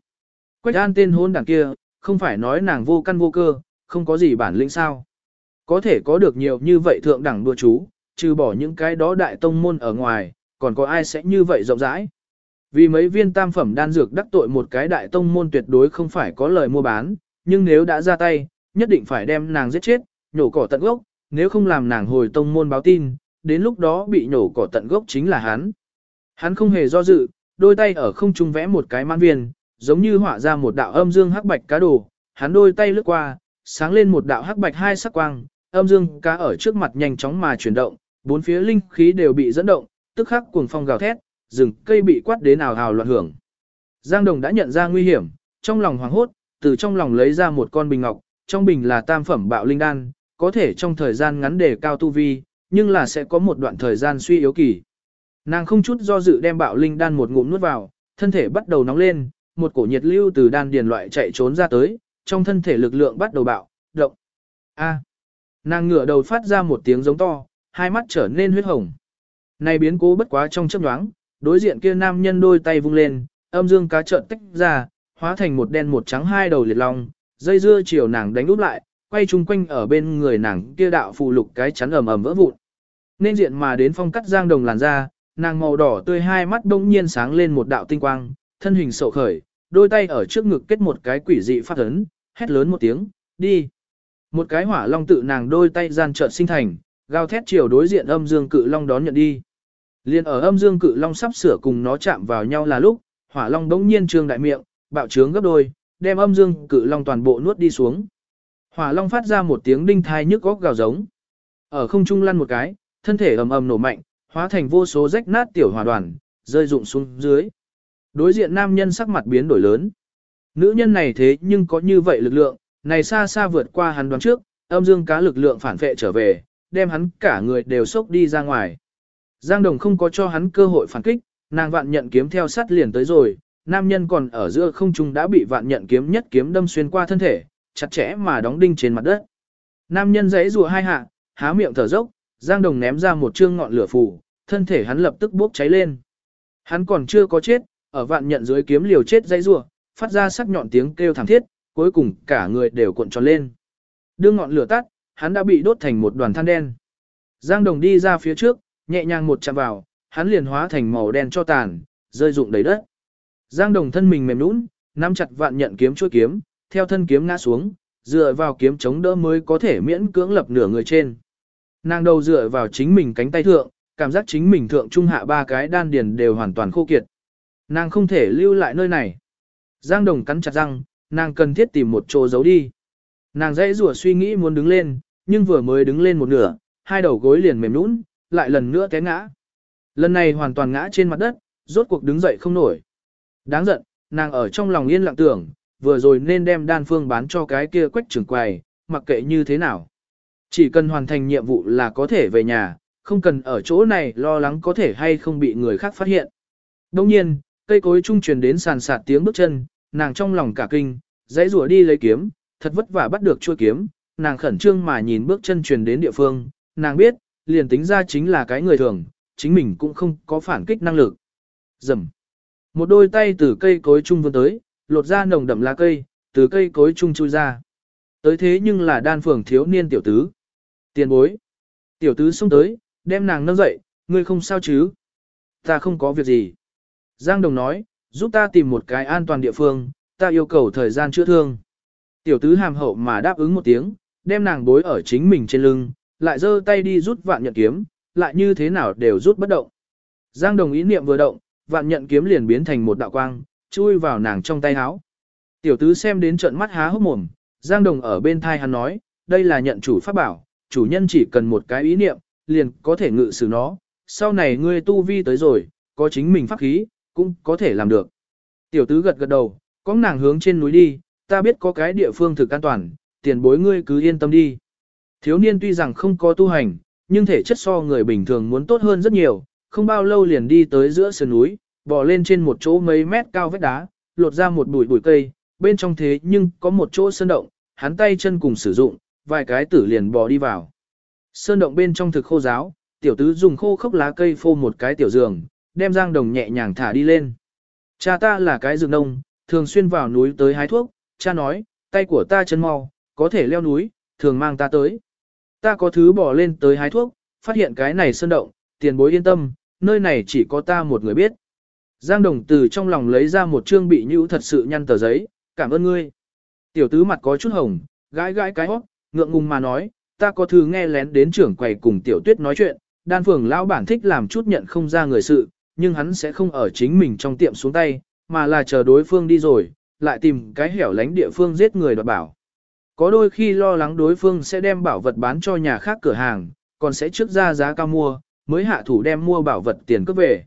[SPEAKER 1] Quách an tên hôn đảng kia, không phải nói nàng vô căn vô cơ, không có gì bản lĩnh sao. Có thể có được nhiều như vậy thượng đẳng đùa chú, trừ bỏ những cái đó đại tông môn ở ngoài, còn có ai sẽ như vậy rộng rãi. Vì mấy viên tam phẩm đan dược đắc tội một cái đại tông môn tuyệt đối không phải có lời mua bán, nhưng nếu đã ra tay, nhất định phải đem nàng giết chết, nhổ cỏ tận gốc, nếu không làm nàng hồi tông môn báo tin, đến lúc đó bị nhổ cỏ tận gốc chính là hắn. Hắn không hề do dự, đôi tay ở không trung vẽ một cái man viên, giống như họa ra một đạo âm dương hắc bạch cá đồ, hắn đôi tay lướt qua, sáng lên một đạo hắc bạch hai sắc quang, âm dương cá ở trước mặt nhanh chóng mà chuyển động, bốn phía linh khí đều bị dẫn động, tức khắc cuồng phong gào thét, rừng cây bị quát đến ào ào loạn hưởng. Giang Đồng đã nhận ra nguy hiểm, trong lòng hoảng hốt, từ trong lòng lấy ra một con bình ngọc, trong bình là tam phẩm bạo linh đan, có thể trong thời gian ngắn để cao tu vi, nhưng là sẽ có một đoạn thời gian suy yếu kỳ. Nàng không chút do dự đem bạo linh đan một ngụm nuốt vào, thân thể bắt đầu nóng lên, một cổ nhiệt lưu từ đan điền loại chạy trốn ra tới, trong thân thể lực lượng bắt đầu bạo, động. A. Nàng ngửa đầu phát ra một tiếng giống to, hai mắt trở nên huyết hồng. Này biến cố bất quá trong chớp nhoáng, đối diện kia nam nhân đôi tay vung lên, âm dương cá trợn tách ra, hóa thành một đen một trắng hai đầu liệt long, dây dưa chiều nàng đánh úp lại, quay chung quanh ở bên người nàng kia đạo phù lục cái chắn ầm ầm vỡ vụn. Nên diện mà đến phong cắt giang đồng làn ra, nàng màu đỏ tươi hai mắt đông nhiên sáng lên một đạo tinh quang, thân hình sổ khởi, đôi tay ở trước ngực kết một cái quỷ dị phát ấn, hét lớn một tiếng, đi. Một cái hỏa long tự nàng đôi tay gian trợn sinh thành, gào thét chiều đối diện âm dương cự long đón nhận đi. Liên ở âm dương cự long sắp sửa cùng nó chạm vào nhau là lúc, hỏa long đống nhiên trương đại miệng, bạo trướng gấp đôi, đem âm dương cự long toàn bộ nuốt đi xuống. Hỏa long phát ra một tiếng đinh thai nhức góc gào giống. Ở không trung lăn một cái, thân thể ầm ầm nổ mạnh, hóa thành vô số rách nát tiểu hỏa đoàn, rơi rụng xuống dưới. Đối diện nam nhân sắc mặt biến đổi lớn. Nữ nhân này thế nhưng có như vậy lực lượng, này xa xa vượt qua hắn đoán trước, âm dương cá lực lượng phản vệ trở về, đem hắn cả người đều sốc đi ra ngoài. Giang Đồng không có cho hắn cơ hội phản kích, nàng vạn nhận kiếm theo sát liền tới rồi, nam nhân còn ở giữa không trung đã bị vạn nhận kiếm nhất kiếm đâm xuyên qua thân thể, chặt chẽ mà đóng đinh trên mặt đất. Nam nhân giãy rùa hai hạ, há miệng thở dốc, Giang Đồng ném ra một chương ngọn lửa phù, thân thể hắn lập tức bốc cháy lên. Hắn còn chưa có chết, ở vạn nhận dưới kiếm liều chết dãy rùa, phát ra sắc nhọn tiếng kêu thảm thiết, cuối cùng cả người đều cuộn tròn lên. Đưa ngọn lửa tắt, hắn đã bị đốt thành một đoàn than đen. Giang Đồng đi ra phía trước, nhẹ nhàng một chạm vào, hắn liền hóa thành màu đen cho tàn, rơi rụng đầy đất. Giang Đồng thân mình mềm nhũn, nắm chặt vạn nhận kiếm chuôi kiếm, theo thân kiếm ngã xuống, dựa vào kiếm chống đỡ mới có thể miễn cưỡng lập nửa người trên. Nàng đầu dựa vào chính mình cánh tay thượng, cảm giác chính mình thượng trung hạ ba cái đan điền đều hoàn toàn khô kiệt. Nàng không thể lưu lại nơi này. Giang Đồng cắn chặt răng, nàng cần thiết tìm một chỗ giấu đi. Nàng dãy rủa suy nghĩ muốn đứng lên, nhưng vừa mới đứng lên một nửa, hai đầu gối liền mềm nũng, lại lần nữa té ngã. Lần này hoàn toàn ngã trên mặt đất, rốt cuộc đứng dậy không nổi. Đáng giận, nàng ở trong lòng yên lặng tưởng, vừa rồi nên đem đan phương bán cho cái kia quách trưởng quầy, mặc kệ như thế nào. Chỉ cần hoàn thành nhiệm vụ là có thể về nhà, không cần ở chỗ này lo lắng có thể hay không bị người khác phát hiện. Đồng nhiên, cây cối trung truyền đến sàn sạt tiếng bước chân, nàng trong lòng cả kinh, dãy rùa đi lấy kiếm, thật vất vả bắt được chuôi kiếm, nàng khẩn trương mà nhìn bước chân truyền đến địa phương, nàng biết, liền tính ra chính là cái người thường, chính mình cũng không có phản kích năng lực. Dầm. Một đôi tay từ cây cối trung vươn tới, lột ra nồng đậm lá cây, từ cây cối chung chui ra. Tới thế nhưng là đan phường thiếu niên tiểu tứ. Tiền bối. Tiểu tứ xông tới, đem nàng nâng dậy, ngươi không sao chứ? Ta không có việc gì. Giang Đồng nói, giúp ta tìm một cái an toàn địa phương, ta yêu cầu thời gian chữa thương. Tiểu tứ hàm hậu mà đáp ứng một tiếng, đem nàng bối ở chính mình trên lưng, lại giơ tay đi rút vạn nhận kiếm, lại như thế nào đều rút bất động. Giang Đồng ý niệm vừa động, vạn nhận kiếm liền biến thành một đạo quang, chui vào nàng trong tay áo. Tiểu tứ xem đến trận mắt há hốc mồm, Giang Đồng ở bên thai hắn nói, đây là nhận chủ pháp bảo, chủ nhân chỉ cần một cái ý niệm, liền có thể ngự xử nó, sau này ngươi tu vi tới rồi, có chính mình pháp khí, cũng có thể làm được. Tiểu tứ gật gật đầu, có nàng hướng trên núi đi, ta biết có cái địa phương thực an toàn, tiền bối ngươi cứ yên tâm đi. Thiếu niên tuy rằng không có tu hành, nhưng thể chất so người bình thường muốn tốt hơn rất nhiều, không bao lâu liền đi tới giữa sườn núi, bò lên trên một chỗ mấy mét cao vách đá, lột ra một bụi bụi cây, bên trong thế nhưng có một chỗ sơn động, hắn tay chân cùng sử dụng, vài cái tử liền bò đi vào. Sơn động bên trong thực khô giáo, tiểu tứ dùng khô khốc lá cây phô một cái tiểu giường, đem giang đồng nhẹ nhàng thả đi lên. Cha ta là cái rừng nông, thường xuyên vào núi tới hái thuốc, cha nói, tay của ta chân mau, có thể leo núi, thường mang ta tới. Ta có thứ bỏ lên tới hái thuốc, phát hiện cái này sơn động, tiền bối yên tâm, nơi này chỉ có ta một người biết. Giang đồng từ trong lòng lấy ra một chương bị nhũ thật sự nhăn tờ giấy, cảm ơn ngươi. Tiểu tứ mặt có chút hồng, gãi gãi cái hót, ngượng ngùng mà nói, ta có thư nghe lén đến trưởng quầy cùng tiểu tuyết nói chuyện, đan phường lão bản thích làm chút nhận không ra người sự, nhưng hắn sẽ không ở chính mình trong tiệm xuống tay, mà là chờ đối phương đi rồi, lại tìm cái hẻo lánh địa phương giết người đoạt bảo. Có đôi khi lo lắng đối phương sẽ đem bảo vật bán cho nhà khác cửa hàng, còn sẽ trước ra giá cao mua, mới hạ thủ đem mua bảo vật tiền cướp về.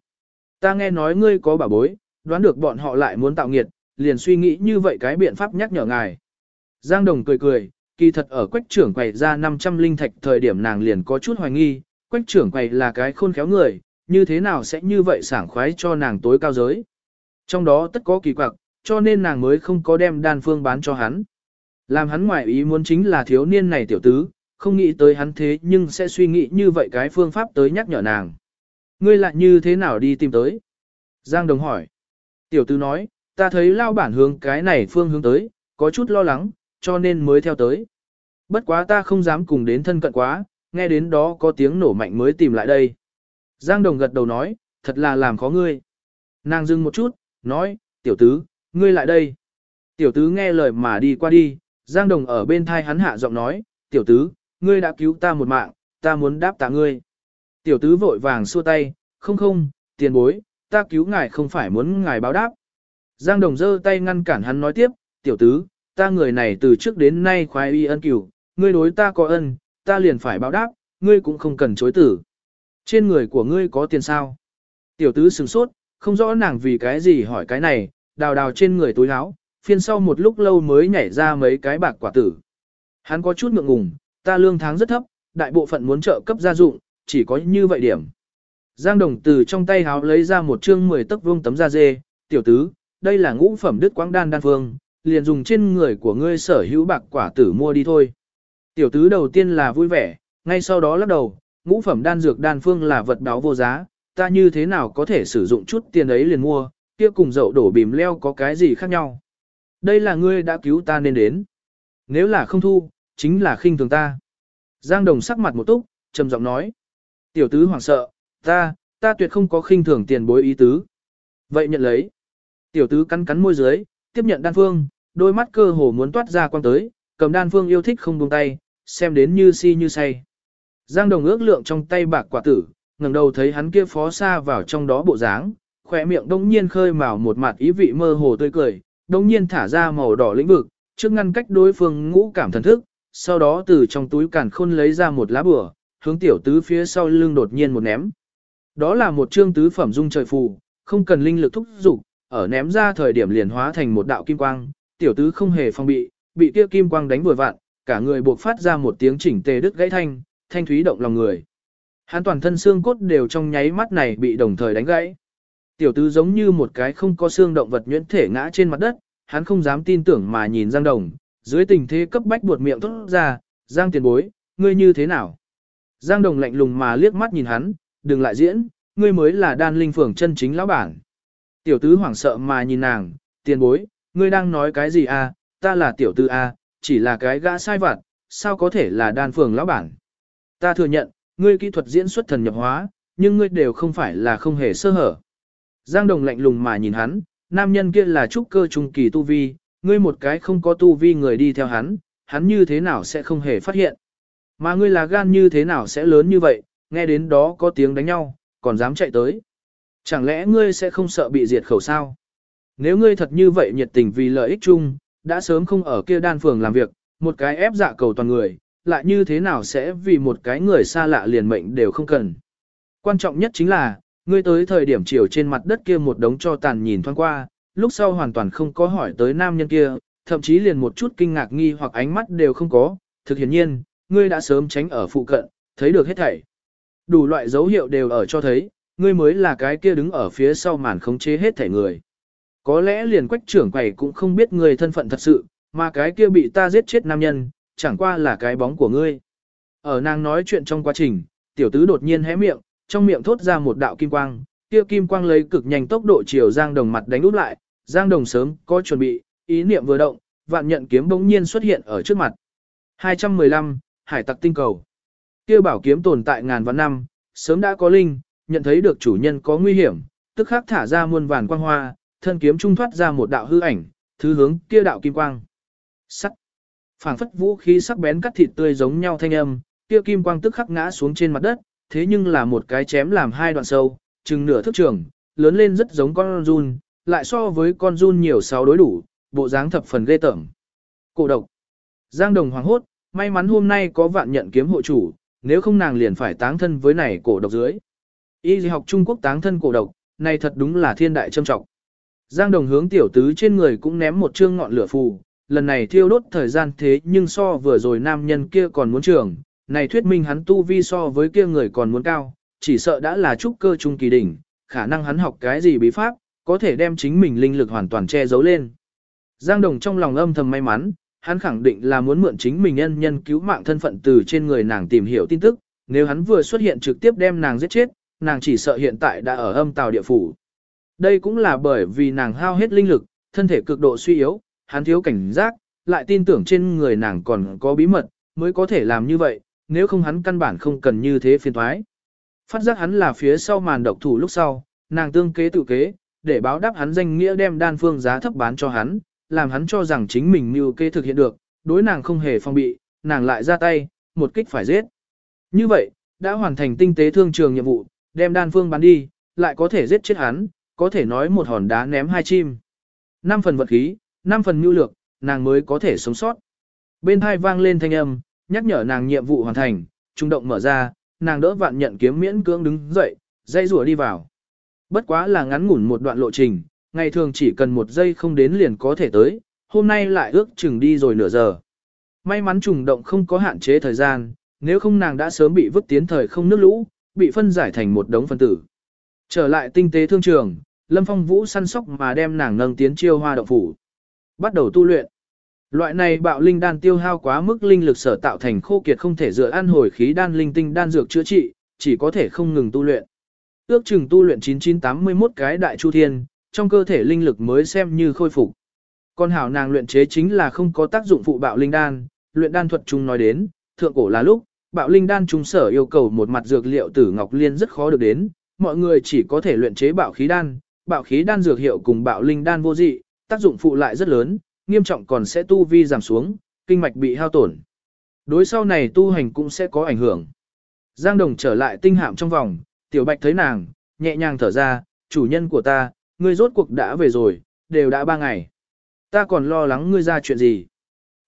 [SPEAKER 1] Ta nghe nói ngươi có bảo bối, đoán được bọn họ lại muốn tạo nghiệt, liền suy nghĩ như vậy cái biện pháp nhắc nhở ngài. Giang Đồng cười cười, kỳ thật ở quách trưởng quầy ra 500 linh thạch thời điểm nàng liền có chút hoài nghi, quách trưởng quầy là cái khôn khéo người, như thế nào sẽ như vậy sảng khoái cho nàng tối cao giới. Trong đó tất có kỳ quặc, cho nên nàng mới không có đem đan phương bán cho hắn. Làm hắn ngoại ý muốn chính là thiếu niên này tiểu tứ, không nghĩ tới hắn thế nhưng sẽ suy nghĩ như vậy cái phương pháp tới nhắc nhở nàng. Ngươi lại như thế nào đi tìm tới? Giang Đồng hỏi. Tiểu Tư nói, ta thấy lao bản hướng cái này phương hướng tới, có chút lo lắng, cho nên mới theo tới. Bất quá ta không dám cùng đến thân cận quá, nghe đến đó có tiếng nổ mạnh mới tìm lại đây. Giang Đồng gật đầu nói, thật là làm khó ngươi. Nàng dừng một chút, nói, tiểu tứ, ngươi lại đây. Tiểu tứ nghe lời mà đi qua đi, Giang Đồng ở bên thai hắn hạ giọng nói, tiểu tứ, ngươi đã cứu ta một mạng, ta muốn đáp tạ ngươi. Tiểu tứ vội vàng xua tay, không không, tiền bối, ta cứu ngài không phải muốn ngài báo đáp. Giang Đồng giơ tay ngăn cản hắn nói tiếp, tiểu tứ, ta người này từ trước đến nay khoái y ân cửu, ngươi đối ta có ân, ta liền phải báo đáp, ngươi cũng không cần chối tử. Trên người của ngươi có tiền sao? Tiểu tứ sửng sốt, không rõ nàng vì cái gì hỏi cái này, đào đào trên người túi áo, phiên sau một lúc lâu mới nhảy ra mấy cái bạc quả tử. Hắn có chút ngượng ngùng, ta lương tháng rất thấp, đại bộ phận muốn trợ cấp gia dụng, chỉ có như vậy điểm. Giang đồng từ trong tay háo lấy ra một chương 10 tấc vuông tấm da dê, tiểu tứ, đây là ngũ phẩm đức quang đan đan phương, liền dùng trên người của ngươi sở hữu bạc quả tử mua đi thôi. Tiểu tứ đầu tiên là vui vẻ, ngay sau đó lắc đầu, ngũ phẩm đan dược đan phương là vật báo vô giá, ta như thế nào có thể sử dụng chút tiền ấy liền mua, kia cùng dậu đổ bìm leo có cái gì khác nhau. Đây là ngươi đã cứu ta nên đến. Nếu là không thu, chính là khinh thường ta. Giang Đồng sắc mặt một túc, trầm giọng nói. Tiểu tứ hoảng sợ, ta, ta tuyệt không có khinh thường tiền bối ý tứ. Vậy nhận lấy. Tiểu tứ cắn cắn môi dưới, tiếp nhận đan phương, đôi mắt cơ hồ muốn toát ra quang tới, cầm đan phương yêu thích không buông tay, xem đến như si như say. Giang Đồng ước lượng trong tay bạc quả tử, ngẩng đầu thấy hắn kia phó xa vào trong đó bộ dáng, khỏe miệng đông nhiên khơi mào một mặt ý vị mơ hồ tươi cười, đông nhiên thả ra màu đỏ lĩnh vực, trước ngăn cách đối phương ngũ cảm thần thức, sau đó từ trong túi càn khôn lấy ra một lá bửa, hướng tiểu tứ phía sau lưng đột nhiên một ném. Đó là một chương tứ phẩm dung trời phù, không cần linh lực thúc dục, ở ném ra thời điểm liền hóa thành một đạo kim quang, tiểu tứ không hề phòng bị, bị kia kim quang đánh vừa vặn, cả người buộc phát ra một tiếng chỉnh tề đứt gãy thanh, thanh thúy động lòng người. Hắn toàn thân xương cốt đều trong nháy mắt này bị đồng thời đánh gãy. Tiểu tứ giống như một cái không có xương động vật nhuyễn thể ngã trên mặt đất, hắn không dám tin tưởng mà nhìn Giang Đồng, dưới tình thế cấp bách buột miệng thốt ra, Giang tiền bối, ngươi như thế nào? Giang Đồng lạnh lùng mà liếc mắt nhìn hắn, đừng lại diễn, ngươi mới là đan linh phường chân chính lão bản. Tiểu tứ hoảng sợ mà nhìn nàng, tiền bối, ngươi đang nói cái gì à, ta là tiểu tứ à, chỉ là cái gã sai vặt, sao có thể là đan phường lão bản. Ta thừa nhận, ngươi kỹ thuật diễn xuất thần nhập hóa, nhưng ngươi đều không phải là không hề sơ hở. Giang Đồng lạnh lùng mà nhìn hắn, nam nhân kia là trúc cơ trung kỳ tu vi, ngươi một cái không có tu vi người đi theo hắn, hắn như thế nào sẽ không hề phát hiện. Mà ngươi là gan như thế nào sẽ lớn như vậy, nghe đến đó có tiếng đánh nhau, còn dám chạy tới. Chẳng lẽ ngươi sẽ không sợ bị diệt khẩu sao? Nếu ngươi thật như vậy nhiệt tình vì lợi ích chung, đã sớm không ở kia đan phường làm việc, một cái ép dạ cầu toàn người, lại như thế nào sẽ vì một cái người xa lạ liền mệnh đều không cần. Quan trọng nhất chính là, ngươi tới thời điểm chiều trên mặt đất kia một đống cho tàn nhìn thoáng qua, lúc sau hoàn toàn không có hỏi tới nam nhân kia, thậm chí liền một chút kinh ngạc nghi hoặc ánh mắt đều không có, thực hiển nhiên, ngươi đã sớm tránh ở phụ cận, thấy được hết thảy. Đủ loại dấu hiệu đều ở cho thấy, ngươi mới là cái kia đứng ở phía sau màn khống chế hết thảy người. Có lẽ liền quách trưởng quầy cũng không biết người thân phận thật sự, mà cái kia bị ta giết chết nam nhân, chẳng qua là cái bóng của ngươi. Ở nàng nói chuyện trong quá trình, tiểu tứ đột nhiên hé miệng, trong miệng thốt ra một đạo kim quang, kia kim quang lấy cực nhanh tốc độ chiều Giang Đồng mặt đánh úp lại, Giang Đồng sớm có chuẩn bị, ý niệm vừa động, vạn nhận kiếm bỗng nhiên xuất hiện ở trước mặt. 215, Hải tặc tinh cầu. Kia bảo kiếm tồn tại ngàn vạn năm, sớm đã có linh, nhận thấy được chủ nhân có nguy hiểm, tức khắc thả ra muôn vàn quang hoa, thân kiếm trung thoát ra một đạo hư ảnh, thứ hướng kia đạo kim quang. Sắt. Phảng phất vũ khí sắc bén cắt thịt tươi giống nhau thanh âm, kia kim quang tức khắc ngã xuống trên mặt đất, thế nhưng là một cái chém làm hai đoạn sâu, chừng nửa thước trường, lớn lên rất giống con run, lại so với con run nhiều sáu đối đủ, bộ dáng thập phần ghê tởm. Cổ độc. Giang Đồng hoảng hốt, may mắn hôm nay có vạn nhận kiếm hộ chủ, nếu không nàng liền phải táng thân với này cổ độc dưới. Y học Trung Quốc táng thân cổ độc, này thật đúng là thiên đại trâm trọng. Giang Đồng hướng tiểu tứ trên người cũng ném một chương ngọn lửa phù, lần này thiêu đốt thời gian thế nhưng so vừa rồi nam nhân kia còn muốn trường, này thuyết minh hắn tu vi so với kia người còn muốn cao, chỉ sợ đã là trúc cơ trung kỳ đỉnh, khả năng hắn học cái gì bí pháp, có thể đem chính mình linh lực hoàn toàn che giấu lên. Giang Đồng trong lòng âm thầm may mắn, hắn khẳng định là muốn mượn chính mình nhân nhân cứu mạng thân phận từ trên người nàng tìm hiểu tin tức, nếu hắn vừa xuất hiện trực tiếp đem nàng giết chết, nàng chỉ sợ hiện tại đã ở âm tàu địa phủ. Đây cũng là bởi vì nàng hao hết linh lực, thân thể cực độ suy yếu, hắn thiếu cảnh giác, lại tin tưởng trên người nàng còn có bí mật, mới có thể làm như vậy, nếu không hắn căn bản không cần như thế phiền thoái. Phát giác hắn là phía sau màn độc thủ lúc sau, nàng tương kế tự kế, để báo đáp hắn danh nghĩa đem đan phương giá thấp bán cho hắn, làm hắn cho rằng chính mình mưu kê thực hiện được, đối nàng không hề phong bị, nàng lại ra tay, một kích phải giết. Như vậy, đã hoàn thành tinh tế thương trường nhiệm vụ, đem đan phương bán đi, lại có thể giết chết hắn, có thể nói một hòn đá ném hai chim. Năm phần vật khí, năm phần mưu lược, nàng mới có thể sống sót. Bên hai vang lên thanh âm, nhắc nhở nàng nhiệm vụ hoàn thành, trung động mở ra, nàng đỡ vạn nhận kiếm miễn cưỡng đứng dậy, dây rùa đi vào. Bất quá là ngắn ngủn một đoạn lộ trình, ngày thường chỉ cần một giây không đến liền có thể tới, hôm nay lại ước chừng đi rồi nửa giờ. May mắn trùng động không có hạn chế thời gian, nếu không nàng đã sớm bị vứt tiến thời không nước lũ, bị phân giải thành một đống phân tử. Trở lại tinh tế thương trường, Lâm Phong Vũ săn sóc mà đem nàng nâng tiến chiêu hoa động phủ. Bắt đầu tu luyện. Loại này bạo linh đan tiêu hao quá mức linh lực sở tạo thành khô kiệt không thể dựa ăn hồi khí đan linh tinh đan dược chữa trị, chỉ có thể không ngừng tu luyện. Ước chừng tu luyện 9981 cái đại chu thiên, trong cơ thể linh lực mới xem như khôi phục. con hảo nàng luyện chế chính là không có tác dụng phụ bạo linh đan, luyện đan thuật chung nói đến, thượng cổ là lúc, bạo linh đan trung sở yêu cầu một mặt dược liệu tử ngọc liên rất khó được đến, mọi người chỉ có thể luyện chế bạo khí đan, bạo khí đan dược hiệu cùng bạo linh đan vô dị, tác dụng phụ lại rất lớn, nghiêm trọng còn sẽ tu vi giảm xuống, kinh mạch bị hao tổn. Đối sau này tu hành cũng sẽ có ảnh hưởng. Giang Đồng trở lại tinh hạm trong vòng, Tiểu Bạch thấy nàng, nhẹ nhàng thở ra, chủ nhân của ta, ngươi rốt cuộc đã về rồi, đều đã ba ngày. Ta còn lo lắng ngươi ra chuyện gì.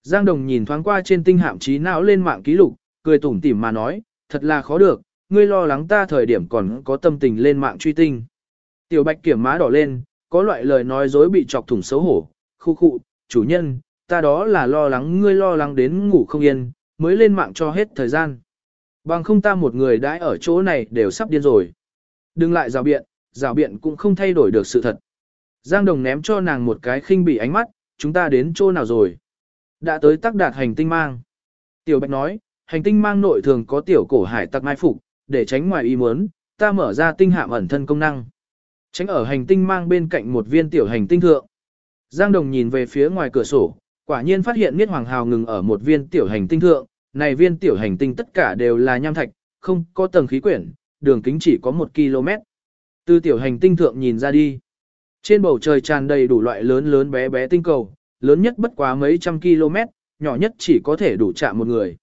[SPEAKER 1] Giang Đồng nhìn thoáng qua trên tinh hạm trí não lên mạng ký lục, cười tủm tỉm mà nói, thật là khó được, ngươi lo lắng ta thời điểm còn có tâm tình lên mạng truy tinh. Tiểu Bạch kiểm má đỏ lên, có loại lời nói dối bị chọc thủng xấu hổ, khu khu, chủ nhân, ta đó là lo lắng ngươi lo lắng đến ngủ không yên, mới lên mạng cho hết thời gian. Bằng không ta một người đãi ở chỗ này đều sắp điên rồi. Đừng lại rào biện, rào biện cũng không thay đổi được sự thật. Giang Đồng ném cho nàng một cái khinh bỉ ánh mắt, chúng ta đến chỗ nào rồi? Đã tới tắc đạt hành tinh mang. Tiểu Bạch nói, hành tinh mang nội thường có tiểu cổ hải tặc mai phục, để tránh ngoài ý muốn, ta mở ra tinh hạm ẩn thân công năng. Tránh ở hành tinh mang bên cạnh một viên tiểu hành tinh thượng. Giang Đồng nhìn về phía ngoài cửa sổ, quả nhiên phát hiện Niết Hoàng Hào ngừng ở một viên tiểu hành tinh thượng, này viên tiểu hành tinh tất cả đều là nham thạch, không có tầng khí quyển, đường kính chỉ có 1 km. Từ tiểu hành tinh thượng nhìn ra đi. Trên bầu trời tràn đầy đủ loại lớn lớn bé bé tinh cầu, lớn nhất bất quá mấy trăm km, nhỏ nhất chỉ có thể đủ chạm một người.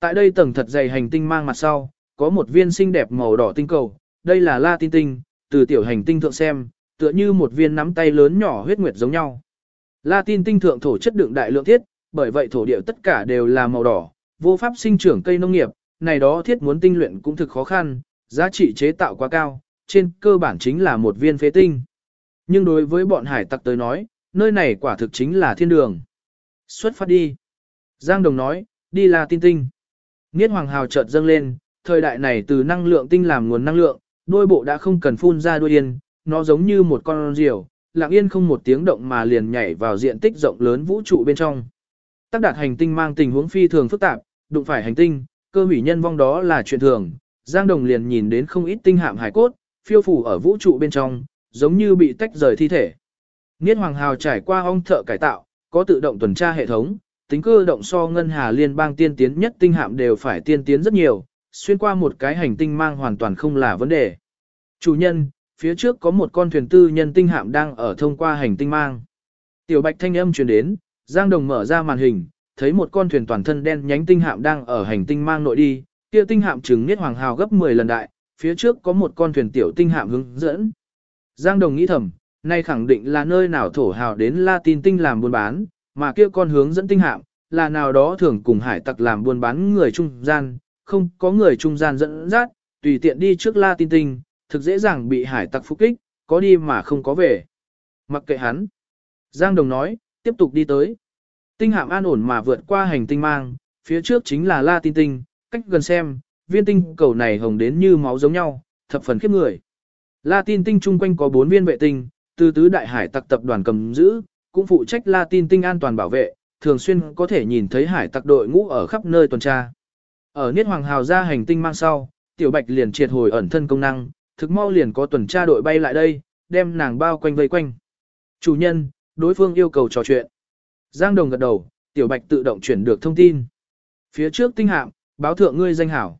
[SPEAKER 1] Tại đây tầng thật dày hành tinh mang mặt sau, có một viên xinh đẹp màu đỏ tinh cầu, đây là La Tinh Tinh, từ tiểu hành tinh thượng xem, tựa như một viên nắm tay lớn nhỏ huyết nguyệt giống nhau. La Tin Tinh thượng thổ chất đựng đại lượng thiết, bởi vậy thổ địa tất cả đều là màu đỏ, vô pháp sinh trưởng cây nông nghiệp, này đó thiết muốn tinh luyện cũng thực khó khăn, giá trị chế tạo quá cao, trên cơ bản chính là một viên phế tinh. Nhưng đối với bọn hải tặc tới nói, nơi này quả thực chính là thiên đường. Xuất phát đi. Giang Đồng nói, đi là tin tinh. Niết Hoàng Hào chợt dâng lên, thời đại này từ năng lượng tinh làm nguồn năng lượng, đôi bộ đã không cần phun ra đuôi yên, nó giống như một con diều, lặng yên không một tiếng động mà liền nhảy vào diện tích rộng lớn vũ trụ bên trong. Tác đạt hành tinh mang tình huống phi thường phức tạp, đụng phải hành tinh, cơ hủy nhân vong đó là chuyện thường. Giang Đồng liền nhìn đến không ít tinh hạm hải cốt, phiêu phủ ở vũ trụ bên trong, giống như bị tách rời thi thể. Niết Hoàng Hào trải qua ong thợ cải tạo, có tự động tuần tra hệ thống, tính cơ động so ngân hà liên bang tiên tiến nhất tinh hạm đều phải tiên tiến rất nhiều, xuyên qua một cái hành tinh mang hoàn toàn không là vấn đề. Chủ nhân, phía trước có một con thuyền tư nhân tinh hạm đang ở thông qua hành tinh mang. Tiểu bạch thanh âm truyền đến, Giang Đồng mở ra màn hình, thấy một con thuyền toàn thân đen nhánh tinh hạm đang ở hành tinh mang nội đi, kia tinh hạm trứng niết hoàng hào gấp 10 lần đại, phía trước có một con thuyền tiểu tinh hạm hướng dẫn. Giang Đồng nghĩ thầm, nay khẳng định là nơi nào thổ hào đến Latin tinh làm buôn bán, mà kia con hướng dẫn tinh hạm, là nào đó thường cùng hải tặc làm buôn bán người trung gian, không có người trung gian dẫn dắt, tùy tiện đi trước Latin tinh, thực dễ dàng bị hải tặc phục kích, có đi mà không có về. Mặc kệ hắn. Giang Đồng nói, tiếp tục đi tới. Tinh hạm an ổn mà vượt qua hành tinh mang, phía trước chính là La Tin Tinh, cách gần xem, viên tinh cầu này hồng đến như máu giống nhau, thập phần khiếp người. La Tin Tinh chung quanh có bốn viên vệ tinh, từ tứ đại hải tặc tập đoàn cầm giữ, cũng phụ trách La Tin Tinh an toàn bảo vệ, thường xuyên có thể nhìn thấy hải tặc đội ngũ ở khắp nơi tuần tra. Ở Niết Hoàng Hào ra hành tinh mang sau, Tiểu Bạch liền triệt hồi ẩn thân công năng, thực mau liền có tuần tra đội bay lại đây, đem nàng bao quanh vây quanh. Chủ nhân, đối phương yêu cầu trò chuyện. Giang Đồng gật đầu, Tiểu Bạch tự động chuyển được thông tin. Phía trước tinh hạm, báo thượng ngươi danh hảo.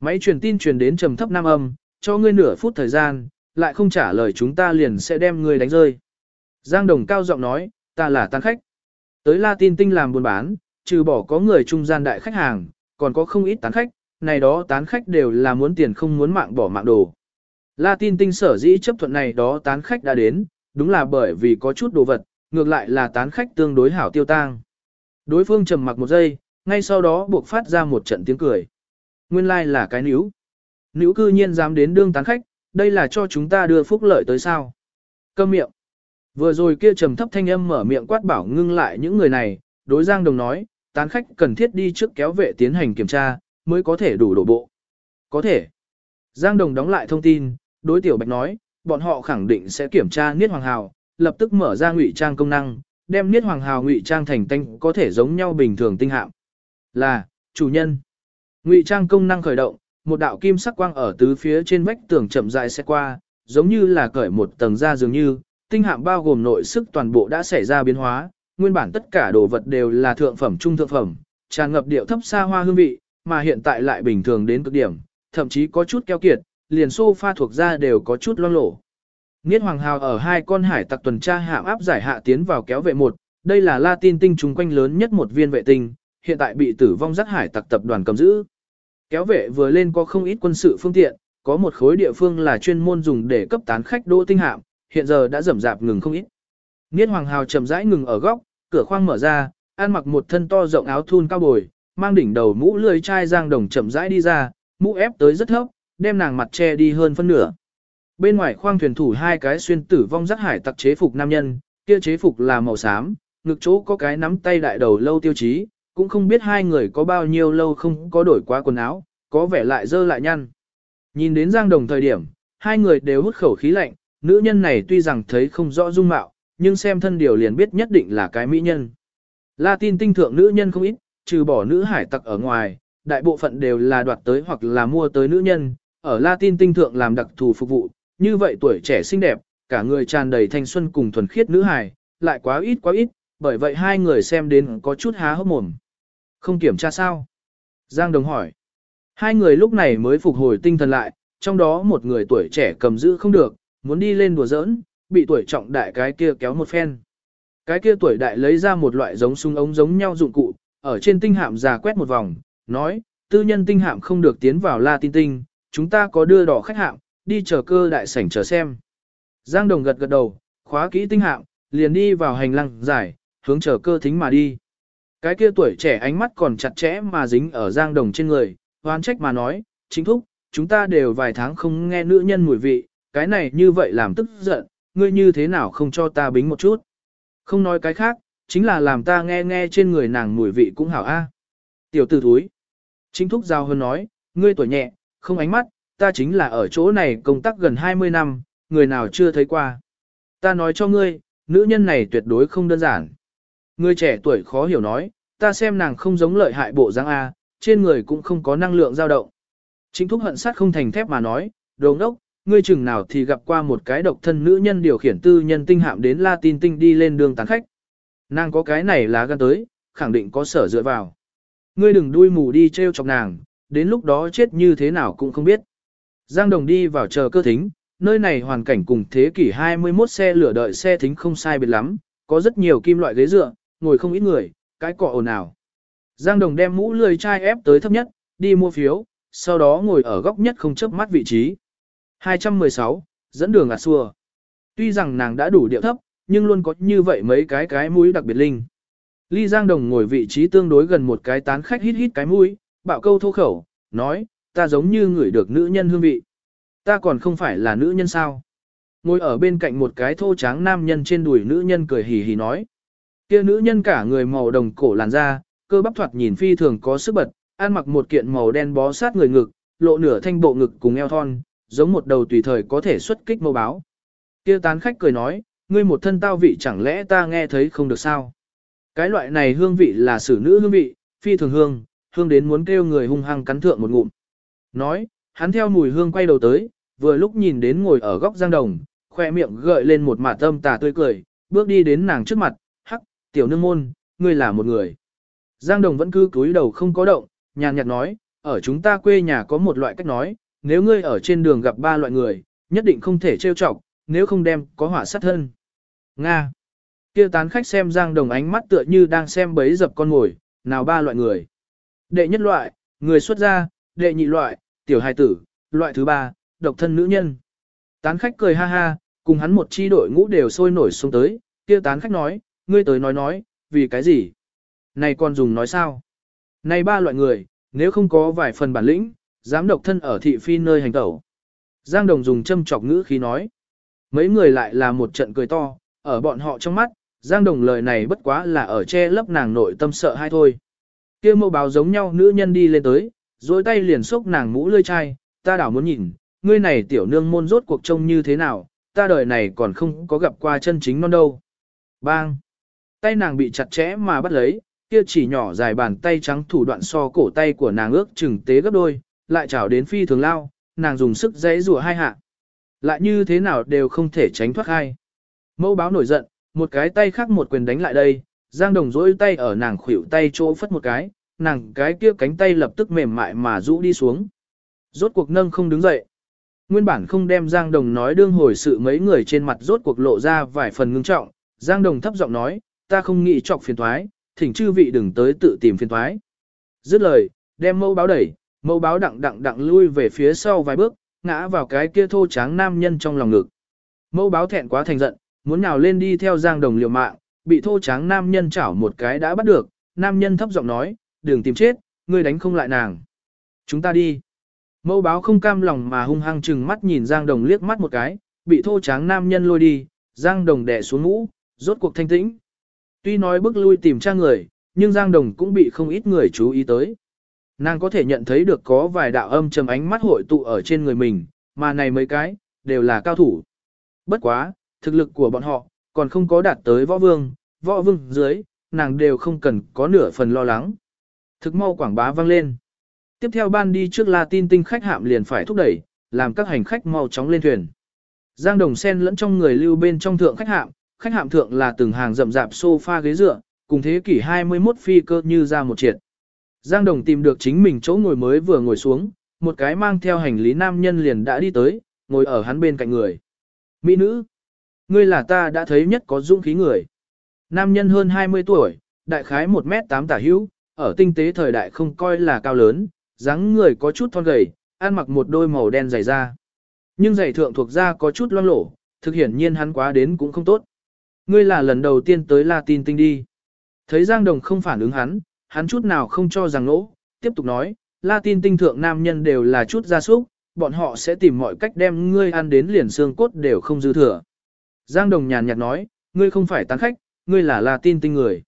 [SPEAKER 1] Máy truyền tin truyền đến trầm thấp nam âm, cho ngươi nửa phút thời gian, lại không trả lời chúng ta liền sẽ đem ngươi đánh rơi. Giang Đồng cao giọng nói, ta là tán khách. Tới La Tin Tinh làm buôn bán, trừ bỏ có người trung gian đại khách hàng, còn có không ít tán khách, này đó tán khách đều là muốn tiền không muốn mạng bỏ mạng đồ. La tin tinh sở dĩ chấp thuận này đó tán khách đã đến, đúng là bởi vì có chút đồ vật, ngược lại là tán khách tương đối hảo tiêu tang. Đối phương trầm mặc một giây, ngay sau đó buộc phát ra một trận tiếng cười. Nguyên lai like là cái níu. Níu cư nhiên dám đến đương tán khách, đây là cho chúng ta đưa phúc lợi tới sao. Câm miệng. Vừa rồi kia trầm thấp thanh âm mở miệng quát bảo ngưng lại những người này, đối Giang Đồng nói, tán khách cần thiết đi trước kéo vệ tiến hành kiểm tra, mới có thể đủ đổ bộ. Có thể. Giang Đồng đóng lại thông tin, đối tiểu bạch nói, bọn họ khẳng định sẽ kiểm tra Niết Hoàng Hào, lập tức mở ra ngụy trang công năng, đem Niết Hoàng Hào ngụy trang thành tinh có thể giống nhau bình thường tinh hạm. Là, chủ nhân. Ngụy trang công năng khởi động, một đạo kim sắc quang ở tứ phía trên vách tường chậm rãi sẽ qua, giống như là cởi một tầng da dường như, tinh hạm bao gồm nội sức toàn bộ đã xảy ra biến hóa, nguyên bản tất cả đồ vật đều là thượng phẩm trung thượng phẩm, tràn ngập điệu thấp xa hoa hương vị, mà hiện tại lại bình thường đến cực điểm, thậm chí có chút keo kiệt, liền sofa thuộc ra đều có chút loang lổ. Niết Hoàng Hào ở hai con hải tặc tuần tra hạm áp giải hạ tiến vào kéo vệ một, đây là Latin tinh trùng quanh lớn nhất một viên vệ tinh, hiện tại bị tử vong giác hải tặc tập đoàn cầm giữ. Kéo vệ vừa lên có không ít quân sự phương tiện, có một khối địa phương là chuyên môn dùng để cấp tán khách đỗ tinh hạm, hiện giờ đã rầm rạp ngừng không ít. Niết Hoàng Hào chậm rãi ngừng ở góc, cửa khoang mở ra, ăn mặc một thân to rộng áo thun cao bồi, mang đỉnh đầu mũ lưỡi chai giang đồng chậm rãi đi ra, mũ ép tới rất thấp, đem nàng mặt che đi hơn phân nửa. Bên ngoài khoang thuyền thủ hai cái xuyên tử vong rắc hải tặc chế phục nam nhân, kia chế phục là màu xám, ngực chỗ có cái nắm tay đại đầu lâu tiêu chí, cũng không biết hai người có bao nhiêu lâu không có đổi qua quần áo, có vẻ lại dơ lại nhăn. Nhìn đến Giang Đồng thời điểm, hai người đều hút khẩu khí lạnh, nữ nhân này tuy rằng thấy không rõ dung mạo, nhưng xem thân điều liền biết nhất định là cái mỹ nhân. La tin tinh thượng nữ nhân không ít, trừ bỏ nữ hải tặc ở ngoài, đại bộ phận đều là đoạt tới hoặc là mua tới nữ nhân, ở Latin tinh thượng làm đặc thù phục vụ, như vậy tuổi trẻ xinh đẹp, cả người tràn đầy thanh xuân cùng thuần khiết nữ hải lại quá ít quá ít, bởi vậy hai người xem đến có chút há hốc mồm. Không kiểm tra sao? Giang Đồng hỏi. Hai người lúc này mới phục hồi tinh thần lại, trong đó một người tuổi trẻ cầm giữ không được, muốn đi lên đùa giỡn, bị tuổi trọng đại cái kia kéo một phen. Cái kia tuổi đại lấy ra một loại giống súng ống giống nhau dụng cụ, ở trên tinh hạm già quét một vòng, nói, tư nhân tinh hạm không được tiến vào La Tinh Tinh, chúng ta có đưa đỏ khách hạng, đi chờ cơ đại sảnh chờ xem. Giang Đồng gật gật đầu, khóa kỹ tinh hạm, liền đi vào hành lang dài, hướng chờ cơ thính mà đi. Cái kia tuổi trẻ ánh mắt còn chặt chẽ mà dính ở Giang Đồng trên người, hoan trách mà nói, chính thúc, chúng ta đều vài tháng không nghe nữ nhân mùi vị, cái này như vậy làm tức giận, ngươi như thế nào không cho ta bính một chút. Không nói cái khác, chính là làm ta nghe nghe trên người nàng mùi vị cũng hảo a. Tiểu tử thúi. Chính thúc giao hơn nói, ngươi tuổi nhẹ, không ánh mắt, ta chính là ở chỗ này công tác gần 20 năm, người nào chưa thấy qua. Ta nói cho ngươi, nữ nhân này tuyệt đối không đơn giản. Người trẻ tuổi khó hiểu nói, ta xem nàng không giống lợi hại bộ dáng A, trên người cũng không có năng lượng dao động. Chính thúc hận sát không thành thép mà nói, đồ ngốc, ngươi chừng nào thì gặp qua một cái độc thân nữ nhân điều khiển tư nhân tinh hạm đến La Tin Tinh đi lên đường tán khách. Nàng có cái này lá gan tới, khẳng định có sở dựa vào. Ngươi đừng đuôi mù đi treo chọc nàng, đến lúc đó chết như thế nào cũng không biết. Giang Đồng đi vào chờ cơ thính, nơi này hoàn cảnh cùng thế kỷ 21 xe lửa đợi xe thính không sai biệt lắm, có rất nhiều kim loại ghế dựa, ngồi không ít người, cái cọ ồn ào. Giang Đồng đem mũ lười chai ép tới thấp nhất, đi mua phiếu, sau đó ngồi ở góc nhất không chớp mắt vị trí. 216, dẫn đường à xua. Tuy rằng nàng đã đủ điệu thấp, nhưng luôn có như vậy mấy cái cái mũi đặc biệt linh. Ly Giang Đồng ngồi vị trí tương đối gần một cái tán khách hít hít cái mũi, bạo câu thô khẩu, nói, ta giống như người được nữ nhân hương vị. Ta còn không phải là nữ nhân sao. Ngồi ở bên cạnh một cái thô tráng nam nhân trên đùi nữ nhân cười hì hì nói. Kia nữ nhân cả người màu đồng cổ làn da, cơ bắp thoạt nhìn phi thường có sức bật, ăn mặc một kiện màu đen bó sát người ngực, lộ nửa thanh bộ ngực cùng eo thon, giống một đầu tùy thời có thể xuất kích mâu báo. Kia tán khách cười nói, ngươi một thân tao vị chẳng lẽ ta nghe thấy không được sao? Cái loại này hương vị là sử nữ hương vị, phi thường hương, hương đến muốn kêu người hung hăng cắn thượng một ngụm. Nói, hắn theo mùi hương quay đầu tới, vừa lúc nhìn đến ngồi ở góc giang đồng, khoe miệng gợi lên một mả tâm tà tươi cười, bước đi đến nàng trước mặt, tiểu nương môn, ngươi là một người. Giang đồng vẫn cứ cúi đầu không có động, nhàn nhạt nói, ở chúng ta quê nhà có một loại cách nói, nếu ngươi ở trên đường gặp ba loại người, nhất định không thể trêu chọc, nếu không đem có hỏa sát thân. Nga. Kia tán khách xem Giang Đồng ánh mắt tựa như đang xem bấy dập con ngồi, nào ba loại người. Đệ nhất loại, người xuất gia, đệ nhị loại, tiểu hài tử, loại thứ ba, độc thân nữ nhân. Tán khách cười ha ha, cùng hắn một chi đội ngũ đều sôi nổi xuống tới, kia tán khách nói, ngươi tới nói nói, vì cái gì? Này còn dùng nói sao? Này ba loại người, nếu không có vài phần bản lĩnh, dám độc thân ở thị phi nơi hành tẩu. Giang Đồng dùng châm chọc ngữ khí nói. Mấy người lại là một trận cười to, ở bọn họ trong mắt, Giang Đồng lời này bất quá là ở che lấp nàng nội tâm sợ hay thôi. kia mẫu báo giống nhau nữ nhân đi lên tới, dối tay liền xốc nàng mũ lươi chai, ta đảo muốn nhìn, ngươi này tiểu nương môn rốt cuộc trông như thế nào, ta đời này còn không có gặp qua chân chính non đâu. Bang! Tay nàng bị chặt chẽ mà bắt lấy, kia chỉ nhỏ dài bàn tay trắng thủ đoạn so cổ tay của nàng ước chừng tế gấp đôi, lại chảo đến phi thường lao, nàng dùng sức dãy rùa hai hạ. Lại như thế nào đều không thể tránh thoát hai. Mẫu báo nổi giận, một cái tay khác một quyền đánh lại đây, Giang Đồng dỗi tay ở nàng khuỷu tay chỗ phất một cái, nàng cái kia cánh tay lập tức mềm mại mà rũ đi xuống. Rốt cuộc nâng không đứng dậy. Nguyên bản không đem Giang Đồng nói đương hồi sự mấy người trên mặt rốt cuộc lộ ra vài phần ngưng trọng, Giang Đồng thấp giọng nói, ta không nghĩ chọc phiền thoái, thỉnh chư vị đừng tới tự tìm phiền thoái. Dứt lời, đem mẫu báo đẩy, mẫu báo đặng đặng đặng lui về phía sau vài bước, ngã vào cái kia thô tráng nam nhân trong lòng ngực. Mẫu báo thẹn quá thành giận, muốn nào lên đi theo Giang Đồng liều mạng, bị thô tráng nam nhân chảo một cái đã bắt được, nam nhân thấp giọng nói, đừng tìm chết, ngươi đánh không lại nàng. Chúng ta đi. Mẫu báo không cam lòng mà hung hăng chừng mắt nhìn Giang Đồng liếc mắt một cái, bị thô tráng nam nhân lôi đi, Giang Đồng đè xuống ngũ, rốt cuộc thanh tĩnh. Tuy nói bước lui tìm tra người, nhưng Giang Đồng cũng bị không ít người chú ý tới. Nàng có thể nhận thấy được có vài đạo âm trầm ánh mắt hội tụ ở trên người mình, mà này mấy cái, đều là cao thủ. Bất quá, thực lực của bọn họ, còn không có đạt tới võ vương, võ vương dưới, nàng đều không cần có nửa phần lo lắng. Thực mau quảng bá vang lên. Tiếp theo ban đi trước La Tin tinh khách hạm liền phải thúc đẩy, làm các hành khách mau chóng lên thuyền. Giang Đồng Sen lẫn trong người lưu bên trong thượng khách hạm, khách hạm thượng là từng hàng rậm rạp sofa ghế dựa, cùng thế kỷ 21 phi cơ như ra một triệt. Giang Đồng tìm được chính mình chỗ ngồi mới vừa ngồi xuống, một cái mang theo hành lý nam nhân liền đã đi tới, ngồi ở hắn bên cạnh người. Mỹ nữ, ngươi là ta đã thấy nhất có dũng khí người. Nam nhân hơn 20 tuổi, đại khái 1m8 tả hữu, ở tinh tế thời đại không coi là cao lớn, dáng người có chút thon gầy, ăn mặc một đôi màu đen dày da. Nhưng giày thượng thuộc da có chút loang lổ, thực hiển nhiên hắn quá đến cũng không tốt. Ngươi là lần đầu tiên tới Latin Tinh đi. Thấy Giang Đồng không phản ứng hắn, hắn chút nào không cho rằng nỗ, tiếp tục nói, Latin Tinh thượng nam nhân đều là chút gia súc, bọn họ sẽ tìm mọi cách đem ngươi ăn đến liền xương cốt đều không dư thừa. Giang Đồng nhàn nhạt nói, ngươi không phải tán khách, ngươi là Latin tinh người.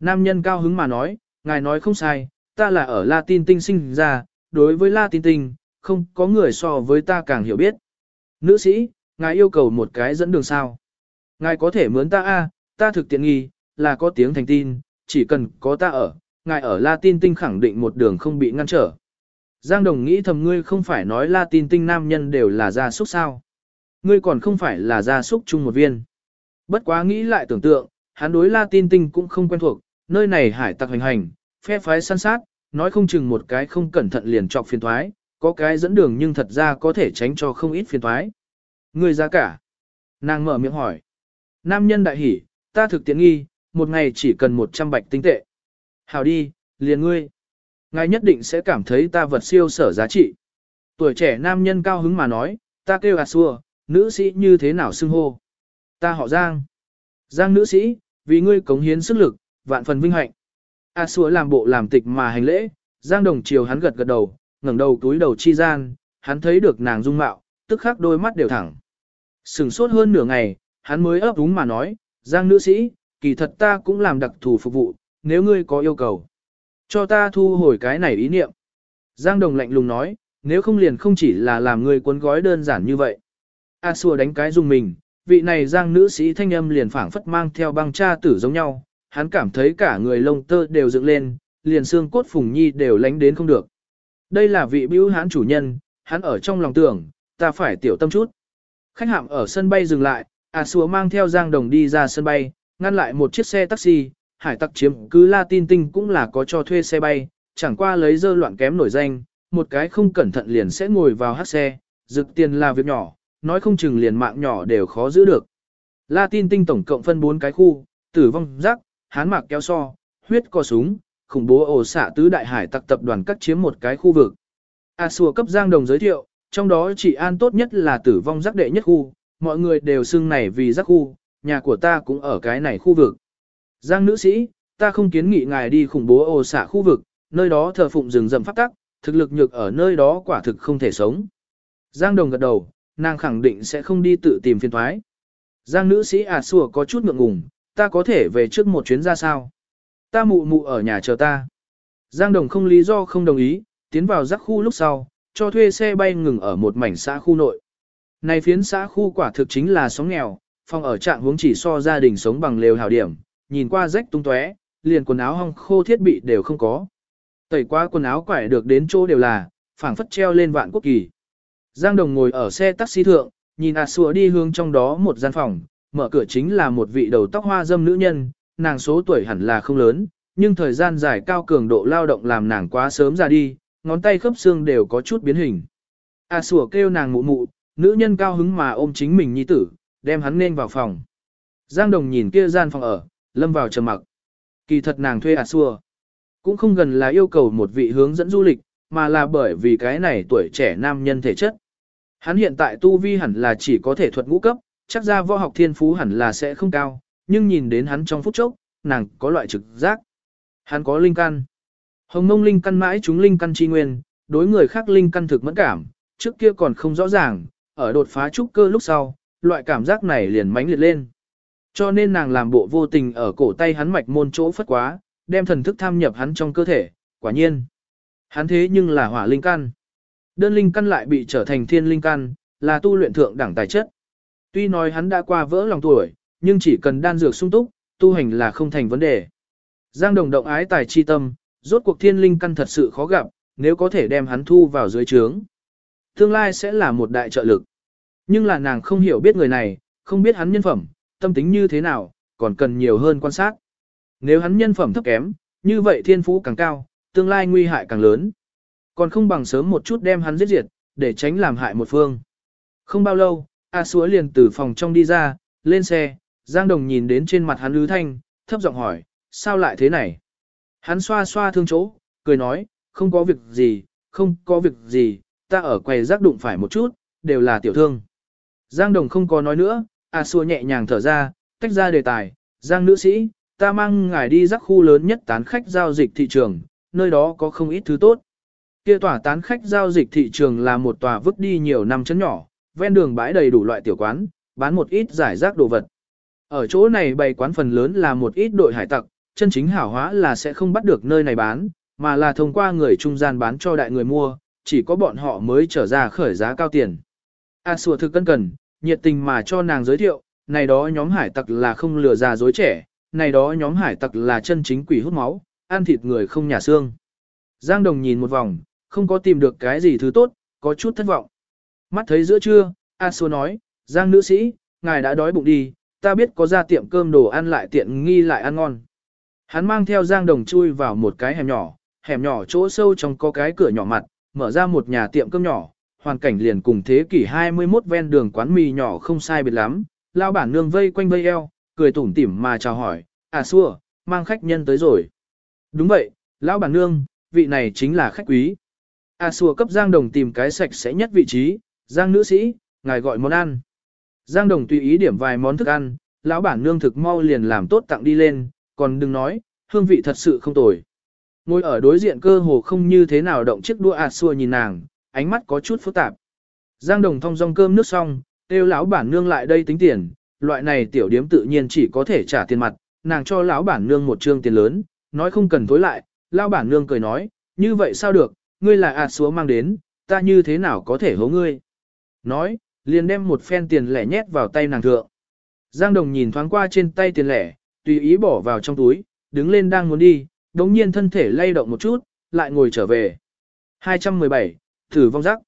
[SPEAKER 1] Nam nhân cao hứng mà nói, ngài nói không sai, ta là ở Latin tinh sinh ra, đối với Latin tinh, không có người so với ta càng hiểu biết. Nữ sĩ, ngài yêu cầu một cái dẫn đường sao. Ngài có thể mướn ta a, ta thực tiện nghi, là có tiếng thành tin, chỉ cần có ta ở, ngài ở La Tin tinh khẳng định một đường không bị ngăn trở. Giang Đồng nghĩ thầm ngươi không phải nói La Tin tinh nam nhân đều là gia súc sao. Ngươi còn không phải là gia súc chung một viên. Bất quá nghĩ lại tưởng tượng, hắn đối La Tin tinh cũng không quen thuộc, nơi này hải tặc hành hành, phe phái săn sát, nói không chừng một cái không cẩn thận liền chọc phiền thoái, có cái dẫn đường nhưng thật ra có thể tránh cho không ít phiền thoái. Ngươi ra cả. Nàng mở miệng hỏi. Nam nhân đại hỉ, ta thực tiện nghi, một ngày chỉ cần 100 bạch tinh tệ. Hào đi, liền ngươi. Ngài nhất định sẽ cảm thấy ta vật siêu sở giá trị. Tuổi trẻ nam nhân cao hứng mà nói, ta kêu à xua, nữ sĩ như thế nào xưng hô. Ta họ Giang. Giang nữ sĩ, vì ngươi cống hiến sức lực, vạn phần vinh hạnh. A xua làm bộ làm tịch mà hành lễ, Giang đồng chiều hắn gật gật đầu, ngẩng đầu túi đầu chi gian, hắn thấy được nàng dung mạo, tức khắc đôi mắt đều thẳng. Sừng sốt hơn nửa ngày, hắn mới ấp úng mà nói, Giang nữ sĩ, kỳ thật ta cũng làm đặc thù phục vụ, nếu ngươi có yêu cầu. Cho ta thu hồi cái này ý niệm. Giang đồng lạnh lùng nói, nếu không liền không chỉ là làm ngươi cuốn gói đơn giản như vậy. A xua đánh cái dùng mình, vị này giang nữ sĩ thanh âm liền phảng phất mang theo băng cha tử giống nhau, hắn cảm thấy cả người lông tơ đều dựng lên, liền xương cốt phùng nhi đều lánh đến không được. Đây là vị bưu hán chủ nhân, hắn ở trong lòng tưởng, ta phải tiểu tâm chút. Khách hạm ở sân bay dừng lại, À, A Súa mang theo giang đồng đi ra sân bay, ngăn lại một chiếc xe taxi, hải tặc chiếm cứ La Tin Tinh cũng là có cho thuê xe bay, chẳng qua lấy dơ loạn kém nổi danh, một cái không cẩn thận liền sẽ ngồi vào hát xe, dực tiền là việc nhỏ, nói không chừng liền mạng nhỏ đều khó giữ được. La Tin Tinh tổng cộng phân 4 cái khu, tử vong rắc, hán mạc kéo so, huyết co súng, khủng bố ổ xạ tứ đại hải tặc tập đoàn cắt chiếm một cái khu vực. À, A Sùa cấp Giang Đồng giới thiệu, trong đó chỉ an tốt nhất là tử vong rắc đệ nhất khu, mọi người đều xưng này vì rắc khu, nhà của ta cũng ở cái này khu vực. Giang nữ sĩ, ta không kiến nghị ngài đi khủng bố ồ xả khu vực, nơi đó thờ phụng rừng rậm pháp tắc, thực lực nhược ở nơi đó quả thực không thể sống. Giang đồng gật đầu, nàng khẳng định sẽ không đi tự tìm phiền thoái. Giang nữ sĩ à sủa có chút ngượng ngùng, ta có thể về trước một chuyến ra sao? Ta mụ mụ ở nhà chờ ta. Giang đồng không lý do không đồng ý, tiến vào rắc khu lúc sau, cho thuê xe bay ngừng ở một mảnh xã khu nội. Này phiến xã khu quả thực chính là sóng nghèo, phòng ở trạng huống chỉ so gia đình sống bằng lều hảo điểm, nhìn qua rách tung tóe, liền quần áo hong khô thiết bị đều không có. Tẩy qua quần áo quải được đến chỗ đều là, phảng phất treo lên vạn quốc kỳ. Giang Đồng ngồi ở xe taxi thượng, nhìn A Sùa đi hướng trong đó một gian phòng, mở cửa chính là một vị đầu tóc hoa dâm nữ nhân, nàng số tuổi hẳn là không lớn, nhưng thời gian dài cao cường độ lao động làm nàng quá sớm ra đi, ngón tay khớp xương đều có chút biến hình. A Sùa kêu nàng mụ mụ, nữ nhân cao hứng mà ôm chính mình nhi tử, đem hắn nên vào phòng. Giang Đồng nhìn kia gian phòng ở, lâm vào trầm mặc. Kỳ thật nàng thuê à xua. Cũng không gần là yêu cầu một vị hướng dẫn du lịch, mà là bởi vì cái này tuổi trẻ nam nhân thể chất. Hắn hiện tại tu vi hẳn là chỉ có thể thuật ngũ cấp, chắc ra võ học thiên phú hẳn là sẽ không cao, nhưng nhìn đến hắn trong phút chốc, nàng có loại trực giác. Hắn có linh căn. Hồng mông linh căn mãi chúng linh căn chi nguyên, đối người khác linh căn thực mẫn cảm, trước kia còn không rõ ràng, ở đột phá trúc cơ lúc sau, loại cảm giác này liền mãnh liệt lên. Cho nên nàng làm bộ vô tình ở cổ tay hắn mạch môn chỗ phất quá, đem thần thức tham nhập hắn trong cơ thể, quả nhiên. Hắn thế nhưng là hỏa linh căn. Đơn linh căn lại bị trở thành thiên linh căn, là tu luyện thượng đẳng tài chất. Tuy nói hắn đã qua vỡ lòng tuổi, nhưng chỉ cần đan dược sung túc, tu hành là không thành vấn đề. Giang đồng động ái tài chi tâm, rốt cuộc thiên linh căn thật sự khó gặp, nếu có thể đem hắn thu vào dưới trướng. Tương lai sẽ là một đại trợ lực. Nhưng là nàng không hiểu biết người này, không biết hắn nhân phẩm, tâm tính như thế nào, còn cần nhiều hơn quan sát. Nếu hắn nhân phẩm thấp kém, như vậy thiên phú càng cao, tương lai nguy hại càng lớn. Còn không bằng sớm một chút đem hắn giết diệt, để tránh làm hại một phương. Không bao lâu, A Súa liền từ phòng trong đi ra, lên xe, Giang Đồng nhìn đến trên mặt hắn Lư Thanh, thấp giọng hỏi, sao lại thế này? Hắn xoa xoa thương chỗ, cười nói, không có việc gì, không có việc gì, ta ở quầy rác đụng phải một chút, đều là tiểu thương. Giang Đồng không có nói nữa, A Xua nhẹ nhàng thở ra, tách ra đề tài, Giang nữ sĩ, ta mang ngài đi rắc khu lớn nhất tán khách giao dịch thị trường, nơi đó có không ít thứ tốt. Kia tòa tán khách giao dịch thị trường là một tòa vứt đi nhiều năm chấn nhỏ, ven đường bãi đầy đủ loại tiểu quán, bán một ít giải rác đồ vật. Ở chỗ này bày quán phần lớn là một ít đội hải tặc, chân chính hảo hóa là sẽ không bắt được nơi này bán, mà là thông qua người trung gian bán cho đại người mua, chỉ có bọn họ mới trở ra khởi giá cao tiền. A sủa thực cân cần, nhiệt tình mà cho nàng giới thiệu, này đó nhóm hải tặc là không lừa già dối trẻ, này đó nhóm hải tặc là chân chính quỷ hút máu, ăn thịt người không nhà xương. Giang Đồng nhìn một vòng, không có tìm được cái gì thứ tốt, có chút thất vọng. Mắt thấy giữa trưa, A Xua nói, Giang nữ sĩ, ngài đã đói bụng đi, ta biết có ra tiệm cơm đồ ăn lại tiện nghi lại ăn ngon. Hắn mang theo Giang Đồng chui vào một cái hẻm nhỏ, hẻm nhỏ chỗ sâu trong có cái cửa nhỏ mặt, mở ra một nhà tiệm cơm nhỏ, hoàn cảnh liền cùng thế kỷ 21 ven đường quán mì nhỏ không sai biệt lắm, lao bản nương vây quanh vây eo, cười tủm tỉm mà chào hỏi, à xua, mang khách nhân tới rồi. Đúng vậy, lão bản nương, vị này chính là khách quý. À xua cấp Giang Đồng tìm cái sạch sẽ nhất vị trí, Giang nữ sĩ, ngài gọi món ăn. Giang Đồng tùy ý điểm vài món thức ăn, lão bản nương thực mau liền làm tốt tặng đi lên, còn đừng nói, hương vị thật sự không tồi. Ngồi ở đối diện cơ hồ không như thế nào động chiếc đũa à xua nhìn nàng, ánh mắt có chút phức tạp. Giang Đồng thông dong cơm nước xong, kêu lão bản nương lại đây tính tiền, loại này tiểu điếm tự nhiên chỉ có thể trả tiền mặt, nàng cho lão bản nương một trương tiền lớn, nói không cần tối lại, lão bản nương cười nói, như vậy sao được, ngươi là ạt à mang đến, ta như thế nào có thể hố ngươi. Nói, liền đem một phen tiền lẻ nhét vào tay nàng thượng. Giang Đồng nhìn thoáng qua trên tay tiền lẻ, tùy ý bỏ vào trong túi, đứng lên đang muốn đi, đống nhiên thân thể lay động một chút, lại ngồi trở về. 217, thử vong rắc.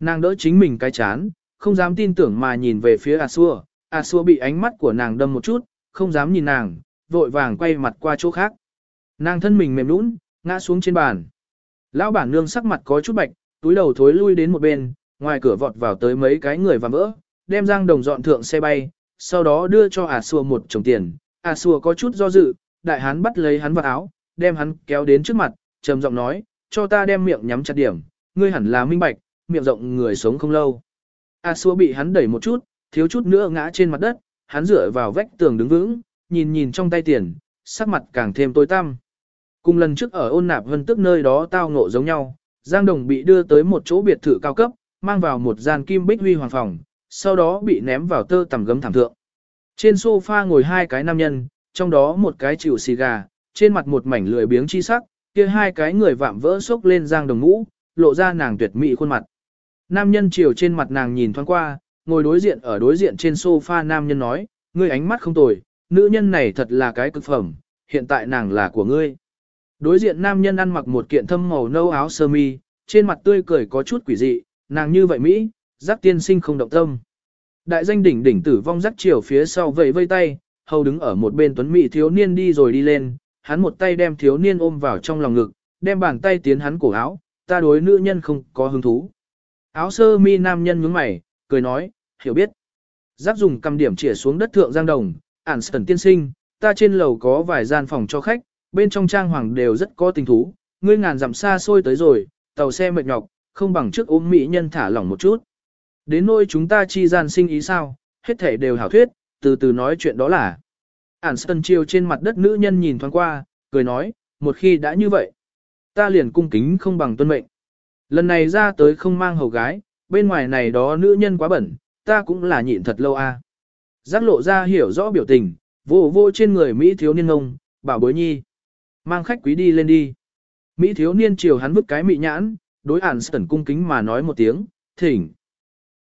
[SPEAKER 1] Nàng đỡ chính mình cái chán, không dám tin tưởng mà nhìn về phía A Xua, A Xua bị ánh mắt của nàng đâm một chút, không dám nhìn nàng, vội vàng quay mặt qua chỗ khác. Nàng thân mình mềm nũng, ngã xuống trên bàn. Lão bản nương sắc mặt có chút bạch, túi đầu thối lui đến một bên, ngoài cửa vọt vào tới mấy cái người và vỡ, đem Giang Đồng dọn thượng xe bay, sau đó đưa cho A Xua một chồng tiền. A Xua có chút do dự, đại hán bắt lấy hắn vào áo, đem hắn kéo đến trước mặt, trầm giọng nói, cho ta đem miệng nhắm chặt điểm, ngươi hẳn là minh bạch, miệng rộng người sống không lâu. A xua bị hắn đẩy một chút, thiếu chút nữa ngã trên mặt đất, hắn dựa vào vách tường đứng vững, nhìn nhìn trong tay tiền, sắc mặt càng thêm tối tăm. Cùng lần trước ở ôn nạp vân tức nơi đó tao ngộ giống nhau, Giang Đồng bị đưa tới một chỗ biệt thự cao cấp, mang vào một gian kim bích huy hoàng phòng, sau đó bị ném vào tơ tầm gấm thảm thượng. Trên sofa ngồi hai cái nam nhân, trong đó một cái chịu xì gà, trên mặt một mảnh lười biếng chi sắc, kia hai cái người vạm vỡ sốc lên Giang Đồng ngũ, lộ ra nàng tuyệt mỹ khuôn mặt. Nam nhân chiều trên mặt nàng nhìn thoáng qua, ngồi đối diện ở đối diện trên sofa nam nhân nói, ngươi ánh mắt không tồi, nữ nhân này thật là cái cực phẩm, hiện tại nàng là của ngươi. Đối diện nam nhân ăn mặc một kiện thâm màu nâu áo sơ mi, trên mặt tươi cười có chút quỷ dị, nàng như vậy Mỹ, giác tiên sinh không động tâm. Đại danh đỉnh đỉnh tử vong giác chiều phía sau vẫy vây tay, hầu đứng ở một bên tuấn mỹ thiếu niên đi rồi đi lên, hắn một tay đem thiếu niên ôm vào trong lòng ngực, đem bàn tay tiến hắn cổ áo, ta đối nữ nhân không có hứng thú. Áo sơ mi nam nhân nhướng mày, cười nói, hiểu biết. Giáp dùng cầm điểm chĩa xuống đất thượng giang đồng, ản sần tiên sinh, ta trên lầu có vài gian phòng cho khách, bên trong trang hoàng đều rất có tình thú, ngươi ngàn dặm xa xôi tới rồi, tàu xe mệt nhọc, không bằng trước ôm mỹ nhân thả lỏng một chút. Đến nỗi chúng ta chi gian sinh ý sao, hết thể đều hảo thuyết, từ từ nói chuyện đó là. Ản sân chiều trên mặt đất nữ nhân nhìn thoáng qua, cười nói, một khi đã như vậy, ta liền cung kính không bằng tuân mệnh. Lần này ra tới không mang hầu gái, bên ngoài này đó nữ nhân quá bẩn, ta cũng là nhịn thật lâu a. À. Giác lộ ra hiểu rõ biểu tình, vô vô trên người Mỹ thiếu niên ngông, bảo bối nhi. Mang khách quý đi lên đi. Mỹ thiếu niên chiều hắn vứt cái mị nhãn, đối ản sẩn cung kính mà nói một tiếng, thỉnh.